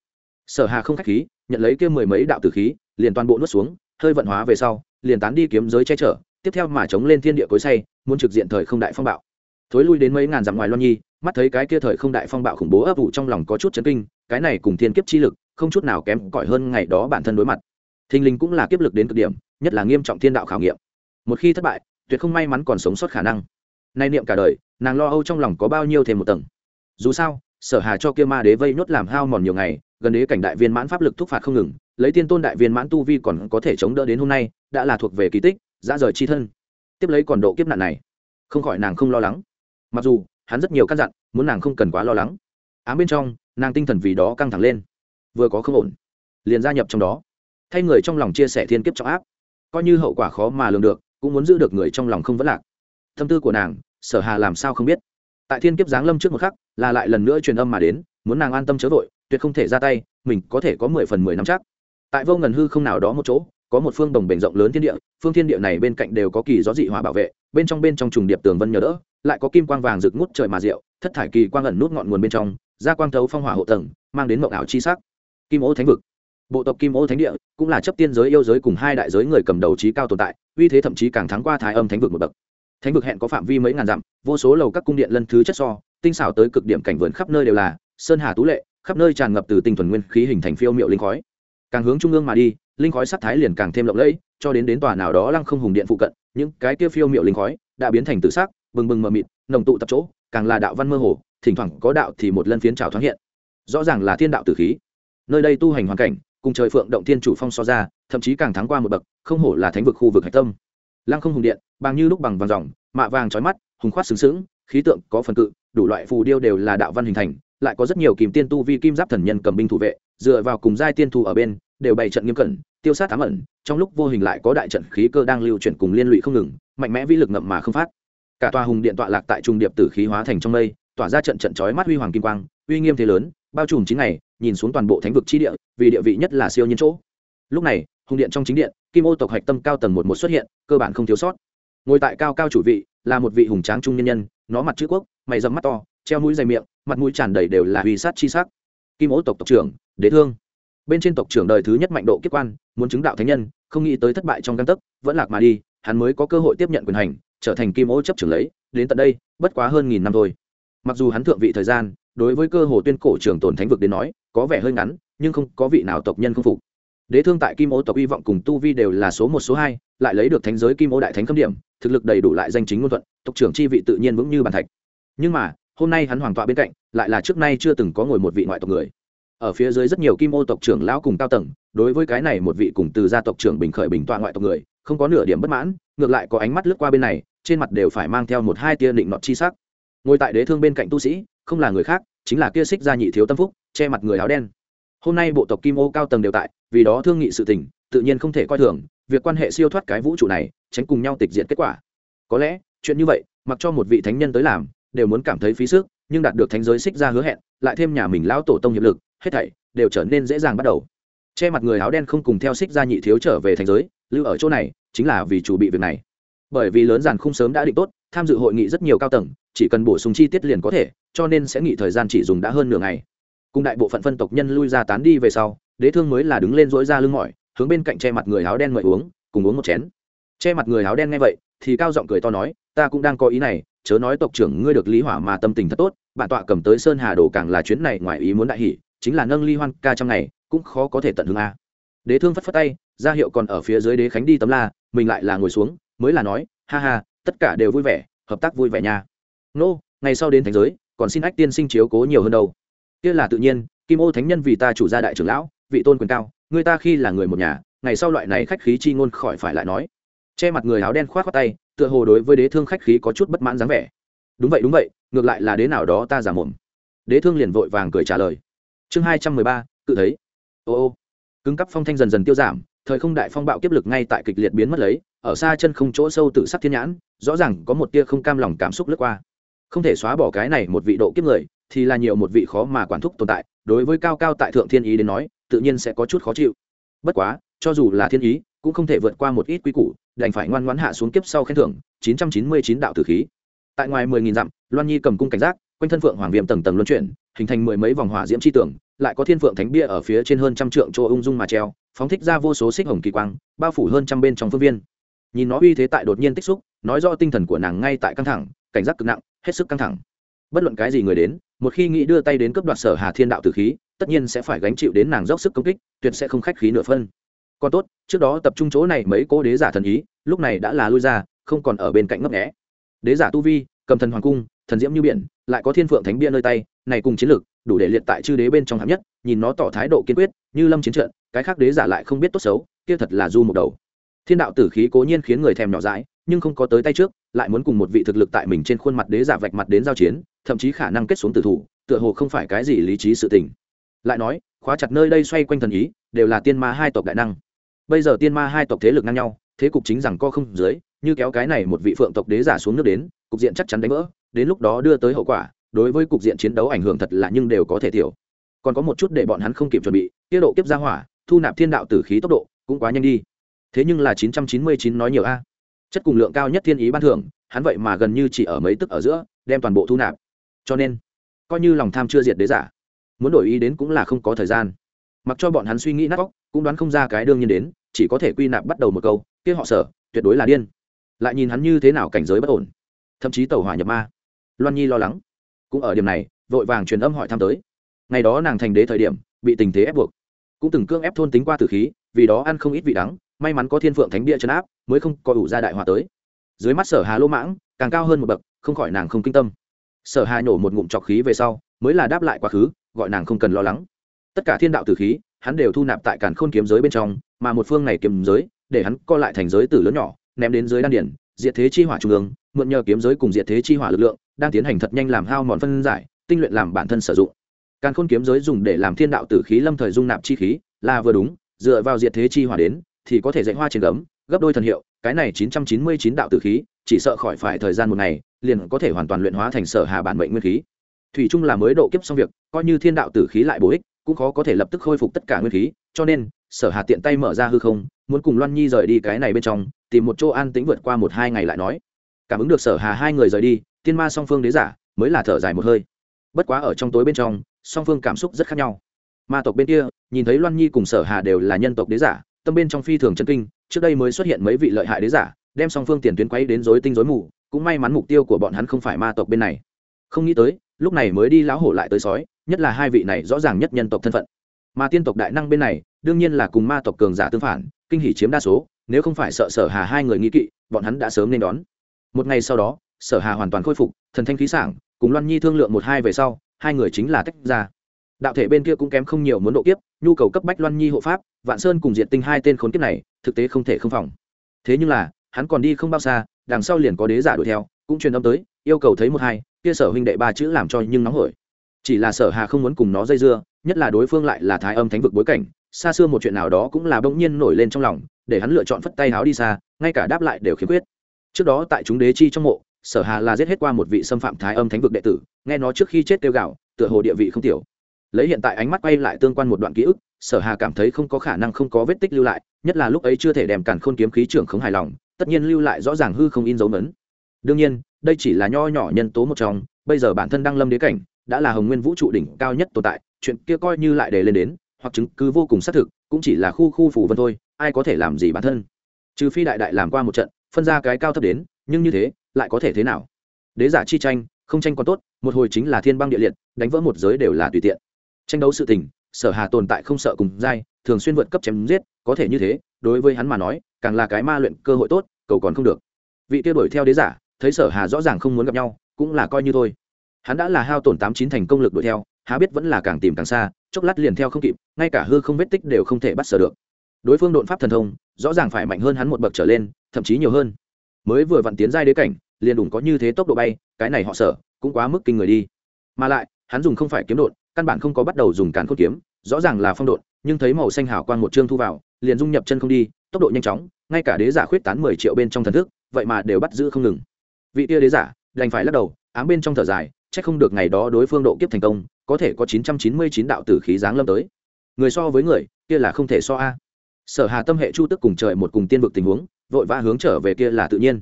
sở hà không khách khí, nhận lấy kia mười mấy đạo tử khí, liền toàn bộ nuốt xuống, hơi vận hóa về sau, liền tán đi kiếm giới che chở, tiếp theo mà chống lên thiên địa cối say, muốn trực diện thời không đại phong bạo. Thối lui đến mấy ngàn dặm ngoài loan nhi, mắt thấy cái kia thời không đại phong bạo khủng bố ấp ủ trong lòng có chút chấn kinh, cái này cùng thiên kiếp chi lực, không chút nào kém cỏi hơn ngày đó bản thân đối mặt. Thình linh cũng là kiếp lực đến cực điểm, nhất là nghiêm trọng thiên đạo khảo nghiệm. Một khi thất bại, tuyệt không may mắn còn sống sót khả năng. Nay niệm cả đời, nàng lo âu trong lòng có bao nhiêu thêm một tầng. Dù sao, sở hà cho kia ma đế vây nhốt làm hao mòn nhiều ngày gần đế cảnh đại viên mãn pháp lực thúc phạt không ngừng, lấy tiên tôn đại viên mãn tu vi còn có thể chống đỡ đến hôm nay, đã là thuộc về kỳ tích, dã rời chi thân. Tiếp lấy còn độ kiếp nạn này. Không khỏi nàng không lo lắng. Mặc dù, hắn rất nhiều căn dặn, muốn nàng không cần quá lo lắng. Ám bên trong, nàng tinh thần vì đó căng thẳng lên. Vừa có không ổn, liền gia nhập trong đó. Thay người trong lòng chia sẻ thiên kiếp trọng áp. Coi như hậu quả khó mà lường được, cũng muốn giữ được người trong lòng không vấn lạc. Tâm tư của nàng, sở hà làm sao không biết. Tại thiên kiếp giáng lâm trước một khắc, là lại lần nữa truyền âm mà đến, muốn nàng an tâm chớ vội tuyệt không thể ra tay, mình có thể có mười phần mười năm chắc. Tại vô ngần hư không nào đó một chỗ, có một phương đồng bể rộng lớn thiên địa, phương thiên địa này bên cạnh đều có kỳ gió dị hỏa bảo vệ, bên trong bên trong trùng điệp tường vân nhờ đỡ, lại có kim quang vàng rực ngút trời mà rượu, thất thải kỳ quang ẩn nút ngọn nguồn bên trong, ra quang thấu phong hỏa hộ tầng, mang đến mộng ảo chi sắc. Kim ô thánh vực. Bộ tộc kim ô thánh địa cũng là chấp tiên giới yêu giới cùng hai đại giới người cầm đầu trí cao tồn tại, uy thế thậm chí càng thắng qua thái âm thánh vực một bậc. Thánh vực hẹn có phạm vi mấy ngàn dặm, vô số lầu các cung điện lân thứ chất so, tinh xảo tới cực điểm cảnh vườn khắp nơi đều là, sơn hà tú lệ khắp nơi tràn ngập từ tinh thuần nguyên khí hình thành phiêu miệu linh khói. Càng hướng trung ương mà đi, linh khói sắc thái liền càng thêm lộng lẫy, cho đến đến tòa nào đó lăng không hùng điện phụ cận, những cái kia phiêu miệu linh khói đã biến thành tự sắc, bừng bừng mờ mịt, nồng tụ tập chỗ, càng là đạo văn mơ hồ, thỉnh thoảng có đạo thì một lần phiến trào thoáng hiện. Rõ ràng là thiên đạo tử khí. Nơi đây tu hành hoàn cảnh, cùng trời phượng động thiên chủ phong so ra, thậm chí càng thắng qua một bậc, không hổ là thánh vực khu vực hạch tâm. Lăng không hùng điện, bằng như lúc bằng vàng dòng, mạ vàng trói mắt, hùng khoát xứng xứng khí tượng có phần cự, đủ loại phù điêu đều là đạo văn hình thành lại có rất nhiều kìm tiên tu vi kim giáp thần nhân cầm binh thủ vệ, dựa vào cùng giai tiên thu ở bên, đều bày trận nghiêm cẩn, tiêu sát ám ẩn, trong lúc vô hình lại có đại trận khí cơ đang lưu chuyển cùng liên lụy không ngừng, mạnh mẽ vi lực ngậm mà không phát. Cả tòa hùng điện tọa lạc tại trung điệp tử khí hóa thành trong mây, tỏa ra trận trận chói mắt huy hoàng kim quang, uy nghiêm thế lớn, bao trùm chín ngày, nhìn xuống toàn bộ thánh vực chi địa, vì địa vị nhất là siêu nhiên chỗ. Lúc này, hùng điện trong chính điện, kim ô tộc hạch tâm cao tầng một một xuất hiện, cơ bản không thiếu sót. Ngồi tại cao cao chủ vị, là một vị hùng tráng trung nhân nhân, nó mặt chữ quốc, mày dầm mắt to treo mũi dày miệng, mặt mũi tràn đầy đều là uy sát chi sắc. Kim ố tộc tộc trưởng, đế thương. Bên trên tộc trưởng đời thứ nhất mạnh độ kiếp quan, muốn chứng đạo thánh nhân, không nghĩ tới thất bại trong căn tấc, vẫn lạc mà đi, hắn mới có cơ hội tiếp nhận quyền hành, trở thành kim ô chấp trưởng lấy, đến tận đây, bất quá hơn nghìn năm thôi. Mặc dù hắn thượng vị thời gian, đối với cơ hồ tuyên cổ trường tồn thánh vực đến nói, có vẻ hơi ngắn, nhưng không có vị nào tộc nhân không phục. Đế thương tại kim ô tộc hy vọng cùng tu vi đều là số một, số hai, lại lấy được thánh giới kim ô đại thánh khâm điểm, thực lực đầy đủ lại danh chính ngôn thuận, tộc trưởng chi vị tự nhiên vững như bàn thạch. Nhưng mà hôm nay hắn hoàng tọa bên cạnh, lại là trước nay chưa từng có ngồi một vị ngoại tộc người. Ở phía dưới rất nhiều kim ô tộc trưởng lão cùng cao tầng, đối với cái này một vị cùng từ gia tộc trưởng bình khởi bình tọa ngoại tộc người, không có nửa điểm bất mãn, ngược lại có ánh mắt lướt qua bên này, trên mặt đều phải mang theo một hai tia định nọt chi sắc. Ngồi tại đế thương bên cạnh tu sĩ, không là người khác, chính là kia xích gia nhị thiếu tâm phúc, che mặt người áo đen. Hôm nay bộ tộc kim ô cao tầng đều tại, vì đó thương nghị sự tình, tự nhiên không thể coi thường, việc quan hệ siêu thoát cái vũ trụ này, tránh cùng nhau tịch diện kết quả. Có lẽ, chuyện như vậy, mặc cho một vị thánh nhân tới làm đều muốn cảm thấy phí sức, nhưng đạt được thánh giới xích ra hứa hẹn, lại thêm nhà mình lão tổ tông hiệp lực, hết thảy đều trở nên dễ dàng bắt đầu. Che mặt người áo đen không cùng theo xích ra nhị thiếu trở về thành giới, lưu ở chỗ này, chính là vì chủ bị việc này. Bởi vì lớn giàn khung sớm đã định tốt, tham dự hội nghị rất nhiều cao tầng, chỉ cần bổ sung chi tiết liền có thể, cho nên sẽ nghỉ thời gian chỉ dùng đã hơn nửa ngày. Cùng đại bộ phận phân tộc nhân lui ra tán đi về sau, đế thương mới là đứng lên dỗi ra lưng mỏi, hướng bên cạnh che mặt người áo đen mời uống, cùng uống một chén. Che mặt người áo đen nghe vậy, thì cao giọng cười to nói, ta cũng đang có ý này chớ nói tộc trưởng ngươi được lý hỏa mà tâm tình thật tốt, bản tọa cầm tới sơn hà đồ càng là chuyến này ngoài ý muốn đại hỷ chính là nâng ly hoan ca trong ngày, cũng khó có thể tận hương a. Đế thương phất phất tay, ra hiệu còn ở phía dưới đế khánh đi tấm la, mình lại là ngồi xuống, mới là nói, ha ha, tất cả đều vui vẻ, hợp tác vui vẻ nha. Nô, ngày sau đến thành giới, còn xin ách tiên sinh chiếu cố nhiều hơn đâu. Kia là tự nhiên, kim ô thánh nhân vì ta chủ gia đại trưởng lão, vị tôn quyền cao, người ta khi là người một nhà, ngày sau loại này khách khí chi ngôn khỏi phải lại nói che mặt người áo đen khoát khoát tay, tựa hồ đối với đế thương khách khí có chút bất mãn dáng vẻ. Đúng vậy đúng vậy, ngược lại là đế nào đó ta giả mồm. Đế thương liền vội vàng cười trả lời. Chương hai trăm mười ba, cự thấy. Ô ô. Cứng cắp phong thanh dần dần tiêu giảm, thời không đại phong bạo kiếp lực ngay tại kịch liệt biến mất lấy, ở xa chân không chỗ sâu tự sắc thiên nhãn, rõ ràng có một tia không cam lòng cảm xúc lướt qua. Không thể xóa bỏ cái này một vị độ kiếp người, thì là nhiều một vị khó mà quản thúc tồn tại, đối với cao cao tại thượng thiên ý đến nói, tự nhiên sẽ có chút khó chịu. Bất quá, cho dù là thiên ý, cũng không thể vượt qua một ít quy củ đành phải ngoan ngoãn hạ xuống kiếp sau khen thưởng 999 đạo tử khí. Tại ngoài mười nghìn dặm, loan nhi cầm cung cảnh giác, quanh thân phượng hoàng viêm tầng tầng luân chuyển, hình thành mười mấy vòng hỏa diễm chi tưởng lại có thiên phượng thánh bia ở phía trên hơn trăm trượng chỗ ung dung mà treo, phóng thích ra vô số xích hồng kỳ quang, bao phủ hơn trăm bên trong phương viên. Nhìn nó uy thế tại đột nhiên tích xúc, nói rõ tinh thần của nàng ngay tại căng thẳng, cảnh giác cực nặng, hết sức căng thẳng. Bất luận cái gì người đến, một khi nghĩ đưa tay đến cướp đoạt sở hà thiên đạo tử khí, tất nhiên sẽ phải gánh chịu đến nàng dốc sức công kích, tuyệt sẽ không khách khí nửa phân còn tốt, trước đó tập trung chỗ này mấy cô đế giả thần ý, lúc này đã là lui ra, không còn ở bên cạnh ngấp nghẽ đế giả tu vi, cầm thần hoàng cung, thần diễm như biển, lại có thiên phượng thánh bia nơi tay, này cùng chiến lược, đủ để liệt tại chư đế bên trong hạng nhất, nhìn nó tỏ thái độ kiên quyết, như lâm chiến trận, cái khác đế giả lại không biết tốt xấu, kia thật là du một đầu. Thiên đạo tử khí cố nhiên khiến người thèm nhỏ dãi, nhưng không có tới tay trước, lại muốn cùng một vị thực lực tại mình trên khuôn mặt đế giả vạch mặt đến giao chiến, thậm chí khả năng kết xuống tử thủ, tựa hồ không phải cái gì lý trí sự tình. Lại nói, khóa chặt nơi đây xoay quanh thần ý, đều là tiên ma hai tộc đại năng bây giờ tiên ma hai tộc thế lực ngang nhau, thế cục chính rằng co không dưới, như kéo cái này một vị phượng tộc đế giả xuống nước đến, cục diện chắc chắn đánh vỡ, đến lúc đó đưa tới hậu quả, đối với cục diện chiến đấu ảnh hưởng thật là nhưng đều có thể thiểu. Còn có một chút để bọn hắn không kịp chuẩn bị, tiết độ kiếp ra hỏa, thu nạp thiên đạo tử khí tốc độ, cũng quá nhanh đi. Thế nhưng là chín trăm chín mươi chín nói nhiều a. Chất cùng lượng cao nhất thiên ý ban thưởng, hắn vậy mà gần như chỉ ở mấy tức ở giữa, đem toàn bộ thu nạp. Cho nên, coi như lòng tham chưa diệt đế giả, muốn đổi ý đến cũng là không có thời gian. Mặc cho bọn hắn suy nghĩ nát óc, cũng đoán không ra cái đương nhiên đến chỉ có thể quy nạp bắt đầu một câu, kia họ sở, tuyệt đối là điên. Lại nhìn hắn như thế nào cảnh giới bất ổn. Thậm chí tàu hỏa nhập ma. Loan nhi lo lắng. Cũng ở điểm này, vội vàng truyền âm hỏi thăm tới. Ngày đó nàng thành đế thời điểm, bị tình thế ép buộc. Cũng từng cương ép thôn tính qua tử khí, vì đó ăn không ít vị đắng, may mắn có thiên phượng thánh địa chấn áp, mới không có ủ ra đại họa tới. Dưới mắt sở hà lỗ mãng, càng cao hơn một bậc, không khỏi nàng không kinh tâm. Sở hà nổ một ngụm trọc khí về sau, mới là đáp lại quá khứ, gọi nàng không cần lo lắng. Tất cả thiên đạo tử khí hắn đều thu nạp tại càn khôn kiếm giới bên trong, mà một phương này kiếm giới, để hắn co lại thành giới tử lớn nhỏ, ném đến giới đan điển diệt thế chi hỏa trung ương, mượn nhờ kiếm giới cùng diệt thế chi hỏa lực lượng, đang tiến hành thật nhanh làm hao mòn phân giải, tinh luyện làm bản thân sử dụng. Càn khôn kiếm giới dùng để làm thiên đạo tử khí lâm thời dung nạp chi khí, là vừa đúng, dựa vào diệt thế chi hỏa đến, thì có thể dạy hoa trên gấm, gấp đôi thần hiệu, cái này chín trăm chín mươi chín đạo tử khí, chỉ sợ khỏi phải thời gian một ngày, liền có thể hoàn toàn luyện hóa thành sở hà bản mệnh nguyên khí. Thủy chung là mới độ kiếp xong việc, coi như thiên đạo tử khí lại bổ ích cũng khó có thể lập tức khôi phục tất cả nguyên khí, cho nên, sở hà tiện tay mở ra hư không, muốn cùng loan nhi rời đi cái này bên trong, tìm một chỗ an tĩnh vượt qua một hai ngày lại nói. Cảm ứng được sở hà hai người rời đi, tiên ma song phương đế giả mới là thở dài một hơi. Bất quá ở trong tối bên trong, song phương cảm xúc rất khác nhau. Ma tộc bên kia, nhìn thấy loan nhi cùng sở hà đều là nhân tộc đế giả, tâm bên trong phi thường chân kinh, trước đây mới xuất hiện mấy vị lợi hại đế giả, đem song phương tiền tuyến quấy đến rối tinh rối mù, cũng may mắn mục tiêu của bọn hắn không phải ma tộc bên này. Không nghĩ tới lúc này mới đi lão hổ lại tới sói, nhất là hai vị này rõ ràng nhất nhân tộc thân phận. Mà tiên tộc đại năng bên này, đương nhiên là cùng ma tộc cường giả tương phản, kinh hỷ chiếm đa số, nếu không phải sợ sở hà hai người nghi kỵ, bọn hắn đã sớm nên đón. Một ngày sau đó, sở hà hoàn toàn khôi phục, thần thanh khí sảng, cùng loan nhi thương lượng một hai về sau, hai người chính là tách ra. Đạo thể bên kia cũng kém không nhiều muốn độ kiếp, nhu cầu cấp bách loan nhi hộ pháp, vạn sơn cùng diệt tinh hai tên khốn kiếp này, thực tế không thể không phòng. Thế nhưng là, hắn còn đi không bao xa, đằng sau liền có đế giả đuổi theo, cũng truyền âm tới, yêu cầu thấy một hai kia sở huynh đệ ba chữ làm cho nhưng nóng hổi. Chỉ là sở hà không muốn cùng nó dây dưa, nhất là đối phương lại là thái âm thánh vực bối cảnh, xa xưa một chuyện nào đó cũng là bỗng nhiên nổi lên trong lòng, để hắn lựa chọn phất tay háo đi xa, ngay cả đáp lại đều khiếm khuyết. Trước đó tại chúng đế chi trong mộ, sở hà là giết hết qua một vị xâm phạm thái âm thánh vực đệ tử, nghe nó trước khi chết kêu gạo, tựa hồ địa vị không tiểu. Lấy hiện tại ánh mắt quay lại tương quan một đoạn ký ức, sở hà cảm thấy không có khả năng không có vết tích lưu lại, nhất là lúc ấy chưa thể đem cản khôn kiếm khí trưởng không hài lòng, tất nhiên lưu lại rõ ràng hư không in dấu mấn đương nhiên đây chỉ là nho nhỏ nhân tố một trong, bây giờ bản thân đang lâm đế cảnh đã là hồng nguyên vũ trụ đỉnh cao nhất tồn tại, chuyện kia coi như lại để lên đến, hoặc chứng cứ vô cùng xác thực, cũng chỉ là khu khu phủ vân thôi, ai có thể làm gì bản thân? Trừ phi đại đại làm qua một trận, phân ra cái cao thấp đến, nhưng như thế, lại có thể thế nào? Đế giả chi tranh, không tranh còn tốt, một hồi chính là thiên băng địa liệt, đánh vỡ một giới đều là tùy tiện. Tranh đấu sự tình, sở hà tồn tại không sợ cùng dai, thường xuyên vượt cấp chém giết, có thể như thế, đối với hắn mà nói, càng là cái ma luyện cơ hội tốt, cầu còn không được. Vị kia đuổi theo đế giả thấy sở hà rõ ràng không muốn gặp nhau, cũng là coi như thôi. Hắn đã là hao tổn tám chín thành công lực đuổi theo, há biết vẫn là càng tìm càng xa, chốc lát liền theo không kịp, ngay cả hư không vết tích đều không thể bắt sở được. Đối phương đột pháp thần thông, rõ ràng phải mạnh hơn hắn một bậc trở lên, thậm chí nhiều hơn. Mới vừa vặn tiến giai đế cảnh, liền đủ có như thế tốc độ bay, cái này họ sở, cũng quá mức kinh người đi. Mà lại, hắn dùng không phải kiếm đột căn bản không có bắt đầu dùng càn khôn kiếm, rõ ràng là phong độn, nhưng thấy màu xanh hảo quang một chương thu vào, liền dung nhập chân không đi, tốc độ nhanh chóng, ngay cả đế giả khuyết tán mười triệu bên trong thần thức, vậy mà đều bắt giữ không ngừng vị tia đế giả, đành phải lắc đầu, ám bên trong thở dài, chắc không được ngày đó đối phương độ kiếp thành công, có thể có chín trăm chín mươi chín đạo tử khí giáng lâm tới. Người so với người, kia là không thể so a. Sở hà tâm hệ chu tức cùng trời một cùng tiên vực tình huống, vội vã hướng trở về kia là tự nhiên.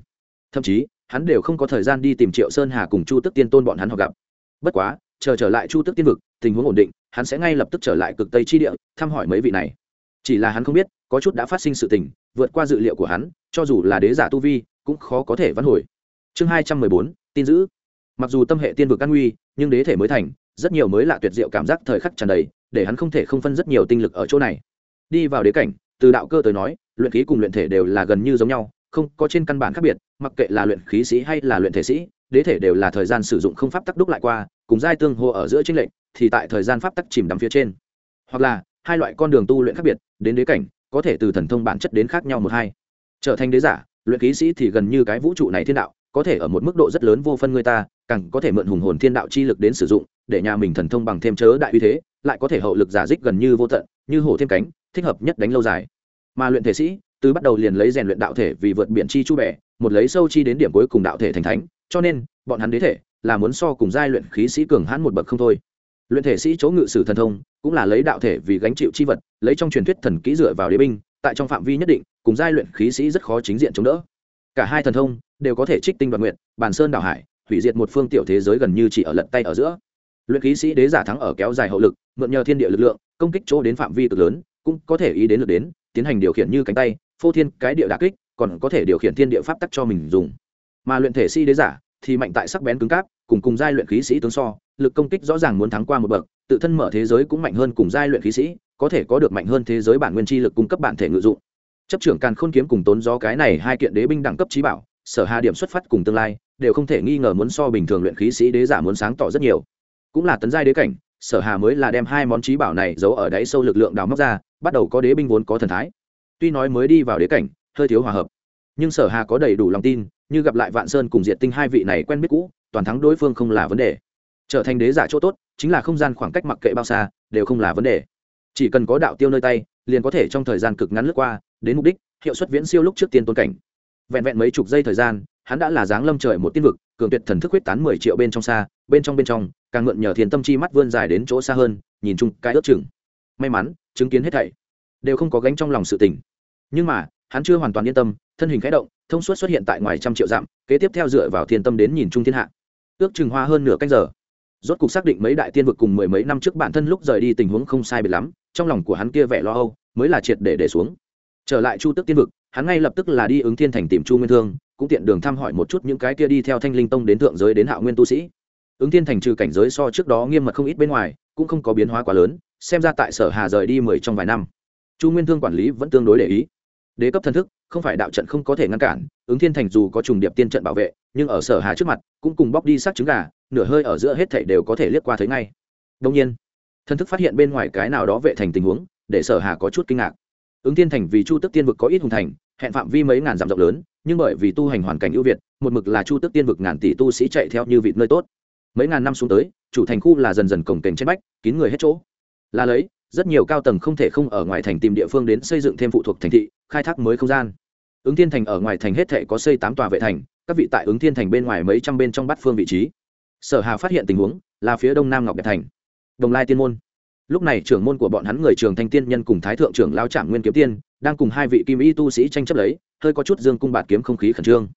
Thậm chí, hắn đều không có thời gian đi tìm triệu sơn hà cùng chu tức tiên tôn bọn hắn họ gặp. Bất quá, chờ trở lại chu tức tiên vực, tình huống ổn định, hắn sẽ ngay lập tức trở lại cực tây chi địa, thăm hỏi mấy vị này. Chỉ là hắn không biết, có chút đã phát sinh sự tình, vượt qua dự liệu của hắn, cho dù là đế giả tu vi, cũng khó có thể vãn hồi chương hai trăm mười bốn, tin giữ mặc dù tâm hệ tiên vực căn nguy, nhưng đế thể mới thành, rất nhiều mới lạ tuyệt diệu cảm giác thời khắc tràn đầy, để hắn không thể không phân rất nhiều tinh lực ở chỗ này. Đi vào đế cảnh, từ đạo cơ tới nói, luyện khí cùng luyện thể đều là gần như giống nhau, không có trên căn bản khác biệt, mặc kệ là luyện khí sĩ hay là luyện thể sĩ, đế thể đều là thời gian sử dụng không pháp tắc đúc lại qua, cùng giai tương hô ở giữa tranh lệnh thì tại thời gian pháp tắc chìm đắm phía trên. Hoặc là, hai loại con đường tu luyện khác biệt, đến đế cảnh, có thể từ thần thông bản chất đến khác nhau một hai. Trở thành đế giả, luyện khí sĩ thì gần như cái vũ trụ này thiên đạo có thể ở một mức độ rất lớn vô phân người ta, càng có thể mượn hùng hồn thiên đạo chi lực đến sử dụng, để nhà mình thần thông bằng thêm chớ đại uy thế, lại có thể hậu lực giả dích gần như vô tận, như hổ thêm cánh, thích hợp nhất đánh lâu dài. Mà luyện thể sĩ, từ bắt đầu liền lấy rèn luyện đạo thể vì vượt biển chi chu bẻ một lấy sâu chi đến điểm cuối cùng đạo thể thành thánh, cho nên, bọn hắn đế thể là muốn so cùng giai luyện khí sĩ cường hãn một bậc không thôi. Luyện thể sĩ chỗ ngự sử thần thông, cũng là lấy đạo thể vì gánh chịu chi vật, lấy trong truyền thuyết thần kỹ dựa vào đế binh, tại trong phạm vi nhất định, cùng giai luyện khí sĩ rất khó chính diện chống đỡ. Cả hai thần thông đều có thể trích tinh đoạt nguyện, bàn sơn đảo hải, hủy diệt một phương tiểu thế giới gần như chỉ ở lận tay ở giữa. Luyện khí sĩ đế giả thắng ở kéo dài hậu lực, mượn nhờ thiên địa lực lượng, công kích chỗ đến phạm vi cực lớn, cũng có thể ý đến lực đến, tiến hành điều khiển như cánh tay, phô thiên cái địa đà kích, còn có thể điều khiển thiên địa pháp tắc cho mình dùng. Mà luyện thể sĩ đế giả thì mạnh tại sắc bén cứng cáp, cùng cùng giai luyện khí sĩ tướng so, lực công kích rõ ràng muốn thắng qua một bậc, tự thân mở thế giới cũng mạnh hơn cùng giai luyện khí sĩ, có thể có được mạnh hơn thế giới bản nguyên chi lực cung cấp bản thể ngự dụng. Chấp trưởng càn khôn kiếm cùng tốn gió cái này hai kiện đế binh đẳng cấp trí bảo sở hà điểm xuất phát cùng tương lai, đều không thể nghi ngờ muốn so bình thường luyện khí sĩ đế giả muốn sáng tỏ rất nhiều. Cũng là tấn giai đế cảnh, sở hà mới là đem hai món trí bảo này giấu ở đáy sâu lực lượng đào móc ra, bắt đầu có đế binh vốn có thần thái. Tuy nói mới đi vào đế cảnh, hơi thiếu hòa hợp, nhưng sở hà có đầy đủ lòng tin, như gặp lại vạn sơn cùng diệt tinh hai vị này quen biết cũ, toàn thắng đối phương không là vấn đề. Trở thành đế giả chỗ tốt, chính là không gian khoảng cách mặc kệ bao xa, đều không là vấn đề. Chỉ cần có đạo tiêu nơi tay, liền có thể trong thời gian cực ngắn lướt qua, đến mục đích, hiệu suất viễn siêu lúc trước tiên tôn cảnh vẹn vẹn mấy chục giây thời gian, hắn đã là dáng lâm trời một tiên vực, cường tuyệt thần thức huyết tán mười triệu bên trong xa, bên trong bên trong, càng ngượn nhờ thiền tâm chi mắt vươn dài đến chỗ xa hơn, nhìn chung cái ước chừng. May mắn, chứng kiến hết thảy, đều không có gánh trong lòng sự tình. Nhưng mà, hắn chưa hoàn toàn yên tâm, thân hình khẽ động, thông suốt xuất hiện tại ngoài trăm triệu dặm, kế tiếp theo dựa vào thiên tâm đến nhìn chung thiên hạ. Ước chừng hoa hơn nửa canh giờ. Rốt cục xác định mấy đại tiên vực cùng mười mấy năm trước bản thân lúc rời đi tình huống không sai biệt lắm, trong lòng của hắn kia vẻ lo âu, mới là triệt để để xuống trở lại chu tước tiên vực, hắn ngay lập tức là đi ứng thiên thành tìm chu nguyên thương, cũng tiện đường thăm hỏi một chút những cái kia đi theo thanh linh tông đến thượng giới đến hạo nguyên tu sĩ. Ứng thiên thành trừ cảnh giới so trước đó nghiêm mật không ít bên ngoài, cũng không có biến hóa quá lớn, xem ra tại sở hà rời đi mười trong vài năm. Chu nguyên thương quản lý vẫn tương đối để ý. Đế cấp thần thức, không phải đạo trận không có thể ngăn cản, ứng thiên thành dù có trùng điệp tiên trận bảo vệ, nhưng ở sở hà trước mặt, cũng cùng bóc đi sát trứng gà, nửa hơi ở giữa hết thảy đều có thể liếc qua thấy ngay. Đông nhiên thân thức phát hiện bên ngoài cái nào đó vệ thành tình huống, để sở hà có chút kinh ngạc ứng thiên thành vì chu tức tiên vực có ít hùng thành, hẹn phạm vi mấy ngàn dặm rộng lớn, nhưng bởi vì tu hành hoàn cảnh ưu việt, một mực là chu tức tiên vực ngàn tỷ tu sĩ chạy theo như vịt nơi tốt. Mấy ngàn năm xuống tới, chủ thành khu là dần dần cổng kềnh trên bách, kín người hết chỗ. Là lấy, rất nhiều cao tầng không thể không ở ngoài thành tìm địa phương đến xây dựng thêm phụ thuộc thành thị, khai thác mới không gian. Ứng thiên thành ở ngoài thành hết thể có xây tám tòa vệ thành, các vị tại ứng thiên thành bên ngoài mấy trăm bên trong bát phương vị trí. Sở hà phát hiện tình huống, là phía đông nam ngọc đẹp thành. Đồng lai tiên môn lúc này trưởng môn của bọn hắn người trường thanh tiên nhân cùng thái thượng trưởng lao trạm nguyên kiếm tiên đang cùng hai vị kim y tu sĩ tranh chấp lấy, hơi có chút dương cung bạt kiếm không khí khẩn trương.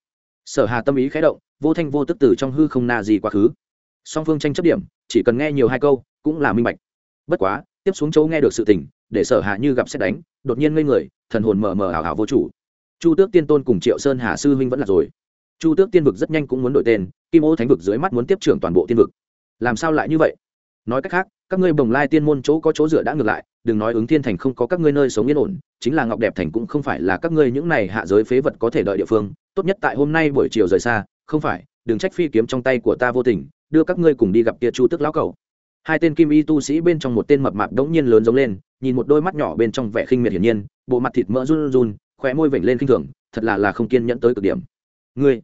Sở hà tâm ý khẽ động, vô thanh vô tức từ trong hư không na gì quá khứ. Song phương tranh chấp điểm, chỉ cần nghe nhiều hai câu, cũng là minh bạch. Bất quá, tiếp xuống chỗ nghe được sự tình, để sở hà như gặp xét đánh, đột nhiên ngây người, thần hồn mờ mờ ảo ảo vô chủ. Chu tước tiên tôn cùng triệu sơn hà sư huynh vẫn là rồi. Chu tước tiên vực rất nhanh cũng muốn đổi tên, kim ô thánh vực dưới mắt muốn tiếp trưởng toàn bộ tiên vực. Làm sao lại như vậy? Nói cách khác các ngươi bồng lai tiên môn chỗ có chỗ dựa đã ngược lại, đừng nói ứng thiên thành không có các ngươi nơi sống yên ổn, chính là ngọc đẹp thành cũng không phải là các ngươi những này hạ giới phế vật có thể đợi địa phương, tốt nhất tại hôm nay buổi chiều rời xa, không phải, đừng trách phi kiếm trong tay của ta vô tình, đưa các ngươi cùng đi gặp kia chu tức lão cầu hai tên kim y tu sĩ bên trong một tên mập mạp đống nhiên lớn giống lên, nhìn một đôi mắt nhỏ bên trong vẻ khinh miệt hiển nhiên, bộ mặt thịt mỡ run run, khóe môi vểnh lên khinh thường, thật là là không kiên nhẫn tới cực điểm. Ngươi,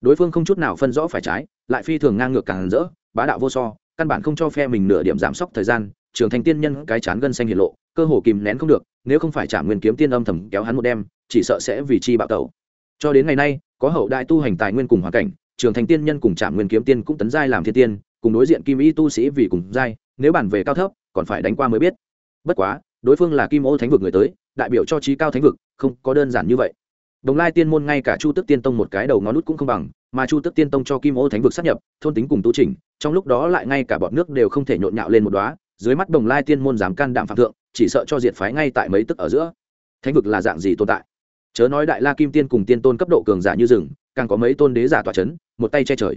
đối phương không chút nào phân rõ phải trái, lại phi thường ngang ngược càng rỡ, bá đạo vô so căn bản không cho phe mình nửa điểm giảm sốc thời gian trường thành tiên nhân cái chán gân xanh hiện lộ, cơ hồ kìm nén không được, nếu không phải trả nguyên kiếm tiên âm thầm kéo hắn một đêm, chỉ sợ sẽ vì chi bạo tẩu. Cho đến ngày nay, có hậu đại tu hành tài nguyên cùng hoàn cảnh trường thành tiên nhân cùng trả nguyên kiếm tiên cũng tấn giai làm thiên tiên, cùng đối diện kim y tu sĩ vì cùng giai, nếu bản về cao thấp, còn phải đánh qua mới biết. Bất quá, đối phương là kim ô thánh vực người tới, đại biểu cho trí cao thánh vực, không có đơn giản như vậy. Đồng lai tiên môn ngay cả chu tức tiên tông một cái đầu ngón nút cũng không bằng mà chu tức tiên tông cho kim ô thánh vực sát nhập, thôn tính cùng tu trình trong lúc đó lại ngay cả bọn nước đều không thể nhộn nhạo lên một đoá dưới mắt đồng lai tiên môn dám can đảm phạm thượng, chỉ sợ cho diệt phái ngay tại mấy tức ở giữa. Thánh vực là dạng gì tồn tại? Chớ nói đại la kim tiên cùng tiên tôn cấp độ cường giả như rừng, càng có mấy tôn đế giả tỏa c h ấ n một tay che trời.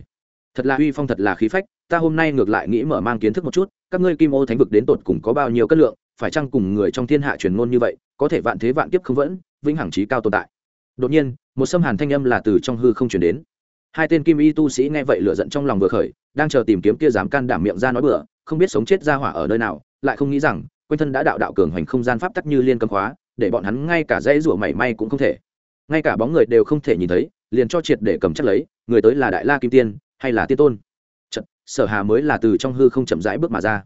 Thật là uy phong, thật là khí phách, ta hôm nay ngược lại nghĩ mở mang kiến thức một chút, các ngươi kim ô thánh vực đến tột cùng có bao nhiêu cân lượng, phải chăng cùng người trong thiên hạ truyền ngôn như vậy, có thể vạn thế vạn kiếp không vẫn, vĩnh hằng trí cao tồn tại. Đột nhiên, một xâm hàn thanh âm là từ trong hư không chuyển đến hai tên kim y tu sĩ nghe vậy lựa giận trong lòng vừa khởi đang chờ tìm kiếm kia dám can đảm miệng ra nói bừa không biết sống chết ra hỏa ở nơi nào lại không nghĩ rằng quanh thân đã đạo đạo cường hoành không gian pháp tắc như liên cấm khóa để bọn hắn ngay cả dãy rủa mảy may cũng không thể. Ngay cả bóng người đều không thể nhìn thấy liền cho triệt để cầm chắc lấy người tới là đại la kim tiên hay là tiên tôn? Chật, sở hà mới là từ trong hư không chậm rãi bước mà ra.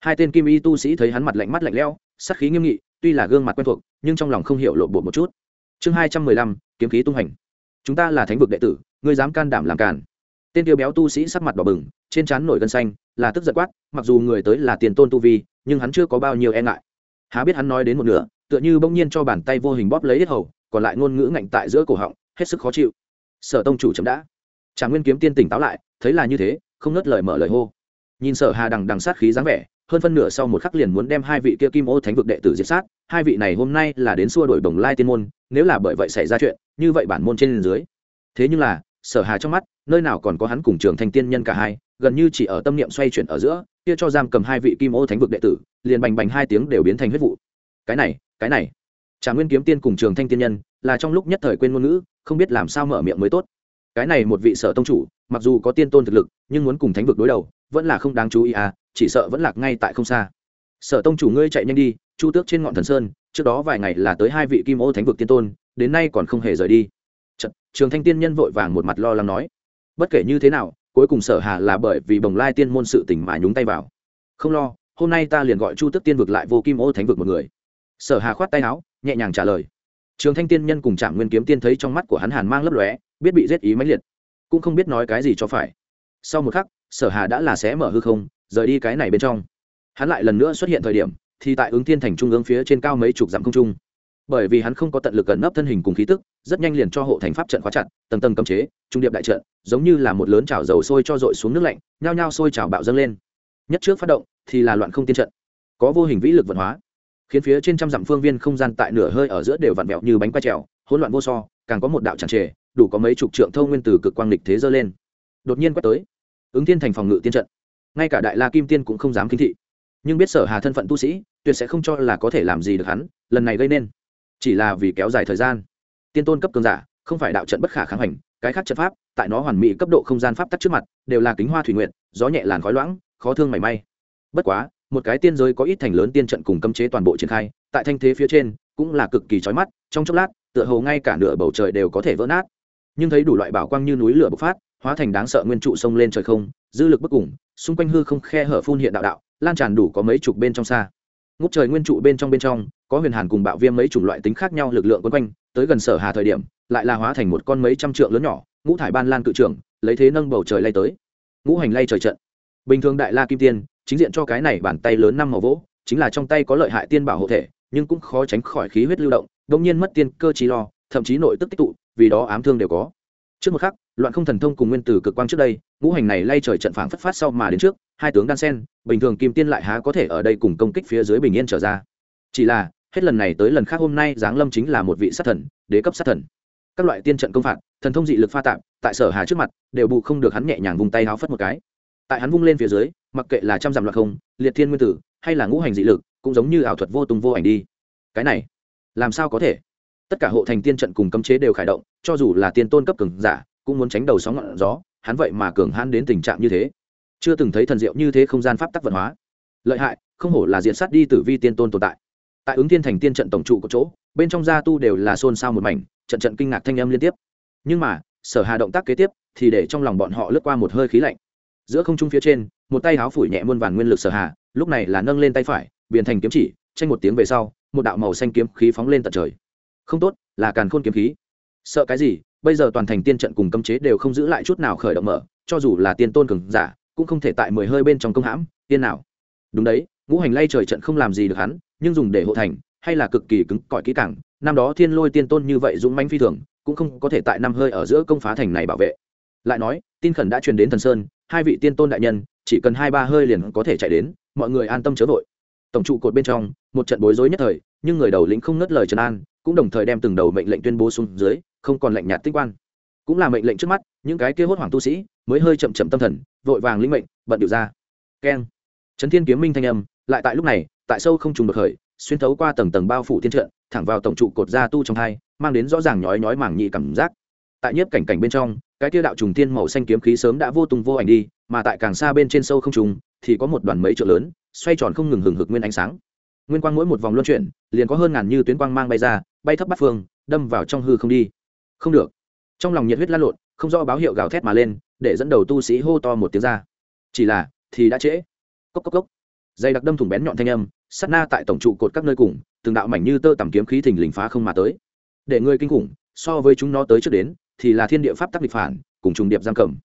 Hai tên kim y tu sĩ thấy hắn mặt lạnh mắt lạnh lẽo sắc khí nghiêm nghị tuy là gương mặt quen thuộc nhưng trong lòng không hiểu lộ bộ một chút. Chương hai trăm mười lăm kiếm khí tung hành chúng ta là thánh vực đệ tử ngươi dám can đảm làm cản tên tiêu béo tu sĩ sắc mặt đỏ bừng, trên trán nổi gân xanh, là tức giật quát, mặc dù người tới là tiền tôn tu vi, nhưng hắn chưa có bao nhiêu e ngại. Há biết hắn nói đến một nửa, tựa như bỗng nhiên cho bàn tay vô hình bóp lấy hết hầu, còn lại ngôn ngữ ngạnh tại giữa cổ họng, hết sức khó chịu. Sở tông chủ chấm đã. Trà nguyên kiếm tiên tỉnh táo lại, thấy là như thế, không ngớt lời mở lời hô. Nhìn sở hà đằng đằng sát khí dáng vẻ, hơn phân nửa sau một khắc liền muốn đem hai vị kia kim ô thánh vực đệ tử diệt sát, hai vị này hôm nay là đến xua đổi bồng lai tiên môn, nếu là bởi vậy xảy ra chuyện, như vậy bản môn trên dưới. Thế nhưng là sở hà trong mắt, nơi nào còn có hắn cùng trường thanh tiên nhân cả hai, gần như chỉ ở tâm niệm xoay chuyển ở giữa, kia cho giam cầm hai vị kim ô thánh vực đệ tử, liền bành bành hai tiếng đều biến thành huyết vụ. Cái này cái này. Trà nguyên kiếm tiên cùng trường thanh tiên nhân, là trong lúc nhất thời quên ngôn ngữ, không biết làm sao mở miệng mới tốt. Cái này một vị sở tông chủ, mặc dù có tiên tôn thực lực, nhưng muốn cùng thánh vực đối đầu, vẫn là không đáng chú ý à chỉ sợ vẫn lạc ngay tại không xa. Sở tông chủ ngươi chạy nhanh đi, chu tước trên ngọn thần sơn, trước đó vài ngày là tới hai vị kim ô thánh vực tiên tôn, đến nay còn không hề rời đi trường thanh tiên nhân vội vàng một mặt lo lắng nói, bất kể như thế nào, cuối cùng sở hà là bởi vì bồng lai tiên môn sự tỉnh mà nhúng tay vào. Không lo, hôm nay ta liền gọi chu tức tiên vực lại vô kim ô thánh vực một người. Sở hà khoát tay áo, nhẹ nhàng trả lời. Trường thanh tiên nhân cùng trạm nguyên kiếm tiên thấy trong mắt của hắn hàn mang lấp lóe, biết bị giết ý mãnh liệt, cũng không biết nói cái gì cho phải. Sau một khắc, sở hà đã là xé mở hư không, rời đi cái này bên trong. Hắn lại lần nữa xuất hiện thời điểm, thì tại ứng thiên thành trung ương phía trên cao mấy chục dặm không trung bởi vì hắn không có tận lực gần nấp thân hình cùng khí tức, rất nhanh liền cho hộ thành pháp trận khóa chặt, tầng tầng cấm chế, trung điệp đại trận, giống như là một lớn chảo dầu sôi cho dội xuống nước lạnh, nhao nhao sôi chảo bạo dâng lên. Nhất trước phát động thì là loạn không tiên trận. Có vô hình vĩ lực vận hóa, khiến phía trên trăm dặm phương viên không gian tại nửa hơi ở giữa đều vặn vẹo như bánh quay trèo, hỗn loạn vô so, càng có một đạo tràn trề, đủ có mấy chục trượng thâu nguyên từ cực quang lịch thế dơ lên. Đột nhiên quét tới, ứng tiên thành phòng ngự tiên trận. Ngay cả đại la kim tiên cũng không dám kinh thị. Nhưng biết sở hà thân phận tu sĩ, tuyệt sẽ không cho là có thể làm gì được hắn, lần này gây nên chỉ là vì kéo dài thời gian. Tiên tôn cấp cường giả, không phải đạo trận bất khả kháng hành cái khác trận pháp, tại nó hoàn mỹ cấp độ không gian pháp tắc trước mặt, đều là kính hoa thủy nguyện, gió nhẹ làn khói loãng, khó thương mảy may. Bất quá, một cái tiên giới có ít thành lớn tiên trận cùng cấm chế toàn bộ triển khai, tại thanh thế phía trên, cũng là cực kỳ chói mắt, trong chốc lát, tựa hồ ngay cả nửa bầu trời đều có thể vỡ nát. Nhưng thấy đủ loại bảo quang như núi lửa bộc phát, hóa thành đáng sợ nguyên trụ sông lên trời không, dư lực bất cùng, xung quanh hư không khe hở phun hiện đạo đạo, lan tràn đủ có mấy chục bên trong xa ngút trời nguyên trụ bên trong bên trong, có huyền hàn cùng bạo viêm mấy chủng loại tính khác nhau lực lượng quấn quanh, tới gần sở hà thời điểm, lại là hóa thành một con mấy trăm trượng lớn nhỏ, ngũ thải ban lan cự trưởng, lấy thế nâng bầu trời lay tới. Ngũ hành lay trời trận. Bình thường đại la kim tiên, chính diện cho cái này bàn tay lớn năm màu vỗ, chính là trong tay có lợi hại tiên bảo hộ thể, nhưng cũng khó tránh khỏi khí huyết lưu động đông nhiên mất tiên cơ trí lo, thậm chí nội tức tích tụ, vì đó ám thương đều có trước một khắc, loạn không thần thông cùng nguyên tử cực quang trước đây, ngũ hành này lay trời trận phảng phất phát sau mà đến trước, hai tướng đan sen, bình thường kim tiên lại há có thể ở đây cùng công kích phía dưới bình yên trở ra. Chỉ là, hết lần này tới lần khác hôm nay giáng lâm chính là một vị sát thần, đế cấp sát thần. Các loại tiên trận công phạt, thần thông dị lực pha tạp, tại sở hà trước mặt, đều bù không được hắn nhẹ nhàng vung tay háo phất một cái. Tại hắn vung lên phía dưới, mặc kệ là trăm dặm loạn không, liệt thiên nguyên tử, hay là ngũ hành dị lực, cũng giống như ảo thuật vô tung vô ảnh đi. Cái này, làm sao có thể? Tất cả hộ thành tiên trận cùng cấm chế đều khởi động, cho dù là tiên tôn cấp cường giả, cũng muốn tránh đầu sóng ngọn gió, hắn vậy mà cường hãn đến tình trạng như thế. Chưa từng thấy thần diệu như thế không gian pháp tắc vận hóa. Lợi hại, không hổ là diện sát đi tử vi tiên tôn tồn tại. Tại ứng thiên thành tiên trận tổng trụ có chỗ, bên trong gia tu đều là xôn xao một mảnh, trận trận kinh ngạc thanh âm liên tiếp. Nhưng mà, sở hà động tác kế tiếp, thì để trong lòng bọn họ lướt qua một hơi khí lạnh. Giữa không trung phía trên, một tay háo phủi nhẹ muôn vàn nguyên lực sở hà, lúc này là nâng lên tay phải biến thành kiếm chỉ, tranh một tiếng về sau, một đạo màu xanh kiếm khí phóng lên tận trời không tốt, là càn khôn kiếm khí. Sợ cái gì, bây giờ toàn thành tiên trận cùng cấm chế đều không giữ lại chút nào khởi động mở, cho dù là tiên tôn cường giả, cũng không thể tại mười hơi bên trong công hãm, tiên nào. Đúng đấy, ngũ hành lay trời trận không làm gì được hắn, nhưng dùng để hộ thành, hay là cực kỳ cứng cỏi kỹ càng, năm đó thiên lôi tiên tôn như vậy dũng manh phi thường, cũng không có thể tại năm hơi ở giữa công phá thành này bảo vệ. Lại nói, tin khẩn đã truyền đến thần sơn, hai vị tiên tôn đại nhân, chỉ cần hai ba hơi liền có thể chạy đến, mọi người an tâm chớ vội. Tổng trụ cột bên trong, một trận bối rối nhất thời, nhưng người đầu lĩnh không ngớt lời trấn an cũng đồng thời đem từng đầu mệnh lệnh tuyên bố xuống dưới, không còn lệnh nhạt tích quan cũng là mệnh lệnh trước mắt, những cái kia hốt hoảng tu sĩ mới hơi chậm chậm tâm thần, vội vàng linh mệnh, bận điều ra. Keng. Trấn thiên kiếm minh thanh âm, lại tại lúc này, tại sâu không trùng bậc khởi, xuyên thấu qua tầng tầng bao phủ thiên trận, thẳng vào tổng trụ cột gia tu trong hai, mang đến rõ ràng nhói nhói mảng nhị cảm giác. Tại nhiếp cảnh cảnh bên trong, cái kia đạo trùng thiên màu xanh kiếm khí sớm đã vô tung vô ảnh đi, mà tại càng xa bên trên sâu không trùng, thì có một đoàn mấy trợ lớn, xoay tròn không ngừng hừng hực nguyên ánh sáng. Nguyên quang mỗi một vòng luân chuyển, liền có hơn ngàn như tuyến quang mang bay ra bay thấp bắt phương, đâm vào trong hư không đi. Không được. Trong lòng nhiệt huyết lan lộn, không rõ báo hiệu gào thét mà lên, để dẫn đầu tu sĩ hô to một tiếng ra. Chỉ là, thì đã trễ. Cốc cốc cốc. Dây đặc đâm thủng bén nhọn thanh âm sắt na tại tổng trụ cột các nơi cùng, từng đạo mảnh như tơ tằm kiếm khí thình lình phá không mà tới. Để người kinh khủng, so với chúng nó tới trước đến, thì là thiên địa pháp tắc địch phản, cùng trùng điệp giam cầm.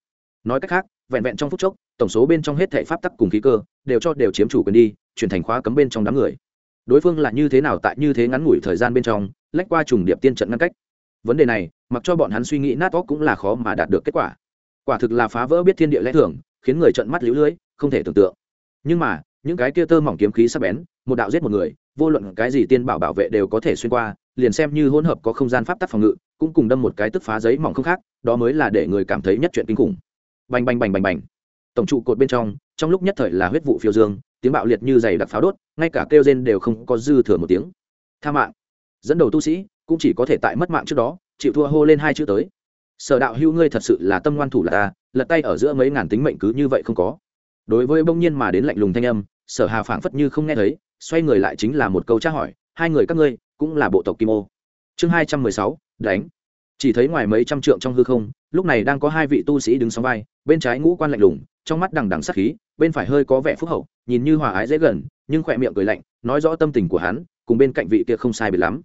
Nói cách khác, vẹn vẹn trong phút chốc, tổng số bên trong hết thể pháp tắc cùng khí cơ, đều cho đều chiếm chủ quyền đi, chuyển thành khóa cấm bên trong đám người đối phương là như thế nào tại như thế ngắn ngủi thời gian bên trong, lách qua trùng điệp tiên trận ngăn cách. Vấn đề này, mặc cho bọn hắn suy nghĩ nát óc cũng là khó mà đạt được kết quả. Quả thực là phá vỡ biết thiên địa lẽ thường, khiến người trận mắt lũ lưới, không thể tưởng tượng. Nhưng mà, những cái kia tơ mỏng kiếm khí sắc bén, một đạo giết một người, vô luận cái gì tiên bảo bảo vệ đều có thể xuyên qua, liền xem như hỗn hợp có không gian pháp tắc phòng ngự, cũng cùng đâm một cái tức phá giấy mỏng không khác, đó mới là để người cảm thấy nhất chuyện kinh khủng. Bành bành bành bành bành tổng trụ cột bên trong trong lúc nhất thời là huyết vụ phiêu dương, tiếng bạo liệt như giày đặc pháo đốt, ngay cả kêu rên đều không có dư thừa một tiếng. Tha mạng. Dẫn đầu tu sĩ cũng chỉ có thể tại mất mạng trước đó, chịu thua hô lên hai chữ tới. Sở đạo hữu ngươi thật sự là tâm ngoan thủ là ta, lật tay ở giữa mấy ngàn tính mệnh cứ như vậy không có. Đối với bỗng nhiên mà đến lạnh lùng thanh âm, sở hà phảng phất như không nghe thấy, xoay người lại chính là một câu tra hỏi, hai người các ngươi cũng là bộ tộc kim ô. Chương hai trăm mười sáu, đánh. Chỉ thấy ngoài mấy trăm trượng trong hư không, lúc này đang có hai vị tu sĩ đứng sóng vai, bên trái ngũ quan lạnh lùng trong mắt đằng đằng sắc khí, bên phải hơi có vẻ phúc hậu, nhìn như hòa ái dễ gần, nhưng khỏe miệng cười lạnh, nói rõ tâm tình của hắn, cùng bên cạnh vị kia không sai biệt lắm.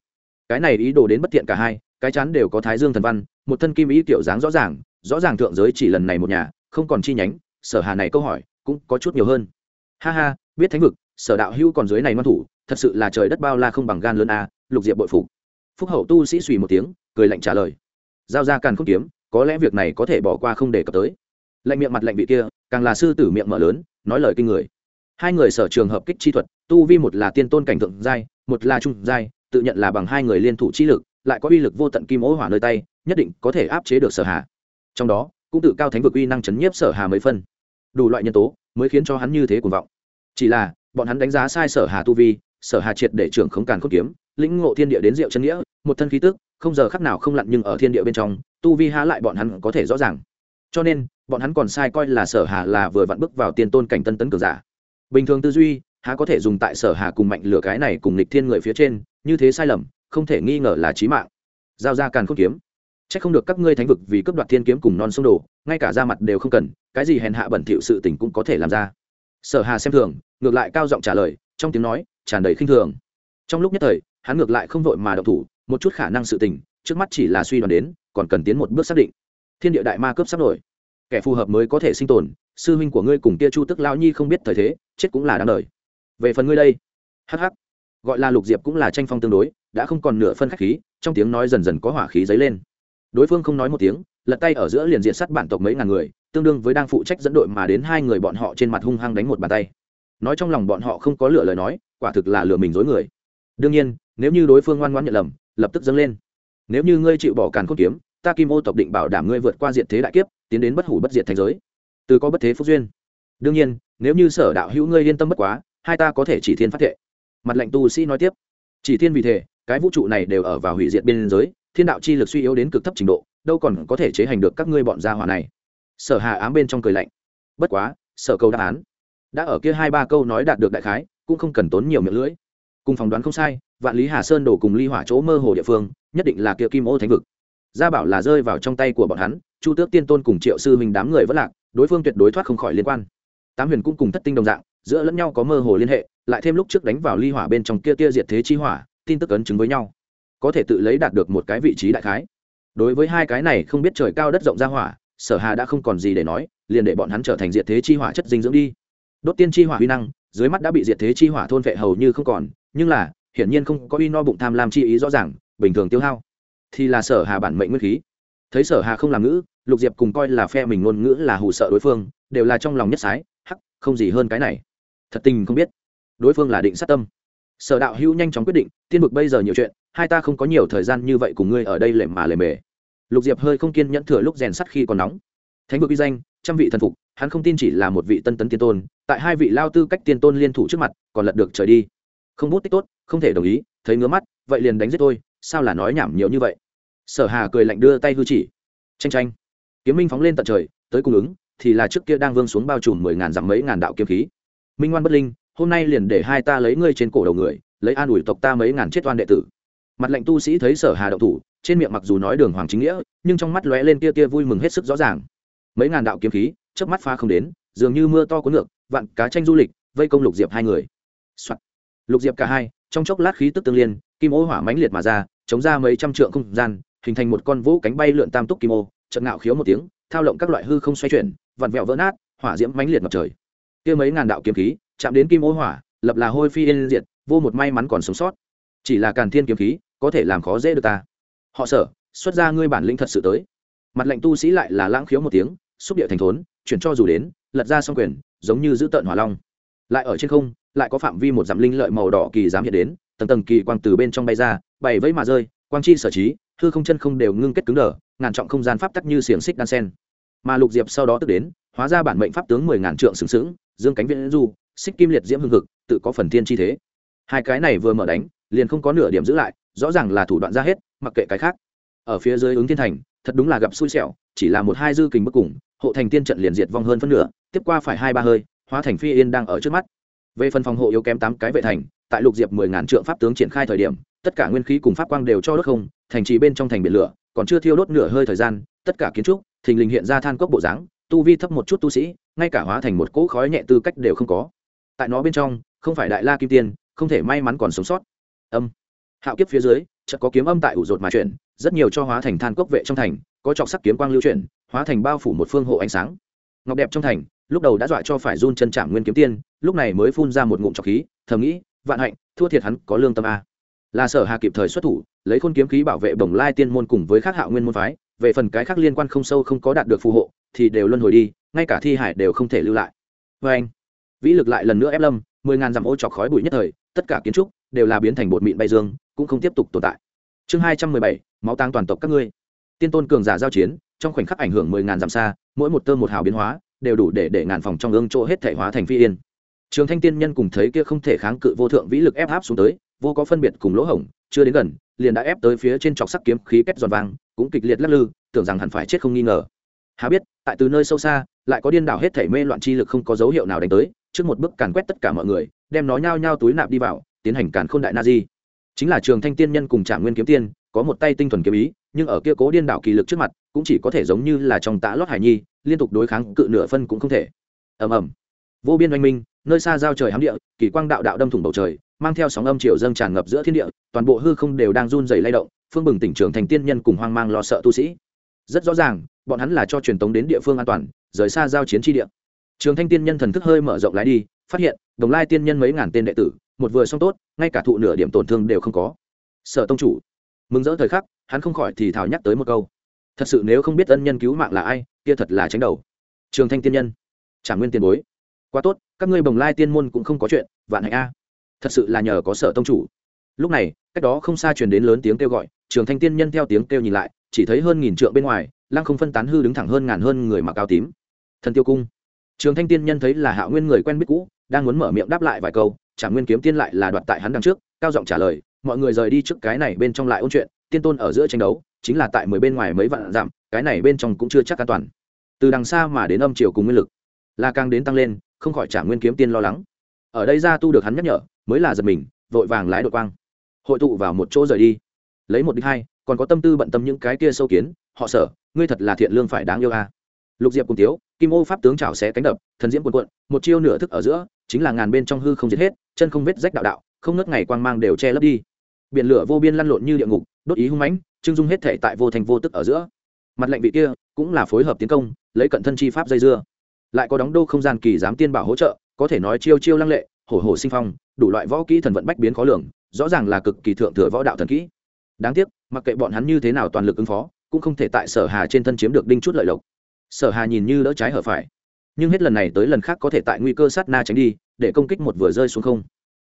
Cái này ý đồ đến bất thiện cả hai, cái chán đều có thái dương thần văn, một thân kim ý tiểu dáng rõ ràng rõ ràng thượng giới chỉ lần này một nhà, không còn chi nhánh, sở hà này câu hỏi, cũng có chút nhiều hơn. Ha ha, biết thánh vực, sở đạo hưu còn dưới này ngoan thủ, thật sự là trời đất bao la không bằng gan lớn a, lục diệp bội phục. Phúc hậu tu sĩ suy một tiếng, cười lạnh trả lời. Giao ra càn không kiếm, có lẽ việc này có thể bỏ qua không để cập tới. Lạnh miệng mặt lạnh vị kia càng là sư tử miệng mở lớn, nói lời kinh người. Hai người sở trường hợp kích chi thuật, tu vi một là tiên tôn cảnh thượng giai, một là trung giai, tự nhận là bằng hai người liên thủ chi lực, lại có uy lực vô tận kim ố hỏa nơi tay, nhất định có thể áp chế được sở hà. Trong đó, cũng tự cao thánh vực uy năng chấn nhiếp sở hà mấy phân. Đủ loại nhân tố mới khiến cho hắn như thế cuồng vọng. Chỉ là, bọn hắn đánh giá sai sở hà tu vi, sở hà triệt để trưởng khống càn cốt kiếm, lĩnh ngộ thiên địa đến diệu chân nghĩa, một thân khí tức, không giờ khắc nào không lặn nhưng ở thiên địa bên trong, tu vi há lại bọn hắn có thể rõ ràng. Cho nên bọn hắn còn sai coi là sở hà là vừa vặn bước vào tiên tôn cảnh tân tấn cường giả bình thường tư duy há có thể dùng tại sở hà cùng mạnh lửa cái này cùng lịch thiên người phía trên như thế sai lầm không thể nghi ngờ là chí mạng giao ra càn khôn kiếm Chắc không được các ngươi thánh vực vì cướp đoạt thiên kiếm cùng non sông đồ, ngay cả ra mặt đều không cần, cái gì hèn hạ bẩn thỉu sự tình cũng có thể làm ra. Sở Hà xem thường, ngược lại cao giọng trả lời, trong tiếng nói tràn đầy khinh thường. Trong lúc nhất thời, hắn ngược lại không vội mà động thủ, một chút khả năng sự tình, trước mắt chỉ là suy đoán đến, còn cần tiến một bước xác định. Thiên địa đại ma cướp sắp nổi, kẻ phù hợp mới có thể sinh tồn, sư huynh của ngươi cùng kia Chu Tức lão nhi không biết thời thế, chết cũng là đáng đời. Về phần ngươi đây, hắc hắc, gọi là Lục Diệp cũng là tranh phong tương đối, đã không còn nửa phân khách khí, trong tiếng nói dần dần có hỏa khí dấy lên. Đối phương không nói một tiếng lật tay ở giữa liền diện sát bản tộc mấy ngàn người tương đương với đang phụ trách dẫn đội mà đến hai người bọn họ trên mặt hung hăng đánh một bàn tay. Nói trong lòng bọn họ không có lựa lời nói quả thực là lừa mình dối người. Đương nhiên nếu như đối phương ngoan ngoãn nhận lầm lập tức dâng lên. Nếu như ngươi chịu bỏ càn khôn kiếm ta kim ô tộc định bảo đảm ngươi vượt qua diện thế đại kiếp tiến đến bất hủ bất diệt thành giới. Từ có bất thế phúc duyên. Đương nhiên, nếu như sở đạo hữu ngươi yên tâm bất quá, hai ta có thể chỉ thiên phát thệ. Mặt lệnh tu sĩ nói tiếp. Chỉ thiên vì thế cái vũ trụ này đều ở vào hủy diệt biên giới, thiên đạo chi lực suy yếu đến cực thấp trình độ, đâu còn có thể chế hành được các ngươi bọn gia hỏa này. Sở hà ám bên trong cười lạnh. Bất quá, sở câu đáp án. Đã ở kia hai ba câu nói đạt được đại khái, cũng không cần tốn nhiều miệng lưỡi. Cùng phỏng đoán không sai, vạn lý hà sơn đổ cùng ly hỏa chỗ mơ hồ địa phương, nhất định là kia kim ô thánh vực gia bảo là rơi vào trong tay của bọn hắn, chu tước tiên tôn cùng triệu sư huynh đám người vẫn lạc, đối phương tuyệt đối thoát không khỏi liên quan. Tám huyền cũng cùng thất tinh đồng dạng, giữa lẫn nhau có mơ hồ liên hệ, lại thêm lúc trước đánh vào ly hỏa bên trong kia tia diệt thế chi hỏa, tin tức ấn chứng với nhau. Có thể tự lấy đạt được một cái vị trí đại khái. Đối với hai cái này không biết trời cao đất rộng ra hỏa, sở hà đã không còn gì để nói, liền để bọn hắn trở thành diệt thế chi hỏa chất dinh dưỡng đi. Đốt tiên chi hỏa huy năng, dưới mắt đã bị diệt thế chi hỏa thôn vệ hầu như không còn, nhưng là, hiển nhiên không có uy no bụng tham lam chi ý rõ ràng, bình thường tiêu hao thì là sở hà bản mệnh nguyên khí. Thấy sở hà không làm ngữ, lục diệp cùng coi là phe mình ngôn ngữ là hù sợ đối phương, đều là trong lòng nhất sái, hắc, không gì hơn cái này. Thật tình không biết. Đối phương là định sát tâm. Sở đạo hữu nhanh chóng quyết định, tiên vực bây giờ nhiều chuyện, hai ta không có nhiều thời gian như vậy cùng ngươi ở đây lềm mà lề mề. Lục diệp hơi không kiên nhẫn thừa lúc rèn sắt khi còn nóng. Thánh vực uy danh, trăm vị thần phục, hắn không tin chỉ là một vị tân tấn tiên tôn, tại hai vị lao tư cách tiên tôn liên thủ trước mặt, còn lật được trời đi. Không bút tích tốt, không thể đồng ý, thấy ngứa mắt, vậy liền đánh giết tôi sao là nói nhảm nhiều như vậy? Sở hà cười lạnh đưa tay hư chỉ. Tranh tranh kiếm minh phóng lên tận trời, tới cung ứng, thì là trước kia đang vương xuống bao trùm mười ngàn dặm mấy ngàn đạo kiếm khí. Minh ngoan bất linh, hôm nay liền để hai ta lấy ngươi trên cổ đầu người, lấy an ủi tộc ta mấy ngàn chết oan đệ tử. Mặt lệnh tu sĩ thấy sở hà đậu thủ, trên miệng mặc dù nói đường hoàng chính nghĩa, nhưng trong mắt lóe lên tia tia vui mừng hết sức rõ ràng. Mấy ngàn đạo kiếm khí, chớp mắt pha không đến, dường như mưa to cuốn ngược, vạn cá tranh du lịch, vây công lục diệp hai người、Soạn. lục diệp cả hai, trong chốc lát khí tức tương liên kim ô hỏa mãnh liệt mà ra, chống ra mấy trăm trượng không gian, hình thành một con vũ cánh bay lượn tam túc kim ô trận ngạo khiếu một tiếng, thao lộng các loại hư không xoay chuyển, vặn vẹo vỡ nát, hỏa diễm mãnh liệt ngập trời. Kia mấy ngàn đạo kiếm khí, chạm đến kim ô hỏa, lập là hôi phi yên diệt, vô một may mắn còn sống sót. Chỉ là càn thiên kiếm khí, có thể làm khó dễ được ta. Họ sở, xuất ra ngươi bản lĩnh thật sự tới. Mặt lệnh tu sĩ lại là lãng khiếu một tiếng, xúc địa thành thốn, chuyển cho dù đến, lật ra xong quyền, giống như giữ tợn hỏa long. Lại ở trên không, lại có phạm vi một dặm linh lợi màu đỏ kỳ dám hiện đến tầng tầng kỳ quang từ bên trong bay ra, bày vẫy mà rơi, quang chi sở trí, hư không chân không đều ngưng kết cứng đờ, ngàn trọng không gian pháp tắc như xiềng xích đan sen. Mà lục diệp sau đó tức đến, hóa ra bản mệnh pháp tướng mười ngàn trượng sừng sững, dương cánh viễn du, xích kim liệt diễm hưng hực, tự có phần thiên chi thế. Hai cái này vừa mở đánh, liền không có nửa điểm giữ lại, rõ ràng là thủ đoạn ra hết, mặc kệ cái khác. Ở phía dưới ứng thiên thành, thật đúng là gặp xui xẻo, chỉ là một hai dư kình bất cùng, hộ thành tiên trận liền diệt vong hơn phân nửa, tiếp qua phải hai ba hơi, hóa thành phi yên đang ở trước mắt. Về phần phòng hộ yếu kém tám cái vệ thành tại lục diệp mười ngàn trượng pháp tướng triển khai thời điểm, tất cả nguyên khí cùng pháp quang đều cho đốt không, thành trì bên trong thành biển lửa, còn chưa thiêu đốt nửa hơi thời gian, tất cả kiến trúc, thình lình hiện ra than cốc bộ dáng, tu vi thấp một chút tu sĩ, ngay cả hóa thành một cỗ khói nhẹ tư cách đều không có. Tại nó bên trong, không phải đại la kim tiên, không thể may mắn còn sống sót. Âm. Hạo kiếp phía dưới, chợt có kiếm âm tại ủ rột mà chuyển, rất nhiều cho hóa thành than cốc vệ trong thành, có trọc sắc kiếm quang lưu chuyển, hóa thành bao phủ một phương hộ ánh sáng. Ngọc đẹp trong thành, lúc đầu đã dọa cho phải run chân chạm nguyên kiếm tiên, lúc này mới phun ra một ngụm trọc khí, thầm nghĩ vạn hạnh, thua thiệt hắn có lương tâm a. Là sở hà kịp thời xuất thủ, lấy khôn kiếm khí bảo vệ bồng lai tiên môn cùng với khác hạo nguyên môn phái, về phần cái khác liên quan không sâu không có đạt được phù hộ, thì đều luân hồi đi, ngay cả thi hải đều không thể lưu lại. Vê anh, vĩ lực lại lần nữa ép lâm, mười ngàn dặm ô chọc khói bụi nhất thời, tất cả kiến trúc đều là biến thành bột mịn bay dương, cũng không tiếp tục tồn tại. Chương hai trăm mười bảy, máu tang toàn tộc các ngươi. Tiên tôn cường giả giao chiến, trong khoảnh khắc ảnh hưởng mười ngàn dặm xa, mỗi một tơ một hào biến hóa, đều đủ để để ngàn phòng trong ương chỗ hết thể hóa thành phi yên trường thanh tiên nhân cùng thấy kia không thể kháng cự vô thượng vĩ lực ép áp xuống tới, vô có phân biệt cùng lỗ hổng, chưa đến gần, liền đã ép tới phía trên chọc sắc kiếm khí kết giòn vàng cũng kịch liệt lắc lư, tưởng rằng hẳn phải chết không nghi ngờ. Hà biết, tại từ nơi sâu xa, lại có điên đảo hết thảy mê loạn chi lực không có dấu hiệu nào đánh tới, trước một bước càn quét tất cả mọi người, đem nó nhao nhao túi nạp đi vào, tiến hành càn khôn đại na di. Chính là trường thanh tiên nhân cùng trả nguyên kiếm tiên, có một tay tinh thuần kiếm ý, nhưng ở kia cố điên đảo kỳ lực trước mặt, cũng chỉ có thể giống như là trong tã lót hải nhi, liên tục đối kháng cự nửa phân cũng không thể. Ầm ầm. Vô biên oanh minh nơi xa giao trời hám địa, kỳ quang đạo đạo đâm thủng bầu trời, mang theo sóng âm triều dâng tràn ngập giữa thiên địa, toàn bộ hư không đều đang run rẩy lay động, phương bừng tỉnh trường thành tiên nhân cùng hoang mang lo sợ tu sĩ. Rất rõ ràng, bọn hắn là cho truyền tống đến địa phương an toàn, rời xa giao chiến tri địa. Trường thanh tiên nhân thần thức hơi mở rộng lái đi, phát hiện, đồng lai tiên nhân mấy ngàn tên đệ tử, một vừa xong tốt, ngay cả thụ nửa điểm tổn thương đều không có. Sở tông chủ, mừng rỡ thời khắc, hắn không khỏi thì thảo nhắc tới một câu. Thật sự nếu không biết ân nhân cứu mạng là ai, kia thật là tránh đầu. Trường thanh tiên nhân, trả nguyên tiền bối quá tốt, các ngươi bồng lai tiên môn cũng không có chuyện, vạn hạnh a. Thật sự là nhờ có sở tông chủ. Lúc này, cách đó không xa truyền đến lớn tiếng kêu gọi, trường thanh tiên nhân theo tiếng kêu nhìn lại, chỉ thấy hơn nghìn trượng bên ngoài, lăng không phân tán hư đứng thẳng hơn ngàn hơn người mặc áo tím. Thần tiêu cung. Trường thanh tiên nhân thấy là hạ nguyên người quen biết cũ, đang muốn mở miệng đáp lại vài câu trả nguyên kiếm tiên lại là đoạt tại hắn đằng trước, cao giọng trả lời, mọi người rời đi trước cái này bên trong lại ôn chuyện, tiên tôn ở giữa tranh đấu, chính là tại mười bên ngoài mấy vạn dặm, cái này bên trong cũng chưa chắc an toàn. Từ đằng xa mà đến âm triều cùng nguyên lực, là càng đến tăng lên không khỏi trả nguyên kiếm tiên lo lắng. Ở đây ra tu được hắn nhắc nhở, mới là giật mình, vội vàng lái đội quang. Hội tụ vào một chỗ rời đi. Lấy một đích hai, còn có tâm tư bận tâm những cái kia sâu kiến, họ sở ngươi thật là thiện lương phải đáng yêu a. À. lục diệp cùng tiếu, kim ô pháp tướng chảo xé cánh đập, thần diễm cuồn cuộn, một chiêu nửa thức ở giữa, chính là ngàn bên trong hư không giết hết, chân không vết rách đạo đạo, không nứt ngày quang mang đều che lấp đi. Biển lửa vô biên lăn lộn như địa ngục, đốt ý hung mãnh, trưng dung hết thể tại vô thành vô tức ở giữa. Mặt lệnh vị kia cũng là phối hợp tiến công, lấy cận thân chi pháp dây dưa lại có đóng đô không gian kỳ giám tiên bảo hỗ trợ, có thể nói chiêu chiêu lăng lệ, hổ hổ sinh phong, đủ loại võ kỹ thần vận bách biến khó lường, rõ ràng là cực kỳ thượng thừa võ đạo thần kỹ. Đáng tiếc, mặc kệ bọn hắn như thế nào toàn lực ứng phó, cũng không thể tại sở hà trên thân chiếm được đinh chút lợi lộc. Sở hà nhìn như đỡ trái hở phải. Nhưng hết lần này tới lần khác có thể tại nguy cơ sát na tránh đi, để công kích một vừa rơi xuống không.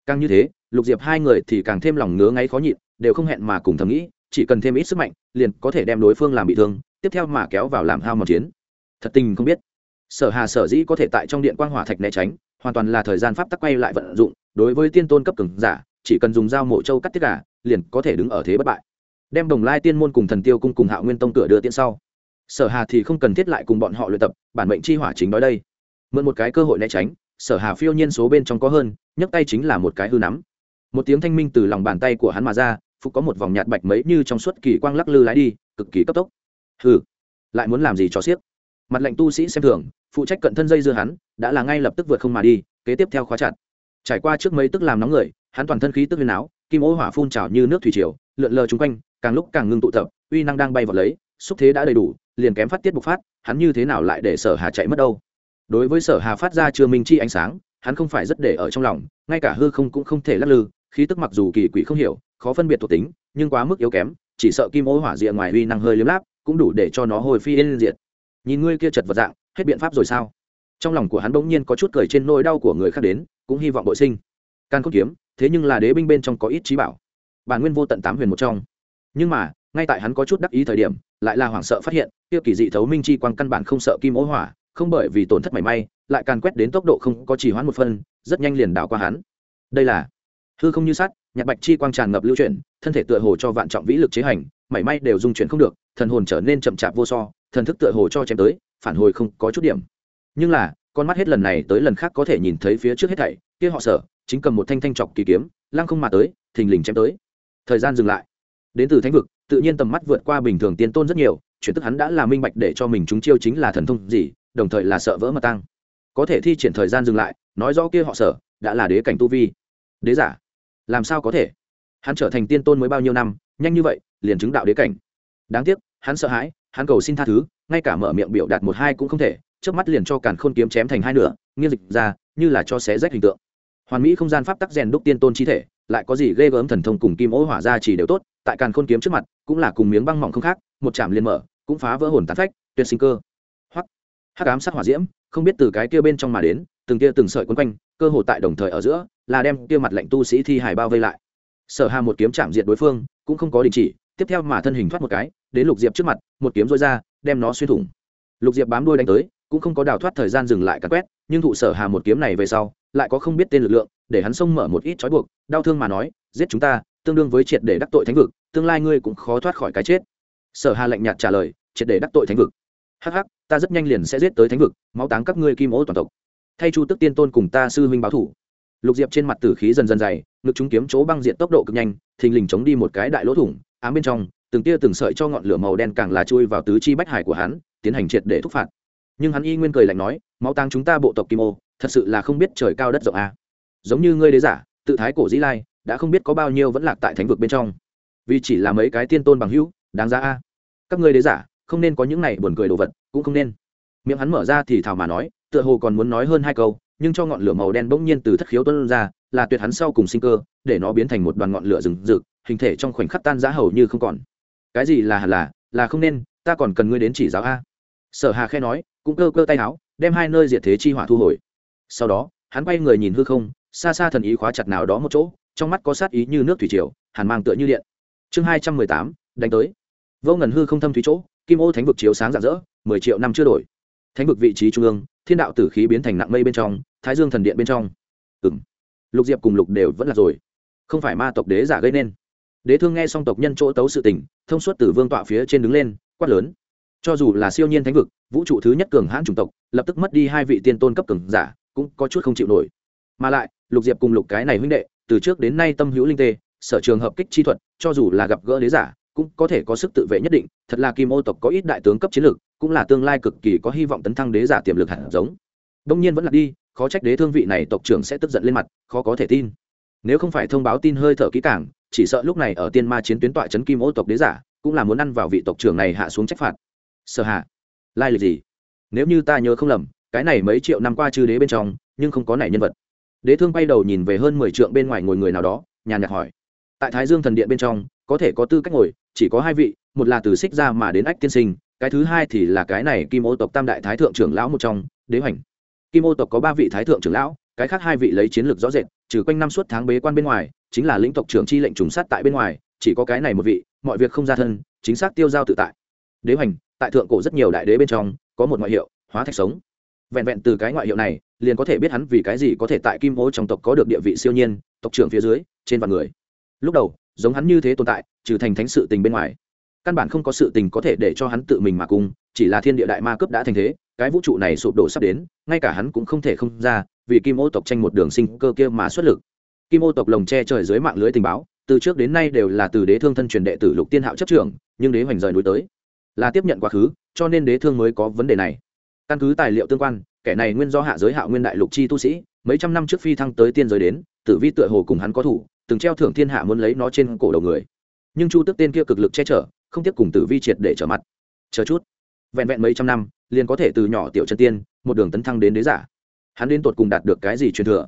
Càng như thế, lục diệp hai người thì càng thêm lòng ngứa ngáy khó nhịn, đều không hẹn mà cùng thầm nghĩ, chỉ cần thêm ít sức mạnh, liền có thể đem đối phương làm bị thương, tiếp theo mà kéo vào làm hao mòn chiến. Thật tình không biết sở hà sở dĩ có thể tại trong điện quang hỏa thạch né tránh, hoàn toàn là thời gian pháp tắc quay lại vận dụng, đối với tiên tôn cấp cường giả, chỉ cần dùng dao mổ trâu cắt tiết gà, liền có thể đứng ở thế bất bại. Đem đồng lai tiên môn cùng thần tiêu cung cùng hạo nguyên tông cửa đưa tiễn sau. Sở hà thì không cần thiết lại cùng bọn họ luyện tập, bản mệnh chi hỏa chính nói đây. Mượn một cái cơ hội né tránh, sở hà phiêu nhiên số bên trong có hơn, nhấc tay chính là một cái hư nắm. Một tiếng thanh minh từ lòng bàn tay của hắn mà ra phục có một vòng nhạt bạch mấy như trong suốt kỳ quang lắc lư lái đi, cực kỳ cấp tốc. Hừ, lại muốn làm gì cho xiếc mặt lệnh tu sĩ xem thường phụ trách cận thân dây dưa hắn, đã là ngay lập tức vượt không mà đi, kế tiếp theo khóa chặt. Trải qua trước mấy tức làm nóng người, hắn toàn thân khí tức huyền áo, kim ô hỏa phun trào như nước thủy triều, lượn lờ chung quanh, càng lúc càng ngưng tụ tập, uy năng đang bay vào lấy, xúc thế đã đầy đủ, liền kém phát tiết bộc phát, hắn như thế nào lại để sở hà chạy mất đâu? Đối với sở hà phát ra chưa minh chi ánh sáng, hắn không phải rất để ở trong lòng, ngay cả hư không cũng không thể lắc lư, khí tức mặc dù kỳ quỷ không hiểu, khó phân biệt thuộc tính, nhưng quá mức yếu kém, chỉ sợ kim ô hỏa diện ngoài uy năng hơi liếm láp, cũng đủ để cho nó hồi phi lên diệt. Nhìn ngươi kia chật vật dạng hết biện pháp rồi sao? Trong lòng của hắn bỗng nhiên có chút cười trên nỗi đau của người khác đến, cũng hy vọng bội sinh. Can không kiếm, thế nhưng là đế binh bên trong có ít trí bảo. Bản nguyên vô tận tám huyền một trong. Nhưng mà, ngay tại hắn có chút đắc ý thời điểm, lại là hoảng sợ phát hiện tiêu kỳ dị thấu minh chi quang căn bản không sợ kim ố hỏa, không bởi vì tổn thất mảy may, lại càn quét đến tốc độ không có chỉ hoãn một phân rất nhanh liền đảo qua hắn. Đây là hư không như sắt, nhạc bạch chi quang tràn ngập lưu chuyển, thân thể tựa hồ cho vạn trọng vĩ lực chế hành, mảy may đều dung chuyển không được, thần hồn trở nên chậm chạp vô so, thần thức tựa hồ cho chém tới phản hồi không có chút điểm. Nhưng là, con mắt hết lần này tới lần khác có thể nhìn thấy phía trước hết thảy, kia họ sở, chính cầm một thanh thanh chọc kỳ kiếm, lăng không mà tới, thình lình chém tới. Thời gian dừng lại. Đến từ thánh vực, tự nhiên tầm mắt vượt qua bình thường tiên tôn rất nhiều, chuyển tức hắn đã là minh bạch để cho mình chúng chiêu chính là thần thông gì, đồng thời là sợ vỡ mà tăng. Có thể thi triển thời gian dừng lại, nói rõ kia họ sở, đã là đế cảnh tu vi. Đế giả, làm sao có thể? Hắn trở thành tiên tôn mới bao nhiêu năm, nhanh như vậy, liền chứng đạo đế cảnh. Đáng tiếc, hắn sợ hãi, hắn cầu xin tha thứ ngay cả mở miệng biểu đạt một hai cũng không thể trước mắt liền cho càn khôn kiếm chém thành hai nửa, nghiêng dịch ra, như là cho xé rách hình tượng. Hoàn mỹ không gian pháp tắc rèn đúc tiên tôn chi thể, lại có gì ghê gớm thần thông cùng kim ố hỏa ra chỉ đều tốt, tại càn khôn kiếm trước mặt, cũng là cùng miếng băng mỏng không khác, một chạm liền mở, cũng phá vỡ hồn tán phách, tuyệt sinh cơ. Hoặc hắc ám sát hỏa diễm, không biết từ cái kia bên trong mà đến, từng kia từng sợi quấn quanh, cơ hồ tại đồng thời ở giữa, là đem kia mặt lệnh tu sĩ thi hải bao vây lại. Sở hà một kiếm chạm diện đối phương, cũng không có đình chỉ, tiếp theo mà thân hình thoát một cái, đến lục diệp trước mặt, một kiếm rối ra đem nó xuyên thủng. Lục diệp bám đuôi đánh tới, cũng không có đào thoát thời gian dừng lại cắn quét, nhưng thụ sở hà một kiếm này về sau, lại có không biết tên lực lượng, để hắn xông mở một ít trói buộc, đau thương mà nói, giết chúng ta, tương đương với triệt để đắc tội thánh vực, tương lai ngươi cũng khó thoát khỏi cái chết. Sở hà lạnh nhạt trả lời, triệt để đắc tội thánh vực. Hắc hắc, ta rất nhanh liền sẽ giết tới thánh vực, máu táng các ngươi kim ô toàn tộc. Thay chu tức tiên tôn cùng ta sư huynh báo thủ. Lục diệp trên mặt tử khí dần dần dày, ngực chúng kiếm chỗ băng diện tốc độ cực nhanh, thình lình chống đi một cái đại lỗ thủng, ám bên trong từng tia từng sợi cho ngọn lửa màu đen càng là chui vào tứ chi bách hải của hắn, tiến hành triệt để thúc phạt. Nhưng hắn y nguyên cười lạnh nói, máu tang chúng ta bộ tộc kim ô, thật sự là không biết trời cao đất rộng a à. giống như ngươi đế giả, tự thái cổ dĩ lai, đã không biết có bao nhiêu vẫn lạc tại thánh vực bên trong. Vì chỉ là mấy cái tiên tôn bằng hữu, đáng giá a. Các ngươi đế giả, không nên có những này buồn cười đồ vật, cũng không nên. Miệng hắn mở ra thì thảo mà nói, tựa hồ còn muốn nói hơn hai câu, nhưng cho ngọn lửa màu đen bỗng nhiên từ thất khiếu tuân ra, là tuyệt hắn sau cùng sinh cơ, để nó biến thành một đoàn ngọn lửa rừng rực, hình thể trong khoảnh khắc tan giá hầu như không còn cái gì là hẳn là là không nên, ta còn cần ngươi đến chỉ giáo a. Sở hà khe nói, cũng cơ cơ tay áo, đem hai nơi diệt thế chi hỏa thu hồi. Sau đó, hắn quay người nhìn hư không, xa xa thần ý khóa chặt nào đó một chỗ, trong mắt có sát ý như nước thủy triều, hàn mang tựa như điện. Chương hai trăm mười tám, đánh tới. Vô ngần hư không thâm thủy chỗ, kim ô thánh vực chiếu sáng rạng rỡ, mười triệu năm chưa đổi. Thánh vực vị trí trung ương, thiên đạo tử khí biến thành nặng mây bên trong, thái dương thần điện bên trong. Ừ lục diệp cùng lục đều vẫn là rồi. Không phải ma tộc đế giả gây nên đế thương nghe xong tộc nhân chỗ tấu sự tình, thông suốt từ vương tọa phía trên đứng lên, quát lớn. Cho dù là siêu nhiên thánh vực, vũ trụ thứ nhất cường hãn chủng tộc, lập tức mất đi hai vị tiên tôn cấp cường giả, cũng có chút không chịu nổi. Mà lại, lục diệp cùng lục cái này huynh đệ, từ trước đến nay tâm hữu linh tê, sở trường hợp kích chi thuật, cho dù là gặp gỡ đế giả, cũng có thể có sức tự vệ nhất định, thật là kim ô tộc có ít đại tướng cấp chiến lược, cũng là tương lai cực kỳ có hy vọng tấn thăng đế giả tiềm lực hẳn giống. Đông nhiên vẫn là đi, khó trách đế thương vị này tộc trưởng sẽ tức giận lên mặt, khó có thể tin. Nếu không phải thông báo tin hơi thở kỹ cảng chỉ sợ lúc này ở tiên ma chiến tuyến tọa trấn kim ô tộc đế giả, cũng là muốn ăn vào vị tộc trưởng này hạ xuống trách phạt. Sợ hạ, lai lịch gì? Nếu như ta nhớ không lầm, cái này mấy triệu năm qua chư đế bên trong, nhưng không có nảy nhân vật. Đế thương bay đầu nhìn về hơn mười trượng bên ngoài ngồi người nào đó, nhàn nhạt hỏi. Tại thái dương thần điện bên trong, có thể có tư cách ngồi, chỉ có hai vị, một là từ xích ra mà đến ách tiên sinh, cái thứ hai thì là cái này kim ô tộc tam đại thái thượng trưởng lão một trong, đế hoành. Kim ô tộc có ba vị thái thượng trưởng lão, cái khác hai vị lấy chiến lược rõ rệt trừ quanh năm suốt tháng bế quan bên ngoài, chính là lĩnh tộc trưởng chi lệnh trùng sát tại bên ngoài, chỉ có cái này một vị, mọi việc không ra thân, chính xác tiêu giao tự tại. Đế hoành, tại thượng cổ rất nhiều đại đế bên trong, có một ngoại hiệu, hóa thạch sống. Vẹn vẹn từ cái ngoại hiệu này, liền có thể biết hắn vì cái gì có thể tại kim ô trong tộc có được địa vị siêu nhiên, tộc trưởng phía dưới, trên vạn người. Lúc đầu, giống hắn như thế tồn tại, trừ thành thánh sự tình bên ngoài. Căn bản không có sự tình có thể để cho hắn tự mình mà cung chỉ là thiên địa đại ma cấp đã thành thế, cái vũ trụ này sụp đổ sắp đến, ngay cả hắn cũng không thể không ra vì kim ô tộc tranh một đường sinh cơ kia mà xuất lực. Kim ô tộc lồng che trời dưới mạng lưới tình báo, từ trước đến nay đều là từ đế thương thân truyền đệ tử lục tiên hạo chấp trưởng, nhưng đế hoành rời núi tới, là tiếp nhận quá khứ, cho nên đế thương mới có vấn đề này. Căn cứ tài liệu tương quan, kẻ này nguyên do hạ giới hạ nguyên đại lục chi tu sĩ, mấy trăm năm trước phi thăng tới tiên giới đến, tử vi tựa hồ cùng hắn có thủ, từng treo thưởng thiên hạ muốn lấy nó trên cổ đầu người. Nhưng chu tức tên kia cực lực che chở, không tiếp cùng tử vi triệt để trở mặt. Chờ chút, vẹn vẹn mấy trăm năm, liền có thể từ nhỏ tiểu chân tiên, một đường tấn thăng đến đế giả hắn đến tột cùng đạt được cái gì truyền thừa.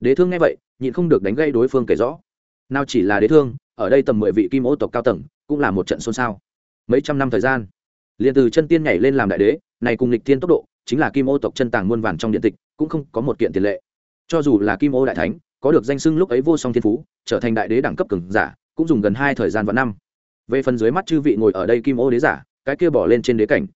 Đế thương nghe vậy, nhịn không được đánh gây đối phương kể rõ. Nào chỉ là đế thương, ở đây tầm mười vị kim ô tộc cao tầng, cũng là một trận xôn xao. Mấy trăm năm thời gian, liền từ chân tiên nhảy lên làm đại đế, này cùng lịch tiên tốc độ, chính là kim ô tộc chân tàng muôn vàn trong điện tịch, cũng không có một kiện tiền lệ. Cho dù là kim ô đại thánh, có được danh xưng lúc ấy vô song thiên phú, trở thành đại đế đẳng cấp cường giả, cũng dùng gần hai thời gian và năm. Về phần dưới mắt chư vị ngồi ở đây kim ô đế giả, cái kia bỏ lên trên đế cảnh.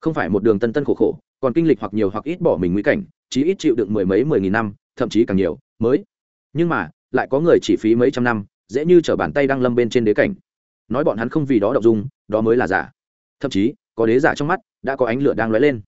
Không phải một đường tân tân khổ khổ còn kinh lịch hoặc nhiều hoặc ít bỏ mình nguy cảnh, chí ít chịu đựng mười mấy, mười nghìn năm, thậm chí càng nhiều, mới. Nhưng mà, lại có người chỉ phí mấy trăm năm, dễ như t bàn tay đang lâm bên trên đế cảnh. Nói bọn hắn không vì đó đậu dung, đó mới là giả. Thậm chí, có đế giả trong mắt, đã có ánh lửa đang lóe lên.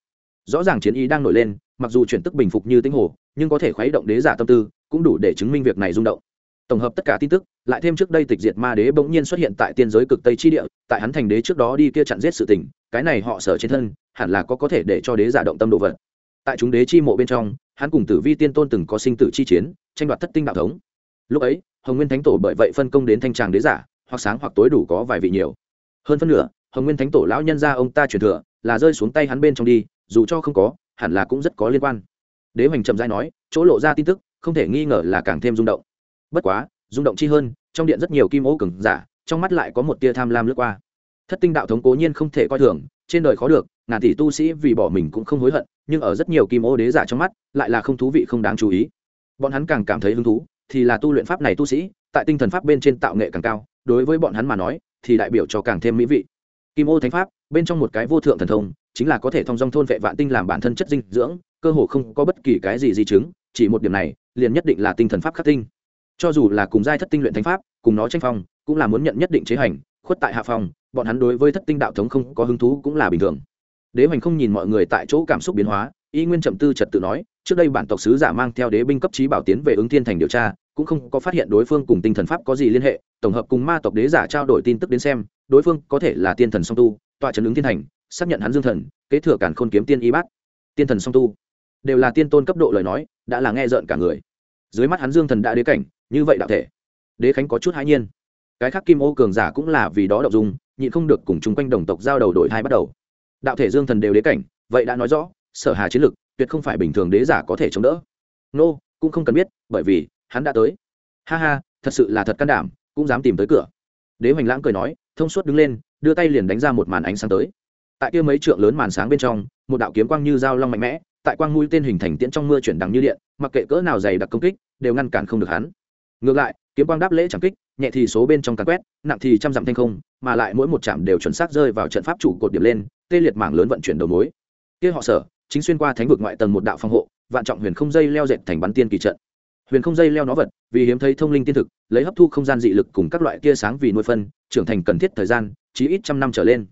Rõ ràng chiến ý đang nổi lên, mặc dù chuyển tức bình phục như tinh hồ, nhưng có thể khuấy động đế giả tâm tư, cũng đủ để chứng minh việc này rung động. Tổng hợp tất cả tin tức, lại thêm trước đây tịch diệt ma đế bỗng nhiên xuất hiện tại tiên giới cực tây chi địa, tại hắn thành đế trước đó đi kia chặn giết sự tình cái này họ sở trên thân, hẳn là có có thể để cho đế giả động tâm đồ vật. Tại chúng đế chi mộ bên trong, hắn cùng tử vi tiên tôn từng có sinh tử chi chiến, tranh đoạt thất tinh đạo thống. Lúc ấy, hồng nguyên thánh tổ bởi vậy phân công đến thanh tràng đế giả, hoặc sáng hoặc tối đủ có vài vị nhiều. Hơn phân nửa, hồng nguyên thánh tổ lão nhân ra ông ta truyền thừa, là rơi xuống tay hắn bên trong đi, dù cho không có, hẳn là cũng rất có liên quan. Đế hoành trầm dai nói, chỗ lộ ra tin tức, không thể nghi ngờ là càng thêm rung động. Bất quá, rung động chi hơn, trong điện rất nhiều kim ô cừng giả, trong mắt lại có một tia tham lam lướt qua thất tinh đạo thống cố nhiên không thể coi thường, trên đời khó được, ngàn tỷ tu sĩ vì bỏ mình cũng không hối hận, nhưng ở rất nhiều kim ô đế giả trong mắt, lại là không thú vị không đáng chú ý. Bọn hắn càng cảm thấy hứng thú, thì là tu luyện pháp này tu sĩ, tại tinh thần pháp bên trên tạo nghệ càng cao, đối với bọn hắn mà nói, thì đại biểu cho càng thêm mỹ vị. Kim ô thánh pháp, bên trong một cái vô thượng thần thông, chính là có thể thông dong thôn vệ vạn tinh làm bản thân chất dinh dưỡng, cơ hồ không có bất kỳ cái gì di chứng, chỉ một điểm này, liền nhất định là tinh thần pháp khắc tinh. Cho dù là cùng giai thất tinh luyện thánh pháp, cùng nó tranh phong, cũng là muốn nhận nhất định chế hành, khuất tại hạ phòng bọn hắn đối với thất tinh đạo thống không có hứng thú cũng là bình thường. Đế hoành không nhìn mọi người tại chỗ cảm xúc biến hóa, y nguyên chậm tư trật tự nói, trước đây bản tộc sứ giả mang theo đế binh cấp trí bảo tiến về ứng thiên thành điều tra, cũng không có phát hiện đối phương cùng tinh thần pháp có gì liên hệ, tổng hợp cùng ma tộc đế giả trao đổi tin tức đến xem, đối phương có thể là tiên thần song tu, tọa trấn ứng thiên thành, xác nhận hắn dương thần, kế thừa cản khôn kiếm tiên y bát. Tiên thần song tu, đều là tiên tôn cấp độ lời nói, đã là nghe rợn cả người. Dưới mắt hắn dương thần đã đế cảnh, như vậy đạo thể. Đế khánh có chút hãi nhiên cái khác kim ô cường giả cũng là vì đó đậu dung, nhịn không được cùng chung quanh đồng tộc giao đầu đổi hai bắt đầu. Đạo thể dương thần đều đế cảnh, vậy đã nói rõ, sở hà chiến lực, tuyệt không phải bình thường đế giả có thể chống đỡ. Nô, cũng không cần biết, bởi vì, hắn đã tới. Ha ha, thật sự là thật can đảm, cũng dám tìm tới cửa. Đế hoành lãng cười nói, thông suốt đứng lên, đưa tay liền đánh ra một màn ánh sáng tới. Tại kia mấy trượng lớn màn sáng bên trong, một đạo kiếm quang như dao long mạnh mẽ, tại quang mũi tên hình thành tiễn trong mưa chuyển đằng như điện, mặc kệ cỡ nào dày đặc công kích, đều ngăn cản không được hắn ngược lại, kiếm quang đáp lễ chẳng kích, nhẹ thì số bên trong càn quét, nặng thì trăm dặm thanh không, mà lại mỗi một chạm đều chuẩn xác rơi vào trận pháp chủ cột điểm lên, tê liệt mảng lớn vận chuyển đầu mối. Kia họ sở, chính xuyên qua thánh vực ngoại tầng một đạo phòng hộ, vạn trọng huyền không dây leo dệt thành bắn tiên kỳ trận. Huyền không dây leo nó vật, vì hiếm thấy thông linh tiên thực, lấy hấp thu không gian dị lực cùng các loại tia sáng vì nuôi phân, trưởng thành cần thiết thời gian, chí ít trăm năm trở lên.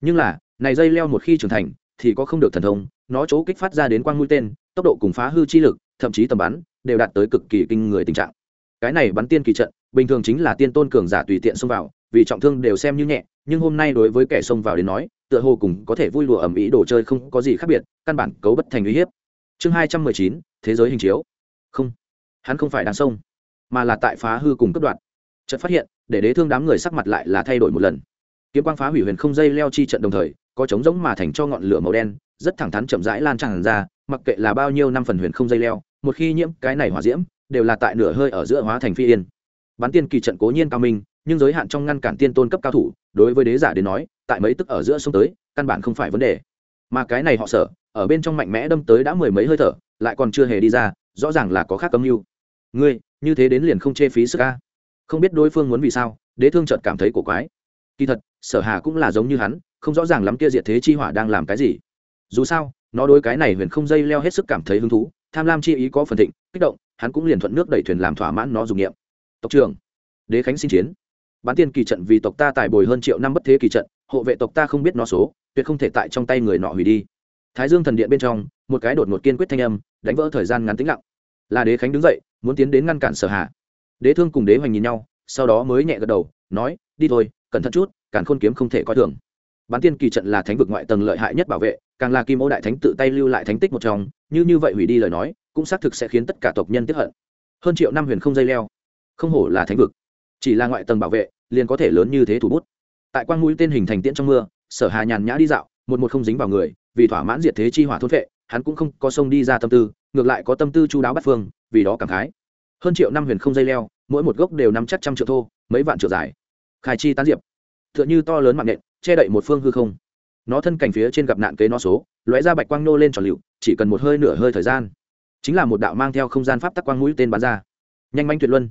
Nhưng là, này dây leo một khi trưởng thành, thì có không được thần thông, nó chỗ kích phát ra đến quang mũi tên, tốc độ cùng phá hư chi lực, thậm chí tầm bắn, đều đạt tới cực kỳ kinh người tình trạng cái này bắn tiên kỳ trận, bình thường chính là tiên tôn cường giả tùy tiện xông vào, vì trọng thương đều xem như nhẹ, nhưng hôm nay đối với kẻ xông vào đến nói, tựa hồ cùng có thể vui lùa ẩm ý đồ chơi không có gì khác biệt, căn bản cấu bất thành uy hiếp. Chương hai trăm mười chín, thế giới hình chiếu. Không, hắn không phải đang xông, mà là tại phá hư cùng cấp đoạn trận phát hiện, để đế thương đám người sắc mặt lại là thay đổi một lần. Kiếm quang phá hủy huyền không dây leo chi trận đồng thời, có trống giống mà thành cho ngọn lửa màu đen, rất thẳng thắn chậm rãi lan tràn ra, mặc kệ là bao nhiêu năm phần huyền không dây leo, một khi nhiễm cái này hỏa diễm đều là tại nửa hơi ở giữa hóa thành phi yên. Bán tiên kỳ trận cố nhiên cao minh, nhưng giới hạn trong ngăn cản tiên tôn cấp cao thủ, đối với đế giả đến nói, tại mấy tức ở giữa sông tới, căn bản không phải vấn đề. Mà cái này họ sợ, ở bên trong mạnh mẽ đâm tới đã mười mấy hơi thở, lại còn chưa hề đi ra, rõ ràng là có khác cấm mưu. Ngươi, như thế đến liền không chê phí sức ca không biết đối phương muốn vì sao, đế thương chợt cảm thấy cổ quái. Kỳ thật, sở hà cũng là giống như hắn, không rõ ràng lắm kia diệt thế chi hỏa đang làm cái gì. Dù sao, nó đối cái này huyền không dây leo hết sức cảm thấy hứng thú, tham lam chi ý có phần thịnh, kích động hắn cũng liền thuận nước đẩy thuyền làm thỏa mãn nó dùng nghiệm tộc trưởng, đế khánh xin chiến. Bán tiên kỳ trận vì tộc ta tài bồi hơn triệu năm bất thế kỳ trận, hộ vệ tộc ta không biết nó số, tuyệt không thể tại trong tay người nọ hủy đi. Thái dương thần điện bên trong, một cái đột ngột kiên quyết thanh âm, đánh vỡ thời gian ngắn tĩnh lặng. Là đế khánh đứng dậy, muốn tiến đến ngăn cản sở hạ đế thương cùng đế hoành nhìn nhau, sau đó mới nhẹ gật đầu, nói, đi thôi, cẩn thận chút cản khôn kiếm không thể coi thường. Bán tiên kỳ trận là thánh vực ngoại tầng lợi hại nhất bảo vệ càng là kim ô đại thánh tự tay lưu lại thánh tích một trong, như như vậy hủy đi lời nói, cũng xác thực sẽ khiến tất cả tộc nhân tiếp hận. Hơn triệu năm huyền không dây leo. Không hổ là thánh vực. Chỉ là ngoại tầng bảo vệ, liền có thể lớn như thế thủ bút. Tại quang mũi tên hình thành tiễn trong mưa, sở hà nhàn nhã đi dạo, một một không dính vào người, vì thỏa mãn diệt thế chi hỏa thôn vệ hắn cũng không có sông đi ra tâm tư, ngược lại có tâm tư chú đáo bắt phương, vì đó cảm khái. Hơn triệu năm huyền không dây leo, mỗi một gốc đều nắm chắc trăm triệu thô, mấy vạn triệu dài. Khai chi tán diệp. Tựa như to lớn mạng nện, che đậy một phương hư không nó thân cảnh phía trên gặp nạn kế nó số, lóe ra bạch quang nô lên tròn lựu, chỉ cần một hơi nửa hơi thời gian. Chính là một đạo mang theo không gian pháp tắc quang mũi tên bắn ra. Nhanh manh tuyệt luân.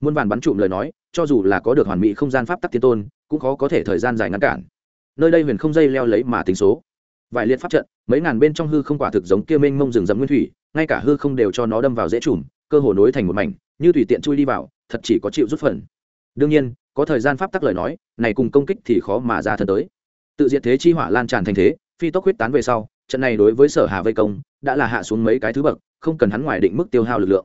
Muôn vàn bắn trụm lời nói, cho dù là có được hoàn mỹ không gian pháp tắc tiên tôn, cũng khó có thể thời gian dài ngắn cản. Nơi đây huyền không dây leo lấy mà tính số. Vài liệt pháp trận, mấy ngàn bên trong hư không quả thực giống kia mênh mông rừng rậm nguyên thủy, ngay cả hư không đều cho nó đâm vào dễ trùm cơ hồ nối thành một mảnh, như tùy tiện chui đi vào, thật chỉ có chịu rút phần. Đương nhiên, có thời gian pháp tắc lời nói, này cùng công kích thì khó mà ra thân tới tự diệt thế chi hỏa lan tràn thành thế, phi tốc huyết tán về sau, trận này đối với sở hà vây công, đã là hạ xuống mấy cái thứ bậc, không cần hắn ngoài định mức tiêu hao lực lượng.